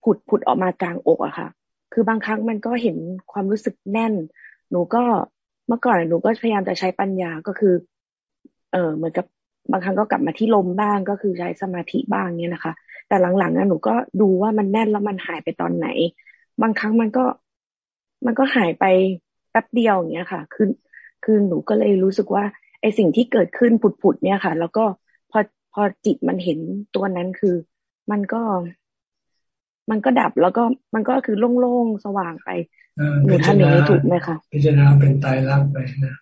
ผุดผุดออกมากลางอกอะค่ะ คือบางครั้งมันก็เห็นความรู้สึกแน่น หนูก็เมื่อก่อนหนูก็พยายามจะใช้ปัญญาก็คือ เออเหมือนกับบางครั้งก็กลับมาที่ลมบ้างก็คือใช้สมาธิบ้างเนี่ยนะคะ แต่หลังๆนะหนูก็ดูว่ามันแน่นแล้วมันหายไปตอนไหน บางครั้งมันก็มันก็หายไปแป๊บเดียวอย่างเงี้ยค่ะ คือ คือหนูก็เลยรู้สึกว่าไอสิ่งที่เกิดขึ้นผุดๆเนี่ยค่ะ แล้วก็พอพอจิตมันเห็นตัวนั้นคือ มันก็ มันก็ดับแล้วก็มันก็คือโล่งๆสว่างไปหนูทำอย่างนี้ถูกไหมคะพิจารณาเป็นตายรักไปนะ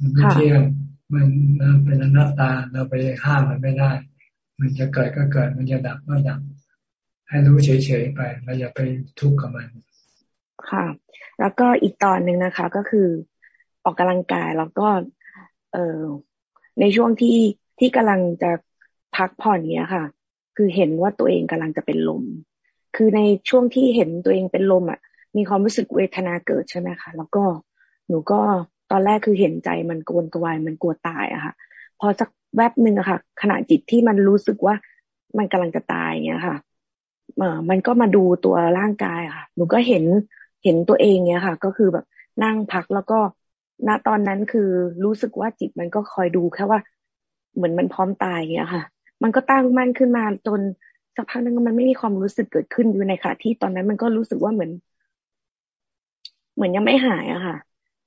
มันไม่เที่ยงมันเป็นอนัตตาเราไปห้ามมันไม่ได้ มันจะเกิดก็เกิด มันจะดับก็ดับ ให้รู้เฉยๆไปเราอย่าไปทุกข์กับมัน ค่ะ แล้วก็อีกตอนหนึ่งนะคะ ก็คือ ออกกำลังกายแล้วก็ เออในช่วงที่ที่กำลังจะพักผ่อนเนี้ยค่ะ คือเห็นว่าตัวเองกำลังจะเป็นลม คือในช่วงที่เห็นตัวเองเป็นลมอะ มีความรู้สึกเวทนาเกิดใช่ไหมคะแล้วก็หนูก็ตอนแรกคือเห็นใจมันกวนกวายมันกลัวตายอะค่ะ พอสักแวบหนึ่งอะค่ะ ขณะจิตที่มันรู้สึกว่ามันกำลังจะตายเงี้ยค่ะเออมันก็มาดูตัวร่างกายค่ะ หนูก็เห็นเห็นตัวเองเนี้ยค่ะ ก็คือแบบนั่งพักแล้วก็ ณตอนนั้นคือรู้สึกว่าจิตมันก็คอยดูแค่ว่า เหมือนมันพร้อมตายเงี้ยค่ะ มันก็ตั้งมั่นขึ้นมาจนสักพักนึงมันไม่มีความรู้สึกเกิดขึ้นอยู่ในขณะที่ตอนนั้นมันก็รู้สึกว่าเหมือน เหมือนยังไม่หายอะค่ะ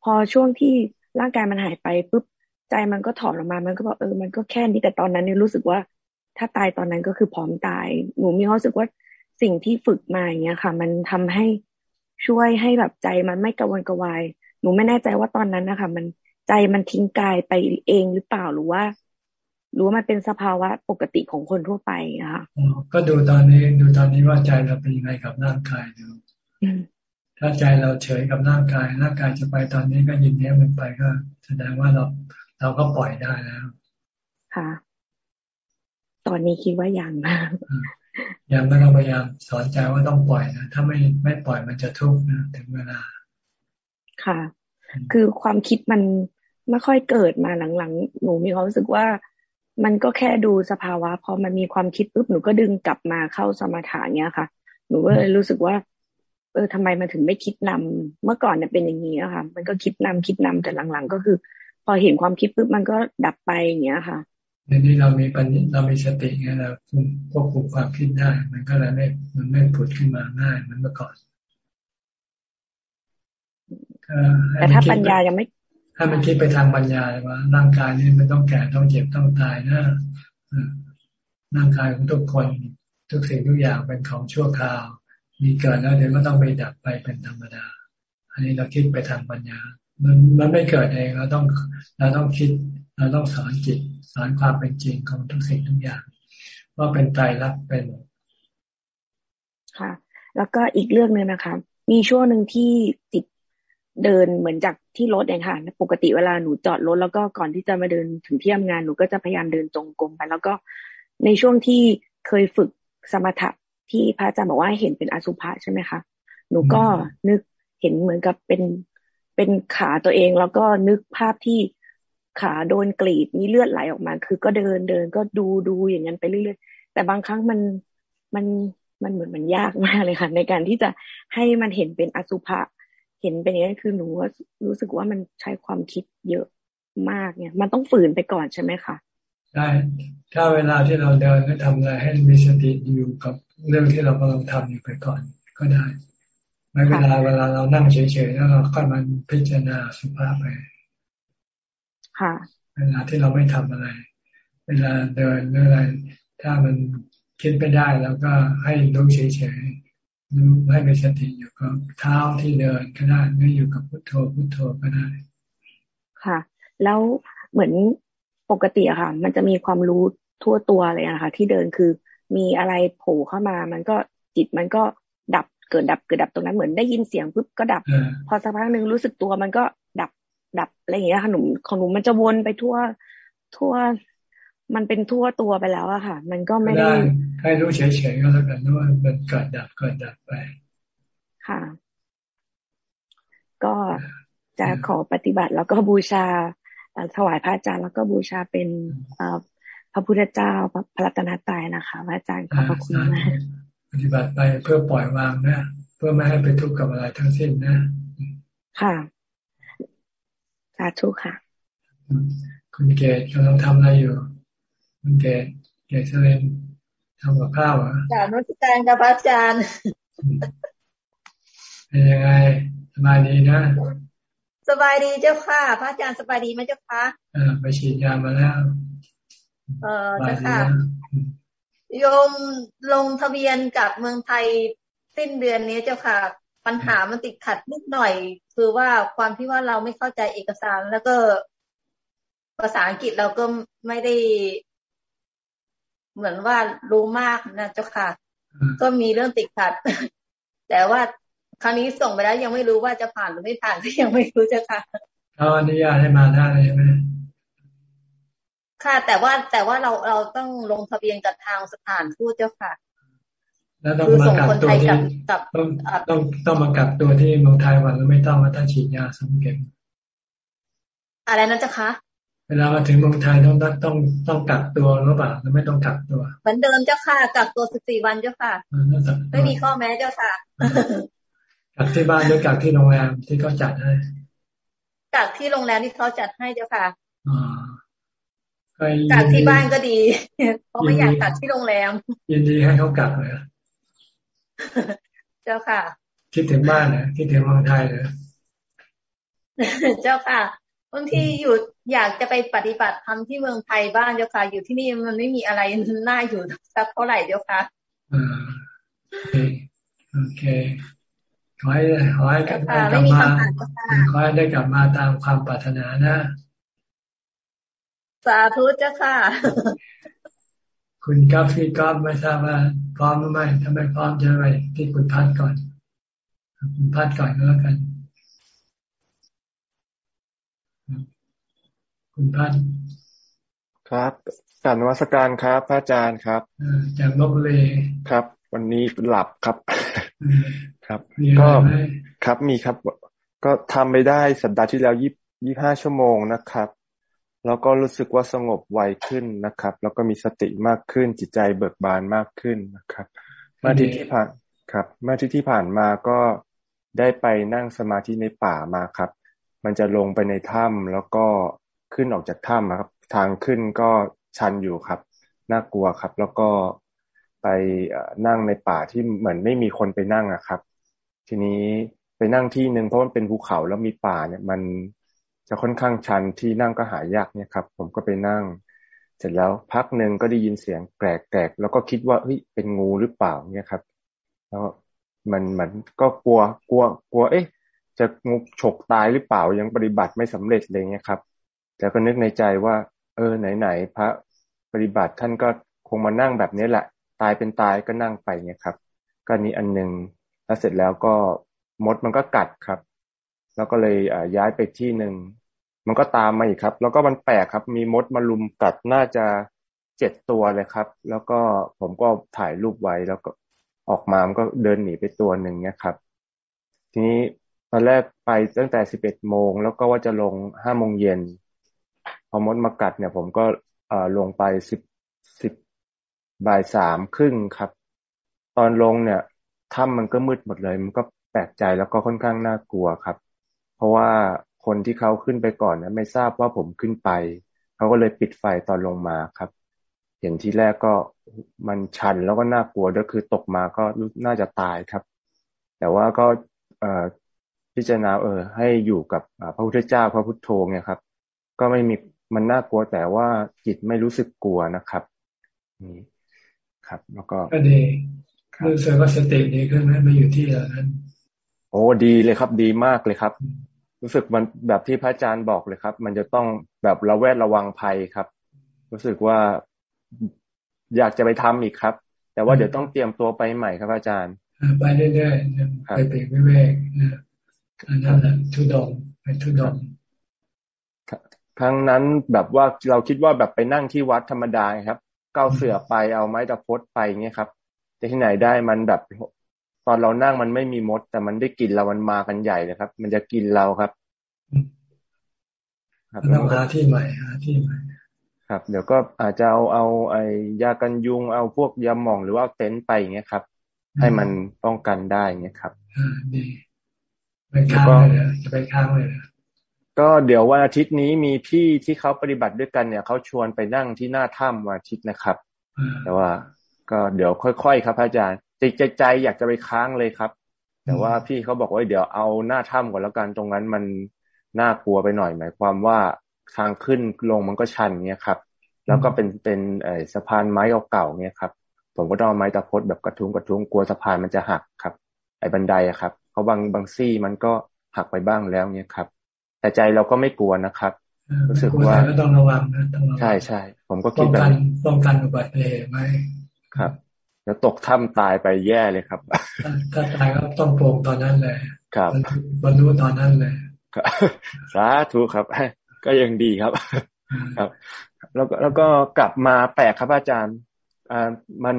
พอช่วงที่ร่างกายมันหายไปปุ๊บใจมันก็ถอดออกมา มันก็บอกเออ มันก็แค่นี้แต่ตอนนั้นเนี่ยรู้สึกว่า ถ้าตายตอนนั้นก็คือพร้อมตาย หนูมีความรู้สึกว่าสิ่งที่ฝึกมาอย่างเงี้ยค่ะ มันทำให้ช่วยให้แบบใจมันไม่กระวนกระวาย หนูไม่แน่ใจว่าตอนนั้นนะคะมันใจมันทิ้งกายไปเองหรือเปล่าหรือว่าหรือว่ามันเป็นสภาวะปกติของคนทั่วไปอะค่ะก็ดูตอนนี้ดูตอนนี้ว่าใจเราเป็นยังไงกับร่างกายดูถ้าใจเราเฉยกับร่างกาย ร่างกายจะไปตอนนี้ก็ยินดีมันไปก็ แสดงว่าเราเราก็ปล่อยได้แล้ว ค่ะ ตอนนี้คิดว่ายังมากยังไม่ต้องพยายามสอนใจว่าต้องปล่อยนะถ้าไม่ไม่ปล่อยมันจะทุกข์นะถึงเวลา ค่ะ คือความคิดมันไม่ค่อยเกิดมาหลังๆ หนูมีความรู้สึกว่ามันก็แค่ดูสภาวะพอมันมีความคิดปุ๊บหนูก็ดึงกลับมาเข้าสมาธิเนี้ยค่ะ หนูก็เลยรู้สึกว่า เออทำไมมันถึงไม่คิดนำเมื่อก่อนเนี่ยเป็นอย่างนี้อะค่ะมันก็คิดนำคิดนำแต่หลังๆ ก็คือ พอเห็นความคิดปุ๊บมันก็ดับไปอย่างเงี้ยค่ะในนี้เรามีปัญเรามีสติไงเราควบคุมความคิดได้ มันก็เลยไม่มันไม่ผุดขึ้นมาง่ายเหมือนเมื่อก่อน แต่ถ้าปัญญายังไม่ถ้ามันคิดไปทางปัญญาว่าร่างกายนี้มันต้องแก่ต้องเจ็บต้องตายนะร่างกายของทุกคน ทุกสิ่งทุกอย่างเป็นของชั่วคราว มีเกิดแล้วเดี๋ยวก็ต้องไปดับไปเป็นธรรมดา อันนี้เราคิดไปทางปัญญา มันมันไม่เกิดเองเราต้องเราต้องคิดเราต้องสอนจิตสอนความเป็นจริงของทุกสิ่งทุกอย่าง ว่าเป็นใจรักเป็นค่ะ แล้วก็อีกเรื่องหนึ่งนะคะ มีช่วงหนึ่งที่ติด เดินเหมือนจากที่รถเองค่ะ ปกติเวลาหนูจอดรถแล้วก็ก่อนที่จะมาเดินถึงที่ทำงานหนูก็จะพยายามเดินจงกรมไปแล้วก็ในช่วงที่เคยฝึกสมถะที่พระอาจารย์บอกว่าเห็นเป็นอสุภะใช่ไหมคะ หนูก็นึกเห็นเหมือนกับเป็นเเป็นขาตัวเองแล้วก็นึกภาพที่ขาโดนกรีดมีเลือดไหลออกมา คือก็เดินเดินก็ดูดูอย่างนั้นไปเรื่อยๆแต่บางครั้งมันมันมันเหมือนมันยากมากเลยค่ะ ในการที่จะให้มันเห็นเป็นอสุภะ เห็นเป็นอย่างนี้คือหนูว่ารู้สึกว่ามันใช้ความคิดเยอะมากเนี่ย มันต้องฝืนไปก่อนใช่ไหมคะใช่ถ้าเวลาที่เราเดินก็ทำอะไรให้มีสติอยู่กับเรื่องที่เรากำลังทำอยู่ไปก่อน ก็ได้ไม่เวลาเวลาเรานั่งเฉยๆแล้วเราค่อยมันพิจารณาสุภาพไปค่ะ เวลาที่เราไม่ทำอะไร เวลาเดินเรื่อะไร ถ้ามันคิดไม่ได้แล้วก็ให้รู้เฉยๆ รู้ให้มีสติอยู่กับเท้าที่เดินก็ได้ไม่อยู่กับพุทโธพุทโธก็ได้ ค่ะ แล้วเหมือนปกติอะค่ะ มันจะมีความรู้ทั่วตัวเลยนะคะ ที่เดินคือมีอะไรโผล่เข้ามา มันก็จิตมันก็ดับเกิดดับเกิดดับตรงนั้นเหมือนได้ยินเสียงปุ๊บก็ดับ พอสักพักหนึ่งรู้สึกตัวมันก็ดับดับอะไรอย่างเงี้ยค่ะหนุ่มของหนูมันจะวนไปทั่วทั่ว มันเป็นทั่วตัวไปแล้วอะค่ะ มันก็ไม่ได้ให้รู้เฉยๆก็แล้วกันว่ามันเกิดดับเกิดดับไป ค่ะ ก็จะขอปฏิบัติแล้วก็บูชาถวายพระอาจารย์แล้วก็บูชาเป็นพระพุทธเจ้าพระรัตนตรัยนะคะพระอาจารย์ขอบพระคุณมากปฏิบัติไปเพื่อปล่อยวางนะเพื่อไม่ให้ไปทุกข์กับอะไรทั้งสิ้นนะ ค่ะสาธุค่ะ คุณเกศกำลังทำอะไรอยู่ คุณเกศเกศเลนทำกับข้าวอะจากนักการกับพระอาจารย์เป็นยังไงสบายดีนะ สบายดีเจ้าค่ะพระอาจารย์สบายดีไหมเจ้าค่ะอไปฉีดยามาแล้ว เออเจ้าค่ะโยมลงทะเบียนกับเมืองไทยสิ้นเดือนนี้เจ้าค่ะ ปัญหามันติดขัดนิดหน่อย คือว่าความที่ว่าเราไม่เข้าใจเอกสารแล้วก็ภาษาอังกฤษเราก็ไม่ได้ เหมือนว่ารู้มากนะเจ้าค่ะ ก็มีเรื่องติดขัด แต่ว่าครั้งนี้ส่งไปแล้วยังไม่รู้ว่าจะผ่านหรือไม่ผ่านก็ยังไม่รู้จะค่ะเขาอนุญาตให้มาได้ใช่ไหมค่ะ แต่ว่าแต่ว่าเราเราต้องลงทะเบียนกับทางสถานทูตเจ้าค่ะแล้วต้องมากักตัวที่ต้องต้องต้องมากักตัวที่เมืองไทยวันแล้วไม่ต้องมาต้องฉีดยาสองเข็มอะไรนะเจ้าคะ เวลามาถึงเมืองไทยต้องต้องต้องกักตัวหรือเปล่าหรือไม่ต้องกักตัวเหมือนเดิมเจ้าค่ะกักตัวสิบสี่วันเจ้าค่ะ ไม่มีข้อแม้เจ้าค่ะกักที่บ้านหรือกักที่โรงแรมที่เขาจัดให้กักที่โรงแรมที่เขาจัดให้เจ้าค่ะกักที่บ้านก็ดี เพราะไม่อยากกักที่โรงแรม ยินดีให้เขากักเลยเจ้าค่ะ คิดถึงบ้านนะคิดถึงเมืองไทยเลยเจ้าค่ะ บางทีอยู่อยากจะไปปฏิบัติธรรมที่เมืองไทยบ้านเจ้าค่ะ อยู่ที่นี่มันไม่มีอะไรน่าอยู่สักเท่าไหร่เจ้าค่ะอ่าโอเคขอให้ขอให้กลับมาขอให้ได้กลับมาตามความปรารถนานะ สาธุเจ้าค่ะ คุณกาฟีกอฟไม่ทราบว่าพร้อมหรือไม่ถ้าไม่พร้อมจะไปที่คุณพัดก่อน คุณพัดก่อนก็แล้วกัน คุณพัดครับการนวัตการครับพระอาจารย์ครับจากลบบุรีครับ วันนี้หลับครับ ครับก็ครับมีครับ ก็ทำไปได้สัปดาห์ที่แล้วยี่ยี่ห้าชั่วโมงนะครับ แล้วก็รู้สึกว่าสงบไวขึ้นนะครับ แล้วก็มีสติมากขึ้นจิตใจเบิกบานมากขึ้นนะครับเมื่อที่ที่ผ่านครับ เมื่อที่ที่ผ่านมาก็ได้ไปนั่งสมาธิในป่ามาครับ มันจะลงไปในถ้ำแล้วก็ ขึ้นออกจากถ้ำครับ ทางขึ้นก็ชันอยู่ครับ น่ากลัวครับ แล้วก็ไปนั่งในป่าที่เหมือนไม่มีคนไปนั่งอะครับ ทีนี้ไปนั่งที่หนึ่งเพราะมันเป็นภูเขาแล้วมีป่าเนี่ย มันจะค่อนข้างชันที่นั่งก็หายากเนี่ยครับ ผมก็ไปนั่ง เสร็จแล้วพักหนึ่งก็ได้ยินเสียงแกรกๆแล้วก็คิดว่าเฮ้ยเป็นงูหรือเปล่าเนี่ยครับ แล้วมันมันก็กลัวกลัว กลัว เอ๊ะ จะงูฉกตายหรือเปล่ายังปฏิบัติไม่สำเร็จเลยเนี่ยครับ แต่ก็นึกในใจว่า เออไหนๆพระปฏิบัติท่านก็คงมานั่งแบบนี้แหละ ตายเป็นตายก็นั่งไปเนี่ยครับ ก็นี้อันหนึ่งแล้วเสร็จแล้วก็มดมันก็กัดครับ แล้วก็เลยย้ายไปที่หนึ่งมันก็ตามมาอีกครับ แล้วก็มันแปลกครับ มีมดมาลุมกัดน่าจะเจ็ดตัวเลยครับ แล้วก็ผมก็ถ่ายรูปไว้แล้วก็ออกมามันก็เดินหนีไปตัวหนึ่งเนี่ยครับ ทีนี้ตอนแรกไปตั้งแต่สิบเอ็ดโมงแล้วก็ว่าจะลงห้าโมงเย็น พอมดมากัดเนี่ย ผมก็เอ่อลงไปสิบสิบบ่ายสามครึ่งครับ ตอนลงเนี่ยถ้ำมันก็มืดหมดเลย มันก็แปลกใจแล้วก็ค่อนข้างน่ากลัวครับ เพราะว่าคนที่เขาขึ้นไปก่อนนะไม่ทราบว่าผมขึ้นไป เขาก็เลยปิดไฟตอนลงมาครับ เห็นที่แรกก็มันชันแล้วก็น่ากลัวด้วยคือตกมาก็น่าจะตายครับ แต่ว่าก็พิจารณาเออ ให้อยู่กับพระพุทธเจ้าพระพุทโธเนี่ยครับ ก็ไม่มี มันน่ากลัวแต่ว่าจิตไม่รู้สึกกลัวนะครับนี่ครับ แล้วก็ก็ดีรู้สึกว่าสติดีขึ้นไหมมาอยู่ที่เหล่านั้น โอ้ดีเลยครับ ดีมากเลยครับ รู้สึกมันแบบที่พระอาจารย์บอกเลยครับ มันจะต้องแบบระแวดระวังภัยครับ รู้สึกว่าอยากจะไปทำอีกครับ แต่ว่าเดี๋ยวต้องเตรียมตัวไปใหม่ครับอาจารย์ไปเรื่อยๆไปเปลี่ยนวิเวกอันนั้นแหละทุดงไปทุดง ครั้งนั้นแบบว่าเราคิดว่าแบบไปนั่งที่วัดธรรมดาครับเก้าเสือไปเอาไม้ตะพดไปเงี้ยครับแต่ที่ไหนได้มันแบบตอนเรานั่งมันไม่มีมด แต่มันได้กินเรามันมากันใหญ่เลยครับ มันจะกินเราครับ ครับต้องหาที่ใหม่หาที่ใหม่ครับ เดี๋ยวก็อาจจะเอาเอาไอ้ยากันยุงเอาพวกยาหม่องหรือว่าเต็นท์ไปอย่างเงี้ยครับ ให้มันป้องกันได้เงี้ยครับอ่าดีไปค้างเลยจะไปค้างเลย ก็เดี๋ยววันอาทิตย์นี้มีพี่ที่เขาปฏิบัติด้วยกันเนี่ยเขาชวนไปนั่งที่หน้าถ้ำวันอาทิตย์นะครับ แต่ว่า ก็เดี๋ยวค่อยๆครับ อาจารย์ใจใจใจอยากจะไปค้างเลยครับ แต่ว่าพี่เขาบอกว่าเดี๋ยวเอาหน้าถ้ำก่อนแล้วกันตรงนั้นมันน่ากลัวไปหน่อยหมายความว่าทางขึ้นลงมันก็ชันเนี่ยครับ แล้วก็เป็นเป็นไอ้สะพานไม้เก่าๆเนี่ยครับ ผมก็ต้องเอาไม้ตะพดแบบกระทุ้งกระทุ้งกลัวสะพานมันจะหักครับ ไอ้บันไดอะครับเขาบางบางซี่มันก็หักไปบ้างแล้วเนี่ยครับ แต่ใจเราก็ไม่กลัวนะครับรู้สึกว่าต้องระวังนะต้องระวังใช่ใช่ผมก็คิดแบบป้องกันอุบัติเหตุไหมครับแล้วตกถ้ำตายไปแย่เลยครับถ้าตายก็ต้องโปร่งตอนนั้นเลย ครับบรรลุตอนนั้นเลยสาธุครับ ก็ยังดีครับ ครับ แล้วก็แล้วก็กลับมาแปลกครับอาจารย์อ่ามัน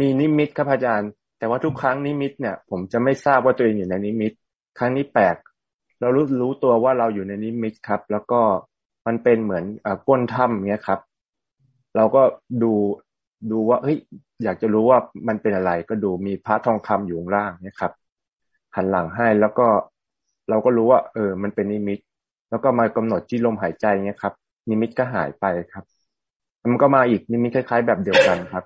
มีนิมิตครับอาจารย์ แต่ว่าทุกครั้งนิมิตเนี่ย ผมจะไม่ทราบว่าตัวเองอยู่ในนิมิต ครั้งนี้แปลก เรารู้รู้ตัวว่าเราอยู่ในนิมิตครับ แล้วก็มันเป็นเหมือนอก้นถ้ำเนี้ยครับ เราก็ดูดูว่าเฮ้ยอยากจะรู้ว่ามันเป็นอะไรก็ดูมีพระทองคำอยู่ล่างเนี่ยครับ หันหลังให้แล้วก็เราก็รู้ว่า เออ มันเป็นนิมิต แล้วก็มากำหนดที่ลมหายใจเนี่ยครับ นิมิตก็หายไปครับ มันก็มาอีกนิมิตคล้าย ๆ แบบเดียวกันครับ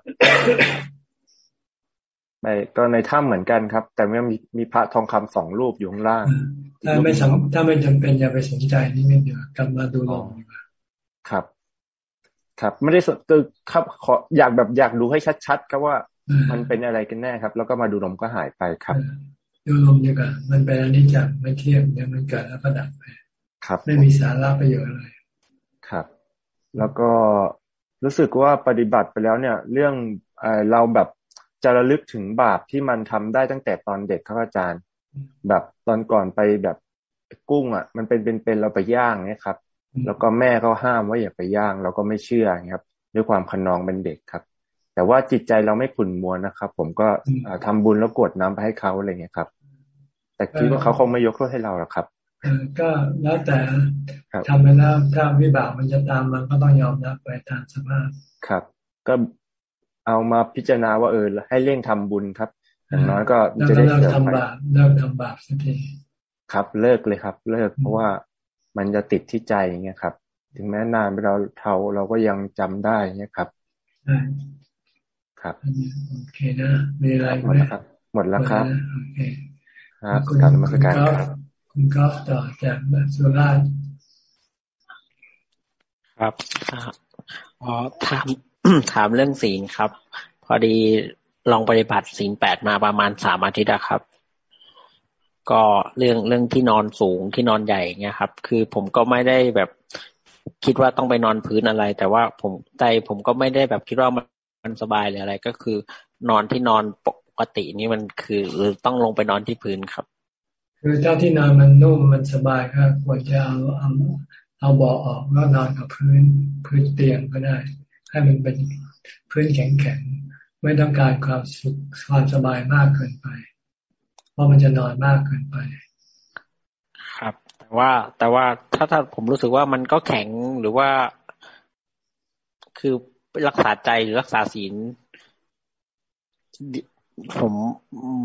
ในก็ในถ้ำเหมือนกันครับ แต่ไม่มีมีพระทองคำสองรูปอยู่ข้างล่าง ถ้าไม่สถ้าไม่จำเป็นอย่าไปสนใจนี่ไม่เดียวกลับมาดูลมครับ ครับ ไม่ได้สนครับขออยากแบบอยากดูให้ชัดๆครับว่ามันเป็นอะไรกันแน่ครับ แล้วก็มาดูลมก็หายไปครับดูลมดีกว่ามันเป็นอนิจจังไม่เที่ยงเนี่ยมันเกิดแล้วก็ดับไปครับ ไม่มีสาระประโยชน์อะไรครับ แล้วก็รู้สึกว่าปฏิบัติไปแล้วเนี่ย เรื่องเราแบบ จะระลึกถึงบาปที่มันทำได้ตั้งแต่ตอนเด็กครับอาจารย์ แบบตอนก่อนไปแบบกุ้งอะ มันเป็นเป็นเราไปย่างเนี่ยครับ แล้วก็แม่เขาห้ามว่าอย่าไปย่าง เราก็ไม่เชื่อครับ ด้วยความขนองเป็นเด็กครับ แต่ว่าจิตใจเราไม่ขุ่นมัวนะครับ ผมก็ทำบุญแล้วกดน้ำไปให้เขาอะไรเงี้ยครับ แต่คิดว่าเขาคงไม่ยกโทษให้เราหรอกครับก็แล้วแต่ทำไปแล้วถ้าวิบากมันจะตามมันก็ต้องยอมรับไปตามสภาพครับ ก็ เอามาพิจารณาว่าเออให้เร่งทำบุญครับอย่างน้อยก็จะได้เลิกทำบาปเลิกทำบาปสักทีครับ เลิกเลยครับ เลิกเพราะว่ามันจะติดที่ใจเงี้ยครับ ถึงแม้นานไปเราเท่าเราก็ยังจำได้เงี้ยครับครับโอเคนะมีอะไรหมดแล้วครับ หมดแล้วครับโอเคครับการมาสการครับคุณก็ต่อจากสุราษฎร์ครับอ๋อถาม ถามเรื่องศีลครับ พอดีลองปฏิบัติศีลแปดมาประมาณสามอาทิตย์ครับ ก็เรื่องเรื่องที่นอนสูงที่นอนใหญ่เงี้ยครับ คือผมก็ไม่ได้แบบคิดว่าต้องไปนอนพื้นอะไร แต่ว่าผมใจผมก็ไม่ได้แบบคิดว่ามันสบายหรืออะไร ก็คือนอนที่นอนปกตินี่มันคือหรือต้องลงไปนอนที่พื้นครับ คือถ้าที่นอนมันนุ่มมันสบายก็ควรจะเอาเอาเอาเบาออกแล้วนอนกับพื้นพื้นเตียงก็ได้ ให้มันเป็นพื้นแข็งๆไม่ต้องการความสุขความสบายมากเกินไปพราะมันจะนอนมากเกินไปแต่ว่าแต่ว่าถ้าถ้าผมรู้สึกว่ามันก็แข็งหรือว่า คือรักษาใจหรือรักษาศีลผม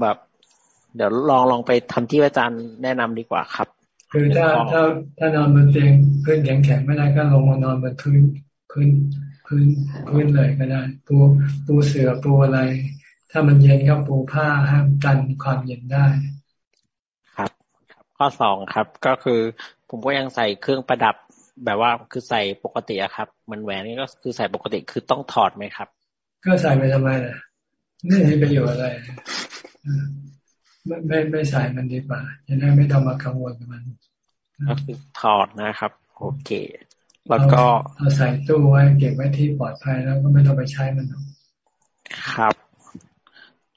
แบบ เดี๋ยวลองลองไปทำที่อาจารย์แนะนำดีกว่าครับ คือถ้าถ้าถ้านอนบนเตียงพื้นแข็งแข็งไม่ได้ก็ลงมานอนบนพื้นพื้น พื้นพื้นเลยก็ได้ ปูปูเสือปูอะไร ถ้ามันเย็นก็ปูผ้าห้ามกันความเย็นได้ ครับข้อสองครับ ก็คือผมก็ยังใส่เครื่องประดับแบบว่าคือใส่ปกติอะครับมันแหวนนี่ก็คือใส่ปกติคือต้องถอดไหมครับ ก็ใส่ไปทำไมล่ะไม่มีประโยชน์อะไรไม่ไม่ไม่ใส่มันดีกว่าจะได้ไม่ต้องมากังวลกับมันก็คือถอดนะครับ โอเค แล้วก็เอาใส่ตู้ไว้เก็บไว้ที่ปลอดภัยแล้วก็ไม่ต้องไปใช้มันครับ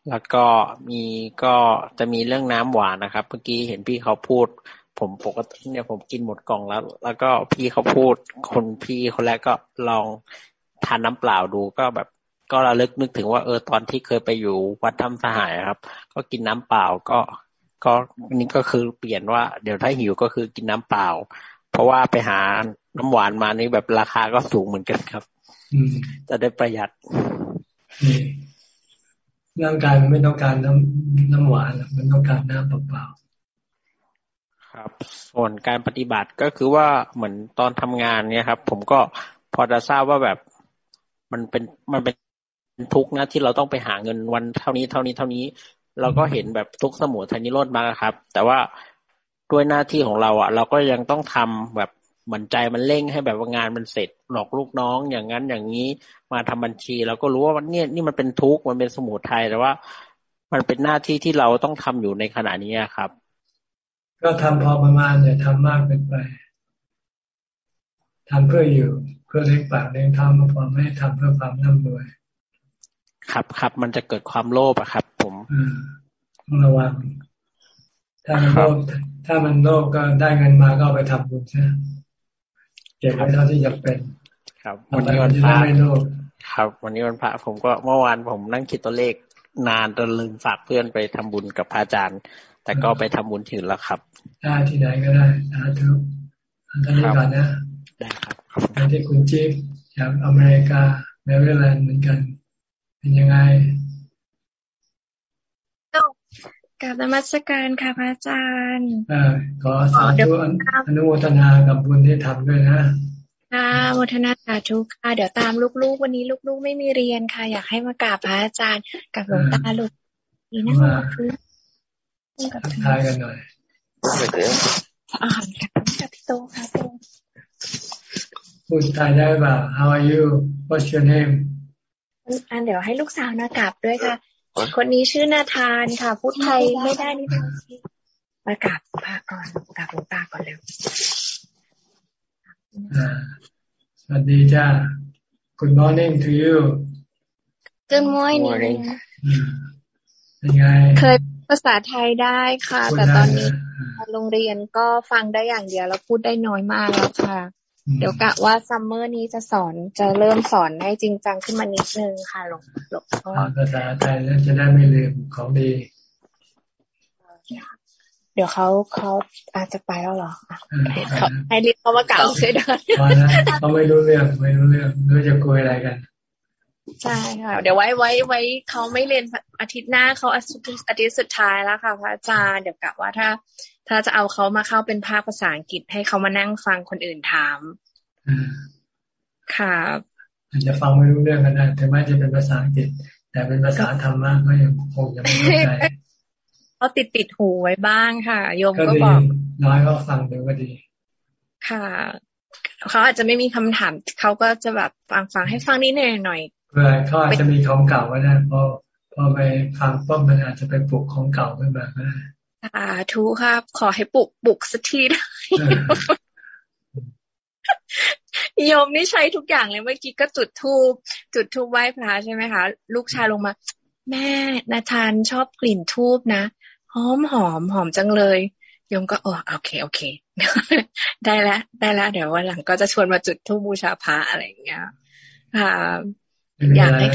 แล้วก็มีก็จะมีเรื่องน้ำหวานนะครับ เมื่อกี้เห็นพี่เขาพูด ผมปกติเนี่ยผมกินหมดกล่องแล้ว แล้วก็พี่เขาพูด คนพี่คนแรกก็ลองทานน้ำเปล่าดูก็แบบก็ระลึกนึกถึงว่าเออตอนที่เคยไปอยู่วัดถ้ำสหายครับ ก็กินน้ำเปล่าก็ก็นี่ก็คือเปลี่ยนว่าเดี๋ยวถ้าหิวก็คือกินน้ำเปล่า เพราะว่าไปหาน้ำหวานมานี่แบบราคาก็สูงเหมือนกันครับจะได้ประหยัดร่างกายมันไม่ต้องการน้ำน้ำหวานมันต้องการน้ำเปล่าครับ ส่วนการปฏิบัติก็คือว่าเหมือนตอนทำงานเนี่ยครับ ผมก็พอจะทราบว่าแบบมันเป็นมันเป็นทุกนะที่เราต้องไปหาเงินวันเท่านี้เท่านี้เท่านี้ เราก็เห็นแบบทุกสมุทรนิโรธมาครับ แต่ว่า ด้วยหน้าที่ของเราอะ เราก็ยังต้องทำแบบเหมือนใจมันเร่งให้แบบว่างานมันเสร็จหลอกลูกน้องอย่างนั้นอย่างนี้มาทำบัญชีเราก็รู้ว่าเนี่ยนี่มันเป็นทุกข์มันเป็นสมุทรไทยแต่ว่า มันเป็นหน้าที่ที่เราต้องทำอยู่ในขณะนี้ครับ ก็ทำพอประมาณอย่าทำมากเกินไปทำเพื่ออยู่เพื่อเลี้ยงปากเลี้ยงท้องมาพอไม่ทำเพื่อความร่ำรวย ครับครับมันจะเกิดความโลภอะครับ ผมต้องระวังถ้ามันโลภ ถ้ามันโลภก็ได้เงินมาก็ไปทำบุญใช่เก็บไว้เท่าที่จะเป็น ครับวันนี้วันพระครับ วันนี้วันพระผมก็เมื่อวานผมนั่งคิดตัวเลขนานจนลืมฝากเพื่อนไปทำบุญกับพระอาจารย์ แต่ก็ไปทำบุญถึงแล้วครับ ได้ที่ไหนก็ได้สาธุอันนี้ก่อนนะได้ครับที่คุณจิ๊บจากอเมริกาแมริแลนด์เหมือนกัน เป็นยังไง กับนมัสการค่ะพระอาจารย์อขอสาธุอนุโมทนากับบุญที่ทำด้วยนะค่ะโมทนาสาธุค่ะ เดี๋ยวตามลูกๆ วันนี้ลูกๆ ไม่มีเรียนค่ะ อยากให้มากราบพระอาจารย์กับหลวงตาลูกนี่นะคะคือกับทายกันหน่อยอาหารค่ะกับพี่โตค่ะโตพูดไทยได้ป่ะ How are you What's your name อันเดี๋ยวให้ลูกสาวนากราบด้วยค่ะ คนนี้ชื่อนาธานค่ะ พูดไทยไม่ได้นี่ต้องมากราบพระก่อนกราบหลวงตาก่อนเร็วสวัสดีจ้า Good morning to you Good morning เป็นไงเคยภาษาไทยได้ค่ะ แต่ตอนนี้โรงเรียนก็ฟังได้อย่างเดียวแล้วพูดได้น้อยมากแล้วค่ะ เดี๋ยวกะว่า summer นี้จะสอนจะเริ่มสอนให้จริงจังขึ้นมานิดนึงค่ะหลวงหลวงพ่อภาษาไทยจะได้ไม่ลืมของดี เดี๋ยวเขาเขาอาจจะไปแล้วเหรอให้รีบเขามากล่าวเสียดายเขาไม่รู้เรื่องไม่รู้เรื่องไม่จะคุยอะไรกันใช่ค่ะ เดี๋ยวไว้ไว้ไว้เขาไม่เรียนอาทิตย์หน้าเขาอาทิตย์อาทิตย์สุดท้ายแล้วค่ะพระอาจารย์เดี๋ยวกะว่าถ้า ถ้าจะเอาเขามาเข้าเป็นภาคภาษาอังกฤษให้เขามานั่งฟังคนอื่นถามค่ะอาจจะฟังไม่รู้เรื่องกันนะถึงแม้จะเป็นภาษาอังกฤษ แต่เป็นภาษาธรรมะก็ยังคงยังไม่เข้าใจเขาติดติดหูไว้บ้างค่ะ โยมก็บอกน้อยก็ฟังดูก็ดี ค่ะ เขาอาจจะไม่มีคำถาม เขาก็จะแบบฟังฟังให้ฟังนิดหน่อยหน่อยเพื่อเขาอาจจะมีของเก่าก็ได้พอพอไปฟังปุ๊บมันอาจจะไปปลุกของเก่าขึ้นมาก็ได้ สาธุครับ ขอให้ปลุกปลุกสักทีได้โยมนี่ใช้ทุกอย่างเลยเมื่อกี้ก็จุดทูบจุดทูบไหว้พระใช่ไหมคะ ลูกชายลงมา แม่นาธานชอบกลิ่นทูบนะหอมหอมหอมจังเลยโยมก็อ๋อโอเคโอเค ได้แล้วได้แล้วเดี๋ยววันหลังก็จะชวนมาจุดทูบบูชาพระอะไรอย่างเงี้ยค่ะอยากให้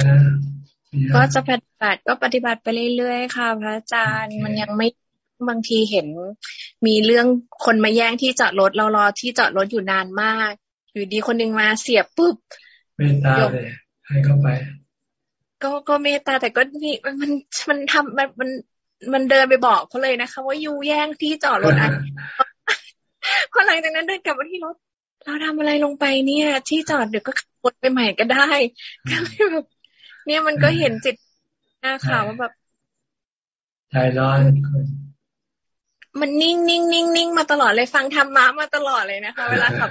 ก็จะปฏิบัติก็ปฏิบัติไปเรื่อยๆค่ะ พระอาจารย์มันยังไม่ บางทีเห็นมีเรื่องคนมาแย่งที่จอดรถเรารอที่จอดรถอยู่นานมาก อยู่ดีคนหนึ่งมาเสียบปุ๊บเมตตาเลยให้เข้าไป ก็ก็เมตตาแต่ก็นี่มันมันทำมันมันมันเดินไปบอกเขาเลยนะคะ ว่ายูแย่งที่จอดรถอันพอหลังจากนั้นเดินกลับมาที่รถ เราทำอะไรลงไปเนี่ย ที่จอดเดี๋ยวก็ขับรถไปใหม่ก็ได้ก็เลยแบบเนี่ยมันก็เห็นจิตหน้าข่าวว่าแบบใจร้อน มันนิ่งนิ่งนิ่งนิ่งมาตลอดเลยฟังธรรมะมาตลอดเลยนะคะ เวลาขับ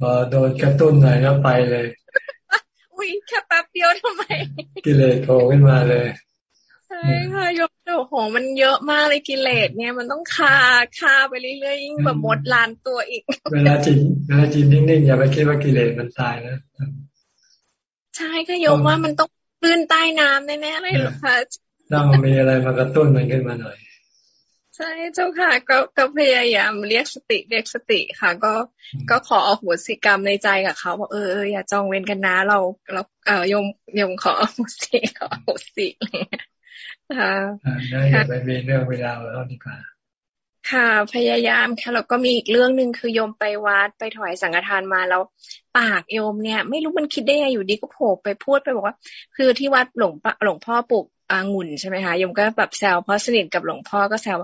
พอโดนกระตุ้นหน่อยก็ไปเลย อุ้ยแค่แป๊บเดียวทำไม กิเลสโผล่ขึ้นมาเลยใช่ค่ะยกโอ้โหมันเยอะมากเลยกิเลสเนี่ยมันต้องคาคาไปเรื่อยๆยิ่งแบบมดลานตัวอีก เวลาจิตเวลาจิตนิ่งๆอย่าไปคิดว่ากิเลสมันตายนะใช่ก็ยกว่ามันต้องพื้นใต้น้ำแน่ๆเลยหรอคะต้องมีอะไรมากระตุ้นมันขึ้นมาหน่อยใช่เจ้าค่ะก็ก็พยายามเรียกสติเรียกสติค่ะ ก็ก็ขอเอาหัวสิกรรมในใจกับเขาบอกเอออย่าจองเวรกันนะเราเราเออยมยมขอหัวสิขอหัวสิอะไรเงี้ยค่ะได้อย่าไปมีเรื่องเวลาแล้วดีกว่าค่ะพยายามค่ะแล้วก็มีอีกเรื่องหนึ่งคือโยมไปวัดไปถวายสังฆทานมาแล้ว ปากโยมเนี่ย ไม่รู้มันคิดได้ยังไงอยู่ดีก็โผล่ไปพูดไปบอกว่า คือที่วัดหลวงหลวงพ่อปลูก องุ่นใช่ไหมคะโยมก็แบบแซวเพราะสนิทกับหลวงพ่อก็แซว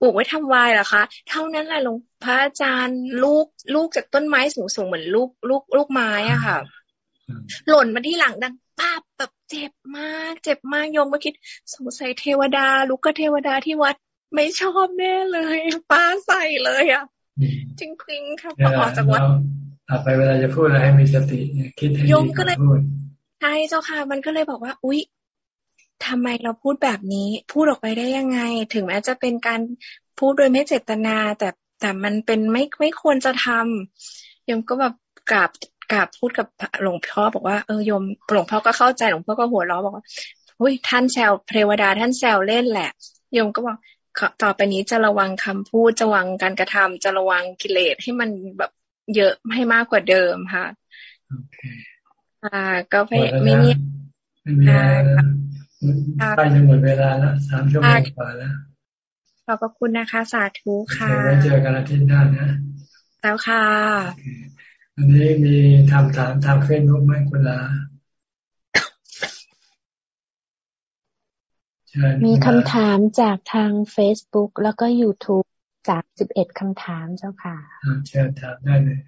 ปลูกไว้ทำวายเหรอคะ เท่านั้นแหละหลวงพระอาจารย์ลูกลูกจากต้นไม้สูงสูงเหมือนลูกลูกลูกไม้อะค่ะ หล่นมาที่หลังดังป้าแบบเจ็บมาก เจ็บมากโยมก็คิดสงสัยเทวดา ลูกก็เทวดาที่วัดไม่ชอบแน่เลยป้าใส่เลยอะจริงๆค่ะพอออกจากวัดต่อไปเวลาจะพูดอะไรให้มีสติคิดให้ดีก็เลยใช่เจ้าค่ะ มันก็เลยบอกว่า อุ๊ย ทำไมเราพูดแบบนี้ พูดออกไปได้ยังไง ถึงแม้จะเป็นการพูดโดยไม่เจตนา แต่แต่มันเป็นไม่ไม่ควรจะทำยมก็แบบกราบกราบพูดกับหลวงพ่อบอกว่าเออโยมหลวงพ่อก็เข้าใจหลวงพ่อก็หัวเราะบอกว่าอุ้ยท่านแซวเทวดาท่านแซวเล่นแหละโยมก็บอกต่อไปนี้จะระวังคำพูดจะระวังการกระทำจะระวังกิเลสให้มันแบบเยอะให้มากกว่าเดิมค่ะอ่า ก็ไม่มี ใกล้จะหมดเวลาแล้วสามชั่วโมงกว่าแล้วขอบพระคุณนะคะ สาธุค่ะไว้เจอกันอาทิตย์หน้านะแล้วค่ะ อันนี้มีทำถามทางเฟซบุ๊กไหมคุณลามีคำถามจากทาง Facebook แล้วก็ YouTube จากสิบเอ็ดคำถามเจ้าค่ะเชิญถามได้เลย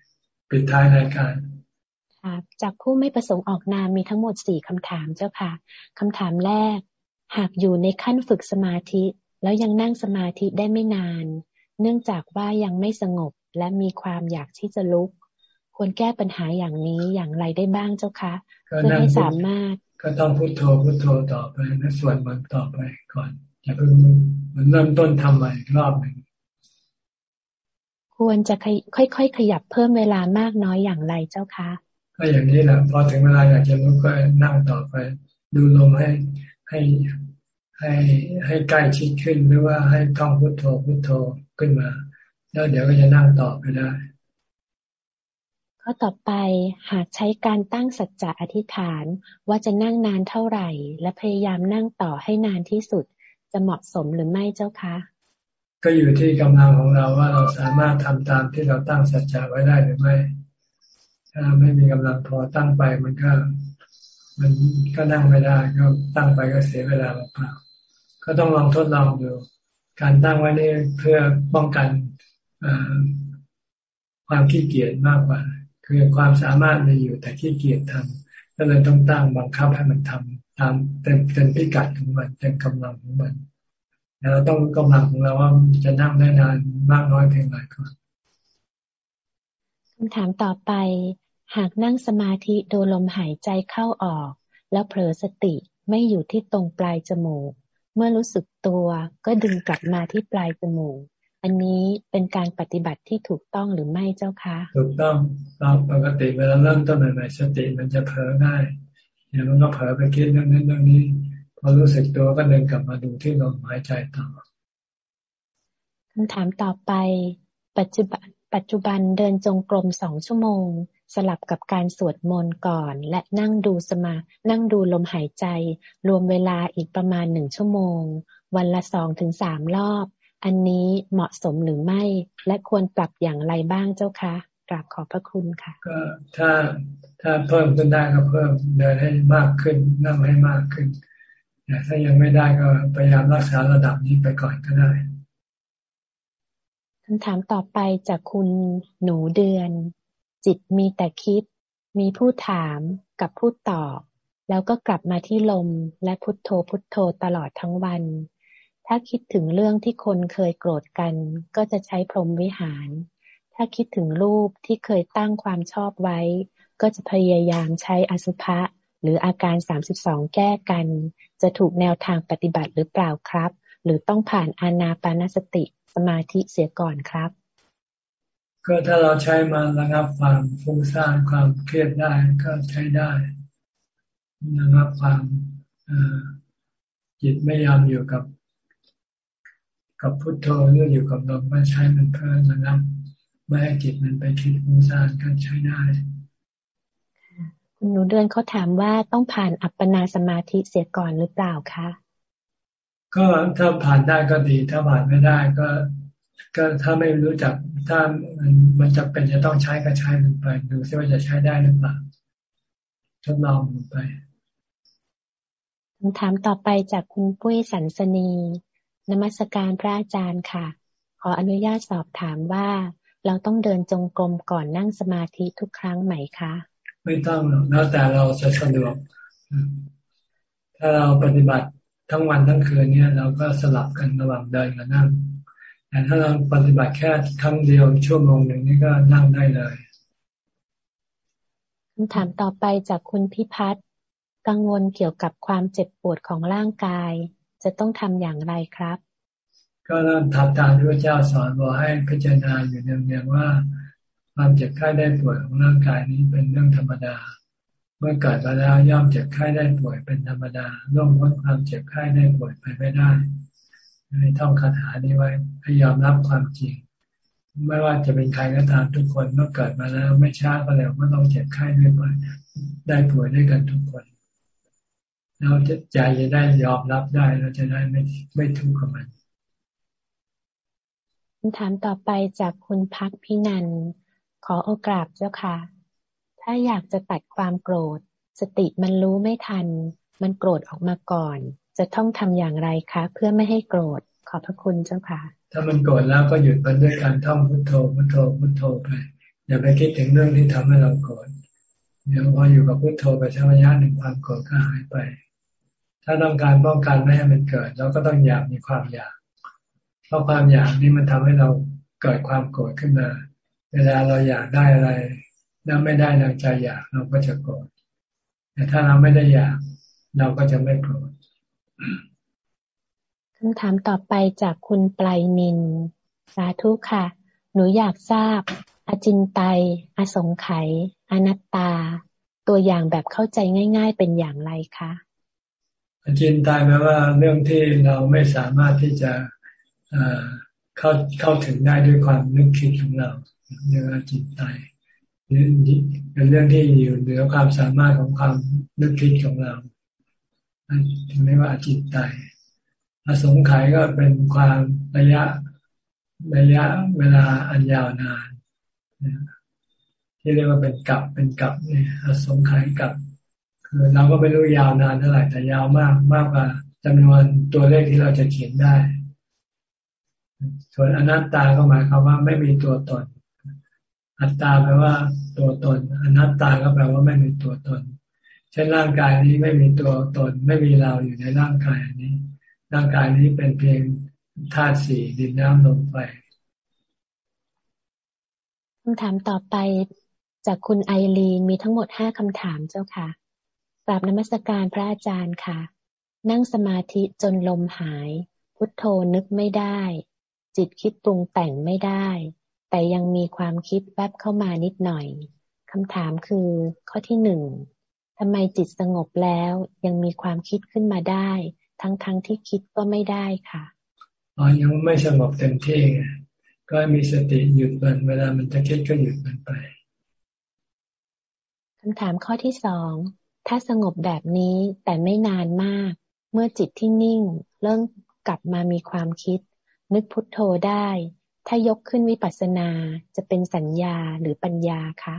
ปิดท้ายรายการครับ จากผู้ไม่ประสงค์ออกนามมีทั้งหมดสี่คำถามเจ้าค่ะคำถามแรก หากอยู่ในขั้นฝึกสมาธิ แล้วยังนั่งสมาธิได้ไม่นาน เนื่องจากว่ายังไม่สงบและมีความอยากที่จะลุก ควรแก้ปัญหาอย่างนี้อย่างไรได้บ้างเจ้าคะเพื่อให้สามารถ ก็ต้องพุโทโธพุโทโธต่อไปและสวดมันต่อไปก่อนอย่าเพิ่งมันเริ่มต้นทำใหม่รอบหนึ่งควรจะค่อยๆขยับเพิ่มเวลามากน้อยอย่างไรเจ้าคะ ก็อย่างนี้แหละพอถึงเวลาอยากจะลุกก็นั่งต่อไป ดูลมให้ให้ให้ให้ใกล้ชิดขึ้นหรือว่าให้ท่องพุโทโธพุโทโธขึ้นมา แล้วเดี๋ยวก็จะนั่งต่อไปได้ข้อต่อไปหากใช้การตั้งสัจจะอธิษฐานว่าจะนั่งนานเท่าไหร่ และพยายามนั่งต่อให้นานที่สุด จะเหมาะสมหรือไม่เจ้าคะ ก็อยู่ที่กำลังของเราว่าเราสามารถทำตามที่เราตั้งสัจจะไว้ได้หรือไม่ ถ้าไม่มีกำลังพอตั้งไปมันก็มันก็นั่งไม่ได้ก็ตั้งไปก็เสียเวลาเปล่าก็ต้องลองทดลองดู การตั้งไว้นี่เพื่อป้องกันความขี้เกียจมากกว่า คือความสามารถมีอยู่แต่ขี้เกียจทำก็เลยต้องตั้งบังคับให้มันทำตามเต็มเต็มพิกัดของมันเต็มกำลังของมันแล้วเราต้องกำลังของเราว่าจะนั่งได้นานมากน้อยเพียงไรก่อนคำถามต่อไป หากนั่งสมาธิดูลมหายใจเข้าออก แล้วเผลอสติไม่อยู่ที่ตรงปลายจมูก เมื่อรู้สึกตัวก็ดึงกลับมาที่ปลายจมูก อันนี้เป็นการปฏิบัติที่ถูกต้องหรือไม่เจ้าคะ ถูกต้องตามปกติเวลาเริ่มต้นใหม่ๆสติมันจะเผลอง่ายอย่างมันก็เผลอไปคิดเรื่องนั้นเรื่องนี้ พอรู้สึกตัวก็เดินกลับมาดูที่ลมหายใจต่อคำถามต่อไป ปัจจุบันปัจจุบันเดินจงกรมสองชั่วโมง สลับกับการสวดมนต์ก่อน และนั่งดูสมา นั่งดูลมหายใจ รวมเวลาอีกประมาณหนึ่งชั่วโมง วันละสองถึงสามรอบ อันนี้เหมาะสมหรือไม่ และควรปรับอย่างไรบ้างเจ้าคะกราบขอบพระคุณค่ะ ก็ถ้าถ้าเพิ่มขึ้นได้ก็เพิ่มเดินให้มากขึ้นนั่งให้มากขึ้นแต่ถ้ายังไม่ได้ก็พยายามรักษาระดับนี้ไปก่อนก็ได้คำถามต่อไปจากคุณหนูเดือน จิตมีแต่คิด มีผู้ถามกับผู้ตอบ แล้วก็กลับมาที่ลมและพุทโธพุทโธตลอดทั้งวัน ถ้าคิดถึงเรื่องที่คนเคยโกรธกัน ก็จะใช้พรหมวิหาร ถ้าคิดถึงรูปที่เคยตั้งความชอบไว้ ก็จะพยายามใช้อสุภะหรืออาการ 32 แก้กัน จะถูกแนวทางปฏิบัติหรือเปล่าครับ หรือต้องผ่านอานาปานสติสมาธิเสียก่อนครับ ก็ถ้าเราใช้มาระงับความฟุ้งซ่านความเครียดได้ก็ใช้ได้ระงับความจิตไม่ยอมอยู่กับ กับพุทโธหรืออยู่กับลมก็ใช้มันเพื่อระงับไม่ให้จิตมันไปคิดฟุ้งซ่านก็ใช้ได้คุณหนูเดือนเขาถามว่าต้องผ่านอัปปนาสมาธิเสียก่อนหรือเปล่าคะก็ถ้าผ่านได้ก็ดี ถ้าผ่านไม่ได้ก็ ก็ถ้าไม่รู้จักถ้ามันมันจะเป็นจะต้องใช้ก็ใช้มันไปดูซิว่าจะใช้ได้หรือเปล่าทดลองมันไปคำถามต่อไปจากคุณปุ้ยสันสนีนมัสการพระอาจารย์ค่ะ ขออนุญาตสอบถามว่า เราต้องเดินจงกรมก่อนนั่งสมาธิทุกครั้งไหมคะ ไม่ต้องหรอกแล้วแต่เราจะสะดวก ถ้าเราปฏิบัติทั้งวันทั้งคืนเนี่ยเราก็สลับกันระหว่างเดินกับนั่ง แต่ถ้าเราปฏิบัติแค่ครั้งเดียวชั่วโมงหนึ่งนี่ก็นั่งได้เลยคำถามต่อไปจากคุณพิพัฒน์กังวลเกี่ยวกับความเจ็บปวดของร่างกาย จะต้องทำอย่างไรครับ ก็เริ่มทำตามที่พระเจ้าสอนบอกให้พิจารณาอยู่เนืองๆว่า ความเจ็บไข้ได้ป่วยของร่างกายนี้เป็นเรื่องธรรมดา เมื่อเกิดมาแล้วย่อมเจ็บไข้ได้ป่วยเป็นธรรมดาล่วงพ้นความเจ็บไข้ได้ป่วยไปไม่ได้ ให้ท่องคาถานี้ไว้พยายามรับความจริง ไม่ว่าจะเป็นใครก็ตามทุกคนเมื่อเกิดมาแล้วไม่ช้าก็แล้วก็ต้องเจ็บไข้ด้วยได้ป่วยด้วยกันทุกคนเราจะใจจะได้ยอมรับได้เราจะได้ไม่ไม่ทุกข์กับมันคำถามต่อไปจากคุณพักพินัน ขอโอกราบเจ้าค่ะ ถ้าอยากจะตัดความโกรธ สติมันรู้ไม่ทัน มันโกรธออกมาก่อน จะต้องทำอย่างไรคะ เพื่อไม่ให้โกรธขอบพระคุณเจ้าค่ะ ถ้ามันโกรธแล้วก็หยุดมันด้วยการท่องพุทโธพุทโธพุทโธไป อย่าไปคิดถึงเรื่องที่ทำให้เราโกรธเดี๋ยวพออยู่กับพุทโธไปชักระยะหนึ่งความโกรธก็หายไป ถ้าต้องการป้องกันไม่ให้มันเกิด เราก็ต้องอยากมีความอยาก เพราะความอยากนี่มันทำให้เราเกิดความโกรธขึ้นมา เวลาเราอยากได้อะไรแล้วไม่ได้ดังใจอยากเราก็จะโกรธแต่ถ้าเราไม่ได้อยากเราก็จะไม่โกรธ คำถามต่อไปจากคุณปลายนิน สาธุค่ะ หนูอยากทราบ อจินไตย อสงไขยอนัตตา ตัวอย่างแบบเข้าใจง่าย ๆ เป็นอย่างไรคะอจินไตยแปลว่าเรื่องที่เราไม่สามารถที่จะเข้าเข้าถึงได้ด้วยความนึกคิดของเราเรียกว่าจินไตยเป็นเรื่องที่อยู่เหนือความสามารถของความนึกคิดของเรา ถึงไม่ว่าจิตใจอสงไขยก็เป็นความระยะระยะเวลาอันยาวนานที่เรียกว่าเป็นกับเป็นกับเนี่ยอสงไขยกับ คือเราก็ไม่รู้ยาวนานเท่าไหร่แต่ยาวมากมากกว่าจำนวนตัวเลขที่เราจะเขียนได้ ส่วนอนัตตาก็หมายความว่าไม่มีตัวตน อัตตาแปลว่าตัวตน อนัตตาก็แปลว่าไม่มีตัวตน เช่นร่างกายนี้ไม่มีตัวตนไม่มีเราอยู่ในร่างกายอันนี้ ร่างกายนี้เป็นเพียงธาตุสี่ดินน้ำลมไฟคำถามต่อไปจากคุณไอรีนมีทั้งหมดห้าคำถามเจ้าค่ะกราบนมัสการพระอาจารย์ค่ะ นั่งสมาธิจนลมหาย พุทโธนึกไม่ได้ จิตคิดปรุงแต่งไม่ได้ แต่ยังมีความคิดแวบเข้ามานิดหน่อยคำถามคือข้อที่หนึ่ง ทำไมจิตสงบแล้วยังมีความคิดขึ้นมาได้ ทั้งๆทที่คิดก็ไม่ได้ค่ะอ๋อยังไม่สงบเต็มที่ก็มีสติหยุดมันเวลามันจะคิดก็หยุดมันไปคำถามข้อที่สองถ้าสงบแบบนี้แต่ไม่นานมาก เมื่อจิตที่นิ่ง เริ่มกลับมามีความคิด นึกพุทโธได้ ถ้ายกขึ้นวิปัสสนาจะเป็นสัญญาหรือปัญญาคะ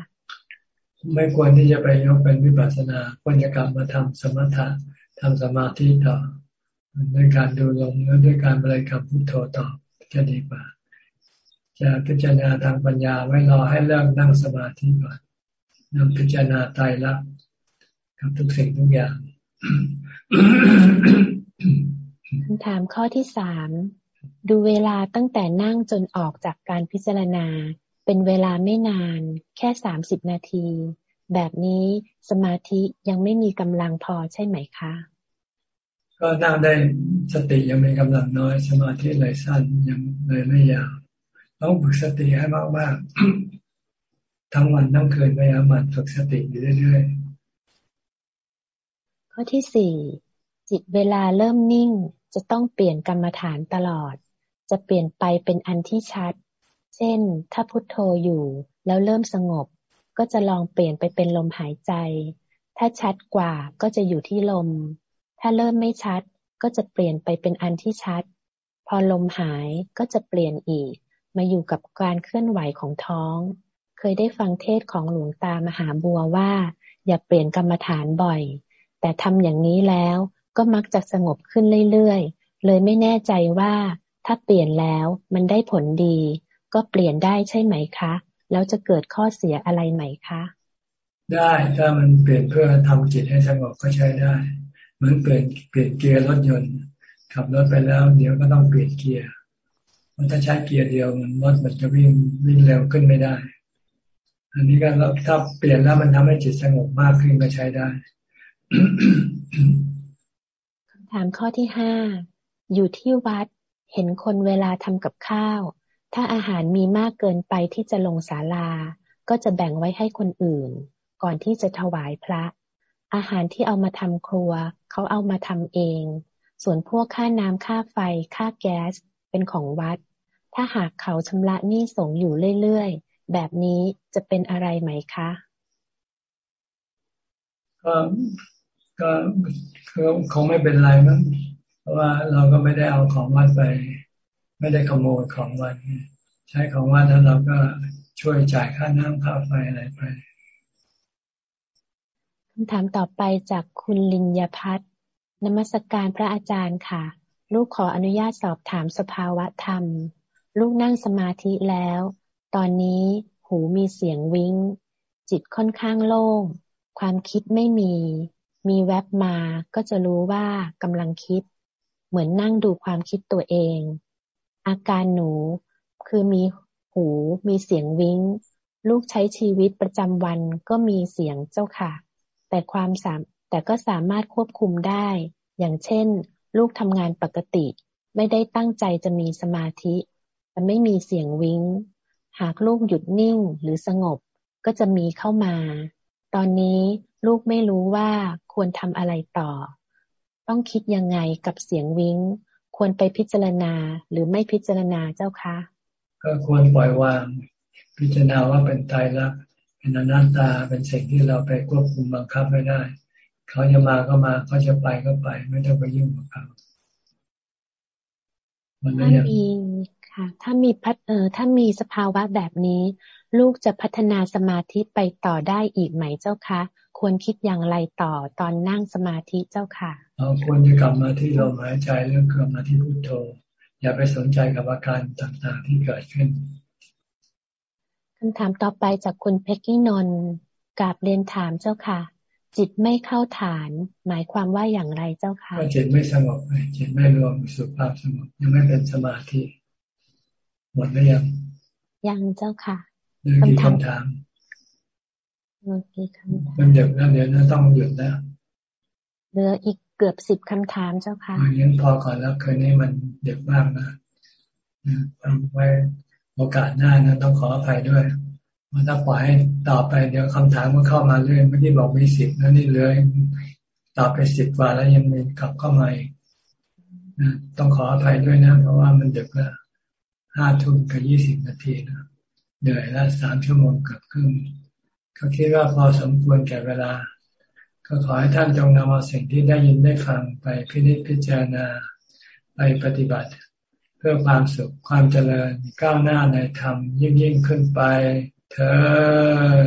ไม่ควรที่จะไปยกเป็นวิปัสสนาควรจะกลับมาทำสมถะทำสมาธิต่อด้วยการดูลมแล้วด้วยการบริกรรมพุทโธต่อจะดีกว่า จะพิจารณาทางปัญญาไว้รอให้เริ่มนั่งสมาธิก่อนนำพิจารณาตายรักกับทุกสิ่งทุกอย่างคำถามข้อที่สามดูเวลาตั้งแต่นั่งจนออกจากการพิจารณา เป็นเวลาไม่นาน แค่สามสิบนาที แบบนี้สมาธิยังไม่มีกำลังพอใช่ไหมคะ ก็นั่งได้สติยังมีกำลังน้อย สมาธิเลยสั้นยังเลยไม่ยาวต้องฝึกสติให้มากๆทั้งวันทั้งคืนพยายามมันฝึกสติอยู่เรื่อยๆข้อที่สี่จิตเวลาเริ่มนิ่งจะต้องเปลี่ยนกรรมฐานตลอด จะเปลี่ยนไปเป็นอันที่ชัด เช่น ถ้าพุทโธอยู่ แล้วเริ่มสงบ ก็จะลองเปลี่ยนไปเป็นลมหายใจ ถ้าชัดกว่าก็จะอยู่ที่ลม ถ้าเริ่มไม่ชัดก็จะเปลี่ยนไปเป็นอันที่ชัด พอลมหายก็จะเปลี่ยนอีก มาอยู่กับการเคลื่อนไหวของท้อง เคยได้ฟังเทศของหลวงตามหาบัวว่า อย่าเปลี่ยนกรรมฐานบ่อย แต่ทำอย่างนี้แล้วก็มักจะสงบขึ้นเรื่อยๆ เลยไม่แน่ใจว่าถ้าเปลี่ยนแล้วมันได้ผลดี ก็เปลี่ยนได้ใช่ไหมคะ แล้วจะเกิดข้อเสียอะไรไหมคะ ได้ถ้ามันเปลี่ยนเพื่อทำจิตให้สงบก็ใช้ได้ เหมือนเปลี่ยนเปลี่ยนเกียร์รถยนต์ขับรถไปแล้ว เดี๋ยวก็ต้องเปลี่ยนเกียร์มันถ้าใช้เกียร์เดียวมันรถมันจะวิ่งวิ่งเร็วขึ้นไม่ได้ อันนี้ก็ถ้าเปลี่ยนแล้วมันทำให้จิตสงบมากขึ้นก็ใช้ได้ถามข้อที่ห้าอยู่ที่วัดเห็นคนเวลาทำกับข้าว ถ้าอาหารมีมากเกินไปที่จะลงศาลา ก็จะแบ่งไว้ให้คนอื่น ก่อนที่จะถวายพระ อาหารที่เอามาทำครัว เขาเอามาทำเอง ส่วนพวกค่าน้ำค่าไฟ ค่าแก๊ส เป็นของวัด ถ้าหากเขาชำระหนี้สงอยู่เรื่อยๆ แบบนี้จะเป็นอะไรไหมคะก็ก็คงไม่เป็นไรมั้งเพราะว่าเราก็ไม่ได้เอาของวัดไป ไม่ได้ขโมยของวัดใช้ของวัดแล้วเราก็ช่วยจ่ายค่าน้ำค่าไฟอะไรไปคำถามต่อไปจากคุณลินยพัฒน์นมัสกการพระอาจารย์ค่ะ ลูกขออนุญาตสอบถามสภาวะธรรม ลูกนั่งสมาธิแล้ว ตอนนี้หูมีเสียงวิ้ง จิตค่อนข้างโล่ง ความคิดไม่มี มีแวบมาก็จะรู้ว่ากำลังคิด เหมือนนั่งดูความคิดตัวเอง อาการหนู คือมีหูมีเสียงวิ้ง ลูกใช้ชีวิตประจำวันก็มีเสียงเจ้าค่ะ แต่ความสามแต่ก็สามารถควบคุมได้ อย่างเช่น ลูกทำงานปกติ ไม่ได้ตั้งใจจะมีสมาธิแต่ไม่มีเสียงวิ้ง หากลูกหยุดนิ่งหรือสงบก็จะมีเข้ามา ตอนนี้ลูกไม่รู้ว่าควรทำอะไรต่อ ต้องคิดยังไงกับเสียงวิ้ง ควรไปพิจารณาหรือไม่พิจารณาเจ้าคะก็ควรปล่อยวาง พิจารณาว่าเป็นตายรักเป็นอนัตตาเป็นสิ่งที่เราไปควบคุมบังคับไม่ได้ เขาจะมาก็มาเขาจะไปก็ไป ไม่ต้องไปยุ่งกับเขาถ้ามีค่ะ ถ้ามีพัฒเออถ้ามีสภาวะแบบนี้ ลูกจะพัฒนาสมาธิไปต่อได้อีกไหมเจ้าคะ ควรคิดอย่างไรต่อตอนนั่งสมาธิเจ้าค่ะเราควรจะกลับมาที่ลมหายใจเรื่องกลับมาที่พุโทโธ อย่าไปสนใจกับอาการต่างๆที่เกิดขึ้นคำถามต่อไปจากคุณเพกกี้นนกราบเรียนถามเจ้าค่ะ จิตไม่เข้าฐาน หมายความว่าอย่างไรเจ้าค่ะจิตไม่สงบจิตไม่รวมสู่ภาพสงบยังไม่เป็นสมาธิหมดหรือยังยังเจ้าค่ะ คำถามมันเด็กแล้วเดี๋ยวนะต้องหยุดแล้วเหลืออีกเกือบสิบคำถามเจ้าค่ะยังพอก่อนแล้วคืนนี้มันเด็กมากนะต้องไว้โอกาสหน้านะต้องขออภัยด้วยมันถ้าปล่อยให้ต่อไปเดี๋ยวคำถามมันเข้ามาเรื่อยไม่ได้บอกมีสิบนะนี่เลยตอบไปสิบกว่าแล้วยังมีกลับเข้ามาอีกนะต้องขออภัยด้วยนะ เพราะว่ามันเด็กแล้วห้าทุ่มกับยี่สิบนาทีนะ เหนื่อยละสามชั่วโมงกับครึ่งเขาคิดว่าพอสมควรแก่เวลา ก็ขอให้ท่านจงนำเอาสิ่งที่ได้ยินได้ฟังไปพินิจพิจารณาไปปฏิบัติ เพื่อความสุขความเจริญก้าวหน้าในธรรมยิ่งยิ่งขึ้นไปเธอ